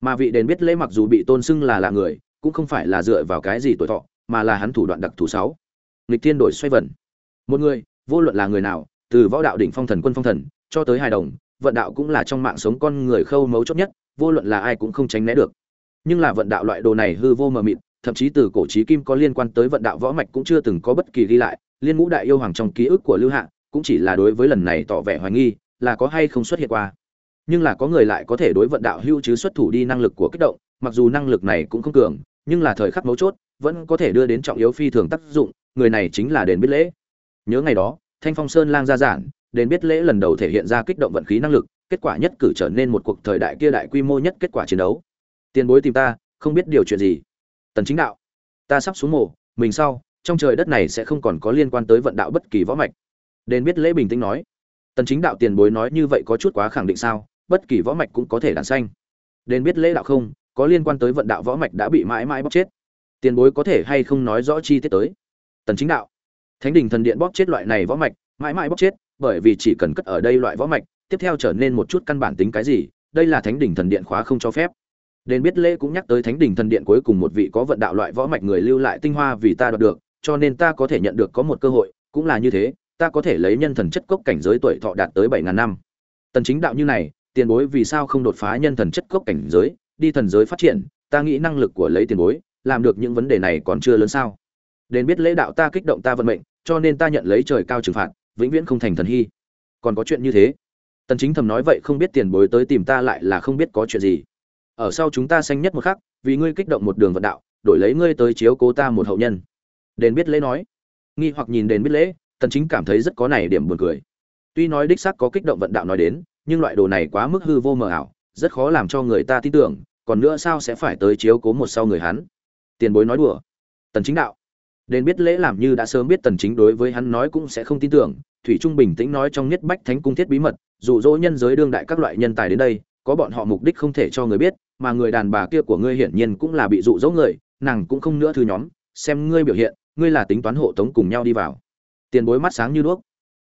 Mà vị đền biết lễ mặc dù bị tôn xưng là là người, cũng không phải là dựa vào cái gì tuổi thọ, mà là hắn thủ đoạn đặc thù sáu. Nghịch thiên đổi xoay vần. Một người, vô luận là người nào, từ võ đạo đỉnh phong thần quân phong thần, cho tới hài đồng, vận đạo cũng là trong mạng sống con người khâu mấu chốt nhất, vô luận là ai cũng không tránh né được. Nhưng là vận đạo loại đồ này hư vô mờ mịt, thậm chí từ cổ chí kim có liên quan tới vận đạo võ mạch cũng chưa từng có bất kỳ ghi lại liên ngũ đại yêu hoàng trong ký ức của lưu hạ cũng chỉ là đối với lần này tỏ vẻ hoài nghi, là có hay không xuất hiện qua. Nhưng là có người lại có thể đối vận đạo hưu chứ xuất thủ đi năng lực của kích động, mặc dù năng lực này cũng không cường, nhưng là thời khắc mấu chốt vẫn có thể đưa đến trọng yếu phi thường tác dụng, người này chính là đền biết lễ. Nhớ ngày đó, thanh phong sơn lang gia giản đền biết lễ lần đầu thể hiện ra kích động vận khí năng lực, kết quả nhất cử trở nên một cuộc thời đại kia đại quy mô nhất kết quả chiến đấu. Tiền bối tìm ta, không biết điều chuyện gì. Tần chính đạo, ta sắp xuống mổ mình sau trong trời đất này sẽ không còn có liên quan tới vận đạo bất kỳ võ mạch. Đền biết lễ bình tĩnh nói tần chính đạo tiền bối nói như vậy có chút quá khẳng định sao? Bất kỳ võ mạch cũng có thể đàn xanh đền biết lễ đạo không có liên quan tới vận đạo võ mạch đã bị mãi mãi bóp chết. Tiền bối có thể hay không nói rõ chi tiết tới? Tần chính đạo thánh đình thần điện bóp chết loại này võ mạch mãi mãi bóp chết bởi vì chỉ cần cất ở đây loại võ mạch tiếp theo trở nên một chút căn bản tính cái gì đây là thánh đình thần điện khóa không cho phép. Đền biết lễ cũng nhắc tới Thánh đình thần điện cuối cùng một vị có vận đạo loại võ mạch người lưu lại tinh hoa vì ta đoạt được, cho nên ta có thể nhận được có một cơ hội, cũng là như thế, ta có thể lấy nhân thần chất cốc cảnh giới tuổi thọ đạt tới 7000 năm. Tần chính đạo như này, tiền bối vì sao không đột phá nhân thần chất cốc cảnh giới, đi thần giới phát triển, ta nghĩ năng lực của lấy tiền bối, làm được những vấn đề này còn chưa lớn sao? đến biết lễ đạo ta kích động ta vận mệnh, cho nên ta nhận lấy trời cao trừng phạt, vĩnh viễn không thành thần hy. Còn có chuyện như thế? Tần Chính thầm nói vậy không biết tiền bối tới tìm ta lại là không biết có chuyện gì. Ở sau chúng ta xanh nhất một khắc, vì ngươi kích động một đường vận đạo, đổi lấy ngươi tới chiếu cố ta một hậu nhân. Đền biết lễ nói. Nghi hoặc nhìn đền biết lễ, Tần Chính cảm thấy rất có này điểm buồn cười. Tuy nói đích xác có kích động vận đạo nói đến, nhưng loại đồ này quá mức hư vô mờ ảo, rất khó làm cho người ta tin tưởng, còn nữa sao sẽ phải tới chiếu cố một sau người hắn. Tiền bối nói đùa. Tần Chính đạo. Đền biết lễ làm như đã sớm biết Tần Chính đối với hắn nói cũng sẽ không tin tưởng, thủy trung bình tĩnh nói trong nhất bách thánh cung thiết bí mật dụ dỗ nhân giới đương đại các loại nhân tài đến đây có bọn họ mục đích không thể cho người biết mà người đàn bà kia của ngươi hiển nhiên cũng là bị dụ dỗ người nàng cũng không nữa thư nhóm xem ngươi biểu hiện ngươi là tính toán hộ tống cùng nhau đi vào. Tiền bối mắt sáng như đuốc.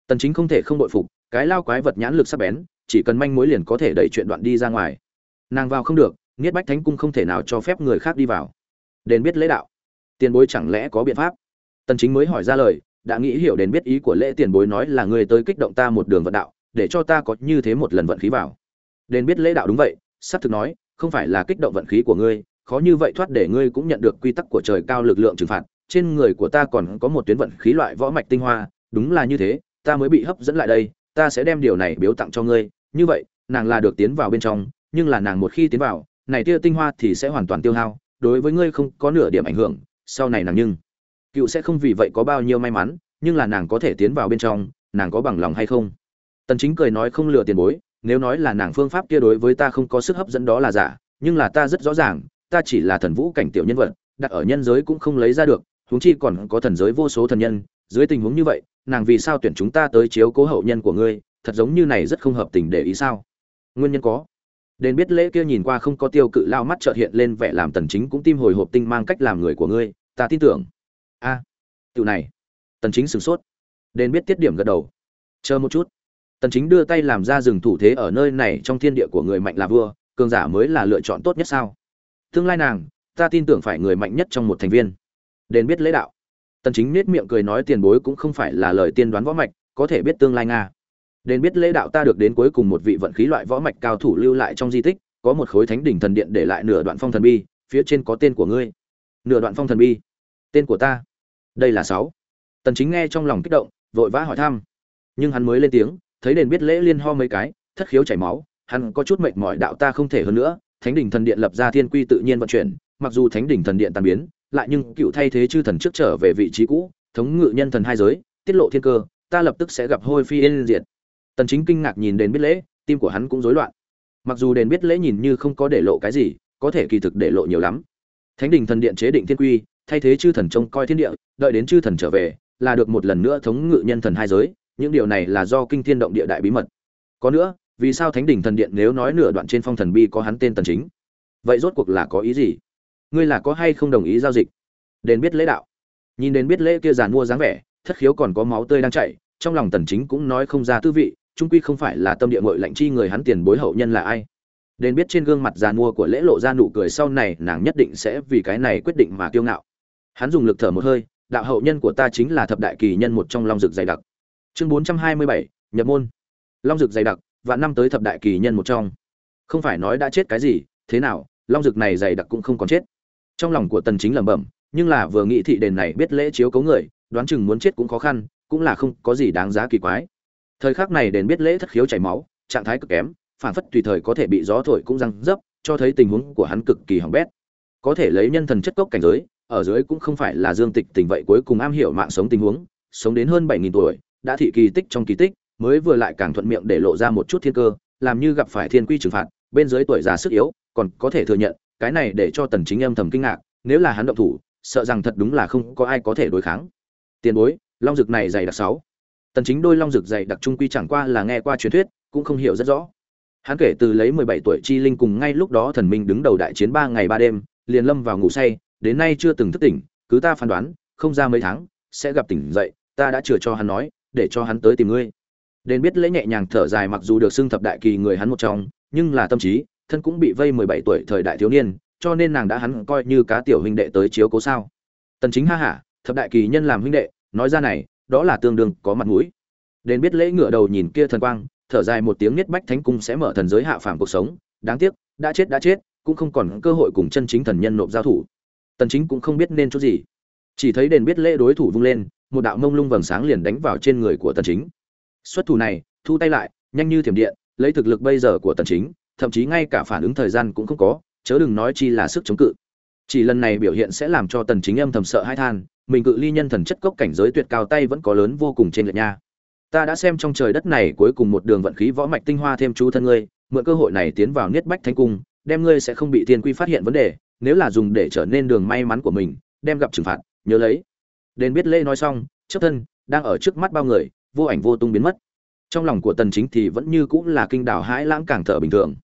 Tần chính không thể không bội phục, cái lao quái vật nhãn lực sắc bén, chỉ cần manh mối liền có thể đẩy chuyện đoạn đi ra ngoài. Nàng vào không được, niết bách thánh cung không thể nào cho phép người khác đi vào. Đền biết lễ đạo. Tiền bối chẳng lẽ có biện pháp? Tần chính mới hỏi ra lời, đã nghĩ hiểu đến biết ý của lễ tiền bối nói là người tới kích động ta một đường vận đạo, để cho ta có như thế một lần vận khí vào. Đền biết lễ đạo đúng vậy, sắp thực nói, không phải là kích động vận khí của ngươi, khó như vậy thoát để ngươi cũng nhận được quy tắc của trời cao lực lượng trừng phạt trên người của ta còn có một tuyến vận khí loại võ mạch tinh hoa, đúng là như thế, ta mới bị hấp dẫn lại đây, ta sẽ đem điều này biếu tặng cho ngươi. Như vậy, nàng là được tiến vào bên trong, nhưng là nàng một khi tiến vào, này tia tinh hoa thì sẽ hoàn toàn tiêu hao, đối với ngươi không có nửa điểm ảnh hưởng, sau này nàng nhưng cựu sẽ không vì vậy có bao nhiêu may mắn, nhưng là nàng có thể tiến vào bên trong, nàng có bằng lòng hay không? Tần chính cười nói không lừa tiền bối, nếu nói là nàng phương pháp kia đối với ta không có sức hấp dẫn đó là giả, nhưng là ta rất rõ ràng, ta chỉ là thần vũ cảnh tiểu nhân vật, đặt ở nhân giới cũng không lấy ra được huống chi còn có thần giới vô số thần nhân dưới tình huống như vậy nàng vì sao tuyển chúng ta tới chiếu cố hậu nhân của ngươi thật giống như này rất không hợp tình để ý sao? Nguyên nhân có. Đến biết lễ kia nhìn qua không có tiêu cự lao mắt chợt hiện lên vẻ làm tần chính cũng tim hồi hộp tinh mang cách làm người của ngươi ta tin tưởng. A à, tiểu này tần chính sửng sốt. Đến biết tiết điểm gật đầu. Chờ một chút. Tần chính đưa tay làm ra dừng thủ thế ở nơi này trong thiên địa của người mạnh là vua cường giả mới là lựa chọn tốt nhất sao? Tương lai nàng ta tin tưởng phải người mạnh nhất trong một thành viên đền biết lễ đạo. Tần chính nét miệng cười nói tiền bối cũng không phải là lời tiên đoán võ mạch, có thể biết tương lai nga. Đền biết lễ đạo ta được đến cuối cùng một vị vận khí loại võ mạch cao thủ lưu lại trong di tích, có một khối thánh đỉnh thần điện để lại nửa đoạn phong thần bi, phía trên có tên của ngươi. Nửa đoạn phong thần bi. Tên của ta. Đây là sáu. Tần chính nghe trong lòng kích động, vội vã hỏi thăm. Nhưng hắn mới lên tiếng, thấy đền biết lễ liên ho mấy cái, thất khiếu chảy máu, hắn có chút mệt mỏi đạo ta không thể hơn nữa, thánh đỉnh thần điện lập ra thiên quy tự nhiên vận chuyển, mặc dù thánh đỉnh thần điện tan biến lại nhưng cựu thay thế chư thần trước trở về vị trí cũ, thống ngự nhân thần hai giới, tiết lộ thiên cơ, ta lập tức sẽ gặp hôi phi yên diệt. Tần chính kinh ngạc nhìn đền biết lễ, tim của hắn cũng rối loạn. Mặc dù đền biết lễ nhìn như không có để lộ cái gì, có thể kỳ thực để lộ nhiều lắm. Thánh đình thần điện chế định thiên quy, thay thế chư thần trông coi thiên địa, đợi đến chư thần trở về, là được một lần nữa thống ngự nhân thần hai giới, những điều này là do kinh thiên động địa đại bí mật. Có nữa, vì sao thánh đình thần điện nếu nói nửa đoạn trên phong thần bi có hắn tên tần chính? Vậy rốt cuộc là có ý gì? Ngươi là có hay không đồng ý giao dịch? Đến biết lễ đạo. Nhìn đến biết lễ kia giàn mua dáng vẻ, thất khiếu còn có máu tươi đang chảy, trong lòng tần chính cũng nói không ra tư vị, trung quy không phải là tâm địa ngội lạnh chi người hắn tiền bối hậu nhân là ai. Đến biết trên gương mặt giàn mua của lễ lộ ra nụ cười sau này, nàng nhất định sẽ vì cái này quyết định mà kiêu ngạo. Hắn dùng lực thở một hơi, đạo hậu nhân của ta chính là thập đại kỳ nhân một trong long dực dày đặc. Chương bốn trăm hai mươi bảy, nhập môn. Long dực dày đặc và năm tới thập đại kỳ nhân một trong. Không phải nói đã chết cái gì, thế nào, long dực này dày đặc cũng không còn chết trong lòng của tần chính lẩm bẩm, nhưng là vừa nghĩ thị đền này biết lễ chiếu cấu người, đoán chừng muốn chết cũng khó khăn, cũng là không có gì đáng giá kỳ quái. Thời khắc này đền biết lễ thất khiếu chảy máu, trạng thái cực kém, phản phất tùy thời có thể bị gió thổi cũng răng dấp, cho thấy tình huống của hắn cực kỳ hỏng bét. Có thể lấy nhân thần chất cốc cảnh giới, ở dưới cũng không phải là dương tịch tình vậy cuối cùng am hiểu mạng sống tình huống, sống đến hơn bảy nghìn tuổi, đã thị kỳ tích trong kỳ tích, mới vừa lại càng thuận miệng để lộ ra một chút thiên cơ, làm như gặp phải thiên quy trừng phạt, bên dưới tuổi già sức yếu, còn có thể thừa nhận cái này để cho tần chính âm thầm kinh ngạc, nếu là hắn động thủ, sợ rằng thật đúng là không có ai có thể đối kháng. Tiền bối, long dực này dày đặc sáu. Tần chính đôi long dực dày đặc trung quy chẳng qua là nghe qua truyền thuyết, cũng không hiểu rất rõ. Hắn kể từ lấy 17 tuổi chi linh cùng ngay lúc đó thần minh đứng đầu đại chiến ba ngày ba đêm, liền lâm vào ngủ say, đến nay chưa từng thức tỉnh, cứ ta phán đoán, không ra mấy tháng, sẽ gặp tỉnh dậy, ta đã chừa cho hắn nói, để cho hắn tới tìm ngươi. Đến biết lễ nhẹ nhàng thở dài mặc dù được xưng thập đại kỳ người hắn một trong, nhưng là tâm trí thân cũng bị vây mười bảy tuổi thời đại thiếu niên, cho nên nàng đã hắn coi như cá tiểu huynh đệ tới chiếu cố sao? Tần chính ha hả, thập đại kỳ nhân làm huynh đệ, nói ra này, đó là tương đương, có mặt mũi. Đến biết lễ ngửa đầu nhìn kia thần quang, thở dài một tiếng niết bách thánh cung sẽ mở thần giới hạ phàm cuộc sống, đáng tiếc, đã chết đã chết, cũng không còn cơ hội cùng chân chính thần nhân nộp giao thủ. Tần chính cũng không biết nên chỗ gì. Chỉ thấy đền biết lễ đối thủ vung lên, một đạo mông lung vầng sáng liền đánh vào trên người của tần chính. Xuất thủ này, thu tay lại, nhanh như thiểm điện, lấy thực lực bây giờ của tần chính thậm chí ngay cả phản ứng thời gian cũng không có, chớ đừng nói chi là sức chống cự. Chỉ lần này biểu hiện sẽ làm cho tần chính âm thầm sợ hãi than, mình cự ly nhân thần chất cốc cảnh giới tuyệt cao tay vẫn có lớn vô cùng trên lệch nha. Ta đã xem trong trời đất này cuối cùng một đường vận khí võ mạch tinh hoa thêm chú thân ngươi, mượn cơ hội này tiến vào niết bách thánh cung, đem ngươi sẽ không bị thiên quy phát hiện vấn đề, nếu là dùng để trở nên đường may mắn của mình, đem gặp trừng phạt, nhớ lấy. Đền biết lễ nói xong chấp thân, đang ở trước mắt bao người, vô ảnh vô tung biến mất. Trong lòng của tần chính thì vẫn như cũng là kinh đảo hãi lãng càng thở bình thường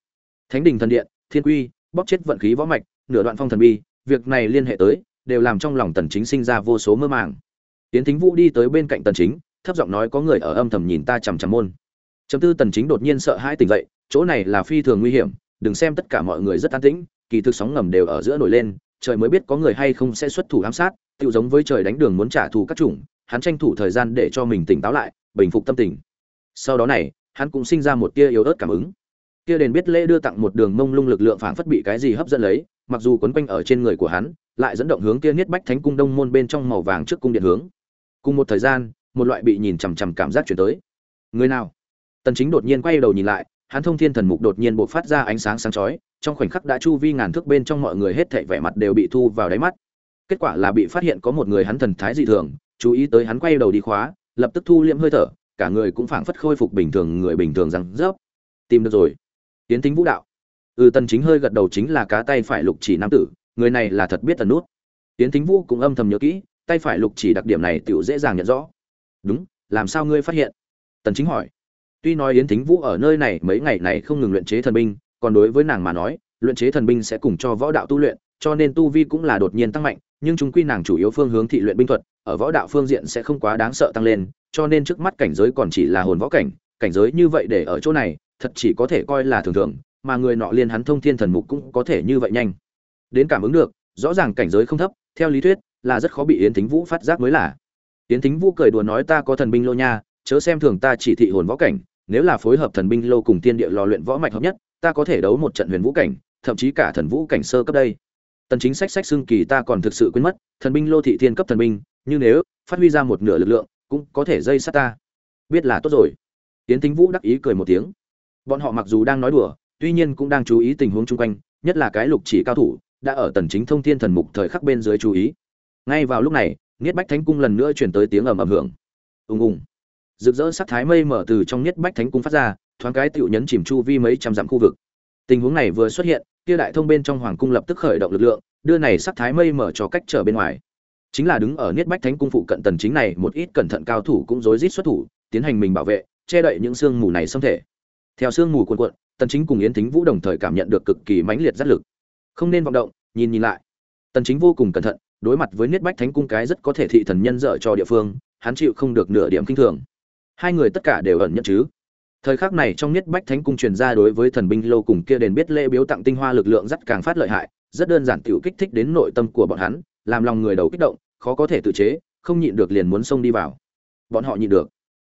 thánh đình thần điện, thiên quy bóc chết vận khí võ mạch, nửa đoạn phong thần bi, việc này liên hệ tới, đều làm trong lòng tần chính sinh ra vô số mơ màng. Tiến thính vũ đi tới bên cạnh tần chính, thấp giọng nói có người ở âm thầm nhìn ta chằm chằm môn. Chấm tư tần chính đột nhiên sợ hãi tỉnh dậy, chỗ này là phi thường nguy hiểm, đừng xem tất cả mọi người rất an tĩnh, kỳ thực sóng ngầm đều ở giữa nổi lên, trời mới biết có người hay không sẽ xuất thủ ám sát tự giống với trời đánh đường muốn trả thù các chủng, hắn tranh thủ thời gian để cho mình tỉnh táo lại, bình phục tâm tình. Sau đó này, hắn cũng sinh ra một tia yếu ớt cảm ứng kia đền biết lễ đưa tặng một đường mông lung lực lượng phảng phất bị cái gì hấp dẫn lấy, mặc dù quấn quanh ở trên người của hắn, lại dẫn động hướng kia niết bách thánh cung đông môn bên trong màu vàng trước cung điện hướng. Cùng một thời gian, một loại bị nhìn chằm chằm cảm giác chuyển tới. Người nào? Tần chính đột nhiên quay đầu nhìn lại, hắn thông thiên thần mục đột nhiên bộc phát ra ánh sáng sáng chói, trong khoảnh khắc đã chu vi ngàn thước bên trong mọi người hết thảy vẻ mặt đều bị thu vào đáy mắt. Kết quả là bị phát hiện có một người hắn thần thái dị thường, chú ý tới hắn quay đầu đi khóa, lập tức thu liệm hơi thở, cả người cũng phảng phất khôi phục bình thường, người bình thường rằng rớp. Tìm được rồi tiến tính vũ đạo. Ừ tần chính hơi gật đầu chính là cá tay phải lục chỉ nam tử, người này là thật biết tần nút. Tiến tính vũ cũng âm thầm nhớ kỹ, tay phải lục chỉ đặc điểm này tiểu dễ dàng nhận rõ. Đúng, làm sao ngươi phát hiện? Tần chính hỏi. Tuy nói yến thính vũ ở nơi này mấy ngày này không ngừng luyện chế thần binh, còn đối với nàng mà nói, luyện chế thần binh sẽ cùng cho võ đạo tu luyện, cho nên tu vi cũng là đột nhiên tăng mạnh, nhưng chúng quy nàng chủ yếu phương hướng thị luyện binh thuật, ở võ đạo phương diện sẽ không quá đáng sợ tăng lên, cho nên trước mắt cảnh giới còn chỉ là hồn võ cảnh cảnh giới như vậy để ở chỗ này thật chỉ có thể coi là thường thường, mà người nọ liên hắn thông thiên thần mục cũng có thể như vậy nhanh. Đến cảm ứng được, rõ ràng cảnh giới không thấp, theo lý thuyết, là rất khó bị yến thính vũ phát giác mới là. Yến thính vũ cười đùa nói ta có thần binh lô nha, chớ xem thường ta chỉ thị hồn võ cảnh, nếu là phối hợp thần binh lô cùng tiên địa lò luyện võ mạch hợp nhất, ta có thể đấu một trận huyền vũ cảnh, thậm chí cả thần vũ cảnh sơ cấp đây. Tần chính sách sách xương kỳ ta còn thực sự quên mất, thần binh lô thị thiên cấp thần binh nhưng nếu phát huy ra một nửa lực lượng, cũng có thể dây sát ta. Biết là tốt rồi. Tiến thính vũ đắc ý cười một tiếng bọn họ mặc dù đang nói đùa, tuy nhiên cũng đang chú ý tình huống chung quanh, nhất là cái lục chỉ cao thủ, đã ở tần chính thông thiên thần mục thời khắc bên dưới chú ý. Ngay vào lúc này, niết bách thánh cung lần nữa truyền tới tiếng ầm ầm hưởng. Ùng ùng. Rực rỡ sắc thái mây mở từ trong niết bách thánh cung phát ra, thoáng cái tiểu nhấn chìm chu vi mấy trăm dặm khu vực. Tình huống này vừa xuất hiện, kia đại thông bên trong hoàng cung lập tức khởi động lực lượng, đưa này sắc thái mây mở cho cách trở bên ngoài. Chính là đứng ở niết bách thánh cung phụ cận tần chính này, một ít cẩn thận cao thủ cũng rối rít xuất thủ, tiến hành mình bảo vệ, che đậy những xương mù này xâm thể theo xương mù cuồn cuộn, tần chính cùng yến thính vũ đồng thời cảm nhận được cực kỳ mãnh liệt dắt lực. Không nên vọng động, nhìn nhìn lại. Tần chính vô cùng cẩn thận, đối mặt với niết bách thánh cung cái rất có thể thị thần nhân dở cho địa phương, hắn chịu không được nửa điểm kinh thường. Hai người tất cả đều ẩn nhận chứ. Thời khắc này trong niết bách thánh cung truyền ra đối với thần binh lâu cùng kia đền biết lễ biếu tặng tinh hoa lực lượng rất càng phát lợi hại, rất đơn giản tiểu kích thích đến nội tâm của bọn hắn, làm lòng người đầu kích động, khó có thể tự chế, không nhịn được liền muốn xông đi vào. Bọn họ nhịn được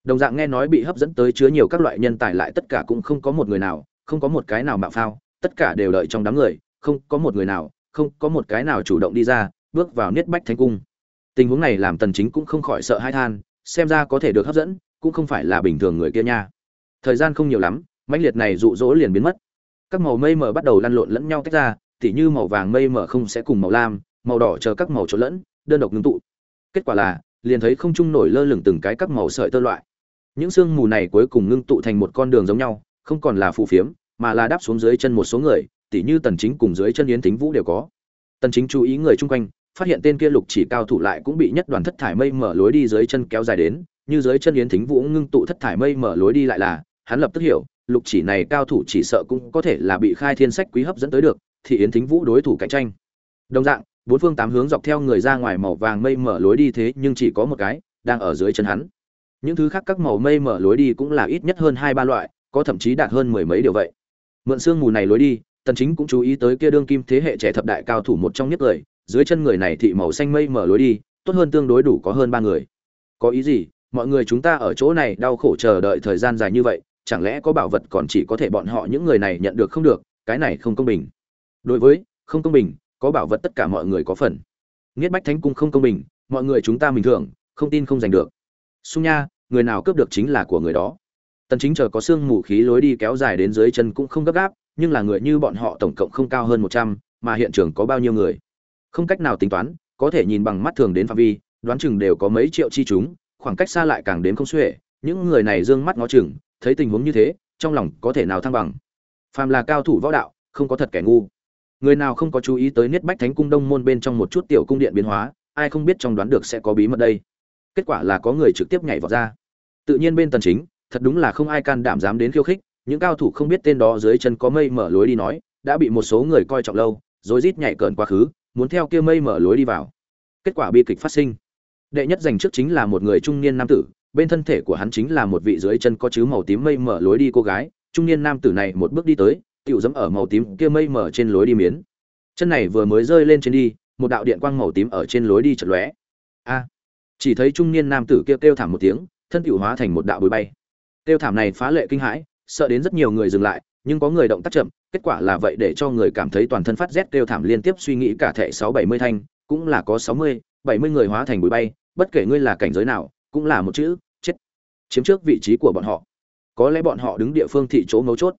đồng dạng nghe nói bị hấp dẫn tới chứa nhiều các loại nhân tài lại tất cả cũng không có một người nào, không có một cái nào mạo phao, tất cả đều đợi trong đám người, không có một người nào, không có một cái nào chủ động đi ra, bước vào niết bách thánh cung. Tình huống này làm tần chính cũng không khỏi sợ hai than, xem ra có thể được hấp dẫn, cũng không phải là bình thường người kia nha. Thời gian không nhiều lắm, mãnh liệt này dụ dỗ liền biến mất. Các màu mây mờ bắt đầu lăn lộn lẫn nhau tách ra, tỉ như màu vàng mây mờ không sẽ cùng màu lam, màu đỏ chờ các màu trộn lẫn, đơn độc ngưng tụ. Kết quả là, liền thấy không trung nổi lơ lửng từng cái các màu sợi tơ loại những sương mù này cuối cùng ngưng tụ thành một con đường giống nhau, không còn là phù phiếm, mà là đáp xuống dưới chân một số người, tỉ như tần chính cùng dưới chân yến thính vũ đều có. Tần chính chú ý người chung quanh, phát hiện tên kia lục chỉ cao thủ lại cũng bị nhất đoàn thất thải mây mở lối đi dưới chân kéo dài đến, như dưới chân yến thính vũ ngưng tụ thất thải mây mở lối đi lại là, hắn lập tức hiểu, lục chỉ này cao thủ chỉ sợ cũng có thể là bị khai thiên sách quý hấp dẫn tới được, thì yến thính vũ đối thủ cạnh tranh. Đồng dạng, bốn phương tám hướng dọc theo người ra ngoài màu vàng mây mở lối đi thế nhưng chỉ có một cái, đang ở dưới chân hắn những thứ khác các màu mây mở lối đi cũng là ít nhất hơn hai ba loại, có thậm chí đạt hơn mười mấy điều vậy. Mượn sương mù này lối đi, tần chính cũng chú ý tới kia đương kim thế hệ trẻ thập đại cao thủ một trong nhất người, dưới chân người này thị màu xanh mây mở lối đi, tốt hơn tương đối đủ có hơn ba người. Có ý gì? Mọi người chúng ta ở chỗ này đau khổ chờ đợi thời gian dài như vậy, chẳng lẽ có bảo vật còn chỉ có thể bọn họ những người này nhận được không được, cái này không công bình. Đối với, không công bình, có bảo vật tất cả mọi người có phần. Nghiết bách thánh cung không công bình, mọi người chúng ta bình thường, không tin không giành được. Sung nha người nào cướp được chính là của người đó. Tần chính chờ có xương mù khí lối đi kéo dài đến dưới chân cũng không gấp gáp nhưng là người như bọn họ tổng cộng không cao hơn 100, mà hiện trường có bao nhiêu người? Không cách nào tính toán có thể nhìn bằng mắt thường đến phạm vi đoán chừng đều có mấy triệu chi chúng khoảng cách xa lại càng đến không xuể những người này dương mắt ngó chừng thấy tình huống như thế trong lòng có thể nào thăng bằng? Phàm là cao thủ võ đạo không có thật kẻ ngu. Người nào không có chú ý tới niết bách thánh cung đông môn bên trong một chút tiểu cung điện biến hóa ai không biết trong đoán được sẽ có bí mật đây? Kết quả là có người trực tiếp nhảy vào ra. Tự nhiên bên tần chính, thật đúng là không ai can đảm dám đến khiêu khích, những cao thủ không biết tên đó dưới chân có mây mở lối đi nói, đã bị một số người coi trọng lâu, rồi rít nhảy cợn quá khứ, muốn theo kia mây mở lối đi vào. Kết quả bi kịch phát sinh. Đệ nhất giành trước chính là một người trung niên nam tử, bên thân thể của hắn chính là một vị dưới chân có chứ màu tím mây mở lối đi cô gái. Trung niên nam tử này một bước đi tới, tiểu dẫm ở màu tím kia mây mở trên lối đi miến. Chân này vừa mới rơi lên trên đi, một đạo điện quang màu tím ở trên lối đi chợt lóe. A! Chỉ thấy trung niên nam tử kia kêu, kêu thảm một tiếng thân tiểu hóa thành một đạo bụi bay. Kêu thảm này phá lệ kinh hãi sợ đến rất nhiều người dừng lại nhưng có người động tác chậm kết quả là vậy để cho người cảm thấy toàn thân phát rét kêu thảm liên tiếp suy nghĩ cả thệ sáu bảy mươi thanh cũng là có sáu mươi bảy mươi người hóa thành bụi bay bất kể ngươi là cảnh giới nào cũng là một chữ chết. Chiếm trước vị trí của bọn họ. Có lẽ bọn họ đứng địa phương thị chỗ mấu chốt.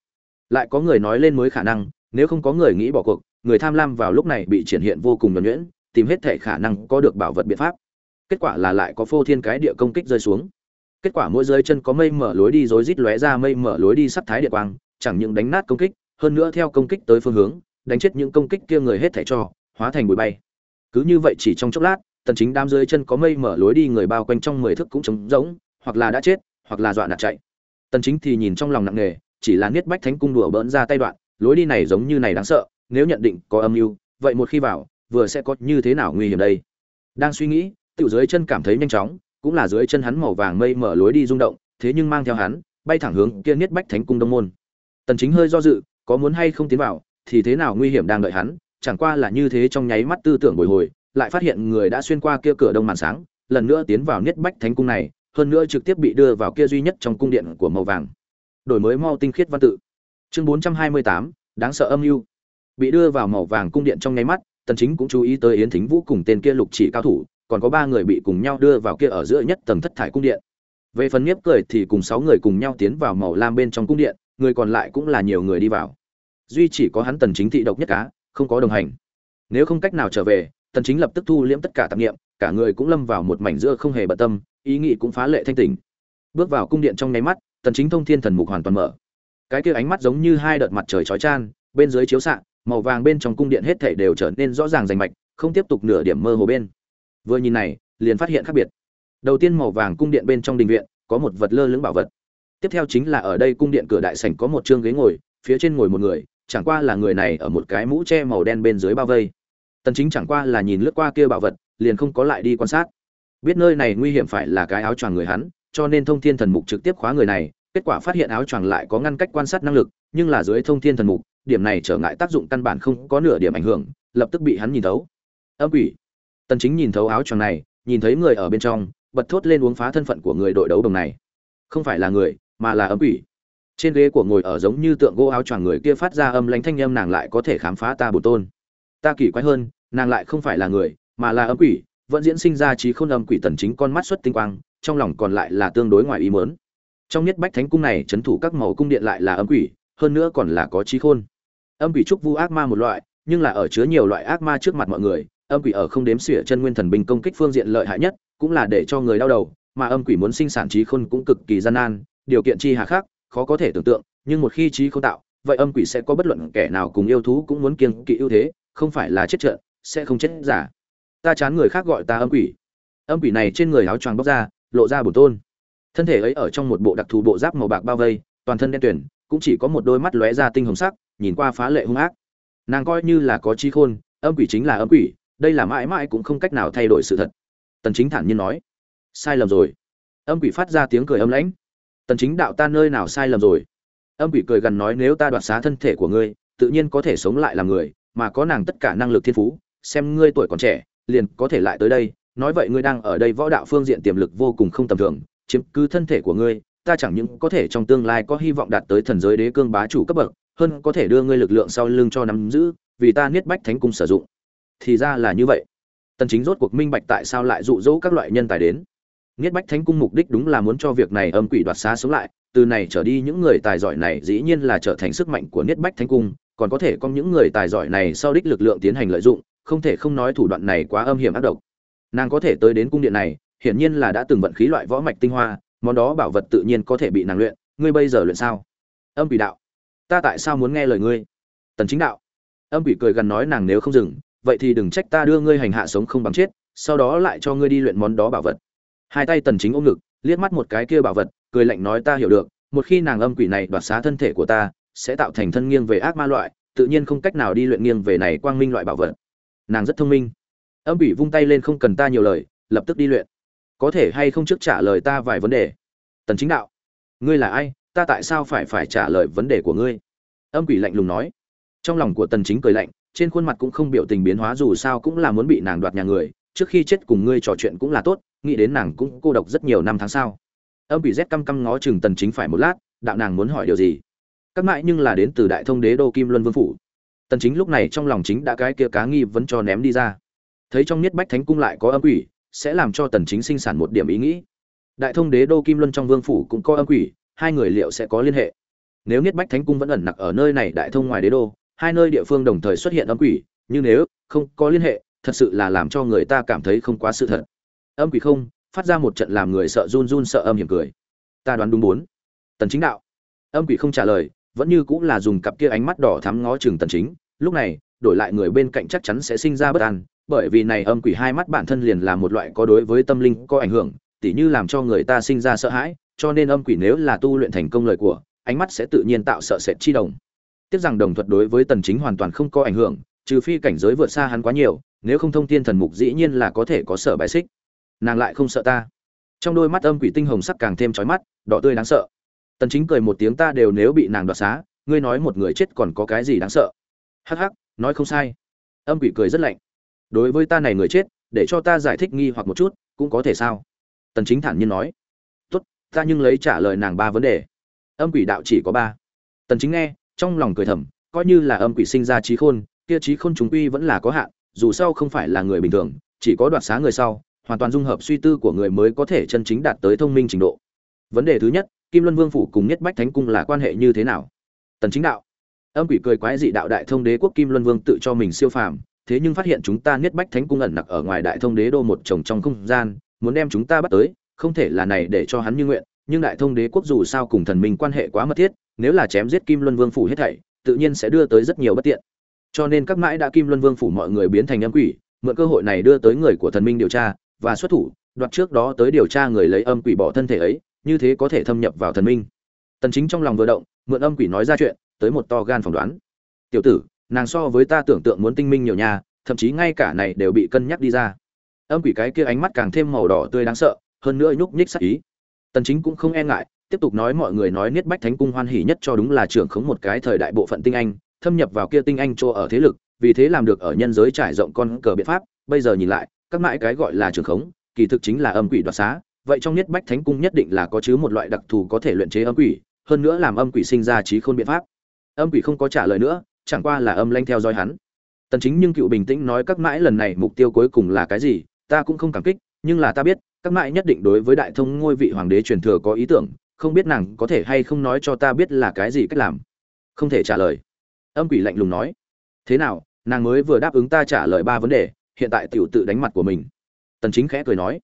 Lại có người nói lên mới khả năng nếu không có người nghĩ bỏ cuộc người tham lam vào lúc này bị triển hiện vô cùng nhuẩn nhuyễn tìm hết thể khả năng có được bảo vật biện pháp kết quả là lại có phô thiên cái địa công kích rơi xuống. Kết quả mỗi dưới chân có mây mở lối đi rối rít lóe ra mây mở lối đi sắp thái địa quang, chẳng những đánh nát công kích, hơn nữa theo công kích tới phương hướng, đánh chết những công kích kia người hết thể cho, hóa thành bụi bay. Cứ như vậy chỉ trong chốc lát, tần chính đám dưới chân có mây mở lối đi người bao quanh trong mười thước cũng trống rỗng, hoặc là đã chết, hoặc là dọa nạt chạy. Tần chính thì nhìn trong lòng nặng nề, chỉ là niết bách thánh cung đùa bỡn ra tay đoạn, lối đi này giống như này đáng sợ, nếu nhận định có âm mưu, vậy một khi vào, vừa sẽ có như thế nào nguy hiểm đây? Đang suy nghĩ tiểu dưới chân cảm thấy nhanh chóng cũng là dưới chân hắn màu vàng mây mở lối đi rung động thế nhưng mang theo hắn bay thẳng hướng kia niết bách thánh cung đông môn. Tần chính hơi do dự có muốn hay không tiến vào thì thế nào nguy hiểm đang đợi hắn chẳng qua là như thế trong nháy mắt tư tưởng bồi hồi lại phát hiện người đã xuyên qua kia cửa đông màn sáng lần nữa tiến vào niết bách thánh cung này hơn nữa trực tiếp bị đưa vào kia duy nhất trong cung điện của màu vàng. Đổi mới mau tinh khiết văn tự. Chương 428, đáng sợ âm u. bị đưa vào màu vàng cung điện trong nháy mắt tần chính cũng chú ý tới yến thính vũ cùng tên kia lục chỉ cao thủ còn có ba người bị cùng nhau đưa vào kia ở giữa nhất tầng thất thải cung điện. Về phần nhiếp cười thì cùng sáu người cùng nhau tiến vào màu lam bên trong cung điện, người còn lại cũng là nhiều người đi vào. Duy chỉ có hắn tần chính thị độc nhất cá, không có đồng hành. Nếu không cách nào trở về, tần chính lập tức thu liễm tất cả tạp niệm, cả người cũng lâm vào một mảnh giữa không hề bận tâm, ý nghĩ cũng phá lệ thanh tỉnh. Bước vào cung điện trong nháy mắt, tần chính thông thiên thần mục hoàn toàn mở. Cái kia ánh mắt giống như hai đợt mặt trời chói chan bên dưới chiếu xạ, màu vàng bên trong cung điện hết thảy đều trở nên rõ ràng rành mạch, không tiếp tục nửa điểm mơ hồ bên vừa nhìn này, liền phát hiện khác biệt. Đầu tiên màu vàng cung điện bên trong đình viện, có một vật lơ lửng bảo vật. Tiếp theo chính là ở đây cung điện cửa đại sảnh có một trương ghế ngồi, phía trên ngồi một người, chẳng qua là người này ở một cái mũ che màu đen bên dưới bao vây. Tần chính chẳng qua là nhìn lướt qua kia bảo vật, liền không có lại đi quan sát. Biết nơi này nguy hiểm phải là cái áo choàng người hắn, cho nên thông thiên thần mục trực tiếp khóa người này, kết quả phát hiện áo choàng lại có ngăn cách quan sát năng lực, nhưng là dưới thông thiên thần mục, điểm này trở ngại tác dụng căn bản không có nửa điểm ảnh hưởng, lập tức bị hắn nhìn thấu. Âm ủy tần chính nhìn thấu áo choàng này, nhìn thấy người ở bên trong, bật thốt lên uống phá thân phận của người đội đấu đồng này. Không phải là người, mà là âm quỷ. Trên ghế của ngồi ở giống như tượng gỗ áo choàng người kia phát ra âm lãnh thanh âm nàng lại có thể khám phá ta bổ tôn. Ta kỳ quái hơn, nàng lại không phải là người, mà là âm quỷ, vẫn diễn sinh ra trí khôn âm quỷ tần chính con mắt xuất tinh quang, trong lòng còn lại là tương đối ngoài ý muốn. Trong nhất bách thánh cung này, chấn thủ các màu cung điện lại là âm quỷ, hơn nữa còn là có trí khôn. Âm quỷ trúc vu ác ma một loại, nhưng là ở chứa nhiều loại ác ma trước mặt mọi người âm quỷ ở không đếm xỉa chân nguyên thần binh công kích phương diện lợi hại nhất, cũng là để cho người đau đầu, mà âm quỷ muốn sinh sản trí khôn cũng cực kỳ gian nan, điều kiện chi hà khắc khó có thể tưởng tượng, nhưng một khi trí khôn tạo, vậy âm quỷ sẽ có bất luận kẻ nào cùng yêu thú cũng muốn kiêng kỵ ưu thế, không phải là chết trận sẽ không chết giả. Ta chán người khác gọi ta âm quỷ. Âm quỷ này trên người áo choàng bóc ra, lộ ra bổn tôn. Thân thể ấy ở trong một bộ đặc thù bộ giáp màu bạc bao vây, toàn thân đen tuyển cũng chỉ có một đôi mắt lóe ra tinh hồng sắc, nhìn qua phá lệ hung ác. Nàng coi như là có trí khôn, âm quỷ chính là âm quỷ đây là mãi mãi cũng không cách nào thay đổi sự thật. Tần chính thản nhiên nói, sai lầm rồi. Âm quỷ phát ra tiếng cười âm lãnh. Tần chính đạo ta nơi nào sai lầm rồi? Âm quỷ cười gần nói, nếu ta đoạt xá thân thể của ngươi, tự nhiên có thể sống lại làm người, mà có nàng tất cả năng lực thiên phú, xem ngươi tuổi còn trẻ, liền có thể lại tới đây. Nói vậy ngươi đang ở đây võ đạo phương diện tiềm lực vô cùng không tầm thường, chiếm cứ thân thể của ngươi, ta chẳng những có thể trong tương lai có hy vọng đạt tới thần giới đế cương bá chủ cấp bậc, hơn có thể đưa ngươi lực lượng sau lưng cho nắm giữ, vì ta niết bách thánh cung sử dụng thì ra là như vậy. Tần chính rốt cuộc minh bạch tại sao lại dụ dỗ các loại nhân tài đến. Niết bách thánh cung mục đích đúng là muốn cho việc này âm quỷ đoạt xá sống lại, từ này trở đi những người tài giỏi này dĩ nhiên là trở thành sức mạnh của niết bách thánh cung, còn có thể có những người tài giỏi này sau đích lực lượng tiến hành lợi dụng, không thể không nói thủ đoạn này quá âm hiểm ác độc. Nàng có thể tới đến cung điện này, hiển nhiên là đã từng vận khí loại võ mạch tinh hoa, món đó bảo vật tự nhiên có thể bị nàng luyện, ngươi bây giờ luyện sao? Âm quỷ đạo, ta tại sao muốn nghe lời ngươi? Tần chính đạo, âm quỷ cười gần nói nàng nếu không dừng vậy thì đừng trách ta đưa ngươi hành hạ sống không bằng chết, sau đó lại cho ngươi đi luyện món đó bảo vật. Hai tay tần chính ôm ngực, liếc mắt một cái kia bảo vật, cười lạnh nói ta hiểu được, một khi nàng âm quỷ này đoạt xá thân thể của ta, sẽ tạo thành thân nghiêng về ác ma loại, tự nhiên không cách nào đi luyện nghiêng về này quang minh loại bảo vật. Nàng rất thông minh. Âm quỷ vung tay lên không cần ta nhiều lời, lập tức đi luyện. Có thể hay không trước trả lời ta vài vấn đề? Tần chính đạo. Ngươi là ai? Ta tại sao phải phải trả lời vấn đề của ngươi? Âm quỷ lạnh lùng nói. Trong lòng của tần chính cười lạnh trên khuôn mặt cũng không biểu tình biến hóa dù sao cũng là muốn bị nàng đoạt nhà người, trước khi chết cùng ngươi trò chuyện cũng là tốt, nghĩ đến nàng cũng cô độc rất nhiều năm tháng sau. Âm bị rét căm căm ngó chừng tần chính phải một lát, đạo nàng muốn hỏi điều gì? Các mãi nhưng là đến từ đại thông đế đô kim luân vương phủ. Tần chính lúc này trong lòng chính đã cái kia cá nghi vẫn cho ném đi ra. Thấy trong niết bách thánh cung lại có âm quỷ, sẽ làm cho tần chính sinh sản một điểm ý nghĩ. Đại thông đế đô kim luân trong vương phủ cũng có âm quỷ, hai người liệu sẽ có liên hệ. Nếu niết bách thánh cung vẫn ẩn nặc ở nơi này đại thông ngoài đế đô hai nơi địa phương đồng thời xuất hiện âm quỷ, nhưng nếu không có liên hệ, thật sự là làm cho người ta cảm thấy không quá sự thật. Âm quỷ không, phát ra một trận làm người sợ run run sợ âm hiểm cười. Ta đoán đúng bốn. Tần chính đạo. Âm quỷ không trả lời, vẫn như cũng là dùng cặp kia ánh mắt đỏ thắm ngó chừng tần chính. Lúc này, đổi lại người bên cạnh chắc chắn sẽ sinh ra bất an, bởi vì này âm quỷ hai mắt bản thân liền là một loại có đối với tâm linh có ảnh hưởng, tỉ như làm cho người ta sinh ra sợ hãi, cho nên âm quỷ nếu là tu luyện thành công lời của, ánh mắt sẽ tự nhiên tạo sợ sệt chi đồng tiếc rằng đồng thuật đối với tần chính hoàn toàn không có ảnh hưởng, trừ phi cảnh giới vượt xa hắn quá nhiều, nếu không thông thiên thần mục dĩ nhiên là có thể có sợ bài xích. Nàng lại không sợ ta. Trong đôi mắt âm quỷ tinh hồng sắc càng thêm chói mắt, đỏ tươi đáng sợ. Tần chính cười một tiếng ta đều nếu bị nàng đoạt xá, ngươi nói một người chết còn có cái gì đáng sợ? Hắc hắc, nói không sai. Âm quỷ cười rất lạnh. Đối với ta này người chết, để cho ta giải thích nghi hoặc một chút, cũng có thể sao? Tần chính thản nhiên nói. Tốt, ta nhưng lấy trả lời nàng ba vấn đề. Âm quỷ đạo chỉ có ba. Tần chính nghe trong lòng cười thầm, coi như là âm quỷ sinh ra trí khôn, kia trí khôn chúng quy vẫn là có hạn, dù sao không phải là người bình thường, chỉ có đoạt xá người sau, hoàn toàn dung hợp suy tư của người mới có thể chân chính đạt tới thông minh trình độ. Vấn đề thứ nhất, kim luân vương phủ cùng nhất bách thánh cung là quan hệ như thế nào? Tần chính đạo. Âm quỷ cười quái dị đạo đại thông đế quốc kim luân vương tự cho mình siêu phàm, thế nhưng phát hiện chúng ta niết bách thánh cung ẩn nặc ở ngoài đại thông đế đô một chồng trong không gian, muốn đem chúng ta bắt tới, không thể là này để cho hắn như nguyện, nhưng đại thông đế quốc dù sao cùng thần minh quan hệ quá mật thiết nếu là chém giết kim luân vương phủ hết thảy, tự nhiên sẽ đưa tới rất nhiều bất tiện. Cho nên các mãi đã kim luân vương phủ mọi người biến thành âm quỷ, mượn cơ hội này đưa tới người của thần minh điều tra và xuất thủ, đoạt trước đó tới điều tra người lấy âm quỷ bỏ thân thể ấy, như thế có thể thâm nhập vào thần minh. Tần chính trong lòng vừa động, mượn âm quỷ nói ra chuyện, tới một to gan phỏng đoán. Tiểu tử, nàng so với ta tưởng tượng muốn tinh minh nhiều nha, thậm chí ngay cả này đều bị cân nhắc đi ra. Âm quỷ cái kia ánh mắt càng thêm màu đỏ tươi đáng sợ, hơn nữa nhúc nhích sắc ý. Tần chính cũng không e ngại tiếp tục nói mọi người nói niết bách thánh cung hoan hỉ nhất cho đúng là trưởng khống một cái thời đại bộ phận tinh anh, thâm nhập vào kia tinh anh cho ở thế lực, vì thế làm được ở nhân giới trải rộng con cờ biện pháp. Bây giờ nhìn lại, các mãi cái gọi là trưởng khống, kỳ thực chính là âm quỷ đoạt xá. Vậy trong niết bách thánh cung nhất định là có chứa một loại đặc thù có thể luyện chế âm quỷ, hơn nữa làm âm quỷ sinh ra trí khôn biện pháp. Âm quỷ không có trả lời nữa, chẳng qua là âm lanh theo dõi hắn. Tần chính nhưng cựu bình tĩnh nói các mãi lần này mục tiêu cuối cùng là cái gì, ta cũng không cảm kích, nhưng là ta biết, các mãi nhất định đối với đại thông ngôi vị hoàng đế truyền thừa có ý tưởng không biết nàng có thể hay không nói cho ta biết là cái gì cách làm. Không thể trả lời. Âm quỷ lạnh lùng nói. Thế nào, nàng mới vừa đáp ứng ta trả lời ba vấn đề, hiện tại tiểu tự đánh mặt của mình. Tần chính khẽ cười nói.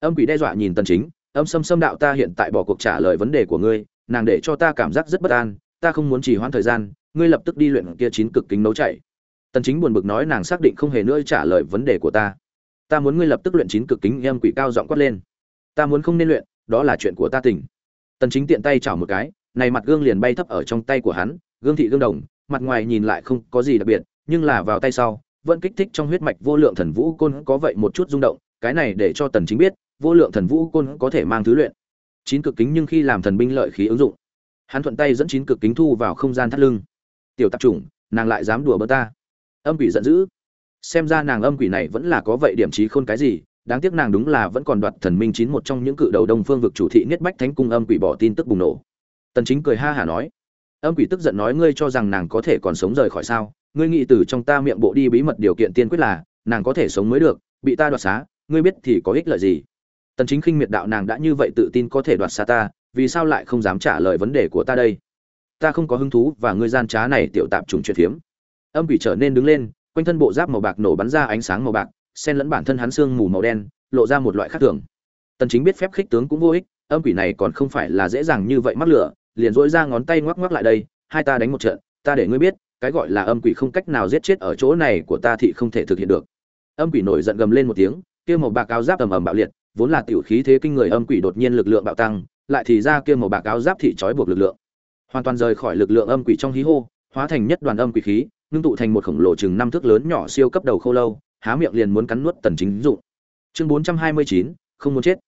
Âm quỷ đe dọa nhìn tần chính, âm xâm xâm đạo ta hiện tại bỏ cuộc trả lời vấn đề của ngươi, nàng để cho ta cảm giác rất bất an, ta không muốn trì hoãn thời gian, ngươi lập tức đi luyện kia chín cực kính nấu chảy tần chính buồn bực nói nàng xác định không hề nữa trả lời vấn đề của ta. Ta muốn ngươi lập tức luyện chín cực kính em quỷ cao giọng quát lên. Ta muốn không nên luyện, đó là chuyện của ta tỉnh tần chính tiện tay chảo một cái, này mặt gương liền bay thấp ở trong tay của hắn, gương thị gương đồng, mặt ngoài nhìn lại không có gì đặc biệt, nhưng là vào tay sau, vẫn kích thích trong huyết mạch vô lượng thần vũ côn có vậy một chút rung động, cái này để cho tần chính biết, vô lượng thần vũ côn có thể mang thứ luyện. Chín cực kính nhưng khi làm thần binh lợi khí ứng dụng, hắn thuận tay dẫn chín cực kính thu vào không gian thắt lưng. Tiểu tạp chủng, nàng lại dám đùa bơ ta. Âm quỷ giận dữ. Xem ra nàng âm quỷ này vẫn là có vậy điểm trí khôn cái gì đáng tiếc nàng đúng là vẫn còn đoạt thần minh chín một trong những cự đầu đông phương vực chủ thị niết bách thánh cung âm quỷ bỏ tin tức bùng nổ. Tần chính cười ha hả nói, âm quỷ tức giận nói ngươi cho rằng nàng có thể còn sống rời khỏi sao? Ngươi nghĩ từ trong ta miệng bộ đi bí mật điều kiện tiên quyết là, nàng có thể sống mới được, bị ta đoạt xá, ngươi biết thì có ích lợi gì? Tần chính khinh miệt đạo, nàng đã như vậy tự tin có thể đoạt xa ta, vì sao lại không dám trả lời vấn đề của ta đây? Ta không có hứng thú và ngươi gian trá này tiểu tạp trùng chuyện phiếm âm quỷ trở nên đứng lên, quanh thân bộ giáp màu bạc nổ bắn ra ánh sáng màu bạc xen lẫn bản thân hắn xương mù màu đen, lộ ra một loại khác thường. Tần chính biết phép khích tướng cũng vô ích, âm quỷ này còn không phải là dễ dàng như vậy mắc lửa, liền dỗi ra ngón tay ngoắc ngoắc lại đây, hai ta đánh một trận, ta để ngươi biết, cái gọi là âm quỷ không cách nào giết chết ở chỗ này của ta thì không thể thực hiện được. Âm quỷ nổi giận gầm lên một tiếng, kia màu bạc áo giáp ầm ầm bạo liệt, vốn là tiểu khí thế kinh người âm quỷ đột nhiên lực lượng bạo tăng, lại thì ra kia màu bạc áo giáp thị trói buộc lực lượng. Hoàn toàn rời khỏi lực lượng âm quỷ trong hí hô, hóa thành nhất đoàn âm quỷ khí, ngưng tụ thành một khổng lồ chừng năm thước lớn nhỏ siêu cấp đầu khô lâu há miệng liền muốn cắn nuốt tần chính dụng. Chương 429, không muốn chết.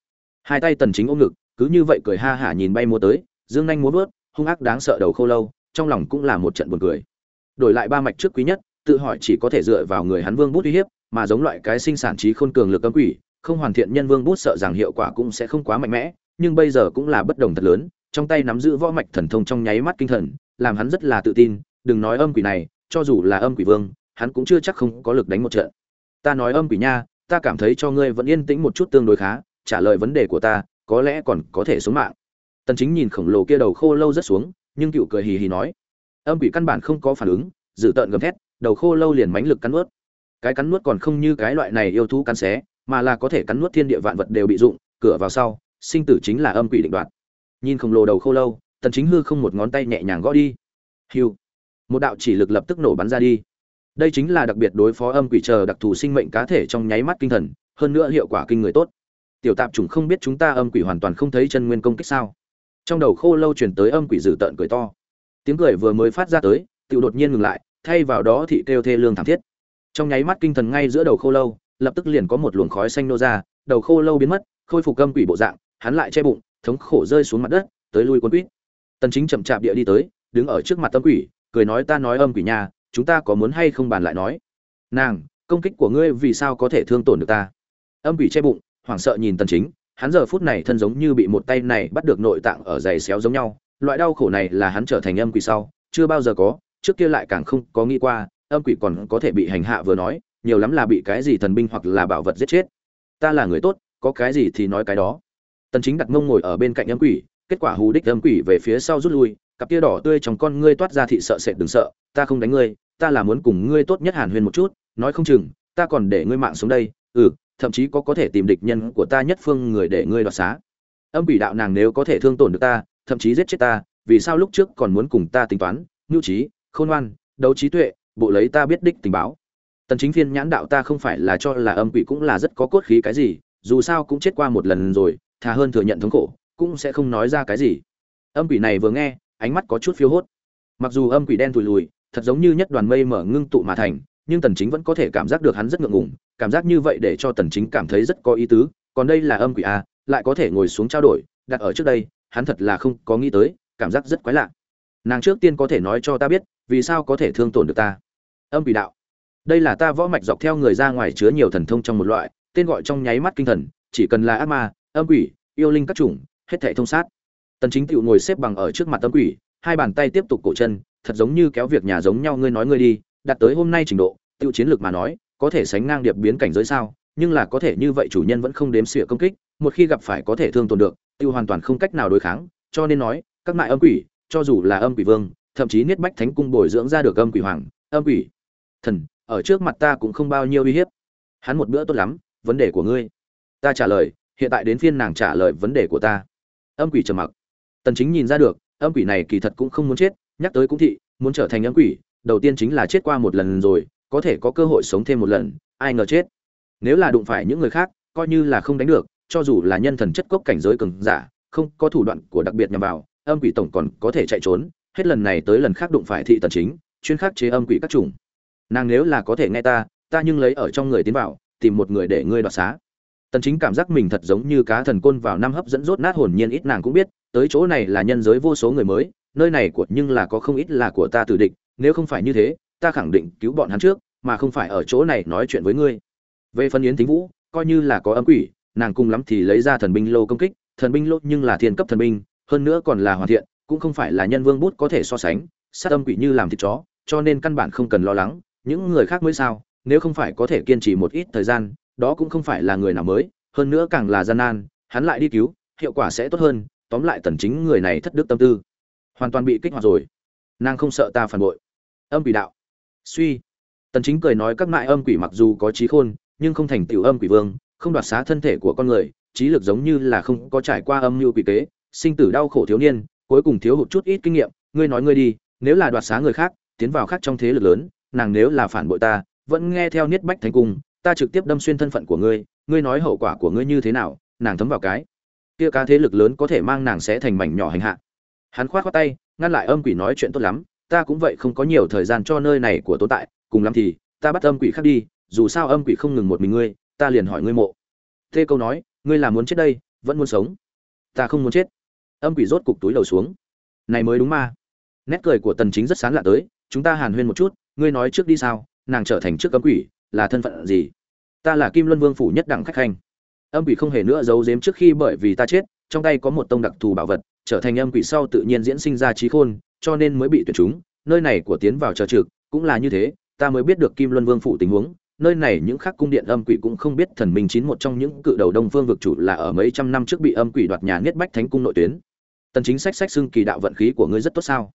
Hai tay tần chính ôm ngực cứ như vậy cười ha hả nhìn bay múa tới dương nhanh múa vớt hung ác đáng sợ đầu khô lâu trong lòng cũng là một trận buồn cười. Đổi lại ba mạch trước quý nhất tự hỏi chỉ có thể dựa vào người hắn vương bút uy hiếp mà giống loại cái sinh sản trí khôn cường lực cấm quỷ không hoàn thiện nhân vương bút sợ rằng hiệu quả cũng sẽ không quá mạnh mẽ nhưng bây giờ cũng là bất đồng thật lớn trong tay nắm giữ võ mạch thần thông trong nháy mắt kinh thần làm hắn rất là tự tin đừng nói âm quỷ này cho dù là âm quỷ vương hắn cũng chưa chắc không có lực đánh một trận ta nói âm quỷ nha, ta cảm thấy cho ngươi vẫn yên tĩnh một chút tương đối khá, trả lời vấn đề của ta, có lẽ còn có thể sống mạng. Tần chính nhìn khổng lồ kia đầu khô lâu rất xuống, nhưng cựu cười hì hì nói, âm quỷ căn bản không có phản ứng dự tợn gầm thét, đầu khô lâu liền mãnh lực cắn nuốt. Cái cắn nuốt còn không như cái loại này yêu thú cắn xé, mà là có thể cắn nuốt thiên địa vạn vật đều bị dụng, cửa vào sau, sinh tử chính là âm quỷ định đoạt. Nhìn khổng lồ đầu khô lâu, tần chính hư không một ngón tay nhẹ nhàng gõ đi. Hưu. Một đạo chỉ lực lập tức nổ bắn ra đi đây chính là đặc biệt đối phó âm quỷ chờ đặc thù sinh mệnh cá thể trong nháy mắt kinh thần, hơn nữa hiệu quả kinh người tốt. Tiểu tạp chủng không biết chúng ta âm quỷ hoàn toàn không thấy chân nguyên công kích sao? Trong đầu khô lâu truyền tới âm quỷ dữ tợn cười to. Tiếng cười vừa mới phát ra tới tự đột nhiên ngừng lại, thay vào đó thị kêu thê lương thảm thiết. Trong nháy mắt kinh thần ngay giữa đầu khô lâu, lập tức liền có một luồng khói xanh nô ra, đầu khô lâu biến mất, khôi phục âm quỷ bộ dạng, hắn lại che bụng, thống khổ rơi xuống mặt đất, tới lui quân quýt. Tần chính chậm chạp địa đi tới, đứng ở trước mặt âm quỷ, cười nói ta nói âm quỷ nhà chúng ta có muốn hay không bàn lại nói? Nàng, công kích của ngươi vì sao có thể thương tổn được ta? Âm quỷ che bụng, hoảng sợ nhìn tần chính, hắn giờ phút này thân giống như bị một tay này bắt được nội tạng ở giày xéo giống nhau, loại đau khổ này là hắn trở thành âm quỷ sau, chưa bao giờ có, trước kia lại càng không có nghĩ qua, âm quỷ còn có thể bị hành hạ vừa nói, nhiều lắm là bị cái gì thần binh hoặc là bảo vật giết chết. Ta là người tốt, có cái gì thì nói cái đó. Tần chính đặt mông ngồi ở bên cạnh âm quỷ, kết quả hù đích âm quỷ về phía sau rút lui cặp kia đỏ tươi trong con ngươi toát ra thị sợ sệt đừng sợ, ta không đánh ngươi, ta là muốn cùng ngươi tốt nhất hàn huyên một chút, nói không chừng, ta còn để ngươi mạng xuống đây ừ thậm chí có có thể tìm địch nhân của ta nhất phương người để ngươi đoạt xá. Âm quỷ đạo nàng nếu có thể thương tổn được ta, thậm chí giết chết ta, vì sao lúc trước còn muốn cùng ta tính toán, nhu trí, khôn ngoan, đấu trí tuệ, bộ lấy ta biết đích tình báo. Tần chính phiên nhãn đạo ta không phải là cho là âm quỷ cũng là rất có cốt khí cái gì, dù sao cũng chết qua một lần rồi, thà hơn thừa nhận thống khổ, cũng sẽ không nói ra cái gì. Âm quỷ này vừa nghe ánh mắt có chút phiêu hốt. Mặc dù âm quỷ đen tùi lùi, thật giống như nhất đoàn mây mở ngưng tụ mà thành, nhưng tần chính vẫn có thể cảm giác được hắn rất ngượng ngùng, cảm giác như vậy để cho tần chính cảm thấy rất có ý tứ, còn đây là âm quỷ a lại có thể ngồi xuống trao đổi, đặt ở trước đây, hắn thật là không có nghĩ tới, cảm giác rất quái lạ. Nàng trước tiên có thể nói cho ta biết, vì sao có thể thương tổn được ta? Âm quỷ đạo. Đây là ta võ mạch dọc theo người ra ngoài chứa nhiều thần thông trong một loại, tên gọi trong nháy mắt kinh thần, chỉ cần là ác ma, âm quỷ, yêu linh các chủng, hết thảy thông sát tần chính tựu ngồi xếp bằng ở trước mặt âm quỷ, hai bàn tay tiếp tục cổ chân, thật giống như kéo việc nhà giống nhau, ngươi nói ngươi đi, đặt tới hôm nay trình độ, tựu chiến lược mà nói, có thể sánh ngang điệp biến cảnh giới sao, nhưng là có thể như vậy chủ nhân vẫn không đếm xỉa công kích, một khi gặp phải có thể thương tổn được, tựu hoàn toàn không cách nào đối kháng, cho nên nói, các mại âm quỷ, cho dù là âm quỷ vương, thậm chí niết bách thánh cung bồi dưỡng ra được âm quỷ hoàng, âm quỷ thần, ở trước mặt ta cũng không bao nhiêu uy hiếp. Hắn một bữa tốt lắm, vấn đề của ngươi. Ta trả lời, hiện tại đến phiên nàng trả lời vấn đề của ta. Âm quỷ trầm mặc tần chính nhìn ra được, âm quỷ này kỳ thật cũng không muốn chết, nhắc tới cũng thị, muốn trở thành âm quỷ, đầu tiên chính là chết qua một lần rồi, có thể có cơ hội sống thêm một lần, ai ngờ chết. Nếu là đụng phải những người khác, coi như là không đánh được, cho dù là nhân thần chất cốc cảnh giới cường giả, không có thủ đoạn của đặc biệt nhằm vào, âm quỷ tổng còn có thể chạy trốn, hết lần này tới lần khác đụng phải thị tần chính, chuyên khắc chế âm quỷ các chủng. Nàng nếu là có thể nghe ta ta nhưng lấy ở trong người tiến vào, tìm một người để ngươi đoạt xá. Tần chính cảm giác mình thật giống như cá thần côn vào năm hấp dẫn rốt nát hồn nhiên ít nàng cũng biết tới chỗ này là nhân giới vô số người mới, nơi này của nhưng là có không ít là của ta tử địch, nếu không phải như thế, ta khẳng định cứu bọn hắn trước, mà không phải ở chỗ này nói chuyện với ngươi. Về phần yến thính vũ, coi như là có âm quỷ, nàng cùng lắm thì lấy ra thần binh lô công kích, thần binh lô nhưng là thiên cấp thần binh, hơn nữa còn là hoàn thiện, cũng không phải là nhân vương bút có thể so sánh, sát âm quỷ như làm thịt chó, cho nên căn bản không cần lo lắng, những người khác mới sao, nếu không phải có thể kiên trì một ít thời gian, đó cũng không phải là người nào mới, hơn nữa càng là gian nan, hắn lại đi cứu, hiệu quả sẽ tốt hơn tóm lại tần chính người này thất đức tâm tư. Hoàn toàn bị kích hoạt rồi. Nàng không sợ ta phản bội. Âm quỷ đạo. Suy. Tần chính cười nói các mại âm quỷ mặc dù có trí khôn, nhưng không thành tiểu âm quỷ vương, không đoạt xá thân thể của con người, trí lực giống như là không có trải qua âm mưu quỷ kế, sinh tử đau khổ thiếu niên, cuối cùng thiếu hụt chút ít kinh nghiệm, ngươi nói ngươi đi, nếu là đoạt xá người khác, tiến vào khác trong thế lực lớn, nàng nếu là phản bội ta, vẫn nghe theo niết bách thánh cung, ta trực tiếp đâm xuyên thân phận của ngươi ngươi nói hậu quả của ngươi như thế nào, nàng thấm vào cái kia cá thế lực lớn có thể mang nàng sẽ thành mảnh nhỏ hành hạ. Hắn khoát khoát tay, ngăn lại âm quỷ nói chuyện tốt lắm, ta cũng vậy không có nhiều thời gian cho nơi này của tồn tại, cùng lắm thì, ta bắt âm quỷ khác đi, dù sao âm quỷ không ngừng một mình ngươi, ta liền hỏi ngươi mộ. Thế câu nói, ngươi là muốn chết đây, vẫn muốn sống? Ta không muốn chết. Âm quỷ rốt cục túi đầu xuống. Này mới đúng mà. Nét cười của tần chính rất sáng lạ tới, chúng ta hàn huyên một chút, ngươi nói trước đi sao, nàng trở thành trước âm quỷ, là thân phận gì? Ta là kim luân vương phủ nhất đẳng khách hành âm quỷ không hề nữa giấu giếm trước khi bởi vì ta chết, trong tay có một tông đặc thù bảo vật, trở thành âm quỷ sau tự nhiên diễn sinh ra trí khôn, cho nên mới bị tuyển chúng. Nơi này của tiến vào chờ trực, cũng là như thế, ta mới biết được kim luân vương phụ tình huống. Nơi này những khác cung điện âm quỷ cũng không biết thần minh chín một trong những cự đầu đông phương vực chủ là ở mấy trăm năm trước bị âm quỷ đoạt nhà niết bách thánh cung nội tuyến. Tần chính sách sách xưng kỳ đạo vận khí của ngươi rất tốt sao?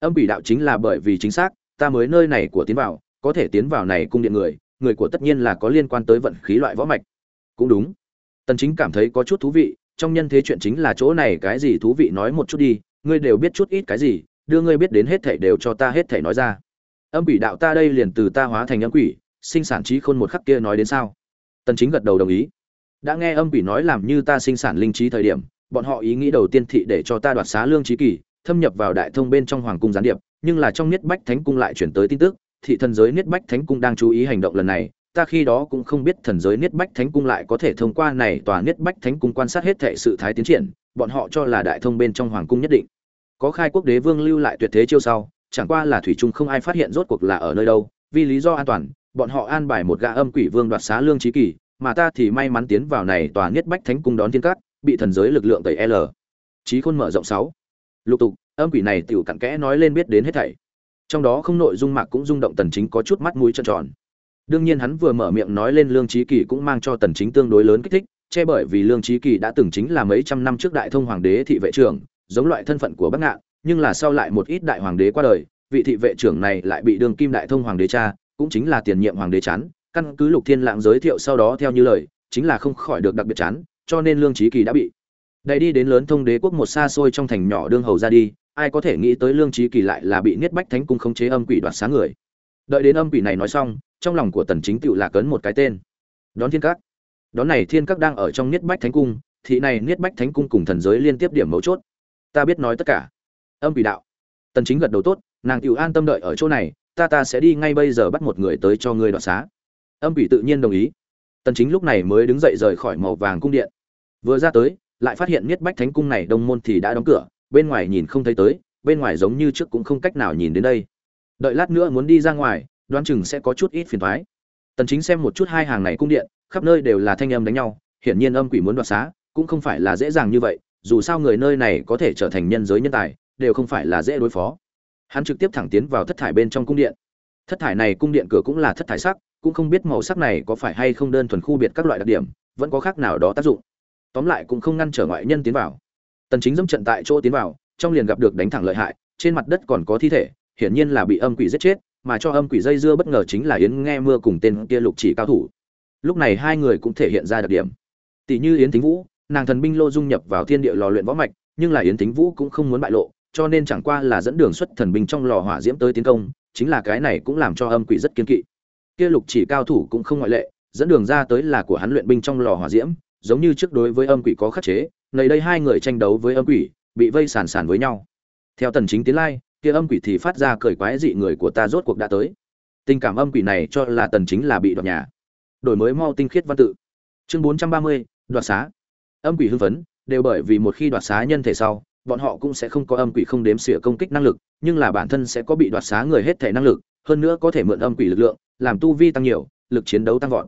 Âm quỷ đạo chính là bởi vì chính xác, ta mới nơi này của tiến vào, có thể tiến vào này cung điện người người của tất nhiên là có liên quan tới vận khí loại võ mạch. Cũng đúng tần chính cảm thấy có chút thú vị, trong nhân thế chuyện chính là chỗ này cái gì thú vị nói một chút đi, ngươi đều biết chút ít cái gì, đưa ngươi biết đến hết thảy đều cho ta hết thảy nói ra. Âm quỷ đạo ta đây liền từ ta hóa thành âm quỷ, sinh sản trí khôn một khắc kia nói đến sao? Tần chính gật đầu đồng ý. Đã nghe âm quỷ nói làm như ta sinh sản linh trí thời điểm, bọn họ ý nghĩ đầu tiên thị để cho ta đoạt xá lương trí kỳ thâm nhập vào đại thông bên trong hoàng cung gián điệp, nhưng là trong niết bách thánh cung lại chuyển tới tin tức, thị thần giới niết bách thánh cung đang chú ý hành động lần này ta khi đó cũng không biết thần giới niết bách thánh cung lại có thể thông qua này tòa niết bách thánh cung quan sát hết thệ sự thái tiến triển, bọn họ cho là đại thông bên trong hoàng cung nhất định. Có khai quốc đế vương lưu lại tuyệt thế chiêu sau, chẳng qua là thủy trung không ai phát hiện rốt cuộc là ở nơi đâu, vì lý do an toàn, bọn họ an bài một gã âm quỷ vương đoạt xá lương trí kỳ mà ta thì may mắn tiến vào này tòa niết bách thánh cung đón thiên cát bị thần giới lực lượng tẩy l. Trí khôn mở rộng sáu. Lục tục, âm quỷ này tiểu cặn kẽ nói lên biết đến hết thảy. Trong đó không nội dung mạc cũng rung động tần chính có chút mắt mũi tròn tròn đương nhiên hắn vừa mở miệng nói lên lương trí kỳ cũng mang cho tần chính tương đối lớn kích thích, che bởi vì lương trí kỳ đã từng chính là mấy trăm năm trước đại thông hoàng đế thị vệ trưởng, giống loại thân phận của bắc ngạn, nhưng là sau lại một ít đại hoàng đế qua đời, vị thị vệ trưởng này lại bị đường kim đại thông hoàng đế cha, cũng chính là tiền nhiệm hoàng đế chán. Căn cứ lục thiên lãng giới thiệu sau đó theo như lời, chính là không khỏi được đặc biệt chán, cho nên lương trí kỳ đã bị đẩy đi đến lớn thông đế quốc một xa xôi trong thành nhỏ đương hầu ra đi. Ai có thể nghĩ tới lương trí kỳ lại là bị niết bách thánh cung khống chế âm quỷ đoạt sáng người. Đợi đến âm quỷ này nói xong trong lòng của tần chính tựu là cấn một cái tên. Đón thiên các. Đón này thiên các đang ở trong niết bách thánh cung thị này niết bách thánh cung cùng thần giới liên tiếp điểm mấu chốt. Ta biết nói tất cả. Âm quỷ đạo. Tần chính gật đầu tốt, nàng tựu an tâm đợi ở chỗ này, ta ta sẽ đi ngay bây giờ bắt một người tới cho ngươi đoạt xá. Âm quỷ tự nhiên đồng ý. Tần chính lúc này mới đứng dậy rời khỏi màu vàng cung điện. Vừa ra tới, lại phát hiện niết bách thánh cung này đông môn thì đã đóng cửa, bên ngoài nhìn không thấy tới, bên ngoài giống như trước cũng không cách nào nhìn đến đây. Đợi lát nữa muốn đi ra ngoài đoán chừng sẽ có chút ít phiền toái tần chính xem một chút hai hàng này cung điện, khắp nơi đều là thanh âm đánh nhau, hiển nhiên âm quỷ muốn đoạt xá, cũng không phải là dễ dàng như vậy, dù sao người nơi này có thể trở thành nhân giới nhân tài, đều không phải là dễ đối phó. Hắn trực tiếp thẳng tiến vào thất thải bên trong cung điện. Thất thải này cung điện cửa cũng là thất thải sắc, cũng không biết màu sắc này có phải hay không đơn thuần khu biệt các loại đặc điểm, vẫn có khác nào đó tác dụng. Tóm lại cũng không ngăn trở ngoại nhân tiến vào. Tần chính dẫm trận tại chỗ tiến vào, trong liền gặp được đánh thẳng lợi hại, trên mặt đất còn có thi thể, hiển nhiên là bị âm quỷ giết chết mà cho âm quỷ dây dưa bất ngờ chính là yến nghe mưa cùng tên kia lục chỉ cao thủ. Lúc này hai người cũng thể hiện ra đặc điểm. Tỷ như yến thính vũ, nàng thần binh lô dung nhập vào thiên địa lò luyện võ mạch, nhưng là yến thính vũ cũng không muốn bại lộ, cho nên chẳng qua là dẫn đường xuất thần binh trong lò hỏa diễm tới tiến công, chính là cái này cũng làm cho âm quỷ rất kiên kỵ. Kia lục chỉ cao thủ cũng không ngoại lệ, dẫn đường ra tới là của hắn luyện binh trong lò hỏa diễm, giống như trước đối với âm quỷ có khắc chế nơi đây hai người tranh đấu với âm quỷ, bị vây sàn sàn với nhau. Theo tần chính tiến lai kia âm quỷ thì phát ra cười quái dị người của ta rốt cuộc đã tới. Tình cảm âm quỷ này cho là tần chính là bị đoạt nhà. Đổi mới mau tinh khiết văn tự. Chương 430, đoạt xá. Âm quỷ hưng phấn đều bởi vì một khi đoạt xá nhân thể sau bọn họ cũng sẽ không có âm quỷ không đếm xỉa công kích năng lực nhưng là bản thân sẽ có bị đoạt xá người hết thể năng lực hơn nữa có thể mượn âm quỷ lực lượng làm tu vi tăng nhiều lực chiến đấu tăng vọt.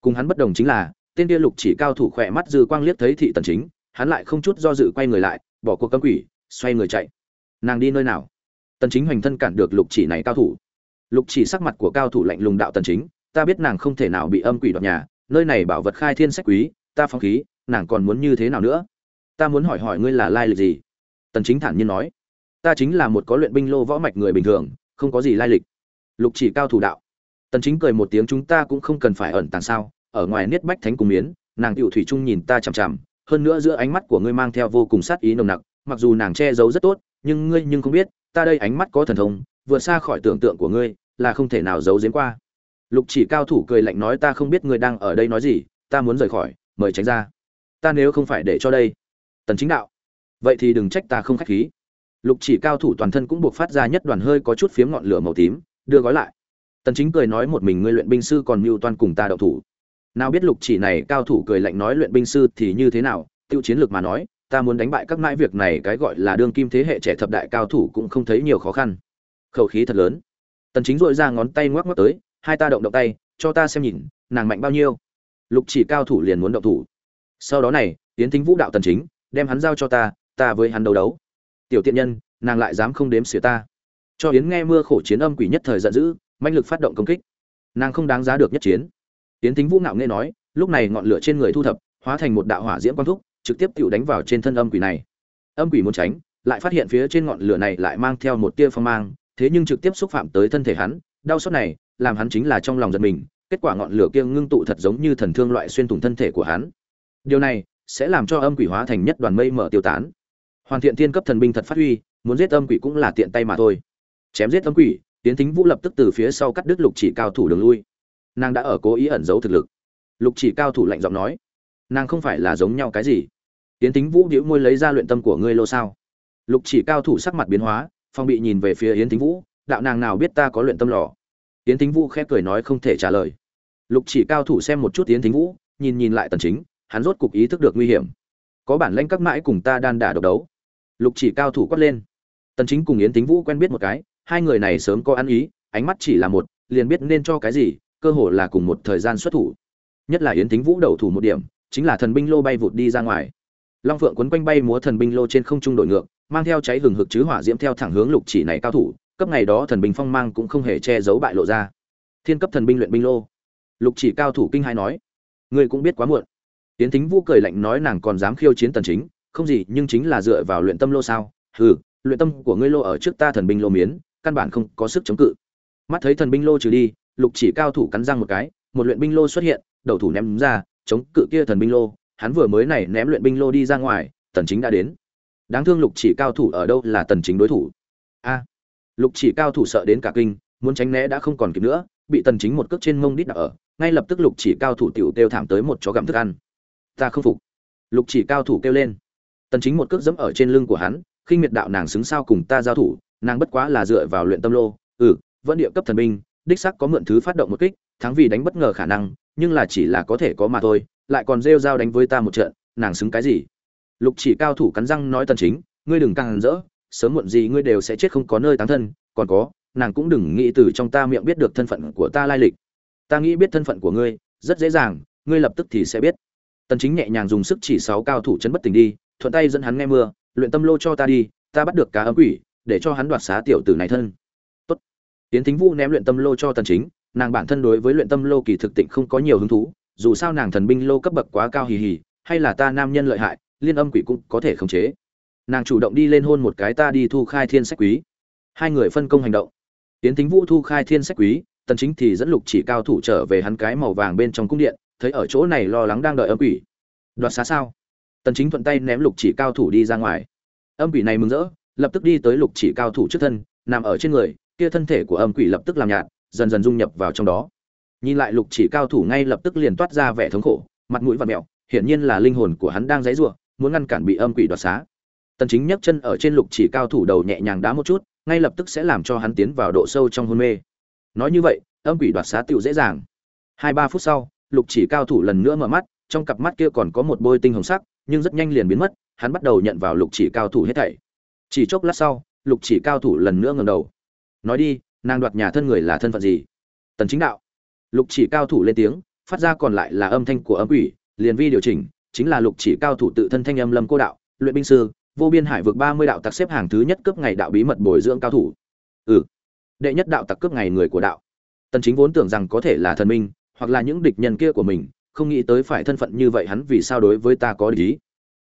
Cùng hắn bất đồng chính là tên kia lục chỉ cao thủ khỏe mắt dư quang liếc thấy thị tần chính hắn lại không chút do dự quay người lại bỏ cuộc cấm quỷ xoay người chạy. Nàng đi nơi nào? Tần chính hoành thân cản được lục chỉ này cao thủ. Lục chỉ sắc mặt của cao thủ lạnh lùng đạo tần chính, ta biết nàng không thể nào bị âm quỷ đoạt nhà, nơi này bảo vật khai thiên sách quý, ta phong khí, nàng còn muốn như thế nào nữa? Ta muốn hỏi hỏi ngươi là lai lịch gì? Tần chính thản nhiên nói, ta chính là một có luyện binh lô võ mạch người bình thường, không có gì lai lịch. Lục chỉ cao thủ đạo, tần chính cười một tiếng chúng ta cũng không cần phải ẩn tàng sao, ở ngoài niết bách thánh cùng miến, nàng tiểu thủy trung nhìn ta chằm chằm, hơn nữa giữa ánh mắt của ngươi mang theo vô cùng sát ý nồng nặc, mặc dù nàng che giấu rất tốt, nhưng ngươi nhưng không biết ta đây ánh mắt có thần thông, vượt xa khỏi tưởng tượng của ngươi, là không thể nào giấu giếm qua. Lục chỉ cao thủ cười lạnh nói ta không biết ngươi đang ở đây nói gì, ta muốn rời khỏi, mời tránh ra. Ta nếu không phải để cho đây. Tần chính đạo. Vậy thì đừng trách ta không khách khí. Lục chỉ cao thủ toàn thân cũng buộc phát ra nhất đoàn hơi có chút phiếm ngọn lửa màu tím, đưa gói lại. Tần chính cười nói một mình ngươi luyện binh sư còn mưu toan cùng ta đậu thủ. Nào biết lục chỉ này cao thủ cười lạnh nói luyện binh sư thì như thế nào, tiêu chiến lược mà nói ta muốn đánh bại các mãi việc này, cái gọi là đương kim thế hệ trẻ thập đại cao thủ cũng không thấy nhiều khó khăn. Khẩu khí thật lớn. Tần chính dội ra ngón tay ngoắc ngoắc tới, hai ta động động tay, cho ta xem nhìn, nàng mạnh bao nhiêu. Lục chỉ cao thủ liền muốn động thủ. Sau đó này tiến thính vũ đạo tần chính, đem hắn giao cho ta ta với hắn đấu đấu. Tiểu tiện nhân, nàng lại dám không đếm xỉa ta. Cho yến nghe mưa khổ chiến âm quỷ nhất thời giận dữ manh lực phát động công kích. Nàng không đáng giá được nhất chiến. Yến thính vũ ngạo nghe nói, lúc này ngọn lửa trên người thu thập, hóa thành một đạo hỏa diễm quang thúc trực tiếp tự đánh vào trên thân âm quỷ này. Âm quỷ muốn tránh, lại phát hiện phía trên ngọn lửa này lại mang theo một tia phong mang, thế nhưng trực tiếp xúc phạm tới thân thể hắn, đau xót này, làm hắn chính là trong lòng giật mình, kết quả ngọn lửa kia ngưng tụ thật giống như thần thương loại xuyên thủng thân thể của hắn. Điều này sẽ làm cho âm quỷ hóa thành nhất đoàn mây mở tiêu tán. Hoàn thiện thiên cấp thần binh thật phát huy, muốn giết âm quỷ cũng là tiện tay mà thôi. Chém giết âm quỷ, tiến thính vũ lập tức từ phía sau cắt đứt lục chỉ cao thủ đường lui. Nàng đã ở cố ý ẩn giấu thực lực. Lục chỉ cao thủ lạnh giọng nói, nàng không phải là giống nhau cái gì tiến thính vũ đĩu môi lấy ra luyện tâm của ngươi lô sao? Lục chỉ cao thủ sắc mặt biến hóa, phong bị nhìn về phía yến thính vũ, đạo nàng nào biết ta có luyện tâm lò? Yến thính vũ khẽ cười nói không thể trả lời. Lục chỉ cao thủ xem một chút yến thính vũ, nhìn nhìn lại tần chính, hắn rốt cục ý thức được nguy hiểm. Có bản lĩnh các mãi cùng ta đan đả độc đấu. Lục chỉ cao thủ quát lên. Tần chính cùng yến thính vũ quen biết một cái, hai người này sớm có ăn ý, ánh mắt chỉ là một, liền biết nên cho cái gì, cơ hồ là cùng một thời gian xuất thủ. Nhất là yến thính vũ đầu thủ một điểm, chính là thần binh lô bay vụt đi ra ngoài long phượng quấn quanh bay múa thần binh lô trên không trung đội ngược, mang theo cháy hừng hực chứ hỏa diễm theo thẳng hướng lục chỉ này cao thủ, cấp ngày đó thần binh phong mang cũng không hề che giấu bại lộ ra. Thiên cấp thần binh luyện binh lô. Lục chỉ cao thủ kinh hai nói, ngươi cũng biết quá muộn. Tiến thính vũ cười lạnh nói, nàng còn dám khiêu chiến tần chính, không gì, nhưng chính là dựa vào luyện tâm lô sao? Hừ, luyện tâm của ngươi lô ở trước ta thần binh lô miến, căn bản không có sức chống cự. Mắt thấy thần binh lô trừ đi, lục chỉ cao thủ cắn răng một cái, một luyện binh lô xuất hiện, đầu thủ ném ra, chống cự kia thần binh lô hắn vừa mới này ném luyện binh lô đi ra ngoài, tần chính đã đến. Đáng thương lục chỉ cao thủ ở đâu là tần chính đối thủ? A, lục chỉ cao thủ sợ đến cả kinh, muốn tránh né đã không còn kịp nữa, bị tần chính một cước trên mông đít đạp ở, ngay lập tức lục chỉ cao thủ tiểu tiêu thảm tới một chó gặm thức ăn. Ta không phục. Lục chỉ cao thủ kêu lên. Tần chính một cước dẫm ở trên lưng của hắn, khinh miệt đạo nàng xứng sao cùng ta giao thủ, nàng bất quá là dựa vào luyện tâm lô. Ừ vẫn địa cấp thần binh, đích xác có mượn thứ phát động một kích, thắng vì đánh bất ngờ khả năng, nhưng là chỉ là có thể có mà thôi lại còn rêu dao đánh với ta một trận, nàng xứng cái gì? Lục chỉ cao thủ cắn răng nói tần chính, ngươi đừng càng rỡ, sớm muộn gì ngươi đều sẽ chết không có nơi táng thân, còn có, nàng cũng đừng nghĩ từ trong ta miệng biết được thân phận của ta lai lịch. Ta nghĩ biết thân phận của ngươi, rất dễ dàng, ngươi lập tức thì sẽ biết. Tần chính nhẹ nhàng dùng sức chỉ sáu cao thủ chấn bất tỉnh đi, thuận tay dẫn hắn nghe mưa, luyện tâm lô cho ta đi, ta bắt được cá ấm quỷ, để cho hắn đoạt xá tiểu tử này thân. Tốt. Tiến thính vũ ném luyện tâm lô cho tần chính, nàng bản thân đối với luyện tâm lô kỳ thực tịnh không có nhiều hứng thú dù sao nàng thần binh lô cấp bậc quá cao hì hì, hay là ta nam nhân lợi hại, liên âm quỷ cũng có thể khống chế. Nàng chủ động đi lên hôn một cái ta đi thu khai thiên sách quý. Hai người phân công hành động. Tiến thính vũ thu khai thiên sách quý, tần chính thì dẫn lục chỉ cao thủ trở về hắn cái màu vàng bên trong cung điện, thấy ở chỗ này lo lắng đang đợi âm quỷ. Đoạt xá sao? Tần chính thuận tay ném lục chỉ cao thủ đi ra ngoài. Âm quỷ này mừng rỡ, lập tức đi tới lục chỉ cao thủ trước thân, nằm ở trên người, kia thân thể của âm quỷ lập tức làm nhạt, dần dần dung nhập vào trong đó nhìn lại lục chỉ cao thủ ngay lập tức liền toát ra vẻ thống khổ, mặt mũi vặn mẹo, hiển nhiên là linh hồn của hắn đang dãy rủa muốn ngăn cản bị âm quỷ đoạt xá. Tần chính nhấc chân ở trên lục chỉ cao thủ đầu nhẹ nhàng đá một chút, ngay lập tức sẽ làm cho hắn tiến vào độ sâu trong hôn mê. Nói như vậy, âm quỷ đoạt xá tựu dễ dàng. Hai ba phút sau, lục chỉ cao thủ lần nữa mở mắt, trong cặp mắt kia còn có một bôi tinh hồng sắc, nhưng rất nhanh liền biến mất, hắn bắt đầu nhận vào lục chỉ cao thủ hết thảy. Chỉ chốc lát sau, lục chỉ cao thủ lần nữa ngẩng đầu. Nói đi, nàng đoạt nhà thân người là thân phận gì? Tần chính đạo lục chỉ cao thủ lên tiếng, phát ra còn lại là âm thanh của âm quỷ, liền vi điều chỉnh, chính là lục chỉ cao thủ tự thân thanh âm lâm cô đạo, luyện binh sư, vô biên hải vượt 30 đạo tặc xếp hàng thứ nhất cướp ngày đạo bí mật bồi dưỡng cao thủ. Ừ đệ nhất đạo tặc cướp ngày người của đạo. Tần chính vốn tưởng rằng có thể là thần minh, hoặc là những địch nhân kia của mình, không nghĩ tới phải thân phận như vậy hắn vì sao đối với ta có lý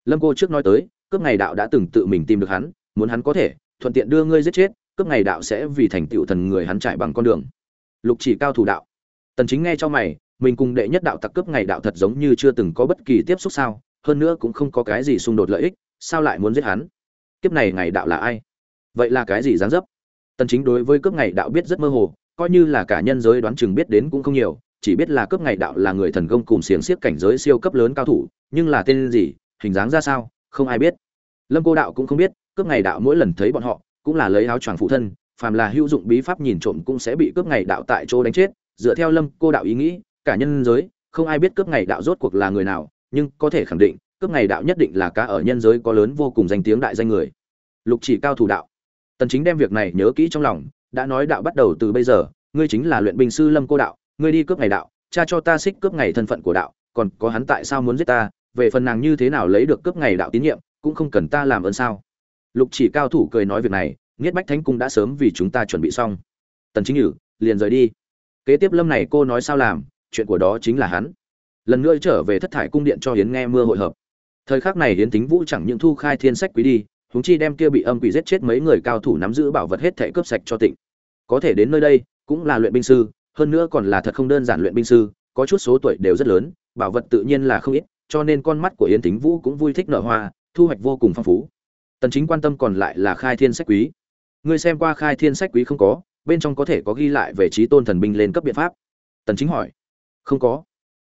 lâm cô trước nói tới, cướp ngày đạo đã từng tự mình tìm được hắn, muốn hắn có thể, thuận tiện đưa ngươi giết chết, cướp ngày đạo sẽ vì thành tựu thần người hắn trải bằng con đường. Lục chỉ cao thủ đạo tần chính nghe cho mày, mình cùng đệ nhất đạo tặc cướp ngày đạo thật giống như chưa từng có bất kỳ tiếp xúc sao, hơn nữa cũng không có cái gì xung đột lợi ích, sao lại muốn giết hắn? Kiếp này ngày đạo là ai? Vậy là cái gì dáng dấp? Tần chính đối với cướp ngày đạo biết rất mơ hồ, coi như là cả nhân giới đoán chừng biết đến cũng không nhiều, chỉ biết là cướp ngày đạo là người thần công cùng xiềng xiếc cảnh giới siêu cấp lớn cao thủ, nhưng là tên gì, hình dáng ra sao, không ai biết. Lâm cô đạo cũng không biết, cướp ngày đạo mỗi lần thấy bọn họ, cũng là lấy áo choàng phụ thân, phàm là hữu dụng bí pháp nhìn trộm cũng sẽ bị cướp ngày đạo tại chỗ đánh chết dựa theo lâm cô đạo ý nghĩ, cả nhân giới, không ai biết cướp ngày đạo rốt cuộc là người nào, nhưng có thể khẳng định, cướp ngày đạo nhất định là cá ở nhân giới có lớn vô cùng danh tiếng đại danh người. Lục chỉ cao thủ đạo. Tần chính đem việc này nhớ kỹ trong lòng, đã nói đạo bắt đầu từ bây giờ, ngươi chính là luyện binh sư lâm cô đạo, ngươi đi cướp ngày đạo, cha cho ta xích cướp ngày thân phận của đạo, còn có hắn tại sao muốn giết ta, về phần nàng như thế nào lấy được cướp ngày đạo tín nhiệm, cũng không cần ta làm ơn sao. Lục chỉ cao thủ cười nói việc này nghiết bách thánh cung đã sớm vì chúng ta chuẩn bị xong. Tần chính nhử, liền rời đi kế tiếp lâm này cô nói sao làm, chuyện của đó chính là hắn. Lần nữa trở về thất thải cung điện cho hiến nghe mưa hội hợp. Thời khắc này hiến tính vũ chẳng những thu khai thiên sách quý đi húng chi đem kia bị âm quỷ giết chết mấy người cao thủ nắm giữ bảo vật hết thể cướp sạch cho tịnh. Có thể đến nơi đây, cũng là luyện binh sư, hơn nữa còn là thật không đơn giản luyện binh sư, có chút số tuổi đều rất lớn, bảo vật tự nhiên là không ít, cho nên con mắt của yến tính vũ cũng vui thích nở hoa, thu hoạch vô cùng phong phú. Tần chính quan tâm còn lại là khai thiên sách quý. Ngươi xem qua khai thiên sách quý không có bên trong có thể có ghi lại về trí tôn thần binh lên cấp biện pháp. Tần chính hỏi. Không có.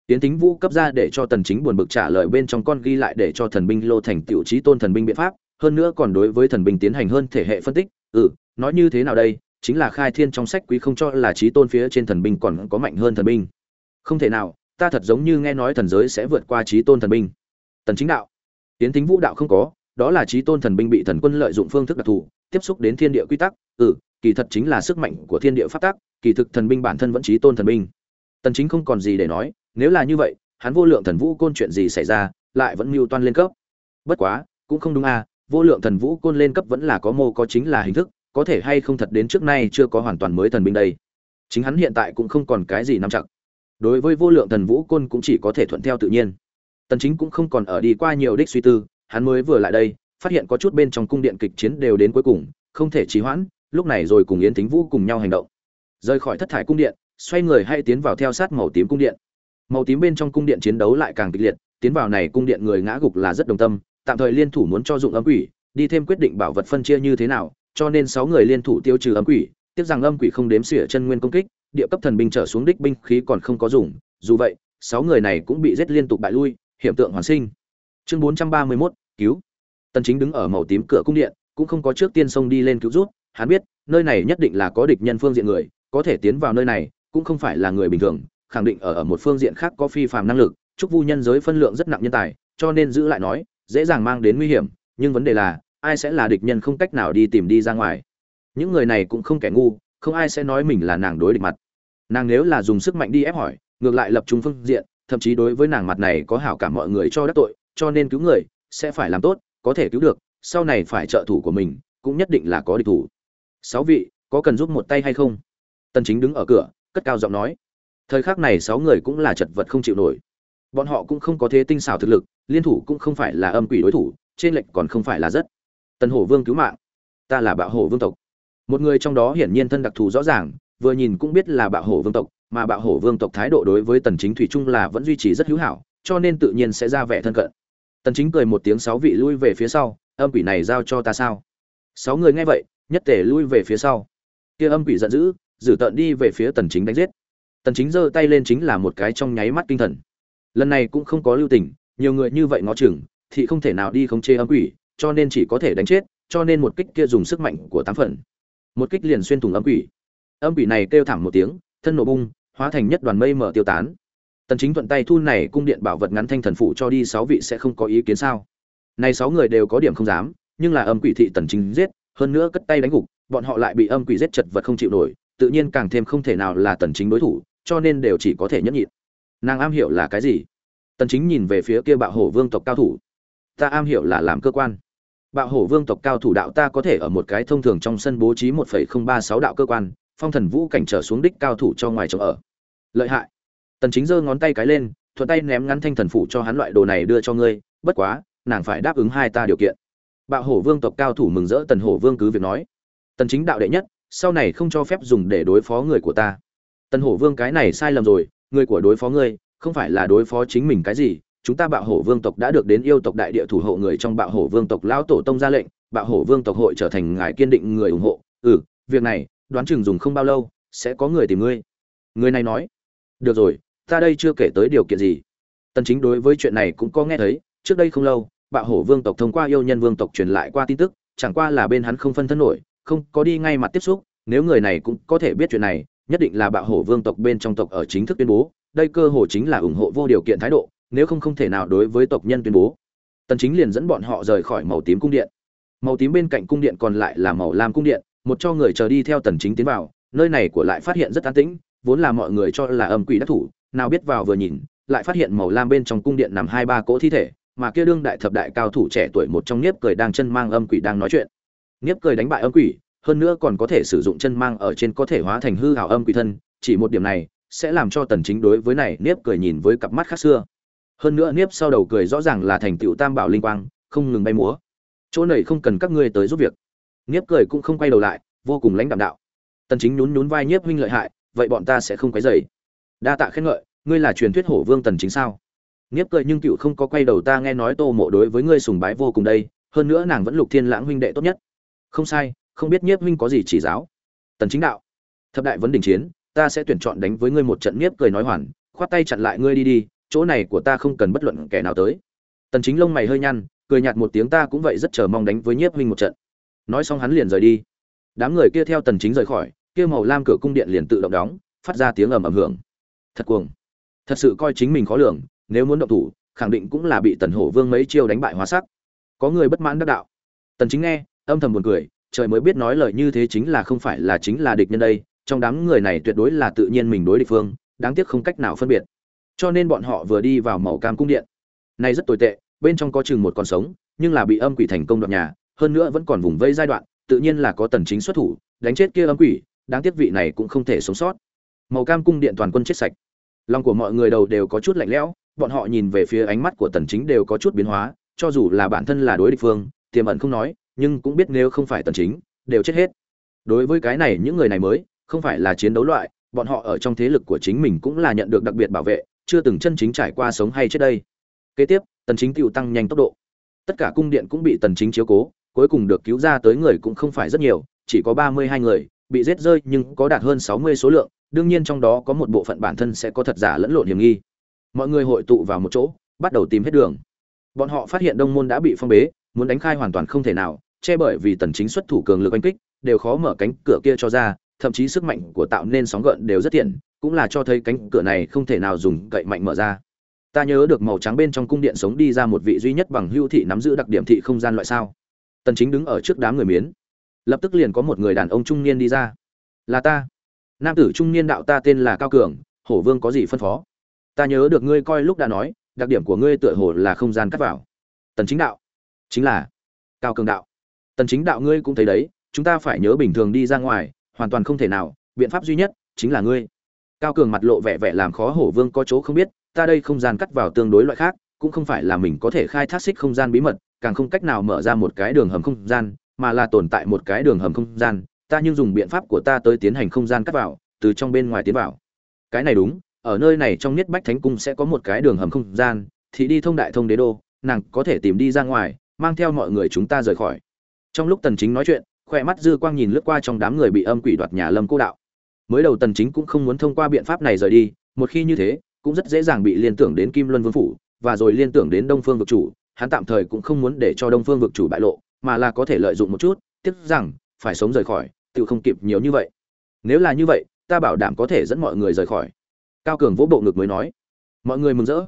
Tiến tính vũ cấp ra để cho tần chính buồn bực trả lời bên trong con ghi lại để cho thần binh lô thành tiểu trí tôn thần binh biện pháp, hơn nữa còn đối với thần binh tiến hành hơn thể hệ phân tích. Ừ nói như thế nào đây? Chính là khai thiên trong sách quý không cho là trí tôn phía trên thần binh còn có mạnh hơn thần binh. Không thể nào, ta thật giống như nghe nói thần giới sẽ vượt qua trí tôn thần binh. Tần chính đạo. Tiến tính vũ đạo không có, đó là trí tôn thần binh bị thần quân lợi dụng phương thức đặc thù, tiếp xúc đến thiên địa quy tắc ừ kỳ thật chính là sức mạnh của thiên địa pháp tắc, kỳ thực thần binh bản thân vẫn trí tôn thần binh. Tần chính không còn gì để nói, nếu là như vậy, hắn vô lượng thần vũ côn chuyện gì xảy ra, lại vẫn mưu toan lên cấp. Bất quá, cũng không đúng à vô lượng thần vũ côn lên cấp vẫn là có mô có chính là hình thức, có thể hay không thật đến trước nay chưa có hoàn toàn mới thần binh đây. Chính hắn hiện tại cũng không còn cái gì nắm chặt. Đối với vô lượng thần vũ côn cũng chỉ có thể thuận theo tự nhiên. Tần chính cũng không còn ở đi qua nhiều đích suy tư, hắn mới vừa lại đây, phát hiện có chút bên trong cung điện kịch chiến đều đến cuối cùng, không thể trì hoãn lúc này rồi cùng yến thính vũ cùng nhau hành động. Rời khỏi thất thải cung điện xoay người hay tiến vào theo sát màu tím cung điện. Màu tím bên trong cung điện chiến đấu lại càng kịch liệt tiến vào này cung điện người ngã gục là rất đồng tâm tạm thời liên thủ muốn cho dụng âm quỷ đi thêm quyết định bảo vật phân chia như thế nào cho nên sáu người liên thủ tiêu trừ âm quỷ tiếc rằng âm quỷ không đếm xỉa chân nguyên công kích địa cấp thần binh trở xuống đích binh khí còn không có dùng dù vậy sáu người này cũng bị giết liên tục bại lui hiện tượng hoàn sinh. Chương bốn trăm ba mươi 431, cứu. Tần chính đứng ở màu tím cửa cung điện cũng không có trước tiên xông đi lên cứu rút hắn biết, nơi này nhất định là có địch nhân phương diện người, có thể tiến vào nơi này, cũng không phải là người bình thường, khẳng định ở ở một phương diện khác có phi phàm năng lực, chúc vu nhân giới phân lượng rất nặng nhân tài, cho nên giữ lại nói, dễ dàng mang đến nguy hiểm, nhưng vấn đề là, ai sẽ là địch nhân không cách nào đi tìm đi ra ngoài. Những người này cũng không kẻ ngu, không ai sẽ nói mình là nàng đối địch mặt. Nàng nếu là dùng sức mạnh đi ép hỏi, ngược lại lập trung phương diện, thậm chí đối với nàng mặt này có hảo cảm mọi người cho đắc tội, cho nên cứu người, sẽ phải làm tốt, có thể cứu được, sau này phải trợ thủ của mình, cũng nhất định là có địch thủ sáu vị, có cần giúp một tay hay không? Tần chính đứng ở cửa, cất cao giọng nói. Thời khắc này sáu người cũng là chật vật không chịu nổi. Bọn họ cũng không có thế tinh xảo thực lực, liên thủ cũng không phải là âm quỷ đối thủ, trên lệnh còn không phải là rất. Tần hổ vương cứu mạng. Ta là bạo hổ vương tộc. Một người trong đó hiển nhiên thân đặc thù rõ ràng, vừa nhìn cũng biết là bạo hổ vương tộc, mà bạo hổ vương tộc thái độ đối với tần chính thủy trung là vẫn duy trì rất hữu hảo, cho nên tự nhiên sẽ ra vẻ thân cận. Tần chính cười một tiếng sáu vị lui về phía sau, âm quỷ này giao cho ta sao? Sáu người nghe vậy nhất tề lui về phía sau. Kia âm quỷ giận dữ, dử tợn đi về phía tần chính đánh giết. Tần chính giơ tay lên chính là một cái trong nháy mắt kinh thần. Lần này cũng không có lưu tình, nhiều người như vậy ngó chừng, thì không thể nào đi không chê âm quỷ, cho nên chỉ có thể đánh chết, cho nên một kích kia dùng sức mạnh của tám phần. Một kích liền xuyên thủng âm quỷ. Âm quỷ này kêu thảm một tiếng, thân nổ bung, hóa thành nhất đoàn mây mở tiêu tán. Tần chính thuận tay thu này cung điện bảo vật ngắn thanh thần phụ cho đi, sáu vị sẽ không có ý kiến sao? Này sáu người đều có điểm không dám, nhưng là âm quỷ thị tần chính giết hơn nữa cất tay đánh gục bọn họ lại bị âm quỷ giết chật vật không chịu nổi tự nhiên càng thêm không thể nào là tần chính đối thủ cho nên đều chỉ có thể nhẫn nhịn. Nàng am hiểu là cái gì? Tần chính nhìn về phía kia bạo hổ vương tộc cao thủ. Ta am hiểu là làm cơ quan. Bạo hổ vương tộc cao thủ đạo ta có thể ở một cái thông thường trong sân bố trí 1,036 đạo cơ quan phong thần vũ cảnh trở xuống đích cao thủ cho ngoài chỗ ở. Lợi hại. Tần chính giơ ngón tay cái lên thuận tay ném ngắn thanh thần phủ cho hắn loại đồ này đưa cho ngươi bất quá nàng phải đáp ứng hai ta điều kiện bạo hổ vương tộc cao thủ mừng rỡ tần hổ vương cứ việc nói. Tần chính đạo đệ nhất, sau này không cho phép dùng để đối phó người của ta. Tần hổ vương cái này sai lầm rồi, người của đối phó ngươi, không phải là đối phó chính mình cái gì, chúng ta bạo hổ vương tộc đã được đến yêu tộc đại địa thủ hộ người trong bạo hổ vương tộc lão tổ tông ra lệnh, bạo hổ vương tộc hội trở thành ngài kiên định người ủng hộ. Ừ việc này, đoán chừng dùng không bao lâu, sẽ có người tìm ngươi. Người này nói, được rồi, ta đây chưa kể tới điều kiện gì. Tần chính đối với chuyện này cũng có nghe thấy, trước đây không lâu bạo hổ vương tộc thông qua yêu nhân vương tộc truyền lại qua tin tức, chẳng qua là bên hắn không phân thân nổi, không có đi ngay mặt tiếp xúc, nếu người này cũng có thể biết chuyện này, nhất định là bạo hổ vương tộc bên trong tộc ở chính thức tuyên bố, đây cơ hồ chính là ủng hộ vô điều kiện thái độ, nếu không không thể nào đối với tộc nhân tuyên bố. Tần chính liền dẫn bọn họ rời khỏi màu tím cung điện. Màu tím bên cạnh cung điện còn lại là màu lam cung điện, một cho người chờ đi theo tần chính tiến vào, nơi này của lại phát hiện rất an tĩnh, vốn là mọi người cho là âm quỷ đắc thủ, nào biết vào vừa nhìn, lại phát hiện màu lam bên trong cung điện nằm hai ba cỗ thi thể mà kia đương đại thập đại cao thủ trẻ tuổi một trong nhiếp cười đang chân mang âm quỷ đang nói chuyện. Nhiếp cười đánh bại âm quỷ, hơn nữa còn có thể sử dụng chân mang ở trên có thể hóa thành hư hảo âm quỷ thân, chỉ một điểm này sẽ làm cho tần chính đối với này niếp cười nhìn với cặp mắt khác xưa. Hơn nữa niếp sau đầu cười rõ ràng là thành tựu tam bảo linh quang, không ngừng bay múa. Chỗ này không cần các ngươi tới giúp việc. Niếp cười cũng không quay đầu lại, vô cùng lãnh đạm đạo. Tần chính nhún nhún vai nhiếp huynh lợi hại, vậy bọn ta sẽ không quấy rầy. Đa tạ khen ngợi, ngươi là truyền thuyết hổ vương tần chính sao? Nghiếp cười nhưng cựu không có quay đầu ta nghe nói tô mộ đối với ngươi sùng bái vô cùng đây, hơn nữa nàng vẫn lục thiên lãng huynh đệ tốt nhất. Không sai, không biết nhiếp huynh có gì chỉ giáo. Tần chính đạo, thập đại vấn đỉnh chiến, ta sẽ tuyển chọn đánh với ngươi một trận nhiếp cười nói hoàn, khoát tay chặn lại ngươi đi đi, chỗ này của ta không cần bất luận kẻ nào tới. Tần chính lông mày hơi nhăn, cười nhạt một tiếng ta cũng vậy rất chờ mong đánh với nhiếp huynh một trận. Nói xong hắn liền rời đi. Đám người kia theo tần chính rời khỏi, kia màu lam cửa cung điện liền tự động đóng, phát ra tiếng ầm ầm hưởng. Thật cuồng. Thật sự coi chính mình khó lường nếu muốn động thủ, khẳng định cũng là bị tần hổ vương mấy chiêu đánh bại hóa sắc. Có người bất mãn đắc đạo. Tần chính nghe, âm thầm buồn cười, trời mới biết nói lời như thế chính là không phải là chính là địch nhân đây, trong đám người này tuyệt đối là tự nhiên mình đối địch phương, đáng tiếc không cách nào phân biệt. Cho nên bọn họ vừa đi vào màu cam cung điện. Này rất tồi tệ, bên trong có chừng một con sống, nhưng là bị âm quỷ thành công đoạt nhà, hơn nữa vẫn còn vùng vây giai đoạn, tự nhiên là có tần chính xuất thủ, đánh chết kia âm quỷ, đáng tiếc vị này cũng không thể sống sót. Màu cam cung điện toàn quân chết sạch. Lòng của mọi người đầu đều có chút lạnh lẽo bọn họ nhìn về phía ánh mắt của tần chính đều có chút biến hóa, cho dù là bản thân là đối địch phương, tiềm ẩn không nói, nhưng cũng biết nếu không phải tần chính, đều chết hết. Đối với cái này, những người này mới, không phải là chiến đấu loại, bọn họ ở trong thế lực của chính mình cũng là nhận được đặc biệt bảo vệ, chưa từng chân chính trải qua sống hay chết đây. Kế tiếp, tần chính tiêu tăng nhanh tốc độ. Tất cả cung điện cũng bị tần chính chiếu cố, cuối cùng được cứu ra tới người cũng không phải rất nhiều, chỉ có 32 người, bị giết rơi nhưng có đạt hơn 60 số lượng, đương nhiên trong đó có một bộ phận bản thân sẽ có thật giả lẫn lộn hiểm nghi mọi người hội tụ vào một chỗ, bắt đầu tìm hết đường. Bọn họ phát hiện đông môn đã bị phong bế, muốn đánh khai hoàn toàn không thể nào, che bởi vì tần chính xuất thủ cường lực oanh kích, đều khó mở cánh cửa kia cho ra, thậm chí sức mạnh của tạo nên sóng gợn đều rất tiện, cũng là cho thấy cánh cửa này không thể nào dùng cậy mạnh mở ra. Ta nhớ được màu trắng bên trong cung điện sống đi ra một vị duy nhất bằng hưu thị nắm giữ đặc điểm thị không gian loại sao. Tần chính đứng ở trước đám người miến. Lập tức liền có một người đàn ông trung niên đi ra. Là ta. Nam tử trung niên đạo ta tên là cao cường, hổ vương có gì phân phó? Ta nhớ được ngươi coi lúc đã nói, đặc điểm của ngươi tựa hồ là không gian cắt vào. Tần chính đạo. Chính là cao cường đạo. Tần chính đạo ngươi cũng thấy đấy, chúng ta phải nhớ bình thường đi ra ngoài, hoàn toàn không thể nào, biện pháp duy nhất chính là ngươi. Cao cường mặt lộ vẻ vẻ làm khó hổ vương có chỗ không biết, ta đây không gian cắt vào tương đối loại khác, cũng không phải là mình có thể khai thác xích không gian bí mật, càng không cách nào mở ra một cái đường hầm không gian, mà là tồn tại một cái đường hầm không gian, ta nhưng dùng biện pháp của ta tới tiến hành không gian cắt vào, từ trong bên ngoài tiến vào. Cái này đúng ở nơi này trong niết bách thánh cung sẽ có một cái đường hầm không gian, thì đi thông đại thông đế đô, nàng có thể tìm đi ra ngoài, mang theo mọi người chúng ta rời khỏi. Trong lúc tần chính nói chuyện khoe mắt dư quang nhìn lướt qua trong đám người bị âm quỷ đoạt nhà lâm cô đạo. Mới đầu tần chính cũng không muốn thông qua biện pháp này rời đi, một khi như thế, cũng rất dễ dàng bị liên tưởng đến kim luân vương phủ, và rồi liên tưởng đến đông phương vực chủ, hắn tạm thời cũng không muốn để cho đông phương vực chủ bại lộ, mà là có thể lợi dụng một chút, tiếc rằng, phải sống rời khỏi, tự không kịp nhiều như vậy. Nếu là như vậy, ta bảo đảm có thể dẫn mọi người rời khỏi cao cường vỗ bộ ngực mới nói, mọi người mừng rỡ.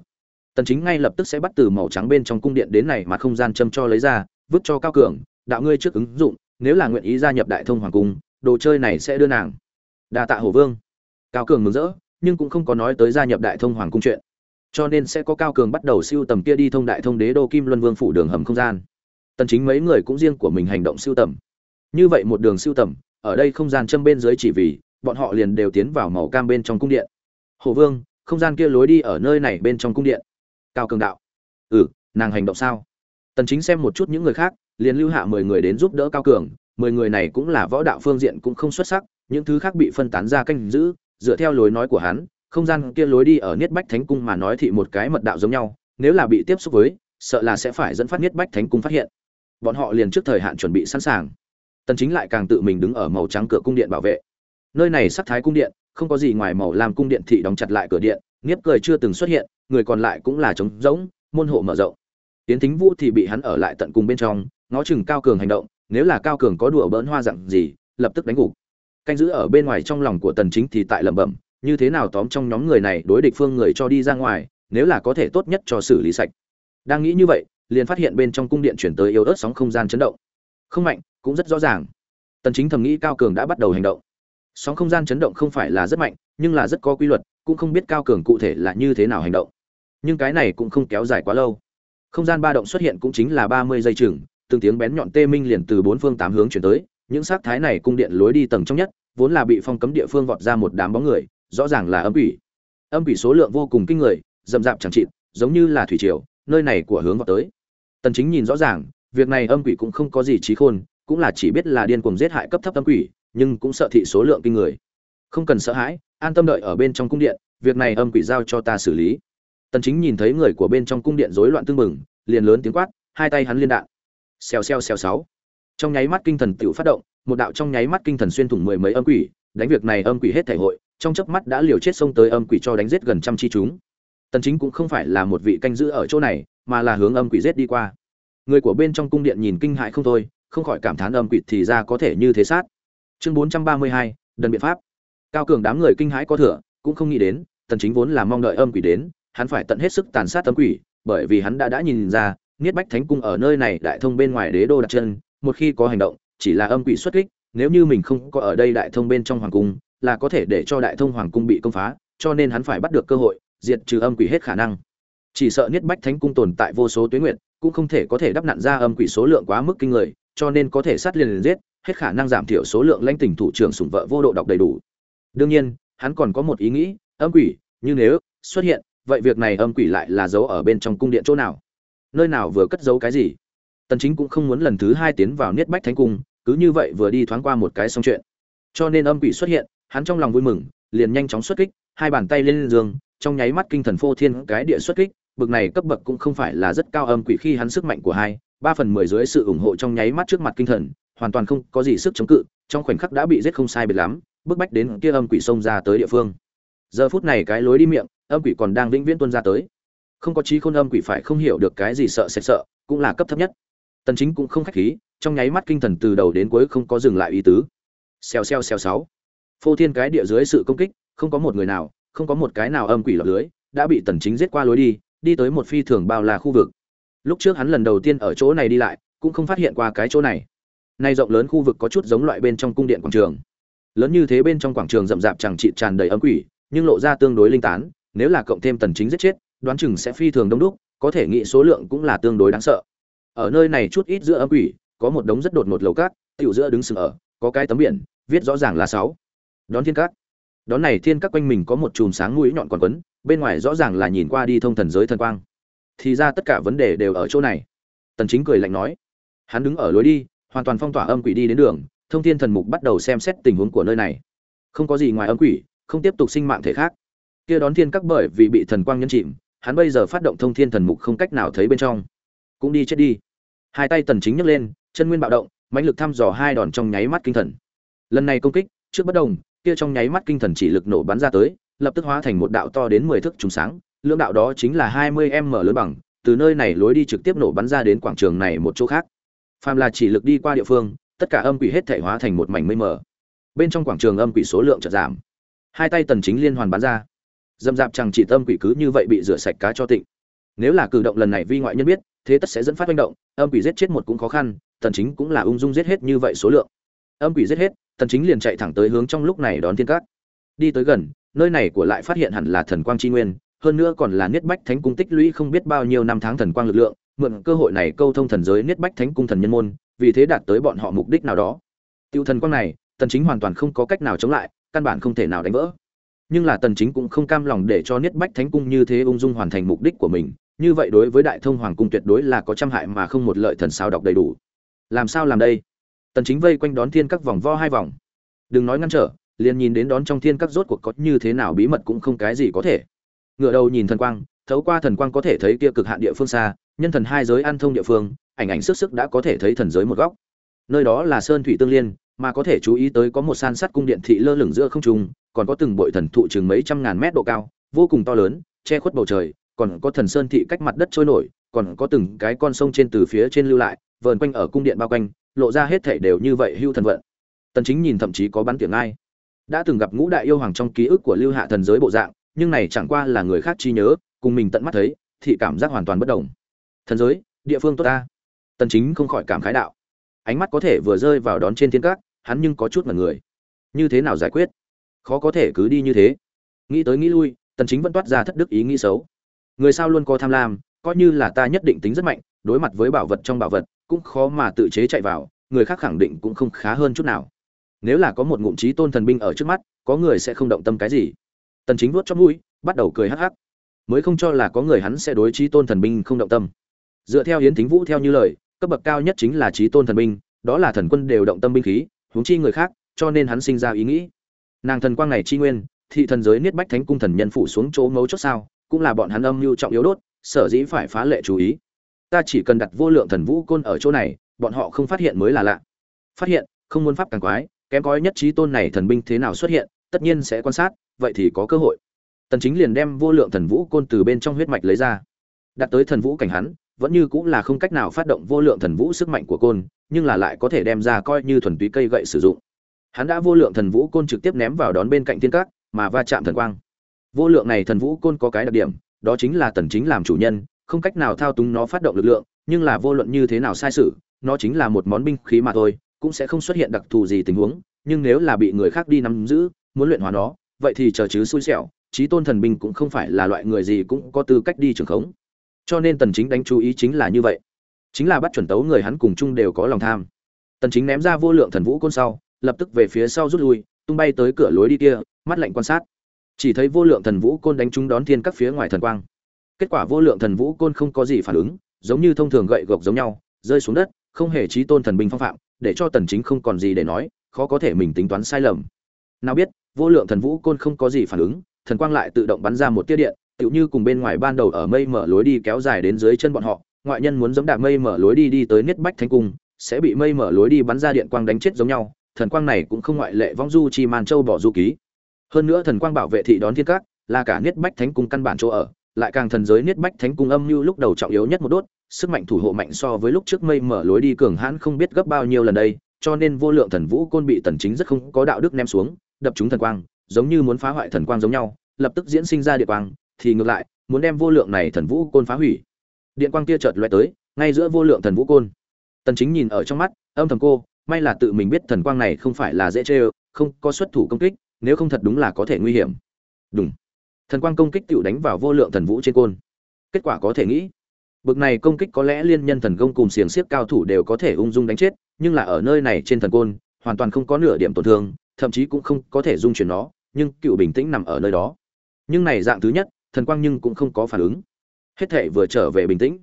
Tần chính ngay lập tức sẽ bắt từ màu trắng bên trong cung điện đến này mà không gian châm cho lấy ra, vứt cho cao cường, đạo ngươi trước ứng dụng, nếu là nguyện ý gia nhập đại thông hoàng cung, đồ chơi này sẽ đưa nàng. Đa tạ hổ vương. Cao cường mừng rỡ, nhưng cũng không có nói tới gia nhập đại thông hoàng cung chuyện. Cho nên sẽ có cao cường bắt đầu siêu tầm kia đi thông đại thông đế đô kim luân vương phủ đường hầm không gian. Tần chính mấy người cũng riêng của mình hành động siêu tầm. Như vậy một đường siêu tầm, ở đây không gian châm bên dưới chỉ vì bọn họ liền đều tiến vào màu cam bên trong cung điện hồ vương, không gian kia lối đi ở nơi này bên trong cung điện. Cao cường đạo. Ừ nàng hành động sao? Tần chính xem một chút những người khác, liền lưu hạ 10 người đến giúp đỡ cao cường. 10 người này cũng là võ đạo phương diện cũng không xuất sắc, những thứ khác bị phân tán ra canh giữ. Dựa theo lối nói của hắn, không gian kia lối đi ở niết bách thánh cung mà nói thì một cái mật đạo giống nhau. Nếu là bị tiếp xúc với, sợ là sẽ phải dẫn phát niết bách thánh cung phát hiện. Bọn họ liền trước thời hạn chuẩn bị sẵn sàng. Tần chính lại càng tự mình đứng ở màu trắng cửa cung điện bảo vệ. Nơi này sắc thái cung điện không có gì ngoài màu làm cung điện thị đóng chặt lại cửa điện, nghiếp cười chưa từng xuất hiện, người còn lại cũng là trống rỗng, môn hộ mở rộng. Tiến thính vũ thì bị hắn ở lại tận cùng bên trong, ngó chừng cao cường hành động, nếu là cao cường có đùa bỡn hoa dặn gì, lập tức đánh gục. Canh giữ ở bên ngoài trong lòng của tần chính thì tại lẩm bẩm, như thế nào tóm trong nhóm người này đối địch phương người cho đi ra ngoài, nếu là có thể tốt nhất cho xử lý sạch. Đang nghĩ như vậy, liền phát hiện bên trong cung điện chuyển tới yếu ớt sóng không gian chấn động. Không mạnh, cũng rất rõ ràng. Tần chính thầm nghĩ cao cường đã bắt đầu hành động sóng không gian chấn động không phải là rất mạnh, nhưng là rất có quy luật, cũng không biết cao cường cụ thể là như thế nào hành động. Nhưng cái này cũng không kéo dài quá lâu. Không gian ba động xuất hiện cũng chính là 30 giây chừng, từng tiếng bén nhọn tê minh liền từ bốn phương tám hướng chuyển tới, những sắc thái này cung điện lối đi tầng trong nhất, vốn là bị phong cấm địa phương vọt ra một đám bóng người, rõ ràng là âm ủy âm ủy số lượng vô cùng kinh người, rậm rạp chẳng chịt, giống như là thủy triều, nơi này của hướng vọt tới. Tần chính nhìn rõ ràng, việc này âm quỷ cũng không có gì trí khôn, cũng là chỉ biết là điên cuồng giết hại cấp thấp âm quỷ nhưng cũng sợ thị số lượng kinh người. Không cần sợ hãi, an tâm đợi ở bên trong cung điện, việc này âm quỷ giao cho ta xử lý. Tần chính nhìn thấy người của bên trong cung điện rối loạn tương mừng liền lớn tiếng quát, hai tay hắn liên đạn. Xèo xèo xèo sáu trong nháy mắt kinh thần tiểu phát động, một đạo trong nháy mắt kinh thần xuyên thủng mười mấy âm quỷ, đánh việc này âm quỷ hết thể hội, trong chớp mắt đã liều chết xông tới âm quỷ cho đánh giết gần trăm chi chúng. Tần chính cũng không phải là một vị canh giữ ở chỗ này, mà là hướng âm quỷ giết đi qua. Người của bên trong cung điện nhìn kinh hại không thôi, không khỏi cảm thán âm quỷ thì ra có thể như thế sát chương 432, đần biện pháp. Cao cường đám người kinh hãi có thừa cũng không nghĩ đến tần chính vốn là mong đợi âm quỷ đến hắn phải tận hết sức tàn sát âm quỷ bởi vì hắn đã đã nhìn ra niết bách thánh cung ở nơi này đại thông bên ngoài đế đô đặt chân một khi có hành động chỉ là âm quỷ xuất kích nếu như mình không có ở đây đại thông bên trong hoàng cung là có thể để cho đại thông hoàng cung bị công phá cho nên hắn phải bắt được cơ hội diệt trừ âm quỷ hết khả năng. Chỉ sợ niết bách thánh cung tồn tại vô số tuyến nguyện cũng không thể có thể đắp nặn ra âm quỷ số lượng quá mức kinh người cho nên có thể sát liền liền giết, hết khả năng giảm thiểu số lượng lãnh tỉnh thủ trưởng sủng vợ vô độ đọc đầy đủ. Đương nhiên, hắn còn có một ý nghĩ, âm quỷ, như nếu xuất hiện, vậy việc này âm quỷ lại là giấu ở bên trong cung điện chỗ nào? Nơi nào vừa cất giấu cái gì? Tần chính cũng không muốn lần thứ hai tiến vào niết bách thánh cung, cứ như vậy vừa đi thoáng qua một cái xong chuyện. Cho nên âm quỷ xuất hiện, hắn trong lòng vui mừng, liền nhanh chóng xuất kích, hai bàn tay lên giường, trong nháy mắt kinh thần phô thiên cái địa xuất kích, bực này cấp bậc cũng không phải là rất cao âm quỷ khi hắn sức mạnh của hai ba phần mười dưới sự ủng hộ trong nháy mắt trước mặt kinh thần, hoàn toàn không có gì sức chống cự, trong khoảnh khắc đã bị giết không sai biệt lắm, bức bách đến kia âm quỷ xông ra tới địa phương. Giờ phút này cái lối đi miệng, âm quỷ còn đang vĩnh viễn tuân ra tới. Không có trí khôn âm quỷ phải không hiểu được cái gì sợ sệt sợ, cũng là cấp thấp nhất. Tần chính cũng không khách khí, trong nháy mắt kinh thần từ đầu đến cuối không có dừng lại ý tứ. Xèo xèo xèo sáu phô thiên cái địa dưới sự công kích, không có một người nào, không có một cái nào âm quỷ lọt lưới, đã bị tần chính giết qua lối đi đi tới một phi thường bao la khu vực lúc trước hắn lần đầu tiên ở chỗ này đi lại, cũng không phát hiện qua cái chỗ này. Nay rộng lớn khu vực có chút giống loại bên trong cung điện quảng trường. Lớn như thế bên trong quảng trường rậm rạp chẳng trị tràn đầy ấm quỷ, nhưng lộ ra tương đối linh tán, nếu là cộng thêm tần chính giết chết, đoán chừng sẽ phi thường đông đúc, có thể nghĩ số lượng cũng là tương đối đáng sợ. Ở nơi này chút ít giữa ấm quỷ, có một đống rất đột ngột lầu cát, tiểu giữa đứng sừng ở, có cái tấm biển, viết rõ ràng là sáu. Đón thiên cát. Đón này thiên cát quanh mình có một chùm sáng mũi nhọn còn quấn, bên ngoài rõ ràng là nhìn qua đi thông thần giới thần quang thì ra tất cả vấn đề đều ở chỗ này. Tần chính cười lạnh nói, hắn đứng ở lối đi, hoàn toàn phong tỏa âm quỷ đi đến đường, thông thiên thần mục bắt đầu xem xét tình huống của nơi này. Không có gì ngoài âm quỷ, không tiếp tục sinh mạng thể khác. Kia đón thiên các bởi vì bị thần quang nhấn chìm, hắn bây giờ phát động thông thiên thần mục không cách nào thấy bên trong. Cũng đi chết đi. Hai tay tần chính nhấc lên, chân nguyên bạo động, mãnh lực thăm dò hai đòn trong nháy mắt kinh thần. Lần này công kích, trước bất đồng, kia trong nháy mắt kinh thần chỉ lực nổ bắn ra tới, lập tức hóa thành một đạo to đến 10 thước trùng sáng lưỡng đạo đó chính là 20 m lớn bằng, từ nơi này lối đi trực tiếp nổ bắn ra đến quảng trường này một chỗ khác. Phàm là chỉ lực đi qua địa phương, tất cả âm quỷ hết thể hóa thành một mảnh mây mờ. Bên trong quảng trường âm quỷ số lượng chợt giảm. Hai tay tần chính liên hoàn bắn ra. Dâm dạp chẳng chỉ tâm quỷ cứ như vậy bị rửa sạch cá cho tịnh. Nếu là cử động lần này vi ngoại nhân biết, thế tất sẽ dẫn phát manh động, âm quỷ giết chết một cũng khó khăn, tần chính cũng là ung dung giết hết như vậy số lượng. Âm quỷ giết hết, tần chính liền chạy thẳng tới hướng trong lúc này đón thiên cát đi tới gần, nơi này của lại phát hiện hẳn là thần quang chi nguyên hơn nữa còn là niết bách thánh cung tích lũy không biết bao nhiêu năm tháng thần quang lực lượng, mượn cơ hội này câu thông thần giới niết bách thánh cung thần nhân môn, vì thế đạt tới bọn họ mục đích nào đó. Tiêu thần quang này, tần chính hoàn toàn không có cách nào chống lại, căn bản không thể nào đánh vỡ. Nhưng là tần chính cũng không cam lòng để cho niết bách thánh cung như thế ung dung hoàn thành mục đích của mình, như vậy đối với đại thông hoàng cung tuyệt đối là có trăm hại mà không một lợi thần sao đọc đầy đủ. Làm sao làm đây? Tần chính vây quanh đón thiên các vòng vo hai vòng. Đừng nói ngăn trở, liền nhìn đến đón trong thiên các rốt cuộc có như thế nào bí mật cũng không cái gì có thể ngựa đầu nhìn thần quang, thấu qua thần quang có thể thấy kia cực hạn địa phương xa, nhân thần hai giới an thông địa phương, ảnh ảnh sức sức đã có thể thấy thần giới một góc. Nơi đó là sơn thủy tương liên, mà có thể chú ý tới có một san sắt cung điện thị lơ lửng giữa không trung, còn có từng bội thần thụ chừng mấy trăm ngàn mét độ cao, vô cùng to lớn, che khuất bầu trời, còn có thần sơn thị cách mặt đất trôi nổi, còn có từng cái con sông trên từ phía trên lưu lại, vờn quanh ở cung điện bao quanh, lộ ra hết thảy đều như vậy hưu thần vận. Tần chính nhìn thậm chí có bắn tiếng ai đã từng gặp ngũ đại yêu hoàng trong ký ức của lưu hạ thần giới bộ dạng nhưng này chẳng qua là người khác chi nhớ, cùng mình tận mắt thấy, thì cảm giác hoàn toàn bất đồng. Thần giới, địa phương tốt ta. Tần chính không khỏi cảm khái đạo. Ánh mắt có thể vừa rơi vào đón trên thiên các hắn nhưng có chút mật người. Như thế nào giải quyết? Khó có thể cứ đi như thế. Nghĩ tới nghĩ lui, tần chính vẫn toát ra thất đức ý nghĩ xấu. Người sao luôn có tham lam, coi như là ta nhất định tính rất mạnh, đối mặt với bảo vật trong bảo vật, cũng khó mà tự chế chạy vào, người khác khẳng định cũng không khá hơn chút nào. Nếu là có một ngụm trí tôn thần binh ở trước mắt, có người sẽ không động tâm cái gì tần chính vuốt trong mũi, bắt đầu cười hắc hắc. Mới không cho là có người hắn sẽ đối trí tôn thần binh không động tâm. Dựa theo hiến thính vũ theo như lời, cấp bậc cao nhất chính là trí tôn thần binh, đó là thần quân đều động tâm binh khí, huống chi người khác, cho nên hắn sinh ra ý nghĩ. Nàng thần quang này chi nguyên, thị thần giới niết bách thánh cung thần nhân phủ xuống chỗ mấu chốt sao, cũng là bọn hắn âm mưu trọng yếu đốt, sở dĩ phải phá lệ chú ý. Ta chỉ cần đặt vô lượng thần vũ côn ở chỗ này, bọn họ không phát hiện mới là lạ. Phát hiện, không muốn pháp càng quái, kém cỏi nhất trí tôn này thần binh thế nào xuất hiện, tất nhiên sẽ quan sát vậy thì có cơ hội. Tần chính liền đem vô lượng thần vũ côn từ bên trong huyết mạch lấy ra. Đặt tới thần vũ cảnh hắn, vẫn như cũng là không cách nào phát động vô lượng thần vũ sức mạnh của côn, nhưng là lại có thể đem ra coi như thuần túy cây gậy sử dụng. Hắn đã vô lượng thần vũ côn trực tiếp ném vào đón bên cạnh thiên cát mà va chạm thần quang. Vô lượng này thần vũ côn có cái đặc điểm, đó chính là tần chính làm chủ nhân, không cách nào thao túng nó phát động lực lượng, nhưng là vô luận như thế nào sai sự, nó chính là một món binh khí mà thôi, cũng sẽ không xuất hiện đặc thù gì tình huống, nhưng nếu là bị người khác đi nắm giữ, muốn luyện hóa nó vậy thì chờ chứ xui xẻo trí tôn thần binh cũng không phải là loại người gì cũng có tư cách đi trường khống. Cho nên tần chính đánh chú ý chính là như vậy. Chính là bắt chuẩn tấu người hắn cùng chung đều có lòng tham. Tần chính ném ra vô lượng thần vũ côn sau, lập tức về phía sau rút lui, tung bay tới cửa lối đi kia, mắt lạnh quan sát. Chỉ thấy vô lượng thần vũ côn đánh trúng đón thiên các phía ngoài thần quang. Kết quả vô lượng thần vũ côn không có gì phản ứng, giống như thông thường gậy gộc giống nhau, rơi xuống đất, không hề trí tôn thần binh phong phạm, để cho tần chính không còn gì để nói, khó có thể mình tính toán sai lầm. Nào biết vô lượng thần vũ côn không có gì phản ứng, thần quang lại tự động bắn ra một tia điện, tựu như cùng bên ngoài ban đầu ở mây mở lối đi kéo dài đến dưới chân bọn họ, ngoại nhân muốn giống đạp mây mở lối đi đi tới niết bách thánh cung, sẽ bị mây mở lối đi bắn ra điện quang đánh chết giống nhau, thần quang này cũng không ngoại lệ vong du chi màn châu bỏ du ký. Hơn nữa thần quang bảo vệ thị đón thiên các, là cả niết bách thánh cung căn bản chỗ ở, lại càng thần giới niết bách thánh cung âm như lúc đầu trọng yếu nhất một đốt, sức mạnh thủ hộ mạnh so với lúc trước mây mở lối đi cường hãn không biết gấp bao nhiêu lần đây, cho nên vô lượng thần vũ côn bị tần chính rất không có đạo đức ném xuống đập chúng thần quang, giống như muốn phá hoại thần quang giống nhau, lập tức diễn sinh ra điện quang, thì ngược lại, muốn đem vô lượng này thần vũ côn phá hủy. Điện quang kia chợt lóe tới, ngay giữa vô lượng thần vũ côn. Tần chính nhìn ở trong mắt, âm thầm cô, may là tự mình biết thần quang này không phải là dễ chơi không có xuất thủ công kích, nếu không thật đúng là có thể nguy hiểm. Đúng thần quang công kích tựu đánh vào vô lượng thần vũ trên côn. Kết quả có thể nghĩ, bực này công kích có lẽ liên nhân thần công cùng xiềng xiếc cao thủ đều có thể ung dung đánh chết, nhưng là ở nơi này trên thần côn, hoàn toàn không có nửa điểm tổn thương thậm chí cũng không có thể dung chuyển nó, nhưng cựu bình tĩnh nằm ở nơi đó. Nhưng này dạng thứ nhất, thần quang nhưng cũng không có phản ứng. Hết thể vừa trở về bình tĩnh.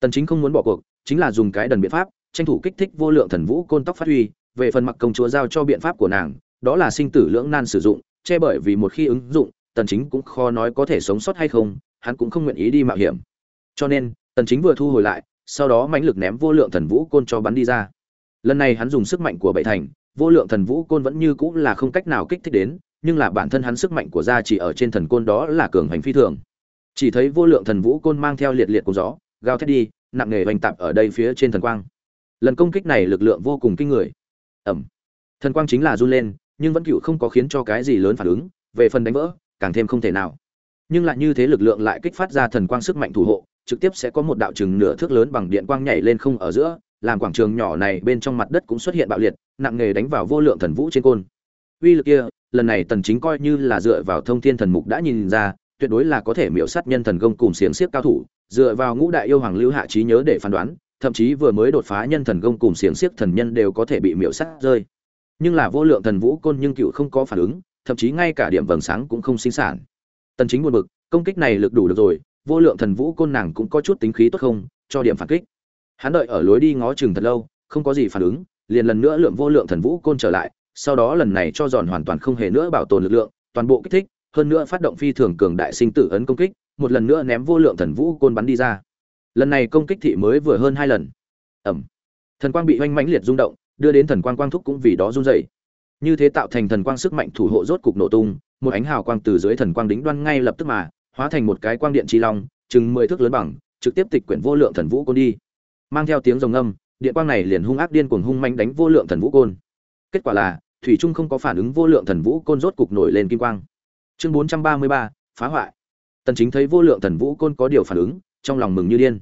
Tần chính không muốn bỏ cuộc, chính là dùng cái đần biện pháp, tranh thủ kích thích vô lượng thần vũ côn tóc phát huy, về phần mặc công chúa giao cho biện pháp của nàng, đó là sinh tử lưỡng nan sử dụng, che bởi vì một khi ứng dụng, tần chính cũng khó nói có thể sống sót hay không, hắn cũng không nguyện ý đi mạo hiểm. Cho nên, tần chính vừa thu hồi lại, sau đó mãnh lực ném vô lượng thần vũ côn cho bắn đi ra. Lần này hắn dùng sức mạnh của bảy thành vô lượng thần vũ côn vẫn như cũ là không cách nào kích thích đến, nhưng là bản thân hắn sức mạnh của gia chỉ ở trên thần côn đó là cường hành phi thường. Chỉ thấy vô lượng thần vũ côn mang theo liệt liệt cùng gió, gào thét đi, nặng nề hoành tạp ở đây phía trên thần quang. Lần công kích này lực lượng vô cùng kinh người. Ẩm thần quang chính là run lên, nhưng vẫn cựu không có khiến cho cái gì lớn phản ứng, về phần đánh vỡ, càng thêm không thể nào. Nhưng lại như thế lực lượng lại kích phát ra thần quang sức mạnh thủ hộ, trực tiếp sẽ có một đạo chừng nửa thước lớn bằng điện quang nhảy lên không ở giữa làm quảng trường nhỏ này bên trong mặt đất cũng xuất hiện bạo liệt, nặng nghề đánh vào vô lượng thần vũ trên côn. Uy lực kia, lần này tần chính coi như là dựa vào thông thiên thần mục đã nhìn ra, tuyệt đối là có thể miểu sát nhân thần công cùng xiềng xiếc cao thủ, dựa vào ngũ đại yêu hoàng lưu hạ trí nhớ để phán đoán, thậm chí vừa mới đột phá nhân thần công cùng xiềng xiếc thần nhân đều có thể bị miểu sát rơi. Nhưng là vô lượng thần vũ côn nhưng cựu không có phản ứng, thậm chí ngay cả điểm vầng sáng cũng không sinh sản. Tần chính buồn bực, công kích này lực đủ được rồi, vô lượng thần vũ côn nàng cũng có chút tính khí tốt không, cho điểm phản kích hắn đợi ở lối đi ngó chừng thật lâu, không có gì phản ứng, liền lần nữa lượng vô lượng thần vũ côn trở lại, sau đó lần này cho giòn hoàn toàn không hề nữa bảo tồn lực lượng, toàn bộ kích thích, hơn nữa phát động phi thường cường đại sinh tử ấn công kích, một lần nữa ném vô lượng thần vũ côn bắn đi ra. Lần này công kích thị mới vừa hơn hai lần. Ẩm. Thần quang bị oanh mãnh liệt rung động, đưa đến thần quang quang thúc cũng vì đó run dậy như thế tạo thành thần quang sức mạnh thủ hộ rốt cục nổ tung, một ánh hào quang từ dưới thần quang đính đoan ngay lập tức mà, hóa thành một cái quang điện chi long, chừng mười thước lớn bằng, trực tiếp tịch quyển vô lượng thần vũ côn đi mang theo tiếng rồng âm điện quang này liền hung ác điên cuồng hung manh đánh vô lượng thần vũ côn. Kết quả là, thủy trung không có phản ứng vô lượng thần vũ côn rốt cục nổi lên kim quang. Chương bốn trăm ba mươi ba, phá hoại. Tần chính thấy vô lượng thần vũ côn có điều phản ứng, trong lòng mừng như điên.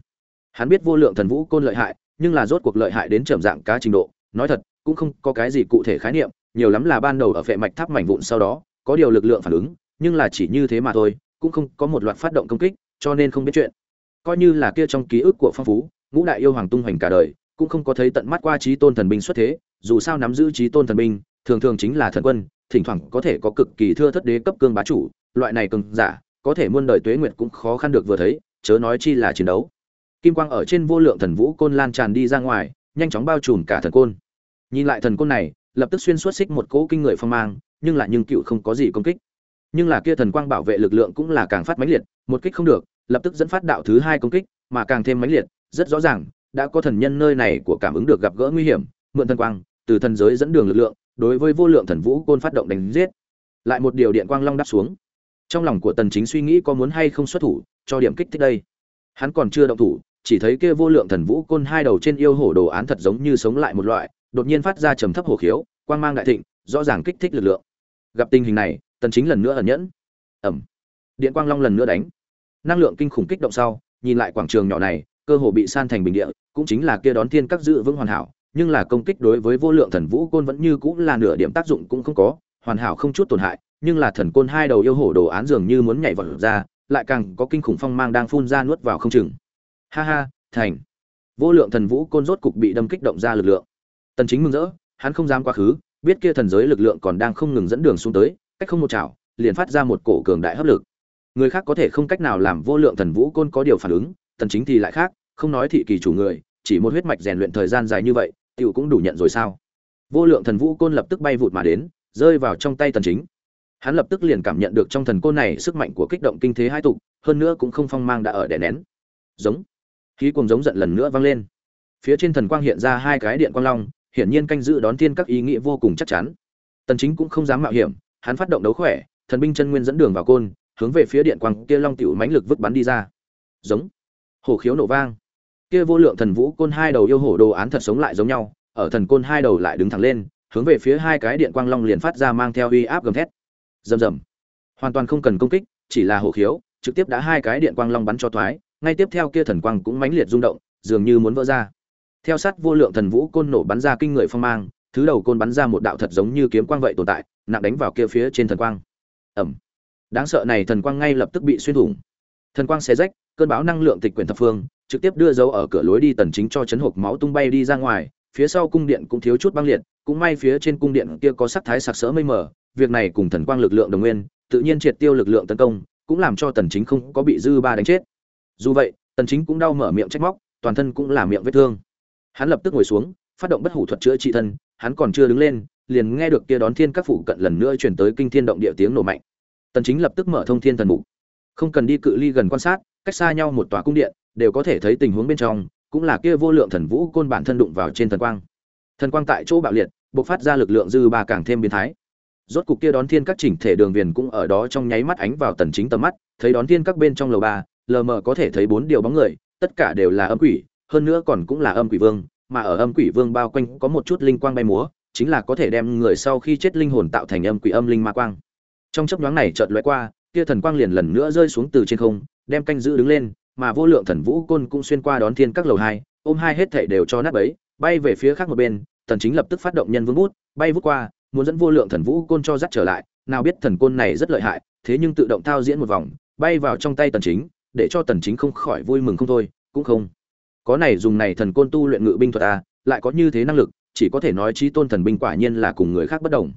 Hắn biết vô lượng thần vũ côn lợi hại, nhưng là rốt cuộc lợi hại đến trầm dạng cá trình độ, nói thật, cũng không có cái gì cụ thể khái niệm, nhiều lắm là ban đầu ở vệ mạch tháp mảnh vụn sau đó, có điều lực lượng phản ứng, nhưng là chỉ như thế mà thôi, cũng không có một loạt phát động công kích, cho nên không biết chuyện. Coi như là kia trong ký ức của phong phú ngũ đại yêu hoàng tung hoành cả đời, cũng không có thấy tận mắt qua trí tôn thần binh xuất thế, dù sao nắm giữ trí tôn thần binh, thường thường chính là thần quân, thỉnh thoảng có thể có cực kỳ thưa thất đế cấp cương bá chủ, loại này cường giả, có thể muôn đời tuế nguyệt cũng khó khăn được vừa thấy, chớ nói chi là chiến đấu. Kim quang ở trên vô lượng thần vũ côn lan tràn đi ra ngoài, nhanh chóng bao trùm cả thần côn. Nhìn lại thần côn này, lập tức xuyên suốt xích một cỗ kinh người phong mang, nhưng lại nhưng cựu không có gì công kích. Nhưng là kia thần quang bảo vệ lực lượng cũng là càng phát mãnh liệt, một kích không được, lập tức dẫn phát đạo thứ hai công kích, mà càng thêm mãnh liệt rất rõ ràng, đã có thần nhân nơi này của cảm ứng được gặp gỡ nguy hiểm, mượn thần quang, từ thần giới dẫn đường lực lượng, đối với vô lượng thần vũ côn phát động đánh giết. Lại một điều điện quang long đáp xuống. Trong lòng của tần chính suy nghĩ có muốn hay không xuất thủ, cho điểm kích thích đây. Hắn còn chưa động thủ, chỉ thấy kia vô lượng thần vũ côn hai đầu trên yêu hổ đồ án thật giống như sống lại một loại, đột nhiên phát ra trầm thấp hổ khiếu, quang mang đại thịnh, rõ ràng kích thích lực lượng. Gặp tình hình này, tần chính lần nữa ẩn nhẫn. Ẩm điện quang long lần nữa đánh. Năng lượng kinh khủng kích động sau, nhìn lại quảng trường nhỏ này cơ hồ bị san thành bình địa, cũng chính là kia đón thiên các dự vững hoàn hảo, nhưng là công kích đối với vô lượng thần vũ côn vẫn như cũng là nửa điểm tác dụng cũng không có, hoàn hảo không chút tổn hại, nhưng là thần côn hai đầu yêu hổ đồ án dường như muốn nhảy vọt ra, lại càng có kinh khủng phong mang đang phun ra nuốt vào không chừng. Ha ha, thành. Vô lượng thần vũ côn rốt cục bị đâm kích động ra lực lượng. Tần chính mừng rỡ, hắn không dám quá khứ, biết kia thần giới lực lượng còn đang không ngừng dẫn đường xuống tới, cách không một chảo, liền phát ra một cổ cường đại hấp lực. Người khác có thể không cách nào làm vô lượng thần vũ côn có điều phản ứng, tần chính thì lại khác không nói thị kỳ chủ người, chỉ một huyết mạch rèn luyện thời gian dài như vậy, tiểu cũng đủ nhận rồi sao? Vô lượng thần vũ côn lập tức bay vụt mà đến, rơi vào trong tay tần chính. Hắn lập tức liền cảm nhận được trong thần côn này sức mạnh của kích động kinh thế hai tục hơn nữa cũng không phong mang đã ở đè nén. Giống. Khí cuồng giống giận lần nữa vang lên. Phía trên thần quang hiện ra hai cái điện quang long, hiển nhiên canh giữ đón thiên các ý nghĩa vô cùng chắc chắn. Tần chính cũng không dám mạo hiểm, hắn phát động đấu khỏe, thần binh chân nguyên dẫn đường vào côn, hướng về phía điện quang kia long tiểu mãnh lực vứt bắn đi ra. Giống. Hổ khiếu nổ vang kia vô lượng thần vũ côn hai đầu yêu hổ đồ án thật sống lại giống nhau, ở thần côn hai đầu lại đứng thẳng lên, hướng về phía hai cái điện quang long liền phát ra mang theo uy áp gầm thét. Rầm rầm. Hoàn toàn không cần công kích, chỉ là hổ khiếu, trực tiếp đã hai cái điện quang long bắn cho thoái, ngay tiếp theo kia thần quang cũng mãnh liệt rung động, dường như muốn vỡ ra. Theo sát vô lượng thần vũ côn nổ bắn ra kinh người phong mang, thứ đầu côn bắn ra một đạo thật giống như kiếm quang vậy tồn tại, nặng đánh vào kia phía trên thần quang. Ẩm đáng sợ này thần quang ngay lập tức bị xuyên thủng. Thần quang xé rách, cơn bão năng lượng tịch quyển thập phương trực tiếp đưa dấu ở cửa lối đi tần chính cho chấn hộp máu tung bay đi ra ngoài, phía sau cung điện cũng thiếu chút băng liệt, cũng may phía trên cung điện kia có sắc thái sặc sỡ mây mờ, việc này cùng thần quang lực lượng đồng nguyên, tự nhiên triệt tiêu lực lượng tấn công, cũng làm cho tần chính không có bị dư ba đánh chết. Dù vậy, tần chính cũng đau mở miệng trách móc, toàn thân cũng là miệng vết thương. Hắn lập tức ngồi xuống, phát động bất hủ thuật chữa trị thân, hắn còn chưa đứng lên, liền nghe được kia đón thiên các phủ cận lần nữa truyền tới kinh thiên động địa tiếng nổ mạnh. Tần chính lập tức mở thông thiên thần mục. Không cần đi cự ly gần quan sát, cách xa nhau một tòa cung điện đều có thể thấy tình huống bên trong, cũng là kia vô lượng thần vũ côn bản thân đụng vào trên thần quang. Thần quang tại chỗ bạo liệt, bộc phát ra lực lượng dư ba càng thêm biến thái. Rốt cục kia đón thiên các chỉnh thể đường viền cũng ở đó trong nháy mắt ánh vào tần chính tầm mắt, thấy đón thiên các bên trong lầu ba, lờ mờ có thể thấy bốn điều bóng người, tất cả đều là âm quỷ, hơn nữa còn cũng là âm quỷ vương, mà ở âm quỷ vương bao quanh có một chút linh quang bay múa, chính là có thể đem người sau khi chết linh hồn tạo thành âm quỷ âm linh ma quang. Trong chớp nhoáng này chợt lóe qua, kia thần quang liền lần nữa rơi xuống từ trên không, đem canh giữ đứng lên mà vô lượng thần vũ côn cũng xuyên qua đón thiên các lầu hai ôm hai hết thảy đều cho nát bấy bay về phía khác một bên tần chính lập tức phát động nhân vương bút bay vút qua muốn dẫn vô lượng thần vũ côn cho dắt trở lại nào biết thần côn này rất lợi hại thế nhưng tự động thao diễn một vòng bay vào trong tay tần chính để cho tần chính không khỏi vui mừng không thôi cũng không. Có này dùng này thần côn tu luyện ngự binh thuật a à, lại có như thế năng lực chỉ có thể nói trí tôn thần binh quả nhiên là cùng người khác bất đồng.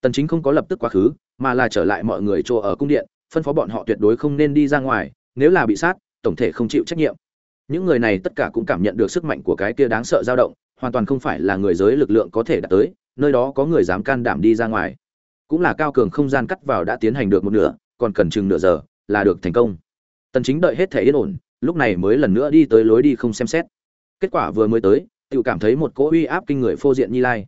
Tần chính không có lập tức quá khứ mà là trở lại mọi người chỗ ở cung điện phân phó bọn họ tuyệt đối không nên đi ra ngoài nếu là bị sát tổng thể không chịu trách nhiệm. Những người này tất cả cũng cảm nhận được sức mạnh của cái kia đáng sợ dao động, hoàn toàn không phải là người giới lực lượng có thể đạt tới, nơi đó có người dám can đảm đi ra ngoài. Cũng là cao cường không gian cắt vào đã tiến hành được một nửa, còn cần chừng nửa giờ là được thành công. Tần chính đợi hết thể yên ổn, lúc này mới lần nữa đi tới lối đi không xem xét. Kết quả vừa mới tới tự cảm thấy một cỗ uy áp kinh người phô diện như lai.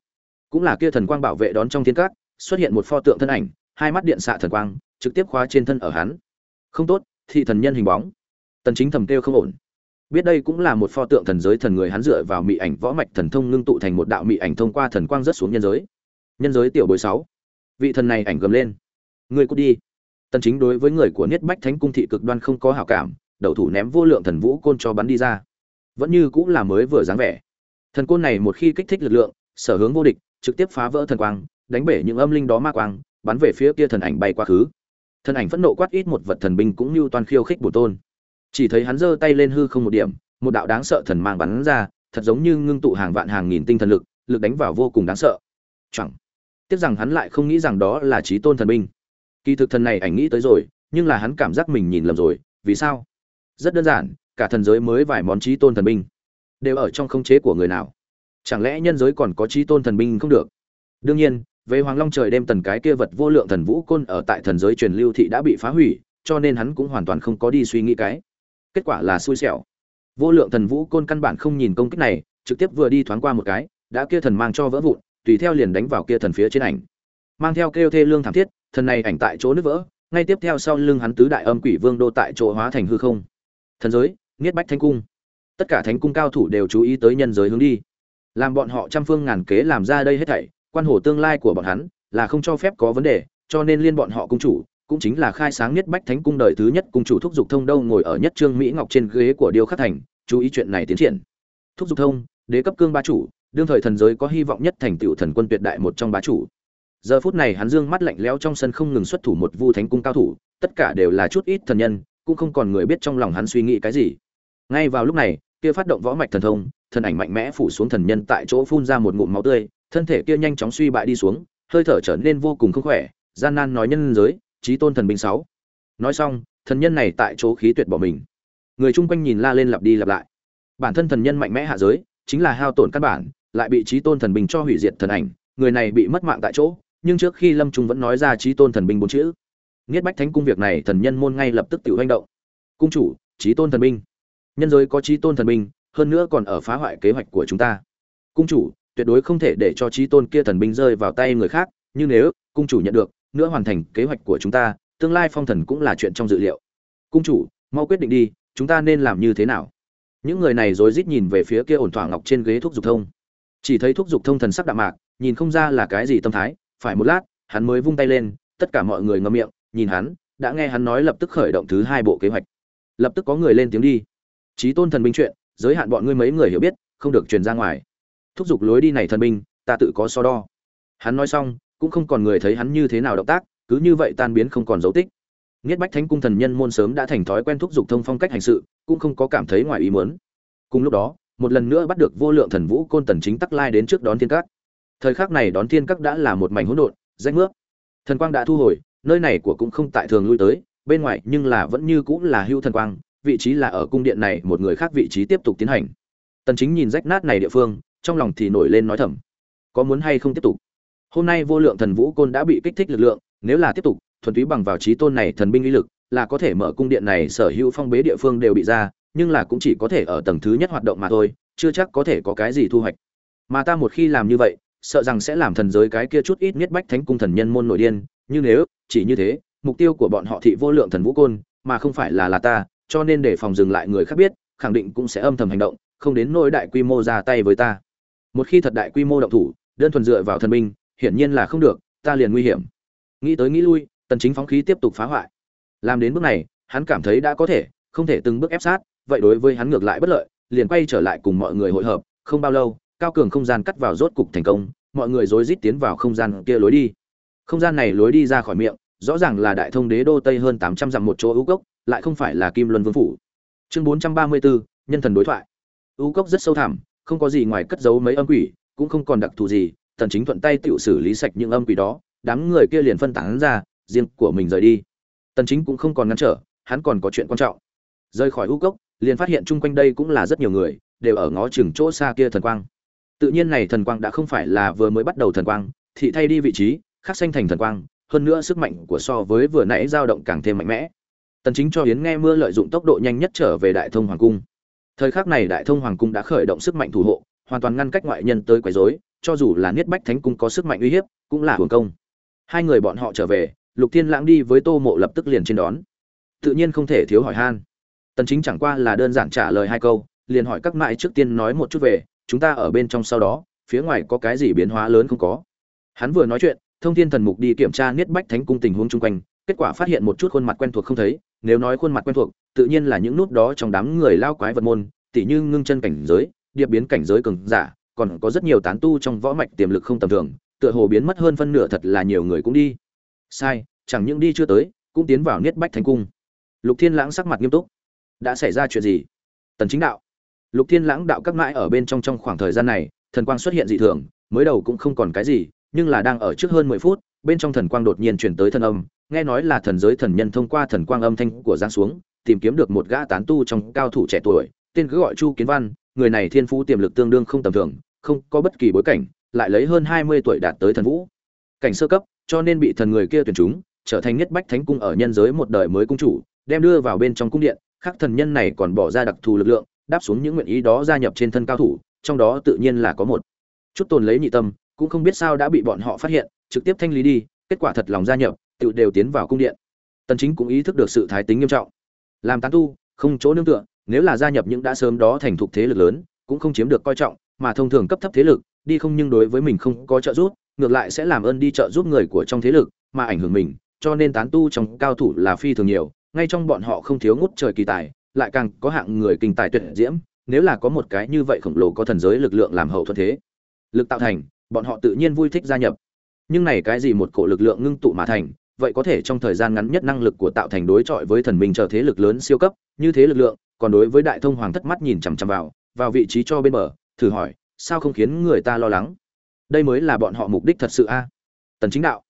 Cũng là kia thần quang bảo vệ đón trong thiên cát, xuất hiện một pho tượng thân ảnh, hai mắt điện xạ thần quang, trực tiếp khóa trên thân ở hắn. Không tốt, thị thần nhân hình bóng tần chính thầm kêu không ổn. Biết đây cũng là một pho tượng thần giới thần người hắn dựa vào mị ảnh võ mạch thần thông ngưng tụ thành một đạo mị ảnh thông qua thần quang rất xuống nhân giới. Nhân giới tiểu bối sáu. Vị thần này ảnh gầm lên. Người cút đi. Tần chính đối với người của niết bách thánh cung thị cực đoan không có hảo cảm, đầu thủ ném vô lượng thần vũ côn cho bắn đi ra. Vẫn như cũng là mới vừa dáng vẻ. Thần côn này một khi kích thích lực lượng, sở hướng vô địch, trực tiếp phá vỡ thần quang, đánh bể những âm linh đó ma quang, bắn về phía kia thần ảnh bay qua khứ. Thần ảnh phẫn nộ quát ít một vật thần binh cũng như toàn khiêu khích bổ tôn chỉ thấy hắn giơ tay lên hư không một điểm, một đạo đáng sợ thần mang bắn ra, thật giống như ngưng tụ hàng vạn hàng nghìn tinh thần lực lực đánh vào vô cùng đáng sợ. Chẳng tiếc rằng hắn lại không nghĩ rằng đó là trí tôn thần binh. Kỳ thực thần này ảnh nghĩ tới rồi, nhưng là hắn cảm giác mình nhìn lầm rồi, vì sao? Rất đơn giản, cả thần giới mới vài món trí tôn thần binh, đều ở trong khống chế của người nào? Chẳng lẽ nhân giới còn có trí tôn thần binh không được? Đương nhiên về hoàng long trời đem tần cái kia vật vô lượng thần vũ côn ở tại thần giới truyền lưu thị đã bị phá hủy, cho nên hắn cũng hoàn toàn không có đi suy nghĩ cái kết quả là xui xẻo. Vô lượng thần vũ côn căn bản không nhìn công kích này, trực tiếp vừa đi thoáng qua một cái, đã kia thần mang cho vỡ vụn, tùy theo liền đánh vào kia thần phía trên ảnh. Mang theo kêu thê lương thảm thiết, thần này ảnh tại chỗ nứt vỡ, ngay tiếp theo sau lưng hắn tứ đại âm quỷ vương đô tại chỗ hóa thành hư không. Thần giới, niết bách thánh cung. Tất cả thánh cung cao thủ đều chú ý tới nhân giới hướng đi. Làm bọn họ trăm phương ngàn kế làm ra đây hết thảy, quan hồ tương lai của bọn hắn là không cho phép có vấn đề, cho nên liên bọn họ cung chủ cũng chính là khai sáng nhất bách thánh cung đời thứ nhất cung chủ thúc dục thông đâu ngồi ở nhất trương mỹ ngọc trên ghế của điêu khắc thành, chú ý chuyện này tiến triển. Thúc dục thông, đế cấp cương ba chủ, đương thời thần giới có hy vọng nhất thành tựu thần quân tuyệt đại một trong bá chủ. Giờ phút này hắn dương mắt lạnh lẽo trong sân không ngừng xuất thủ một vu thánh cung cao thủ, tất cả đều là chút ít thần nhân, cũng không còn người biết trong lòng hắn suy nghĩ cái gì. Ngay vào lúc này, kia phát động võ mạch thần thông, thần ảnh mạnh mẽ phủ xuống thần nhân tại chỗ phun ra một ngụm máu tươi, thân thể kia nhanh chóng suy bại đi xuống, hơi thở trở nên vô cùng không khỏe, gian nan nói nhân giới trí tôn thần binh sáu. Nói xong, thần nhân này tại chỗ khí tuyệt bỏ mình. Người chung quanh nhìn la lên lặp đi lặp lại. Bản thân thần nhân mạnh mẽ hạ giới, chính là hao tổn căn bản, lại bị trí tôn thần binh cho hủy diệt thần ảnh, người này bị mất mạng tại chỗ, nhưng trước khi lâm trung vẫn nói ra trí tôn thần binh bốn chữ. Nghiết bách thánh cung việc này thần nhân môn ngay lập tức tự hành động. Cung chủ, trí tôn thần binh. Nhân giới có trí tôn thần binh, hơn nữa còn ở phá hoại kế hoạch của chúng ta. Cung chủ, tuyệt đối không thể để cho trí tôn kia thần binh rơi vào tay người khác, nhưng nếu cung chủ nhận được nữa hoàn thành kế hoạch của chúng ta, tương lai phong thần cũng là chuyện trong dự liệu. Cung chủ, mau quyết định đi, chúng ta nên làm như thế nào? Những người này rối rít nhìn về phía kia ổn thỏa ngọc trên ghế thuốc dục thông. Chỉ thấy thuốc dục thông thần sắc đạm mạc, nhìn không ra là cái gì tâm thái, phải một lát, hắn mới vung tay lên, tất cả mọi người ngậm miệng, nhìn hắn, đã nghe hắn nói lập tức khởi động thứ hai bộ kế hoạch. Lập tức có người lên tiếng đi. Trí tôn thần binh chuyện, giới hạn bọn ngươi mấy người hiểu biết, không được truyền ra ngoài. Thúc giục lối đi này thần binh, ta tự có so đo. Hắn nói xong cũng không còn người thấy hắn như thế nào động tác cứ như vậy tan biến không còn dấu tích Niết Bách Thánh cung thần nhân môn sớm đã thành thói quen thúc giục thông phong cách hành sự, cũng không có cảm thấy ngoài ý muốn. Cùng lúc đó, một lần nữa bắt được vô lượng thần vũ côn tần chính tắc lai đến trước đón thiên các. Thời khắc này đón thiên các đã là một mảnh hỗn độn, rách nước Thần quang đã thu hồi, nơi này của cũng không tại thường lui tới, bên ngoài nhưng là vẫn như cũng là hưu thần quang, vị trí là ở cung điện này một người khác vị trí tiếp tục tiến hành. Tần chính nhìn rách nát này địa phương, trong lòng thì nổi lên nói thầm, có muốn hay không tiếp tục. Hôm nay vô lượng thần vũ côn đã bị kích thích lực lượng, nếu là tiếp tục, thuần túy bằng vào trí tôn này thần binh uy lực, là có thể mở cung điện này sở hữu phong bế địa phương đều bị ra, nhưng là cũng chỉ có thể ở tầng thứ nhất hoạt động mà thôi, chưa chắc có thể có cái gì thu hoạch. Mà ta một khi làm như vậy, sợ rằng sẽ làm thần giới cái kia chút ít nhất bách thánh cung thần nhân môn nội điên, như nếu chỉ như thế, mục tiêu của bọn họ thị vô lượng thần vũ côn, mà không phải là là ta, cho nên để phòng dừng lại người khác biết, khẳng định cũng sẽ âm thầm hành động, không đến nỗi đại quy mô ra tay với ta. Một khi thật đại quy mô động thủ, đơn thuần dựa vào thần binh, hiển nhiên là không được, ta liền nguy hiểm. Nghĩ tới nghĩ lui, tần chính phóng khí tiếp tục phá hoại. Làm đến bước này hắn cảm thấy đã có thể không thể từng bước ép sát vậy đối với hắn ngược lại bất lợi liền quay trở lại cùng mọi người hội hợp không bao lâu cao cường không gian cắt vào rốt cục thành công mọi người rối rít tiến vào không gian kia lối đi. Không gian này lối đi ra khỏi miệng rõ ràng là đại thông đế đô tây hơn tám trăm dặm một chỗ ưu cốc lại không phải là kim luân vương phủ. Chương bốn trăm ba mươi bốn nhân thần đối thoại. Ưu cốc rất sâu thẳm không có gì ngoài cất giấu mấy âm quỷ cũng không còn đặc thù gì tần chính thuận tay tự xử lý sạch những âm quỷ đó, đám người kia liền phân tán ra, riêng của mình rời đi. Tần chính cũng không còn ngăn trở, hắn còn có chuyện quan trọng. Rời khỏi u cốc, liền phát hiện chung quanh đây cũng là rất nhiều người, đều ở ngó chừng chỗ xa kia thần quang. Tự nhiên này thần quang đã không phải là vừa mới bắt đầu thần quang thị thay đi vị trí, khắc xanh thành thần quang, hơn nữa sức mạnh của so với vừa nãy dao động càng thêm mạnh mẽ. Tần chính cho yến nghe mưa lợi dụng tốc độ nhanh nhất trở về đại thông hoàng cung. Thời khắc này đại thông hoàng cung đã khởi động sức mạnh thủ hộ, hoàn toàn ngăn cách ngoại nhân tới quấy rối cho dù là niết bách thánh cung có sức mạnh uy hiếp, cũng là hưởng công. Hai người bọn họ trở về, lục thiên lãng đi với tô mộ lập tức liền trên đón. Tự nhiên không thể thiếu hỏi han. Tần chính chẳng qua là đơn giản trả lời hai câu, liền hỏi các mãi trước tiên nói một chút về, chúng ta ở bên trong sau đó, phía ngoài có cái gì biến hóa lớn không có? Hắn vừa nói chuyện, thông thiên thần mục đi kiểm tra niết bách thánh cung tình huống chung quanh, kết quả phát hiện một chút khuôn mặt quen thuộc không thấy, nếu nói khuôn mặt quen thuộc, tự nhiên là những nút đó trong đám người lao quái vật môn, tỉ như ngưng chân cảnh giới, điệp biến cảnh giới cường giả còn có rất nhiều tán tu trong võ mạch tiềm lực không tầm thường, tựa hồ biến mất hơn phân nửa thật là nhiều người cũng đi. Sai, chẳng những đi chưa tới, cũng tiến vào niết bách thánh cung. Lục thiên lãng sắc mặt nghiêm túc. Đã xảy ra chuyện gì? Tần chính đạo. Lục thiên lãng đạo các mãi ở bên trong trong khoảng thời gian này, thần quang xuất hiện dị thường, mới đầu cũng không còn cái gì, nhưng là đang ở trước hơn 10 phút, bên trong thần quang đột nhiên chuyển tới thần âm, nghe nói là thần giới thần nhân thông qua thần quang âm thanh của giáng xuống, tìm kiếm được một gã tán tu trong cao thủ trẻ tuổi, tên cứ gọi chu kiến văn người này thiên phú tiềm lực tương đương không tầm thường, không có bất kỳ bối cảnh, lại lấy hơn 20 tuổi đạt tới thần vũ. Cảnh sơ cấp, cho nên bị thần người kia tuyển chúng, trở thành nhất bách thánh cung ở nhân giới một đời mới cung chủ, đem đưa vào bên trong cung điện, Khác thần nhân này còn bỏ ra đặc thù lực lượng, đáp xuống những nguyện ý đó gia nhập trên thân cao thủ, trong đó tự nhiên là có một chút tồn lấy nhị tâm, cũng không biết sao đã bị bọn họ phát hiện, trực tiếp thanh lý đi, kết quả thật lòng gia nhập, tự đều tiến vào cung điện. Tần chính cũng ý thức được sự thái tính nghiêm trọng. Làm tán tu, không chỗ nương tựa nếu là gia nhập những đã sớm đó thành thục thế lực lớn, cũng không chiếm được coi trọng, mà thông thường cấp thấp thế lực, đi không nhưng đối với mình không có trợ giúp, ngược lại sẽ làm ơn đi trợ giúp người của trong thế lực, mà ảnh hưởng mình, cho nên tán tu trong cao thủ là phi thường nhiều, ngay trong bọn họ không thiếu ngút trời kỳ tài, lại càng có hạng người kinh tài tuyệt diễm, nếu là có một cái như vậy khổng lồ có thần giới lực lượng làm hậu thuận thế. Lực tạo thành, bọn họ tự nhiên vui thích gia nhập. Nhưng này cái gì một cổ lực lượng ngưng tụ mà thành, vậy có thể trong thời gian ngắn nhất năng lực của tạo thành đối chọi với thần minh chờ thế lực lớn siêu cấp, như thế lực lượng còn đối với đại thông hoàng thất mắt nhìn chằm chằm vào vào vị trí cho bên bờ, thử hỏi, sao không khiến người ta lo lắng? Đây mới là bọn họ mục đích thật sự a? Tần chính đạo.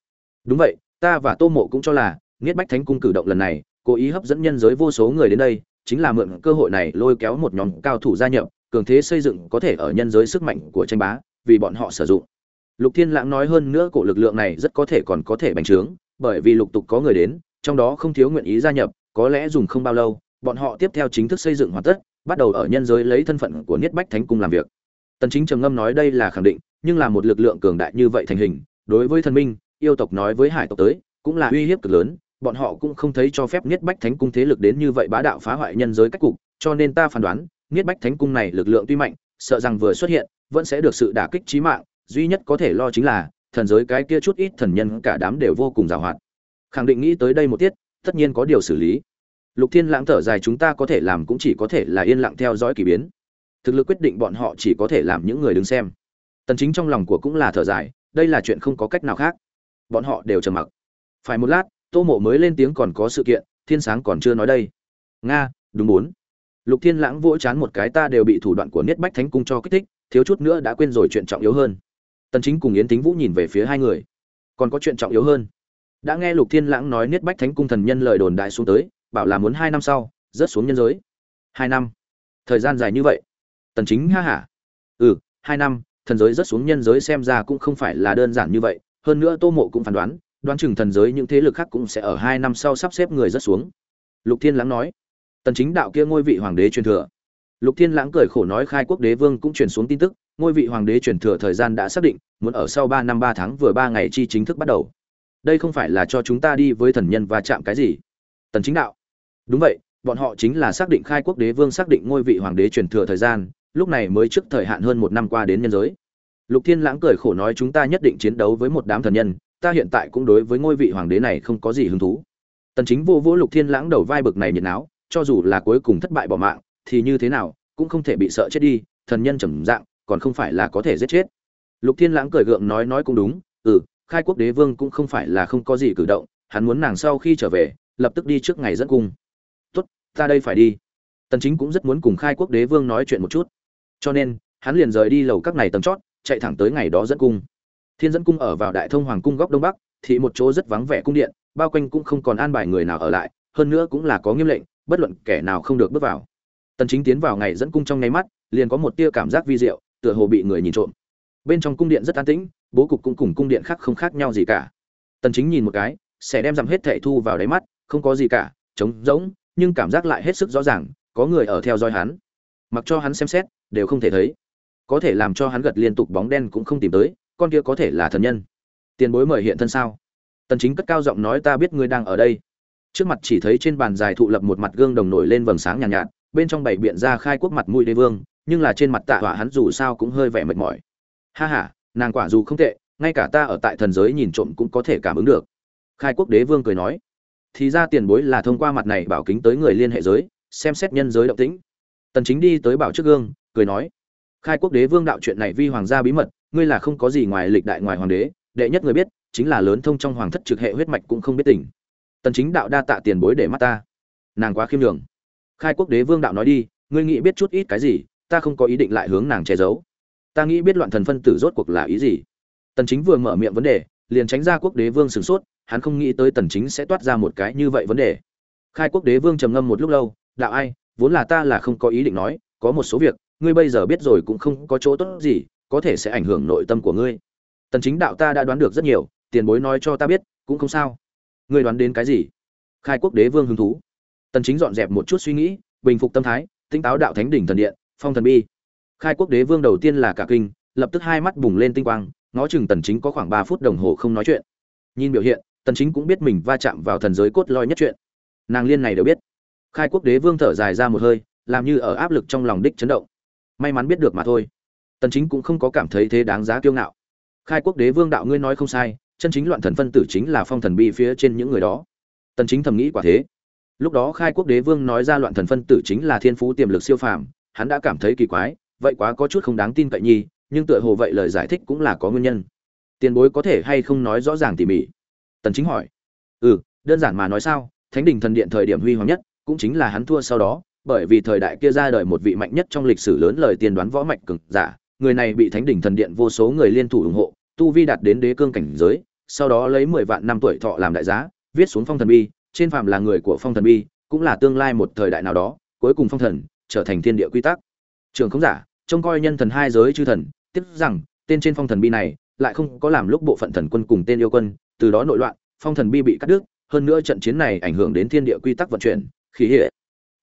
Đúng vậy, ta và tô mộ cũng cho là nghiết bách thánh cung cử động lần này, cố ý hấp dẫn nhân giới vô số người đến đây, chính là mượn cơ hội này lôi kéo một nhóm cao thủ gia nhập, cường thế xây dựng có thể ở nhân giới sức mạnh của tranh bá, vì bọn họ sử dụng. Lục thiên lãng nói hơn nữa cổ lực lượng này rất có thể còn có thể bành trướng, bởi vì lục tục có người đến, trong đó không thiếu nguyện ý gia nhập, có lẽ dùng không bao lâu bọn họ tiếp theo chính thức xây dựng hoàn tất, bắt đầu ở nhân giới lấy thân phận của niết bách thánh cung làm việc. Tần chính trầm ngâm nói đây là khẳng định, nhưng là một lực lượng cường đại như vậy thành hình, đối với thần minh, yêu tộc nói với hải tộc tới, cũng là uy hiếp cực lớn, bọn họ cũng không thấy cho phép niết bách thánh cung thế lực đến như vậy bá đạo phá hoại nhân giới cách cục, cho nên ta phán đoán, niết bách thánh cung này lực lượng tuy mạnh, sợ rằng vừa xuất hiện, vẫn sẽ được sự đả kích chí mạng, duy nhất có thể lo chính là, thần giới cái kia chút ít thần nhân cả đám đều vô cùng giàu hoạt khẳng định nghĩ tới đây một tiết, tất nhiên có điều xử lý lục thiên lãng thở dài, chúng ta có thể làm cũng chỉ có thể là yên lặng theo dõi kỳ biến. Thực lực quyết định bọn họ chỉ có thể làm những người đứng xem. Tần chính trong lòng của cũng là thở dài, đây là chuyện không có cách nào khác. Bọn họ đều trầm mặc. Phải một lát, tô mộ mới lên tiếng, còn có sự kiện, thiên sáng còn chưa nói đây. Nga, đúng bốn. Lục thiên lãng vỗ chán một cái, ta đều bị thủ đoạn của niết bách thánh cung cho kích thích, thiếu chút nữa đã quên rồi chuyện trọng yếu hơn. Tần chính cùng yến tính vũ nhìn về phía hai người. Còn có chuyện trọng yếu hơn. Đã nghe lục thiên lãng nói niết bách thánh cung thần nhân lời đồn đại xuống tới bảo là muốn hai năm sau, rớt xuống nhân giới. Hai năm? Thời gian dài như vậy? Tần chính ha hả. Ừ hai năm, thần giới rớt xuống nhân giới xem ra cũng không phải là đơn giản như vậy. Hơn nữa tô mộ cũng phán đoán đoán chừng thần giới những thế lực khác cũng sẽ ở hai năm sau sắp xếp người rớt xuống. Lục thiên lãng nói. Tần chính đạo kia ngôi vị hoàng đế truyền thừa. Lục thiên lãng cười khổ nói khai quốc đế vương cũng truyền xuống tin tức, ngôi vị hoàng đế truyền thừa thời gian đã xác định, muốn ở sau 3 năm 3 tháng vừa 3 ngày chi chính thức bắt đầu. Đây không phải là cho chúng ta đi với thần nhân và chạm cái gì. Tần chính đạo đúng vậy, bọn họ chính là xác định khai quốc đế vương xác định ngôi vị hoàng đế truyền thừa thời gian, lúc này mới trước thời hạn hơn một năm qua đến nhân giới. Lục thiên lãng cười khổ nói chúng ta nhất định chiến đấu với một đám thần nhân, ta hiện tại cũng đối với ngôi vị hoàng đế này không có gì hứng thú. Tần chính vô vỗ lục thiên lãng đầu vai bực này nhiệt não cho dù là cuối cùng thất bại bỏ mạng, thì như thế nào, cũng không thể bị sợ chết đi, thần nhân trầm dạng, còn không phải là có thể giết chết. Lục thiên lãng cười gượng nói nói cũng đúng ừ khai quốc đế vương cũng không phải là không có gì cử động, hắn muốn nàng sau khi trở về, lập tức đi trước ngày dẫn cung ta đây phải đi. Tần chính cũng rất muốn cùng khai quốc đế vương nói chuyện một chút. Cho nên, hắn liền rời đi lầu các này tầng chót, chạy thẳng tới ngày đó dẫn cung. Thiên dẫn cung ở vào đại thông hoàng cung góc đông bắc, thì một chỗ rất vắng vẻ cung điện, bao quanh cũng không còn an bài người nào ở lại, hơn nữa cũng là có nghiêm lệnh, bất luận kẻ nào không được bước vào. Tần chính tiến vào ngày dẫn cung trong nháy mắt, liền có một tia cảm giác vi diệu, tựa hồ bị người nhìn trộm. Bên trong cung điện rất an tĩnh, bố cục cũng cùng cung điện khác không khác nhau gì cả. Tần chính nhìn một cái, sẽ đem dằm hết thệ thu vào đáy mắt, không có gì cả, trống rỗng nhưng cảm giác lại hết sức rõ ràng có người ở theo dõi hắn. Mặc cho hắn xem xét đều không thể thấy. Có thể làm cho hắn gật liên tục bóng đen cũng không tìm tới con kia có thể là thần nhân. Tiền bối mời hiện thân sao? Tần chính cất cao giọng nói ta biết ngươi đang ở đây. Trước mặt chỉ thấy trên bàn dài thụ lập một mặt gương đồng nổi lên vầng sáng nhàn nhạt, nhạt bên trong bảy biện ra khai quốc mặt mũi đế vương nhưng là trên mặt tạ họa hắn dù sao cũng hơi vẻ mệt mỏi. Ha ha nàng quả dù không tệ ngay cả ta ở tại thần giới nhìn trộm cũng có thể cảm ứng được. Khai quốc đế vương cười nói thì ra tiền bối là thông qua mặt này bảo kính tới người liên hệ giới, xem xét nhân giới động tĩnh. Tần chính đi tới bảo trước gương, cười nói, khai quốc đế vương đạo chuyện này vi hoàng gia bí mật, ngươi là không có gì ngoài lịch đại ngoài hoàng đế, đệ nhất người biết, chính là lớn thông trong hoàng thất trực hệ huyết mạch cũng không biết tỉnh tần chính đạo đa tạ tiền bối để mắt ta. Nàng quá khiêm nhường. Khai quốc đế vương đạo nói đi, ngươi nghĩ biết chút ít cái gì, ta không có ý định lại hướng nàng che giấu. Ta nghĩ biết loạn thần phân tử rốt cuộc là ý gì. Tần chính vừa mở miệng vấn đề, liền tránh ra quốc đế vương sửng sốt hắn không nghĩ tới tần chính sẽ toát ra một cái như vậy vấn đề. Khai quốc đế vương trầm ngâm một lúc lâu, đạo ai, vốn là ta là không có ý định nói, có một số việc, ngươi bây giờ biết rồi cũng không có chỗ tốt gì, có thể sẽ ảnh hưởng nội tâm của ngươi. Tần chính đạo ta đã đoán được rất nhiều, tiền bối nói cho ta biết, cũng không sao. Ngươi đoán đến cái gì? Khai quốc đế vương hứng thú. Tần chính dọn dẹp một chút suy nghĩ, bình phục tâm thái, tinh táo đạo thánh đỉnh thần điện, phong thần bi. Khai quốc đế vương đầu tiên là cả kinh, lập tức hai mắt bùng lên tinh quang, ngó chừng tần chính có khoảng 3 phút đồng hồ không nói chuyện. Nhìn biểu hiện tần chính cũng biết mình va chạm vào thần giới cốt lõi nhất chuyện. Nàng liên này đều biết. Khai quốc đế vương thở dài ra một hơi, làm như ở áp lực trong lòng đích chấn động. May mắn biết được mà thôi. Tần chính cũng không có cảm thấy thế đáng giá kiêu ngạo. Khai quốc đế vương đạo ngươi nói không sai, chân chính loạn thần phân tử chính là phong thần bi phía trên những người đó. Tần chính thầm nghĩ quả thế. Lúc đó khai quốc đế vương nói ra loạn thần phân tử chính là thiên phú tiềm lực siêu phàm, hắn đã cảm thấy kỳ quái, vậy quá có chút không đáng tin cậy nhi nhưng tựa hồ vậy lời giải thích cũng là có nguyên nhân. Tiền bối có thể hay không nói rõ ràng tỉ mỉ? Tần chính hỏi. Ừ đơn giản mà nói sao, thánh đình thần điện thời điểm huy hoàng nhất, cũng chính là hắn thua sau đó, bởi vì thời đại kia ra đời một vị mạnh nhất trong lịch sử lớn lời tiên đoán võ mạnh cường giả, người này bị thánh đình thần điện vô số người liên thủ ủng hộ, tu vi đạt đến đế cương cảnh giới, sau đó lấy 10 vạn năm tuổi thọ làm đại giá, viết xuống phong thần bi, trên phàm là người của phong thần bi, cũng là tương lai một thời đại nào đó, cuối cùng phong thần trở thành thiên địa quy tắc. Trường không giả, trông coi nhân thần hai giới chư thần tiếp rằng, tên trên phong thần bi này lại không có làm lúc bộ phận thần quân cùng tên yêu quân từ đó nội loạn, phong thần bi bị cắt đứt, hơn nữa trận chiến này ảnh hưởng đến thiên địa quy tắc vận chuyển, khí hệ.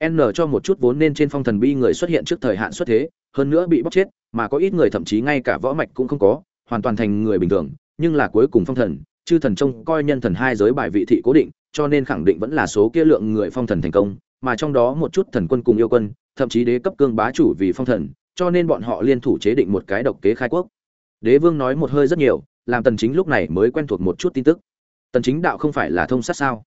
N cho một chút vốn nên trên phong thần bi người xuất hiện trước thời hạn xuất thế, hơn nữa bị bóc chết, mà có ít người thậm chí ngay cả võ mạch cũng không có, hoàn toàn thành người bình thường, nhưng là cuối cùng phong thần, chư thần trông coi nhân thần hai giới bài vị thị cố định, cho nên khẳng định vẫn là số kia lượng người phong thần thành công, mà trong đó một chút thần quân cùng yêu quân, thậm chí đế cấp cương bá chủ vì phong thần, cho nên bọn họ liên thủ chế định một cái độc kế khai quốc. Đế vương nói một hơi rất nhiều làm tần chính lúc này mới quen thuộc một chút tin tức. Tần chính đạo không phải là thông sát sao?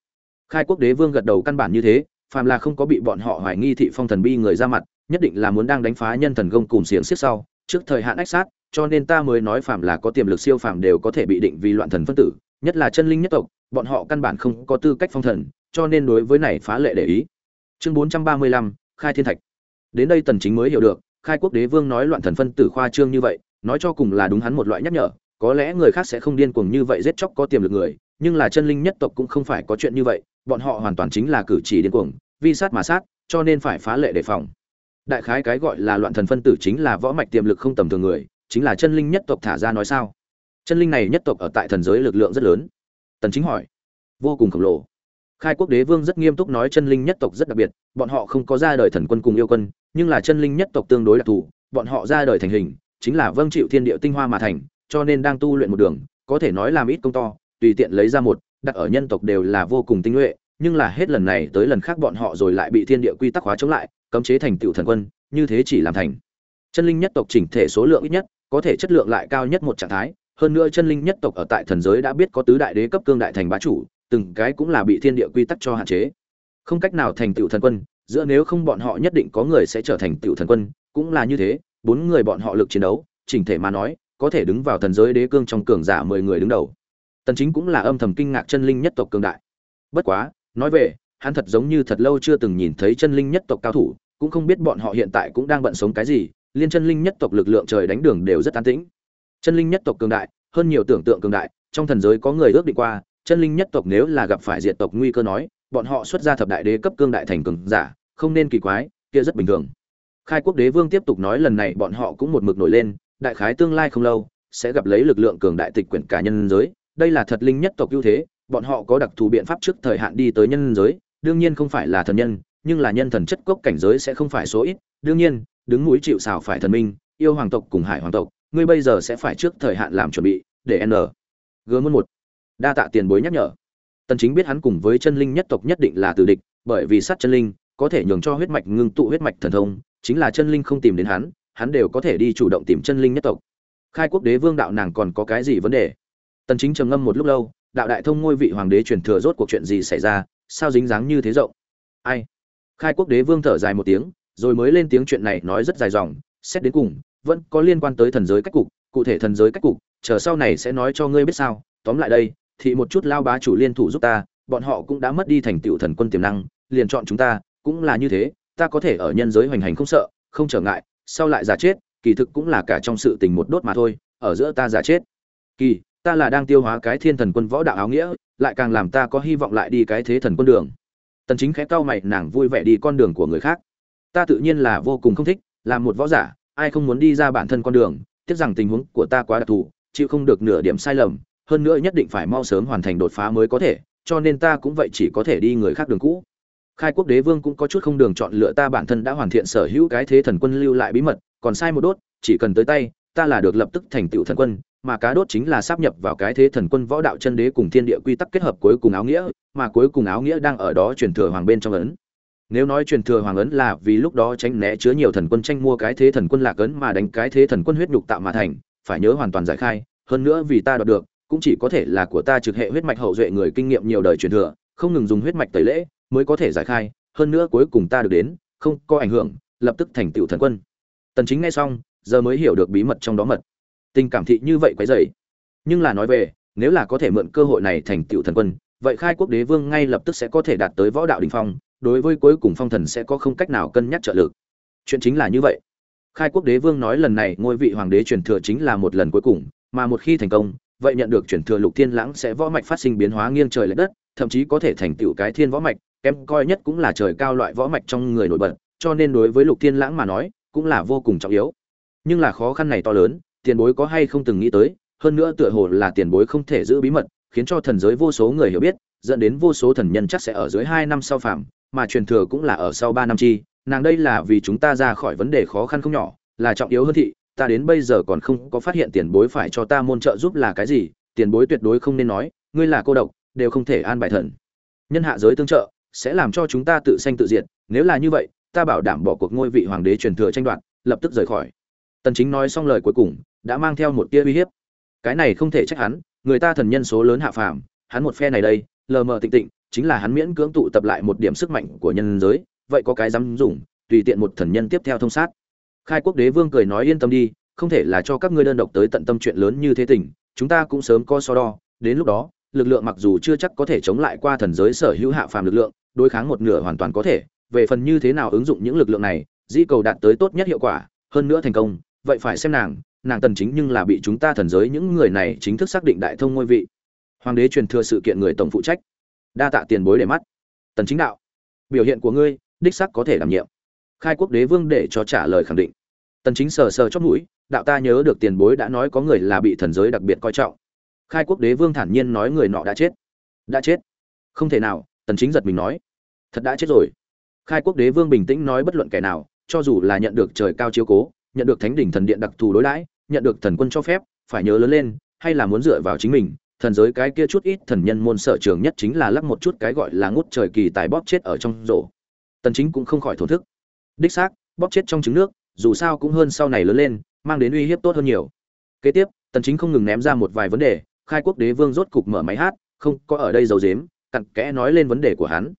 Khai quốc đế vương gật đầu căn bản như thế phàm là không có bị bọn họ hoài nghi thị phong thần bi người ra mặt nhất định là muốn đang đánh phá nhân thần công cùng xiềng xiết sau trước thời hạn ách sát cho nên ta mới nói phàm là có tiềm lực siêu phàm đều có thể bị định vì loạn thần phân tử nhất là chân linh nhất tộc bọn họ căn bản không có tư cách phong thần cho nên đối với này phá lệ để ý. Chương 435, khai thiên thạch. Đến đây tần chính mới hiểu được khai quốc đế vương nói loạn thần phân tử khoa trương như vậy nói cho cùng là đúng hắn một loại nhắc nhở có lẽ người khác sẽ không điên cuồng như vậy giết chóc có tiềm lực người, nhưng là chân linh nhất tộc cũng không phải có chuyện như vậy, bọn họ hoàn toàn chính là cử chỉ điên cuồng, vi sát mà sát, cho nên phải phá lệ đề phòng. Đại khái cái gọi là loạn thần phân tử chính là võ mạch tiềm lực không tầm thường người, chính là chân linh nhất tộc thả ra nói sao? Chân linh này nhất tộc ở tại thần giới lực lượng rất lớn. Tần chính hỏi. Vô cùng khổng lồ. Khai quốc đế vương rất nghiêm túc nói chân linh nhất tộc rất đặc biệt, bọn họ không có ra đời thần quân cùng yêu quân, nhưng là chân linh nhất tộc tương đối đặc thù, bọn họ ra đời thành hình, chính là vâng chịu thiên địa tinh hoa mà thành cho nên đang tu luyện một đường, có thể nói làm ít công to, tùy tiện lấy ra một, đặt ở nhân tộc đều là vô cùng tinh nhuệ, nhưng là hết lần này tới lần khác bọn họ rồi lại bị thiên địa quy tắc hóa chống lại, cấm chế thành tựu thần quân, như thế chỉ làm thành. Chân linh nhất tộc chỉnh thể số lượng ít nhất, có thể chất lượng lại cao nhất một trạng thái, hơn nữa chân linh nhất tộc ở tại thần giới đã biết có tứ đại đế cấp cương đại thành bá chủ, từng cái cũng là bị thiên địa quy tắc cho hạn chế. Không cách nào thành tựu thần quân, giữa nếu không bọn họ nhất định có người sẽ trở thành tựu thần quân, cũng là như thế, bốn người bọn họ lực chiến đấu, chỉnh thể mà nói có thể đứng vào thần giới đế cương trong cường giả mười người đứng đầu. Tần chính cũng là âm thầm kinh ngạc chân linh nhất tộc cường đại. Bất quá, nói về, hắn thật giống như thật lâu chưa từng nhìn thấy chân linh nhất tộc cao thủ, cũng không biết bọn họ hiện tại cũng đang bận sống cái gì, liên chân linh nhất tộc lực lượng trời đánh đường đều rất an tĩnh. Chân linh nhất tộc cường đại, hơn nhiều tưởng tượng cường đại, trong thần giới có người ước định qua, chân linh nhất tộc nếu là gặp phải diệt tộc nguy cơ nói, bọn họ xuất ra thập đại đế cấp cương đại thành cường giả, không nên kỳ quái, kia rất bình thường. Khai quốc đế vương tiếp tục nói lần này bọn họ cũng một mực nổi lên đại khái tương lai không lâu, sẽ gặp lấy lực lượng cường đại tịch quyển cả nhân giới. Đây là thật linh nhất tộc ưu thế, bọn họ có đặc thù biện pháp trước thời hạn đi tới nhân giới. Đương nhiên không phải là thần nhân, nhưng là nhân thần chất cốc cảnh giới sẽ không phải số ít. Đương nhiên, đứng mũi chịu xào phải thần minh, yêu hoàng tộc cùng hải hoàng tộc, ngươi bây giờ sẽ phải trước thời hạn làm chuẩn bị để n. G muốn một. Đa tạ tiền bối nhắc nhở. Tần chính biết hắn cùng với chân linh nhất tộc nhất định là tử địch, bởi vì sát chân linh có thể nhường cho huyết mạch ngưng tụ huyết mạch thần thông, chính là chân linh không tìm đến hắn hắn đều có thể đi chủ động tìm chân linh nhất tộc. Khai quốc đế vương đạo nàng còn có cái gì vấn đề? Tần chính trầm ngâm một lúc lâu, đạo đại thông ngôi vị hoàng đế truyền thừa rốt cuộc chuyện gì xảy ra, sao dính dáng như thế rộng? Ai? Khai quốc đế vương thở dài một tiếng, rồi mới lên tiếng chuyện này nói rất dài dòng, xét đến cùng, vẫn có liên quan tới thần giới cách cục, cụ thể thần giới cách cục, chờ sau này sẽ nói cho ngươi biết sao. Tóm lại đây, thì một chút lao bá chủ liên thủ giúp ta, bọn họ cũng đã mất đi thành tựu thần quân tiềm năng, liền chọn chúng ta, cũng là như thế, ta có thể ở nhân giới hoành hành không sợ, không trở ngại sau lại giả chết, kỳ thực cũng là cả trong sự tình một đốt mà thôi, ở giữa ta giả chết. Kỳ, ta là đang tiêu hóa cái thiên thần quân võ đạo áo nghĩa, lại càng làm ta có hy vọng lại đi cái thế thần quân đường. Tần chính khẽ cau mày, nàng vui vẻ đi con đường của người khác. Ta tự nhiên là vô cùng không thích làm một võ giả, ai không muốn đi ra bản thân con đường, tiếc rằng tình huống của ta quá đặc thù, chịu không được nửa điểm sai lầm, hơn nữa nhất định phải mau sớm hoàn thành đột phá mới có thể, cho nên ta cũng vậy chỉ có thể đi người khác đường cũ khai quốc đế vương cũng có chút không đường chọn lựa ta bản thân đã hoàn thiện sở hữu cái thế thần quân lưu lại bí mật, còn sai một đốt, chỉ cần tới tay, ta là được lập tức thành tựu thần quân, mà cá đốt chính là sáp nhập vào cái thế thần quân võ đạo chân đế cùng thiên địa quy tắc kết hợp cuối cùng áo nghĩa, mà cuối cùng áo nghĩa đang ở đó truyền thừa hoàng bên trong ấn. Nếu nói truyền thừa hoàng ấn là vì lúc đó tránh né chứa nhiều thần quân tranh mua cái thế thần quân lạc ấn mà đánh cái thế thần quân huyết nhục tạo mà thành, phải nhớ hoàn toàn giải khai, hơn nữa vì ta đoạt được, cũng chỉ có thể là của ta trực hệ huyết mạch hậu duệ người kinh nghiệm nhiều đời truyền thừa, không ngừng dùng huyết mạch tẩy lễ mới có thể giải khai, hơn nữa cuối cùng ta được đến, không có ảnh hưởng, lập tức thành tựu thần quân. Tần chính nghe xong, giờ mới hiểu được bí mật trong đó mật. Tình cảm thị như vậy quấy dày nhưng là nói về, nếu là có thể mượn cơ hội này thành tựu thần quân, vậy khai quốc đế vương ngay lập tức sẽ có thể đạt tới võ đạo đỉnh phong, đối với cuối cùng phong thần sẽ có không cách nào cân nhắc trợ lực. Chuyện chính là như vậy. Khai quốc đế vương nói lần này ngôi vị hoàng đế truyền thừa chính là một lần cuối cùng, mà một khi thành công, vậy nhận được truyền thừa lục thiên lãng sẽ võ mạch phát sinh biến hóa nghiêng trời lệch đất, thậm chí có thể thành tựu cái thiên võ mạch kém coi nhất cũng là trời cao loại võ mạch trong người nổi bật, cho nên đối với lục thiên lãng mà nói, cũng là vô cùng trọng yếu. Nhưng là khó khăn này to lớn, tiền bối có hay không từng nghĩ tới, hơn nữa tựa hồ là tiền bối không thể giữ bí mật, khiến cho thần giới vô số người hiểu biết, dẫn đến vô số thần nhân chắc sẽ ở dưới hai năm sau phạm, mà truyền thừa cũng là ở sau ba năm chi, nàng đây là vì chúng ta ra khỏi vấn đề khó khăn không nhỏ, là trọng yếu hơn thị, ta đến bây giờ còn không có phát hiện tiền bối phải cho ta môn trợ giúp là cái gì, tiền bối tuyệt đối không nên nói, ngươi là cô độc, đều không thể an bài thần. Nhân hạ giới tương trợ sẽ làm cho chúng ta tự sanh tự diệt, nếu là như vậy, ta bảo đảm bỏ cuộc ngôi vị hoàng đế truyền thừa tranh đoạt, lập tức rời khỏi. Tần chính nói xong lời cuối cùng, đã mang theo một tia uy hiếp. Cái này không thể trách hắn, người ta thần nhân số lớn hạ phàm, hắn một phe này đây, lờ mờ tịnh tịnh, chính là hắn miễn cưỡng tụ tập lại một điểm sức mạnh của nhân giới, vậy có cái dám dùng, tùy tiện một thần nhân tiếp theo thông sát. Khai quốc đế vương cười nói yên tâm đi, không thể là cho các ngươi đơn độc tới tận tâm chuyện lớn như thế tình, chúng ta cũng sớm có so đo, đến lúc đó, lực lượng mặc dù chưa chắc có thể chống lại qua thần giới sở hữu hạ phàm lực lượng đối kháng một nửa hoàn toàn có thể, về phần như thế nào ứng dụng những lực lượng này, dĩ cầu đạt tới tốt nhất hiệu quả, hơn nữa thành công, vậy phải xem nàng nàng tần chính nhưng là bị chúng ta thần giới những người này chính thức xác định đại thông ngôi vị. Hoàng đế truyền thừa sự kiện người tổng phụ trách. Đa tạ tiền bối để mắt. Tần chính đạo, biểu hiện của ngươi, đích xác có thể đảm nhiệm. Khai quốc đế vương để cho trả lời khẳng định. Tần chính sờ sờ chót mũi, đạo ta nhớ được tiền bối đã nói có người là bị thần giới đặc biệt coi trọng. Khai quốc đế vương thản nhiên nói người nọ đã chết. Đã chết. Không thể nào tần chính giật mình nói, thật đã chết rồi. Khai quốc đế vương bình tĩnh nói bất luận kẻ nào, cho dù là nhận được trời cao chiếu cố, nhận được thánh đỉnh thần điện đặc thù đối đãi, nhận được thần quân cho phép, phải nhớ lớn lên, hay là muốn dựa vào chính mình, thần giới cái kia chút ít thần nhân môn sở trường nhất chính là lắc một chút cái gọi là ngút trời kỳ tài bóp chết ở trong rổ. Tần chính cũng không khỏi thổn thức. Đích xác, bóp chết trong trứng nước, dù sao cũng hơn sau này lớn lên, mang đến uy hiếp tốt hơn nhiều. Kế tiếp, tần chính không ngừng ném ra một vài vấn đề, khai quốc đế vương rốt cục mở máy hát, không có ở đây dầu dếm cặn kẽ nói lên vấn đề của hắn.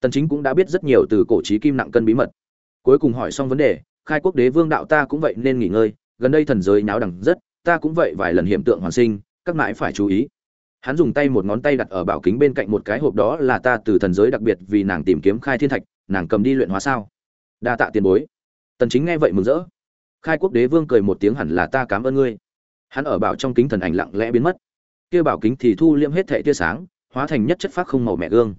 Tần chính cũng đã biết rất nhiều từ cổ chí kim nặng cân bí mật. Cuối cùng hỏi xong vấn đề, khai quốc đế vương đạo ta cũng vậy nên nghỉ ngơi, gần đây thần giới náo đẳng rất, ta cũng vậy vài lần hiện tượng hoàn sinh, các mãi phải chú ý. Hắn dùng tay một ngón tay đặt ở bảo kính bên cạnh một cái hộp đó là ta từ thần giới đặc biệt vì nàng tìm kiếm khai thiên thạch, nàng cầm đi luyện hóa sao? Đa tạ tiền bối. Tần chính nghe vậy mừng rỡ. Khai quốc đế vương cười một tiếng hẳn là ta cảm ơn ngươi. Hắn ở bảo trong kính thần ảnh lặng lẽ biến mất. Kia bảo kính thì thu liễm hết thệ tia sáng hóa thành nhất chất phát không màu mẹ gương.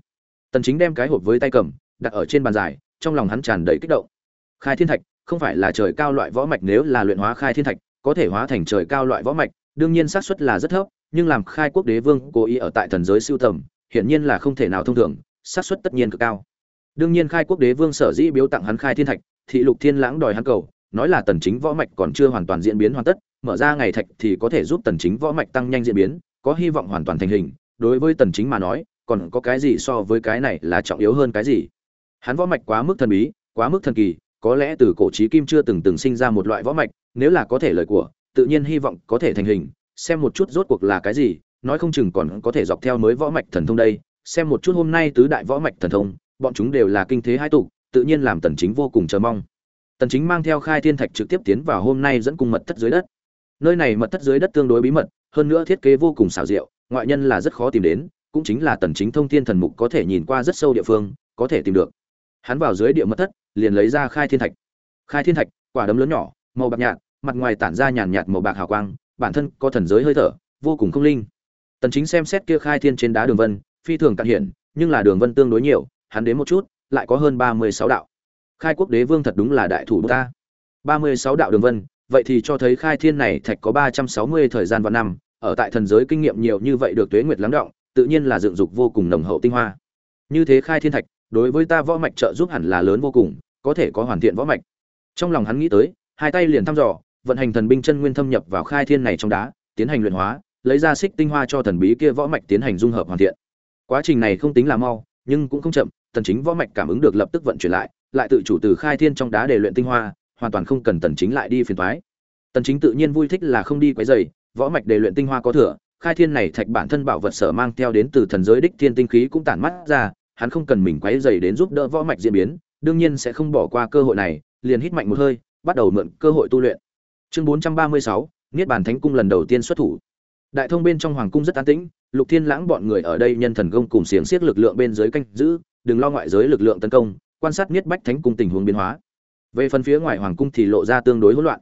Tần chính đem cái hộp với tay cầm, đặt ở trên bàn dài, trong lòng hắn tràn đầy kích động. Khai thiên thạch, không phải là trời cao loại võ mạch nếu là luyện hóa khai thiên thạch, có thể hóa thành trời cao loại võ mạch, đương nhiên xác suất là rất thấp, nhưng làm khai quốc đế vương cố ý ở tại thần giới siêu tầm, hiển nhiên là không thể nào thông thường, xác suất tất nhiên cực cao. Đương nhiên khai quốc đế vương sở dĩ biếu tặng hắn khai thiên thạch, thị lục thiên lãng đòi hắn cầu, nói là tần chính võ mạch còn chưa hoàn toàn diễn biến hoàn tất, mở ra ngày thạch thì có thể giúp tần chính võ mạch tăng nhanh diễn biến, có hy vọng hoàn toàn thành hình đối với tần chính mà nói, còn có cái gì so với cái này là trọng yếu hơn cái gì? Hắn võ mạch quá mức thần bí, quá mức thần kỳ, có lẽ từ cổ chí kim chưa từng từng sinh ra một loại võ mạch, nếu là có thể lời của, tự nhiên hy vọng có thể thành hình, xem một chút rốt cuộc là cái gì, nói không chừng còn có thể dọc theo mới võ mạch thần thông đây, xem một chút hôm nay tứ đại võ mạch thần thông, bọn chúng đều là kinh thế hai tụ, tự nhiên làm tần chính vô cùng chờ mong. Tần chính mang theo khai thiên thạch trực tiếp tiến vào hôm nay dẫn cung mật thất dưới đất. Nơi này mật thất dưới đất tương đối bí mật, hơn nữa thiết kế vô cùng xảo diệu ngoại nhân là rất khó tìm đến, cũng chính là tần chính thông thiên thần mục có thể nhìn qua rất sâu địa phương, có thể tìm được. Hắn vào dưới địa mật thất, liền lấy ra khai thiên thạch. Khai thiên thạch, quả đấm lớn nhỏ, màu bạc nhạt, mặt ngoài tản ra nhàn nhạt màu bạc hào quang, bản thân có thần giới hơi thở, vô cùng không linh. Tần chính xem xét kia khai thiên trên đá đường vân, phi thường cạn hiển nhưng là đường vân tương đối nhiều, hắn đến một chút, lại có hơn 36 đạo. Khai quốc đế vương thật đúng là đại thủ ta. 36 đạo đường vân, vậy thì cho thấy khai thiên này thạch có 360 thời gian và năm ở tại thần giới kinh nghiệm nhiều như vậy được tuế nguyệt lắng động, tự nhiên là dựng dục vô cùng nồng hậu tinh hoa. Như thế khai thiên thạch, đối với ta võ mạch trợ giúp hẳn là lớn vô cùng, có thể có hoàn thiện võ mạch. Trong lòng hắn nghĩ tới, hai tay liền thăm dò, vận hành thần binh chân nguyên thâm nhập vào khai thiên này trong đá, tiến hành luyện hóa, lấy ra xích tinh hoa cho thần bí kia võ mạch tiến hành dung hợp hoàn thiện. Quá trình này không tính là mau, nhưng cũng không chậm, tần chính võ mạch cảm ứng được lập tức vận chuyển lại lại tự chủ từ khai thiên trong đá để luyện tinh hoa, hoàn toàn không cần tần chính lại đi phiền toái. Tần chính tự nhiên vui thích là không đi quấy rầy võ mạch để luyện tinh hoa có thừa khai thiên này thạch bản thân bảo vật sở mang theo đến từ thần giới đích thiên tinh khí cũng tản mắt ra hắn không cần mình quấy rầy đến giúp đỡ võ mạch diễn biến đương nhiên sẽ không bỏ qua cơ hội này liền hít mạnh một hơi bắt đầu mượn cơ hội tu luyện. Chương 436, niết bàn thánh cung lần đầu tiên xuất thủ. Đại thông bên trong hoàng cung rất an tĩnh lục thiên lãng bọn người ở đây nhân thần công cùng xiềng xiết lực lượng bên dưới canh giữ đừng lo ngoại giới lực lượng tấn công quan sát niết bách thánh cung tình huống biến hóa. Về phần phía ngoài hoàng cung thì lộ ra tương đối hỗn loạn.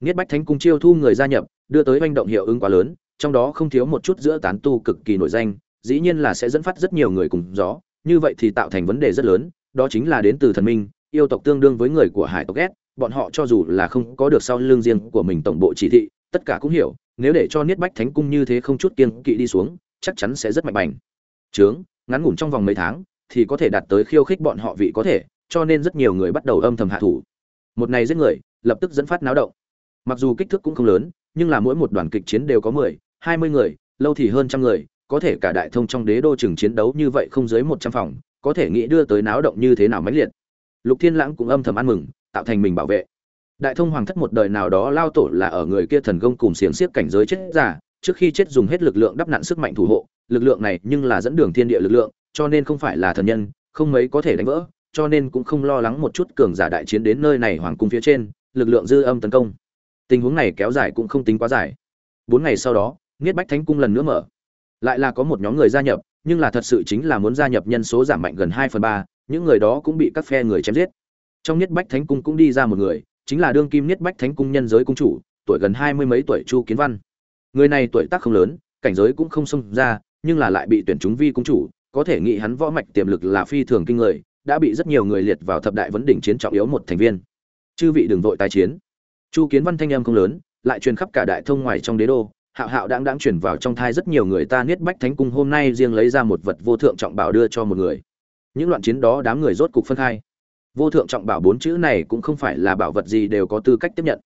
Niết bách thánh cung chiêu thu người gia nhập đưa tới manh động hiệu ứng quá lớn, trong đó không thiếu một chút giữa tán tu cực kỳ nổi danh, dĩ nhiên là sẽ dẫn phát rất nhiều người cùng gió, như vậy thì tạo thành vấn đề rất lớn, đó chính là đến từ thần minh, yêu tộc tương đương với người của hải tộc ghét bọn họ cho dù là không có được sau lưng riêng của mình tổng bộ chỉ thị, tất cả cũng hiểu, nếu để cho niết bách thánh cung như thế không chút kiên kỵ đi xuống, chắc chắn sẽ rất mạnh bành. Trướng ngắn ngủn trong vòng mấy tháng, thì có thể đạt tới khiêu khích bọn họ vị có thể, cho nên rất nhiều người bắt đầu âm thầm hạ thủ. Một này giết người, lập tức dẫn phát náo động. Mặc dù kích thước cũng không lớn nhưng là mỗi một đoàn kịch chiến đều có mười, hai mươi người, lâu thì hơn trăm người, có thể cả đại thông trong đế đô chừng chiến đấu như vậy không dưới một trăm phòng, có thể nghĩ đưa tới náo động như thế nào mãnh liệt. Lục thiên lãng cũng âm thầm ăn mừng, tạo thành mình bảo vệ. Đại thông hoàng thất một đời nào đó lao tổ là ở người kia thần công cùng xiềng xiếc cảnh giới chết giả, trước khi chết dùng hết lực lượng đắp nặn sức mạnh thủ hộ, lực lượng này nhưng là dẫn đường thiên địa lực lượng, cho nên không phải là thần nhân, không mấy có thể đánh vỡ, cho nên cũng không lo lắng một chút cường giả đại chiến đến nơi này hoàng cung phía trên, lực lượng dư âm tấn công tình huống này kéo dài cũng không tính quá dài. Bốn ngày sau đó, niết bách thánh cung lần nữa mở. Lại là có một nhóm người gia nhập, nhưng là thật sự chính là muốn gia nhập nhân số giảm mạnh gần hai phần ba, những người đó cũng bị các phe người chém giết. Trong niết bách thánh cung cũng đi ra một người, chính là đương kim niết bách thánh cung nhân giới cung chủ, tuổi gần hai mươi mấy tuổi chu kiến văn. Người này tuổi tác không lớn, cảnh giới cũng không xông ra, nhưng là lại bị tuyển chúng vi cung chủ, có thể nghĩ hắn võ mạch tiềm lực là phi thường kinh người, đã bị rất nhiều người liệt vào thập đại vấn đỉnh chiến trọng yếu một thành viên. Chư vị đừng vội tái chiến chu kiến văn thanh âm không lớn, lại truyền khắp cả đại thông ngoài trong đế đô. Hạo hạo đang đang chuyển vào trong thai rất nhiều người ta niết bách thánh cung, hôm nay riêng lấy ra một vật vô thượng trọng bảo đưa cho một người. Những loạn chiến đó đám người rốt cục phân khai. Vô thượng trọng bảo bốn chữ này cũng không phải là bảo vật gì đều có tư cách tiếp nhận.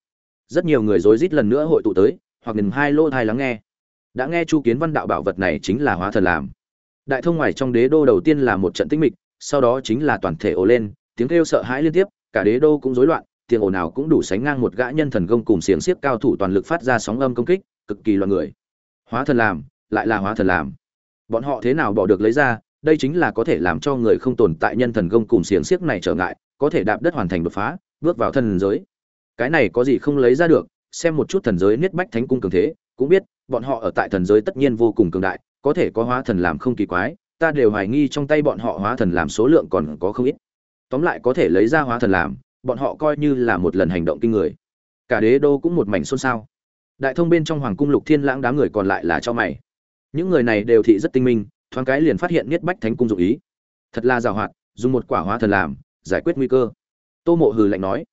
Rất nhiều người rối rít lần nữa hội tụ tới, hoặc ngừng hai lỗ thai lắng nghe. Đã nghe chu kiến văn đạo bảo vật này chính là hóa thần làm. Đại thông ngoài trong đế đô đầu tiên là một trận tích mịch, sau đó chính là toàn thể ồ lên, tiếng kêu sợ hãi liên tiếp, cả đế đô cũng rối loạn tiếng ồn nào cũng đủ sánh ngang một gã nhân thần công cùng xiềng xiếc cao thủ toàn lực phát ra sóng âm công kích, cực kỳ loạn người. Hóa thần làm, lại là hóa thần làm. Bọn họ thế nào bỏ được lấy ra, đây chính là có thể làm cho người không tồn tại nhân thần công cùng xiềng xiếc này trở ngại, có thể đạp đất hoàn thành đột phá, bước vào thần giới. Cái này có gì không lấy ra được, xem một chút thần giới niết bách thánh cung cường thế, cũng biết, bọn họ ở tại thần giới tất nhiên vô cùng cường đại, có thể có hóa thần làm không kỳ quái, ta đều hoài nghi trong tay bọn họ hóa thần làm số lượng còn có không ít. Tóm lại có thể lấy ra hóa thần làm bọn họ coi như là một lần hành động kinh người. Cả đế đô cũng một mảnh xôn xao. Đại thông bên trong hoàng cung lục thiên lãng đám người còn lại là cho mày. Những người này đều thị rất tinh minh, thoáng cái liền phát hiện niết bách thánh cung dụng ý. Thật là giàu hoạt, dùng một quả hóa thần làm, giải quyết nguy cơ. Tô mộ hừ lạnh nói,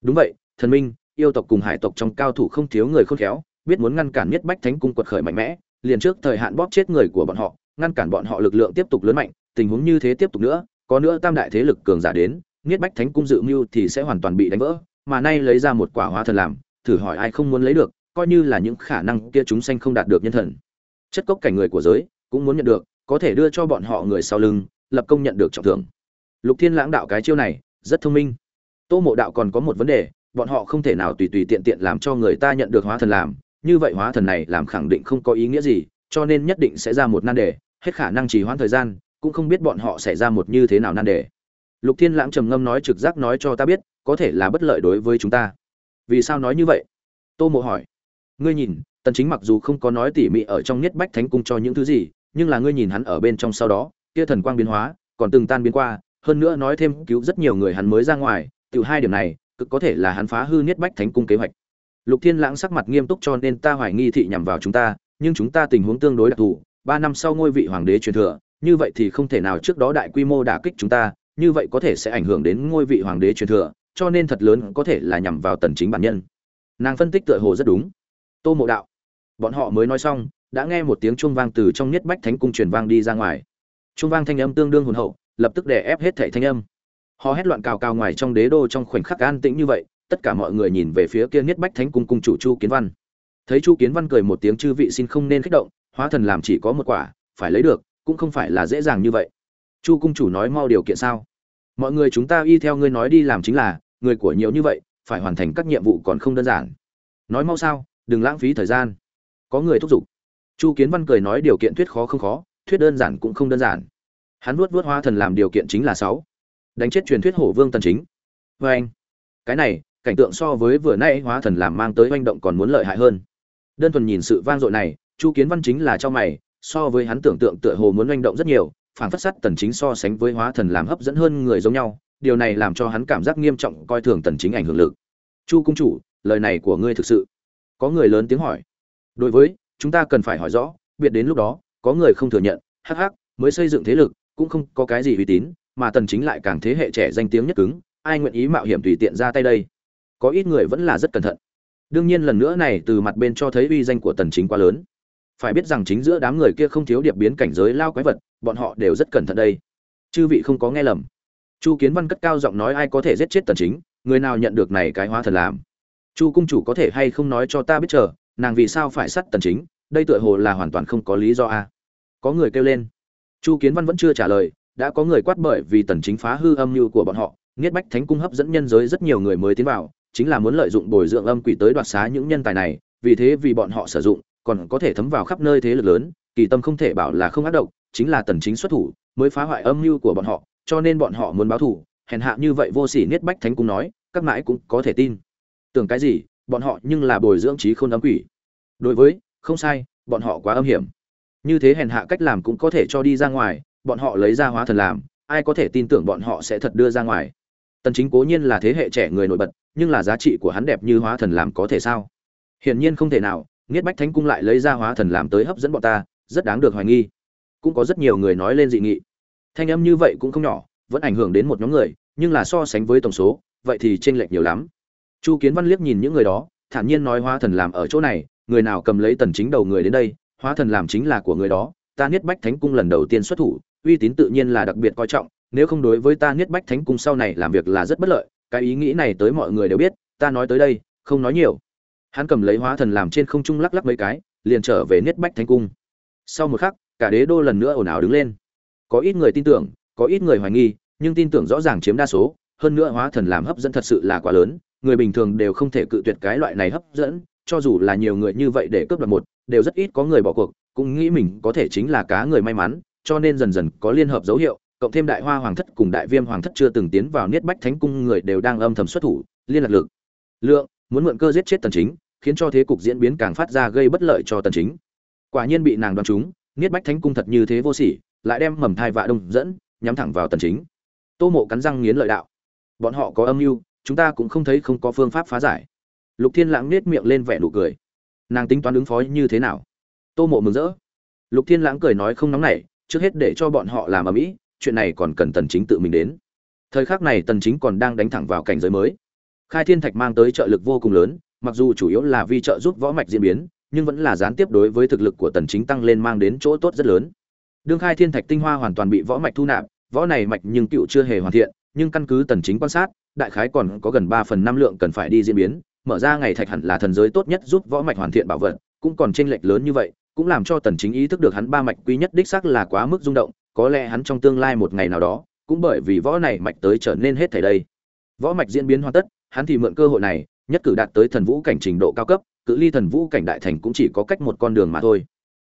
đúng vậy, thần minh, yêu tộc cùng hải tộc trong cao thủ không thiếu người khôn khéo, biết muốn ngăn cản niết bách thánh cung quật khởi mạnh mẽ, liền trước thời hạn bóp chết người của bọn họ, ngăn cản bọn họ lực lượng tiếp tục lớn mạnh, tình huống như thế tiếp tục nữa, có nữa tam đại thế lực cường giả đến niết bách thánh cung dự mưu thì sẽ hoàn toàn bị đánh vỡ, mà nay lấy ra một quả hóa thần làm, thử hỏi ai không muốn lấy được, coi như là những khả năng kia chúng sanh không đạt được nhân thần. Chất cốc cảnh người của giới cũng muốn nhận được, có thể đưa cho bọn họ người sau lưng, lập công nhận được trọng thưởng. Lục thiên lãng đạo cái chiêu này, rất thông minh. Tô mộ đạo còn có một vấn đề, bọn họ không thể nào tùy tùy tiện tiện làm cho người ta nhận được hóa thần làm, như vậy hóa thần này làm khẳng định không có ý nghĩa gì, cho nên nhất định sẽ ra một nan đề, hết khả năng trì hoãn thời gian, cũng không biết bọn họ sẽ ra một như thế nào nan đề lục thiên lãng trầm ngâm nói trực giác nói cho ta biết, có thể là bất lợi đối với chúng ta. Vì sao nói như vậy? Tô mộ hỏi. Ngươi nhìn, tần chính mặc dù không có nói tỉ mỉ ở trong nhất bách thánh cung cho những thứ gì, nhưng là ngươi nhìn hắn ở bên trong sau đó kia thần quang biến hóa, còn từng tan biến qua, hơn nữa nói thêm cứu rất nhiều người hắn mới ra ngoài từ hai điểm này, cực có thể là hắn phá hư nhất bách thánh cung kế hoạch. Lục thiên lãng sắc mặt nghiêm túc cho nên ta hoài nghi thị nhằm vào chúng ta, nhưng chúng ta tình huống tương đối đặc thù, ba năm sau ngôi vị hoàng đế truyền thừa, như vậy thì không thể nào trước đó đại quy mô đả kích chúng ta như vậy có thể sẽ ảnh hưởng đến ngôi vị hoàng đế truyền thừa, cho nên thật lớn có thể là nhằm vào tần chính bản nhân. Nàng phân tích tựa hồ rất đúng. Tô mộ đạo, bọn họ mới nói xong, đã nghe một tiếng chuông vang từ trong niết bách thánh cung truyền vang đi ra ngoài. Chuông vang thanh âm tương đương hồn hậu, lập tức đè ép hết thảy thanh âm. Họ hét loạn cào cào ngoài trong đế đô trong khoảnh khắc an tĩnh như vậy, tất cả mọi người nhìn về phía kia niết bách thánh cung cung chủ chu kiến văn. Thấy chu kiến văn cười một tiếng chư vị xin không nên kích động, hóa thần làm chỉ có một quả, phải lấy được, cũng không phải là dễ dàng như vậy chu cung chủ nói mau điều kiện sao? Mọi người chúng ta y theo ngươi nói đi làm chính là, người của nhiều như vậy, phải hoàn thành các nhiệm vụ còn không đơn giản. Nói mau sao, đừng lãng phí thời gian. Có người thúc giục. Chu kiến văn cười nói điều kiện thuyết khó không khó, thuyết đơn giản cũng không đơn giản. Hắn vuốt vuốt hoa thần làm điều kiện chính là sáu. Đánh chết truyền thuyết hổ vương tần chính. Vê anh, cái này, cảnh tượng so với vừa nay hóa thần làm mang tới oanh động còn muốn lợi hại hơn. Đơn thuần nhìn sự vang dội này, chu kiến văn chính là cho mày, so với hắn tưởng tượng tựa hồ muốn oanh động rất nhiều phản phất sắt tần chính so sánh với hóa thần làm hấp dẫn hơn người giống nhau, điều này làm cho hắn cảm giác nghiêm trọng coi thường tần chính ảnh hưởng lực. Chu cung chủ, lời này của ngươi thực sự? Có người lớn tiếng hỏi. Đối với, chúng ta cần phải hỏi rõ, biệt đến lúc đó, có người không thừa nhận, hắc hắc, mới xây dựng thế lực, cũng không có cái gì uy tín, mà tần chính lại càng thế hệ trẻ danh tiếng nhất cứng, ai nguyện ý mạo hiểm tùy tiện ra tay đây? Có ít người vẫn là rất cẩn thận. Đương nhiên lần nữa này từ mặt bên cho thấy uy danh của tần chính quá lớn phải biết rằng chính giữa đám người kia không thiếu điệp biến cảnh giới lao quái vật, bọn họ đều rất cẩn thận đây. Chư vị không có nghe lầm. Chu kiến văn cất cao giọng nói ai có thể giết chết tần chính, người nào nhận được này cái hóa thần làm? Chu cung chủ có thể hay không nói cho ta biết chờ, nàng vì sao phải sát tần chính, đây tựa hồ là hoàn toàn không có lý do a. Có người kêu lên. Chu kiến văn vẫn chưa trả lời, đã có người quát bởi vì tần chính phá hư âm mưu của bọn họ nghiết bách thánh cung hấp dẫn nhân giới rất nhiều người mới tiến vào, chính là muốn lợi dụng bồi dưỡng âm quỷ tới đoạt xá những nhân tài này, vì thế vì bọn họ sử dụng còn có thể thấm vào khắp nơi thế lực lớn, kỳ tâm không thể bảo là không ác độc, chính là tần chính xuất thủ, mới phá hoại âm mưu của bọn họ, cho nên bọn họ muốn báo thù, hèn hạ như vậy vô sỉ niết bách thánh cung nói, các mãi cũng có thể tin. Tưởng cái gì, bọn họ nhưng là bồi dưỡng trí khôn âm quỷ. Đối với, không sai, bọn họ quá âm hiểm. Như thế hèn hạ cách làm cũng có thể cho đi ra ngoài, bọn họ lấy ra hóa thần làm, ai có thể tin tưởng bọn họ sẽ thật đưa ra ngoài. Tần chính cố nhiên là thế hệ trẻ người nổi bật, nhưng là giá trị của hắn đẹp như hóa thần làm có thể sao? Hiển nhiên không thể nào nghiết bách thánh cung lại lấy ra hóa thần làm tới hấp dẫn bọn ta, rất đáng được hoài nghi. Cũng có rất nhiều người nói lên dị nghị. Thanh âm như vậy cũng không nhỏ, vẫn ảnh hưởng đến một nhóm người, nhưng là so sánh với tổng số, vậy thì chênh lệch nhiều lắm. Chu kiến văn liếc nhìn những người đó, thản nhiên nói hóa thần làm ở chỗ này, người nào cầm lấy tần chính đầu người đến đây, hóa thần làm chính là của người đó, ta niết bách thánh cung lần đầu tiên xuất thủ, uy tín tự nhiên là đặc biệt coi trọng, nếu không đối với ta niết bách thánh cung sau này làm việc là rất bất lợi, cái ý nghĩ này tới mọi người đều biết, ta nói tới đây, không nói nhiều hắn cầm lấy hóa thần làm trên không trung lắc lắc mấy cái, liền trở về niết bách thánh cung. Sau một khắc, cả đế đô lần nữa ồn ào đứng lên. Có ít người tin tưởng, có ít người hoài nghi, nhưng tin tưởng rõ ràng chiếm đa số, hơn nữa hóa thần làm hấp dẫn thật sự là quá lớn, người bình thường đều không thể cự tuyệt cái loại này hấp dẫn, cho dù là nhiều người như vậy để cướp đoạt một, đều rất ít có người bỏ cuộc, cũng nghĩ mình có thể chính là cá người may mắn, cho nên dần dần có liên hợp dấu hiệu, cộng thêm đại hoa hoàng thất cùng đại viêm hoàng thất chưa từng tiến vào niết bách thánh cung người đều đang âm thầm xuất thủ, liên lạc lực. Lượng, muốn mượn cơ giết chết tần chính khiến cho thế cục diễn biến càng phát ra gây bất lợi cho tần chính. Quả nhiên bị nàng đoán trúng, niết bách thánh cung thật như thế vô sỉ, lại đem mầm thai vạ đông dẫn, nhắm thẳng vào tần chính. Tô mộ cắn răng nghiến lợi đạo, bọn họ có âm mưu, chúng ta cũng không thấy không có phương pháp phá giải. Lục thiên lãng nết miệng lên vẻ nụ cười. Nàng tính toán ứng phó như thế nào? Tô mộ mừng rỡ. Lục thiên lãng cười nói không nóng nảy, trước hết để cho bọn họ làm ở mỹ chuyện này còn cần tần chính tự mình đến. Thời khắc này tần chính còn đang đánh thẳng vào cảnh giới mới. Khai thiên thạch mang tới trợ lực vô cùng lớn mặc dù chủ yếu là vì trợ giúp võ mạch diễn biến, nhưng vẫn là gián tiếp đối với thực lực của tần chính tăng lên mang đến chỗ tốt rất lớn. Đương khai thiên thạch tinh hoa hoàn toàn bị võ mạch thu nạp, võ này mạch nhưng cựu chưa hề hoàn thiện, nhưng căn cứ tần chính quan sát, đại khái còn có gần 3 phần 5 lượng cần phải đi diễn biến, mở ra ngày thạch hẳn là thần giới tốt nhất giúp võ mạch hoàn thiện bảo vật, cũng còn chênh lệch lớn như vậy, cũng làm cho tần chính ý thức được hắn ba mạch quý nhất đích xác là quá mức rung động, có lẽ hắn trong tương lai một ngày nào đó, cũng bởi vì võ này mạch tới trở nên hết thảy đây. Võ mạch diễn biến hoàn tất, hắn thì mượn cơ hội này nhất cử đạt tới thần vũ cảnh trình độ cao cấp cự ly thần vũ cảnh đại thành cũng chỉ có cách một con đường mà thôi.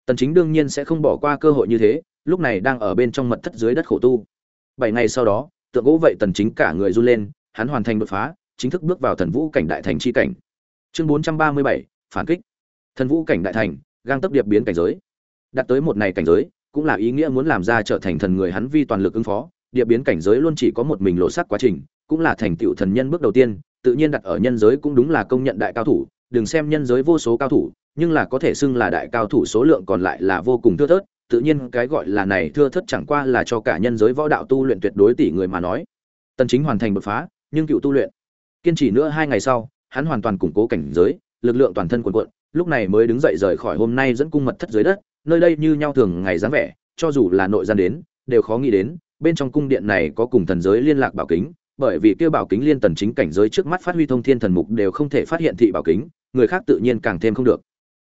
Tần chính đương nhiên sẽ không bỏ qua cơ hội như thế lúc này đang ở bên trong mật thất dưới đất khổ tu. Bảy ngày sau đó tượng gỗ vậy tần chính cả người run lên hắn hoàn thành đột phá chính thức bước vào thần vũ cảnh đại thành chi cảnh. Chương 437, phản kích. Thần vũ cảnh đại thành gang tấp điệp biến cảnh giới. Đạt tới một này cảnh giới cũng là ý nghĩa muốn làm ra trở thành thần người hắn vi toàn lực ứng phó điệp biến cảnh giới luôn chỉ có một mình lộ sắc quá trình cũng là thành tựu thần nhân bước đầu tiên tự nhiên đặt ở nhân giới cũng đúng là công nhận đại cao thủ, đừng xem nhân giới vô số cao thủ, nhưng là có thể xưng là đại cao thủ số lượng còn lại là vô cùng thưa thớt, tự nhiên cái gọi là này thưa thớt chẳng qua là cho cả nhân giới võ đạo tu luyện tuyệt đối tỷ người mà nói. Tần chính hoàn thành đột phá, nhưng cựu tu luyện. Kiên trì nữa hai ngày sau, hắn hoàn toàn củng cố cảnh giới, lực lượng toàn thân cuồn cuộn, lúc này mới đứng dậy rời khỏi hôm nay dẫn cung mật thất dưới đất, nơi đây như nhau thường ngày dáng vẻ, cho dù là nội gian đến, đều khó nghĩ đến, bên trong cung điện này có cùng thần giới liên lạc bảo kính bởi vì kia bảo kính liên tần chính cảnh giới trước mắt phát huy thông thiên thần mục đều không thể phát hiện thị bảo kính, người khác tự nhiên càng thêm không được.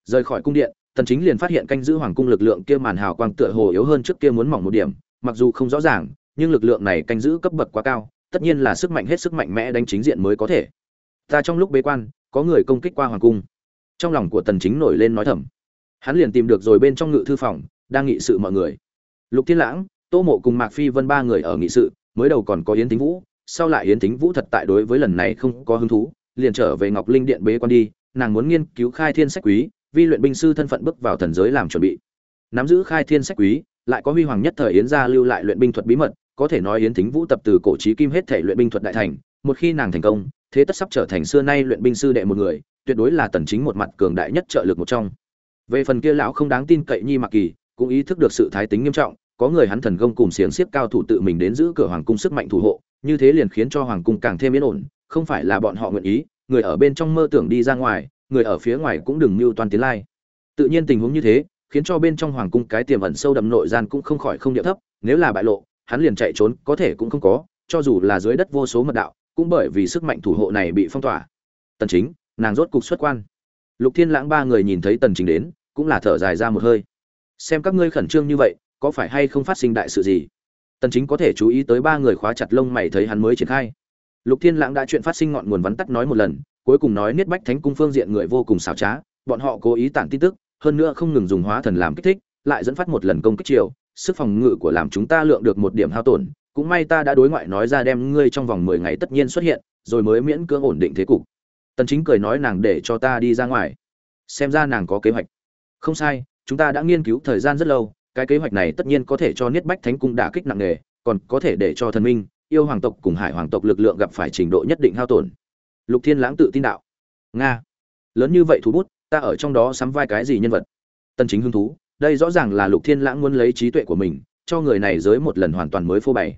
Rời khỏi cung điện, tần chính liền phát hiện canh giữ hoàng cung lực lượng kia màn hào quang tựa hồ yếu hơn trước kia muốn mỏng một điểm, mặc dù không rõ ràng, nhưng lực lượng này canh giữ cấp bậc quá cao, tất nhiên là sức mạnh hết sức mạnh mẽ đánh chính diện mới có thể. Ta trong lúc bế quan, có người công kích qua hoàng cung. Trong lòng của tần chính nổi lên nói thầm. Hắn liền tìm được rồi bên trong ngự thư phòng, đang nghị sự mọi người. Lục thiên lãng, tô mộ cùng mạc phi vân ba người ở nghị sự, mới đầu còn có yến tính vũ sau lại yến thính vũ thật tại đối với lần này không có hứng thú, liền trở về ngọc linh điện bế quan đi, nàng muốn nghiên cứu khai thiên sách quý, vi luyện binh sư thân phận bước vào thần giới làm chuẩn bị. Nắm giữ khai thiên sách quý, lại có huy hoàng nhất thời yến gia lưu lại luyện binh thuật bí mật, có thể nói yến thính vũ tập từ cổ chí kim hết thể luyện binh thuật đại thành, một khi nàng thành công, thế tất sắp trở thành xưa nay luyện binh sư đệ một người, tuyệt đối là tần chính một mặt cường đại nhất trợ lực một trong. Về phần kia lão không đáng tin cậy nhi mặc kỳ, cũng ý thức được sự thái tính nghiêm trọng, có người hắn thần công cùng xiềng xiếp cao thủ tự mình đến giữ cửa hoàng cung sức mạnh thủ hộ như thế liền khiến cho hoàng cung càng thêm yên ổn, không phải là bọn họ nguyện ý, người ở bên trong mơ tưởng đi ra ngoài, người ở phía ngoài cũng đừng mưu toàn tiến lai. Tự nhiên tình huống như thế, khiến cho bên trong hoàng cung cái tiềm ẩn sâu đậm nội gian cũng không khỏi không địa thấp, nếu là bại lộ, hắn liền chạy trốn, có thể cũng không có, cho dù là dưới đất vô số mật đạo, cũng bởi vì sức mạnh thủ hộ này bị phong tỏa. Tần chính, nàng rốt cục xuất quan. Lục thiên lãng ba người nhìn thấy tần chính đến, cũng là thở dài ra một hơi. Xem các ngươi khẩn trương như vậy, có phải hay không phát sinh đại sự gì? Tần chính có thể chú ý tới ba người khóa chặt lông mày thấy hắn mới triển khai. Lục thiên lãng đã chuyện phát sinh ngọn nguồn vắn tắt nói một lần, cuối cùng nói niết bách thánh cung phương diện người vô cùng xảo trá, bọn họ cố ý tản tin tức, hơn nữa không ngừng dùng hóa thần làm kích thích, lại dẫn phát một lần công kích chiều, sức phòng ngự của làm chúng ta lượng được một điểm hao tổn, cũng may ta đã đối ngoại nói ra đem ngươi trong vòng 10 ngày tất nhiên xuất hiện, rồi mới miễn cưỡng ổn định thế cục. Tần chính cười nói nàng để cho ta đi ra ngoài, xem ra nàng có kế hoạch. Không sai, chúng ta đã nghiên cứu thời gian rất lâu cái kế hoạch này tất nhiên có thể cho niết bách thánh cung đả kích nặng nề, còn có thể để cho thần minh, yêu hoàng tộc cùng hải hoàng tộc lực lượng gặp phải trình độ nhất định hao tổn. Lục thiên lãng tự tin đạo. Nga, lớn như vậy thú bút, ta ở trong đó sắm vai cái gì nhân vật? Tân chính hứng thú, đây rõ ràng là lục thiên lãng muốn lấy trí tuệ của mình, cho người này giới một lần hoàn toàn mới phô bày.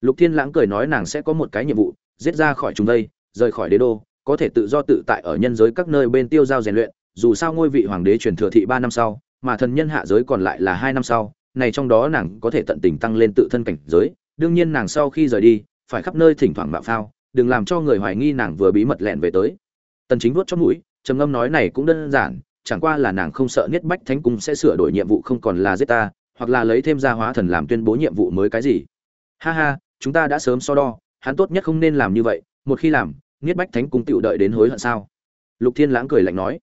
Lục thiên lãng cười nói nàng sẽ có một cái nhiệm vụ, giết ra khỏi chúng đây, rời khỏi đế đô, có thể tự do tự tại ở nhân giới các nơi bên tiêu giao rèn luyện, dù sao ngôi vị hoàng đế truyền thừa thị ba năm sau mà thần nhân hạ giới còn lại là hai năm sau, này trong đó nàng có thể tận tình tăng lên tự thân cảnh giới, đương nhiên nàng sau khi rời đi, phải khắp nơi thỉnh thoảng mạo phao, đừng làm cho người hoài nghi nàng vừa bí mật lẹn về tới. Tần chính vuốt trong mũi, trầm ngâm nói này cũng đơn giản, chẳng qua là nàng không sợ niết bách thánh cung sẽ sửa đổi nhiệm vụ không còn là giết ta, hoặc là lấy thêm gia hóa thần làm tuyên bố nhiệm vụ mới cái gì. Ha ha, chúng ta đã sớm so đo, hắn tốt nhất không nên làm như vậy, một khi làm, niết bách thánh cung tựu đợi đến hối hận sao? Lục thiên lãng cười lạnh nói.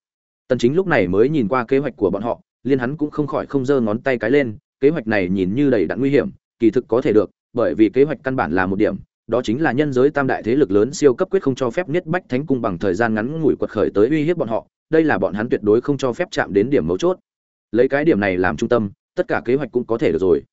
Tần chính lúc này mới nhìn qua kế hoạch của bọn họ liên hắn cũng không khỏi không giơ ngón tay cái lên, kế hoạch này nhìn như đầy đặn nguy hiểm, kỳ thực có thể được, bởi vì kế hoạch căn bản là một điểm, đó chính là nhân giới tam đại thế lực lớn siêu cấp quyết không cho phép niết bách thánh cung bằng thời gian ngắn ngủi quật khởi tới uy hiếp bọn họ, đây là bọn hắn tuyệt đối không cho phép chạm đến điểm mấu chốt. Lấy cái điểm này làm trung tâm, tất cả kế hoạch cũng có thể được rồi.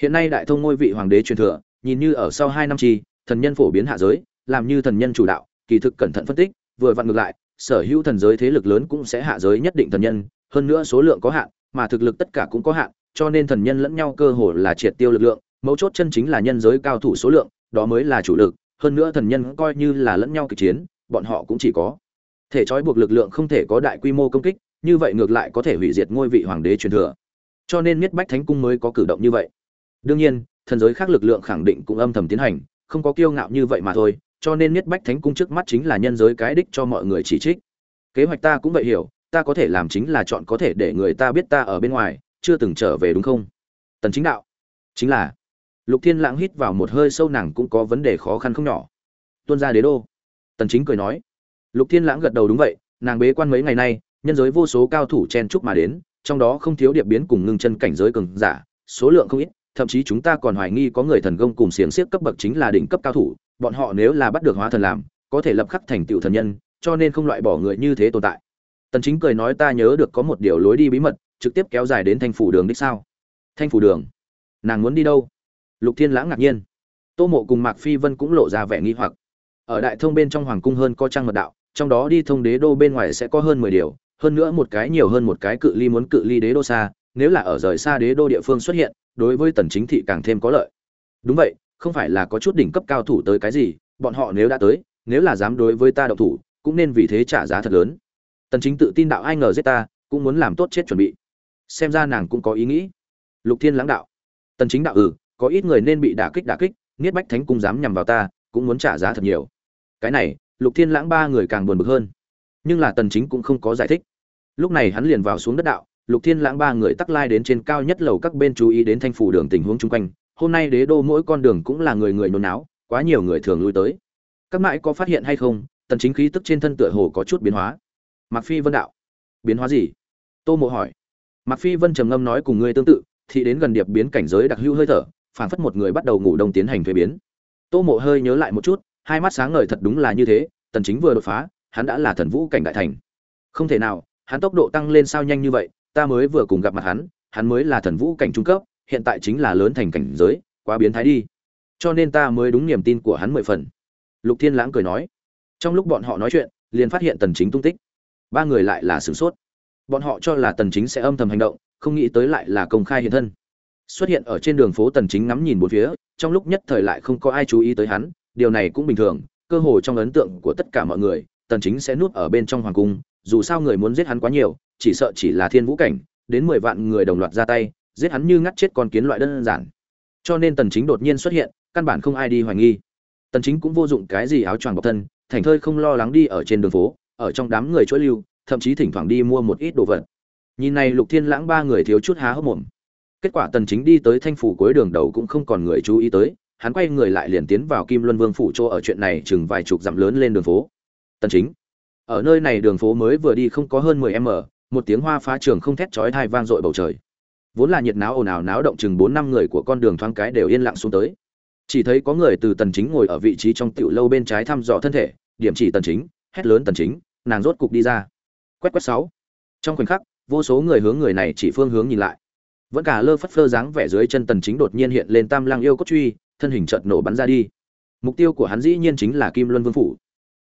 Hiện nay đại thông ngôi vị hoàng đế truyền thừa, nhìn như ở sau hai năm chi, thần nhân phổ biến hạ giới, làm như thần nhân chủ đạo, kỳ thực cẩn thận phân tích, vừa vặn ngược lại, sở hữu thần giới thế lực lớn cũng sẽ hạ giới nhất định thần nhân hơn nữa số lượng có hạn, mà thực lực tất cả cũng có hạn, cho nên thần nhân lẫn nhau cơ hồ là triệt tiêu lực lượng, mấu chốt chân chính là nhân giới cao thủ số lượng, đó mới là chủ lực, hơn nữa thần nhân coi như là lẫn nhau kịch chiến, bọn họ cũng chỉ có thể trói buộc lực lượng không thể có đại quy mô công kích, như vậy ngược lại có thể hủy diệt ngôi vị hoàng đế truyền thừa. Cho nên miết bách thánh cung mới có cử động như vậy. Đương nhiên, thần giới khác lực lượng khẳng định cũng âm thầm tiến hành, không có kiêu ngạo như vậy mà thôi, cho nên miết bách thánh cung trước mắt chính là nhân giới cái đích cho mọi người chỉ trích. Kế hoạch ta cũng vậy hiểu ta có thể làm chính là chọn có thể để người ta biết ta ở bên ngoài, chưa từng trở về đúng không? Tần chính đạo. Chính là. Lục thiên lãng hít vào một hơi sâu nàng cũng có vấn đề khó khăn không nhỏ. Tuân ra đế đô. Tần chính cười nói. Lục thiên lãng gật đầu đúng vậy, nàng bế quan mấy ngày nay, nhân giới vô số cao thủ chen chúc mà đến, trong đó không thiếu điệp biến cùng ngưng chân cảnh giới cường giả, số lượng không ít, thậm chí chúng ta còn hoài nghi có người thần công cùng xiềng xiếc cấp bậc chính là đỉnh cấp cao thủ, bọn họ nếu là bắt được hóa thần làm, có thể lập khắc thành tựu thần nhân, cho nên không loại bỏ người như thế tồn tại tần chính cười nói ta nhớ được có một điều lối đi bí mật, trực tiếp kéo dài đến thanh phủ đường đích sao? Thanh phủ đường? Nàng muốn đi đâu? Lục thiên lãng ngạc nhiên. Tô mộ cùng mạc phi vân cũng lộ ra vẻ nghi hoặc. Ở đại thông bên trong hoàng cung hơn có trang mật đạo, trong đó đi thông đế đô bên ngoài sẽ có hơn 10 điều, hơn nữa một cái nhiều hơn một cái cự ly muốn cự ly đế đô xa, nếu là ở rời xa đế đô địa phương xuất hiện, đối với tần chính thị càng thêm có lợi. Đúng vậy, không phải là có chút đỉnh cấp cao thủ tới cái gì, bọn họ nếu đã tới, nếu là dám đối với ta động thủ, cũng nên vì thế trả giá thật lớn tần chính tự tin đạo ai ngờ giết ta, cũng muốn làm tốt chết chuẩn bị. Xem ra nàng cũng có ý nghĩ. Lục thiên lãng đạo. Tần chính đạo ừ có ít người nên bị đả kích đả kích, niết bách thánh cung dám nhằm vào ta, cũng muốn trả giá thật nhiều. Cái này, lục thiên lãng ba người càng buồn bực hơn. Nhưng là tần chính cũng không có giải thích. Lúc này hắn liền vào xuống đất đạo, lục thiên lãng ba người tắc lai đến trên cao nhất lầu các bên chú ý đến thanh phủ đường tình huống chung quanh. Hôm nay đế đô mỗi con đường cũng là người người nôn náo, quá nhiều người thường lui tới. Các mãi có phát hiện hay không, tần chính khí tức trên thân tựa hồ có chút biến hóa mạc phi vân đạo. Biến hóa gì? Tô mộ hỏi. Mạc phi vân trầm ngâm nói cùng ngươi tương tự, thì đến gần điệp biến cảnh giới đặc hữu hơi thở phản phất một người bắt đầu ngủ đông tiến hành thuế biến. Tô mộ hơi nhớ lại một chút, hai mắt sáng ngời thật đúng là như thế, tần chính vừa đột phá, hắn đã là thần vũ cảnh đại thành. Không thể nào, hắn tốc độ tăng lên sao nhanh như vậy, ta mới vừa cùng gặp mặt hắn hắn mới là thần vũ cảnh trung cấp, hiện tại chính là lớn thành cảnh giới, quá biến thái đi. Cho nên ta mới đúng niềm tin của hắn mười phần. Lục thiên lãng cười nói. Trong lúc bọn họ nói chuyện, liền phát hiện tần chính tung tích ba người lại là sửng sốt. Bọn họ cho là tần chính sẽ âm thầm hành động, không nghĩ tới lại là công khai hiện thân. Xuất hiện ở trên đường phố tần chính ngắm nhìn bốn phía, trong lúc nhất thời lại không có ai chú ý tới hắn, điều này cũng bình thường, cơ hồ trong ấn tượng của tất cả mọi người, tần chính sẽ nuốt ở bên trong hoàng cung, dù sao người muốn giết hắn quá nhiều, chỉ sợ chỉ là thiên vũ cảnh, đến 10 vạn người đồng loạt ra tay, giết hắn như ngắt chết con kiến loại đơn giản. Cho nên tần chính đột nhiên xuất hiện, căn bản không ai đi hoài nghi. Tần chính cũng vô dụng cái gì áo choàng bọc thân, thành thơi không lo lắng đi ở trên đường phố ở trong đám người chuỗi lưu, thậm chí thỉnh thoảng đi mua một ít đồ vật. Nhìn này lục thiên lãng ba người thiếu chút há hốc mồm. Kết quả tần chính đi tới thanh phủ cuối đường đầu cũng không còn người chú ý tới, hắn quay người lại liền tiến vào kim luân vương phủ chỗ ở chuyện này chừng vài chục dặm lớn lên đường phố. Tần chính, ở nơi này đường phố mới vừa đi không có hơn 10 m, một tiếng hoa phá trường không thét chói tai vang dội bầu trời. Vốn là nhiệt náo ồn ào náo động chừng bốn năm người của con đường thoáng cái đều yên lặng xuống tới. Chỉ thấy có người từ tần chính ngồi ở vị trí trong tiểu lâu bên trái thăm dò thân thể, điểm chỉ tần chính, hét lớn tần chính nàng rốt cục đi ra. Quét quét sáu. Trong khoảnh khắc, vô số người hướng người này chỉ phương hướng nhìn lại. Vẫn cả lơ phất phơ dáng vẻ dưới chân tần chính đột nhiên hiện lên tam lang yêu cốt truy, thân hình chợt nổ bắn ra đi. Mục tiêu của hắn dĩ nhiên chính là kim luân vương phủ.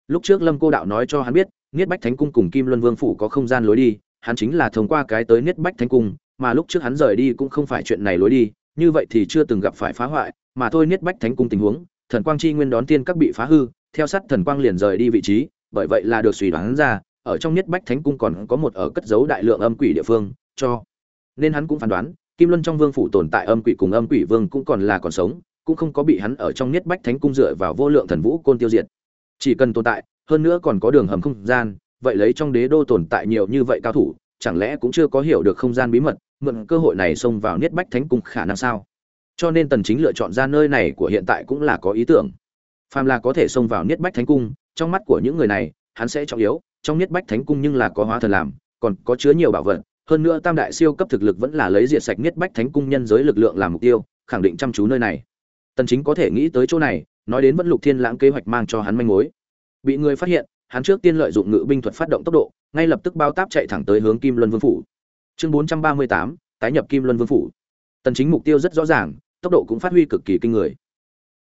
Lúc trước lâm cô đạo nói cho hắn biết, niết bách thánh cung cùng kim luân vương phủ có không gian lối đi, hắn chính là thông qua cái tới niết bách thánh cung, mà lúc trước hắn rời đi cũng không phải chuyện này lối đi, như vậy thì chưa từng gặp phải phá hoại, mà thôi niết bách thánh cung tình huống, thần quang chi nguyên đón tiên các bị phá hư, theo sát thần quang liền rời đi vị trí bởi vậy là được suy đoán ra, ở trong nhất bách thánh cung còn có một ở cất giấu đại lượng âm quỷ địa phương, cho nên hắn cũng phán đoán, kim luân trong vương phủ tồn tại âm quỷ cùng âm quỷ vương cũng còn là còn sống, cũng không có bị hắn ở trong nhất bách thánh cung dựa vào vô lượng thần vũ côn tiêu diệt. Chỉ cần tồn tại, hơn nữa còn có đường hầm không gian, vậy lấy trong đế đô tồn tại nhiều như vậy cao thủ, chẳng lẽ cũng chưa có hiểu được không gian bí mật, mượn cơ hội này xông vào niết bách thánh cung khả năng sao? Cho nên tần chính lựa chọn ra nơi này của hiện tại cũng là có ý tưởng. Phàm là có thể xông vào niết bách thánh cung trong mắt của những người này, hắn sẽ trọng yếu, trong niết bách thánh cung nhưng là có hóa thần làm, còn có chứa nhiều bảo vật, hơn nữa tam đại siêu cấp thực lực vẫn là lấy diệt sạch niết bách thánh cung nhân giới lực lượng làm mục tiêu, khẳng định chăm chú nơi này. Tần chính có thể nghĩ tới chỗ này, nói đến vẫn lục thiên lãng kế hoạch mang cho hắn manh mối. Bị người phát hiện, hắn trước tiên lợi dụng ngự binh thuật phát động tốc độ, ngay lập tức bao táp chạy thẳng tới hướng kim luân vương phủ. Chương bốn trăm ba mươi tám, tái nhập kim luân vương phủ. Tần chính mục tiêu rất rõ ràng, tốc độ cũng phát huy cực kỳ kinh người.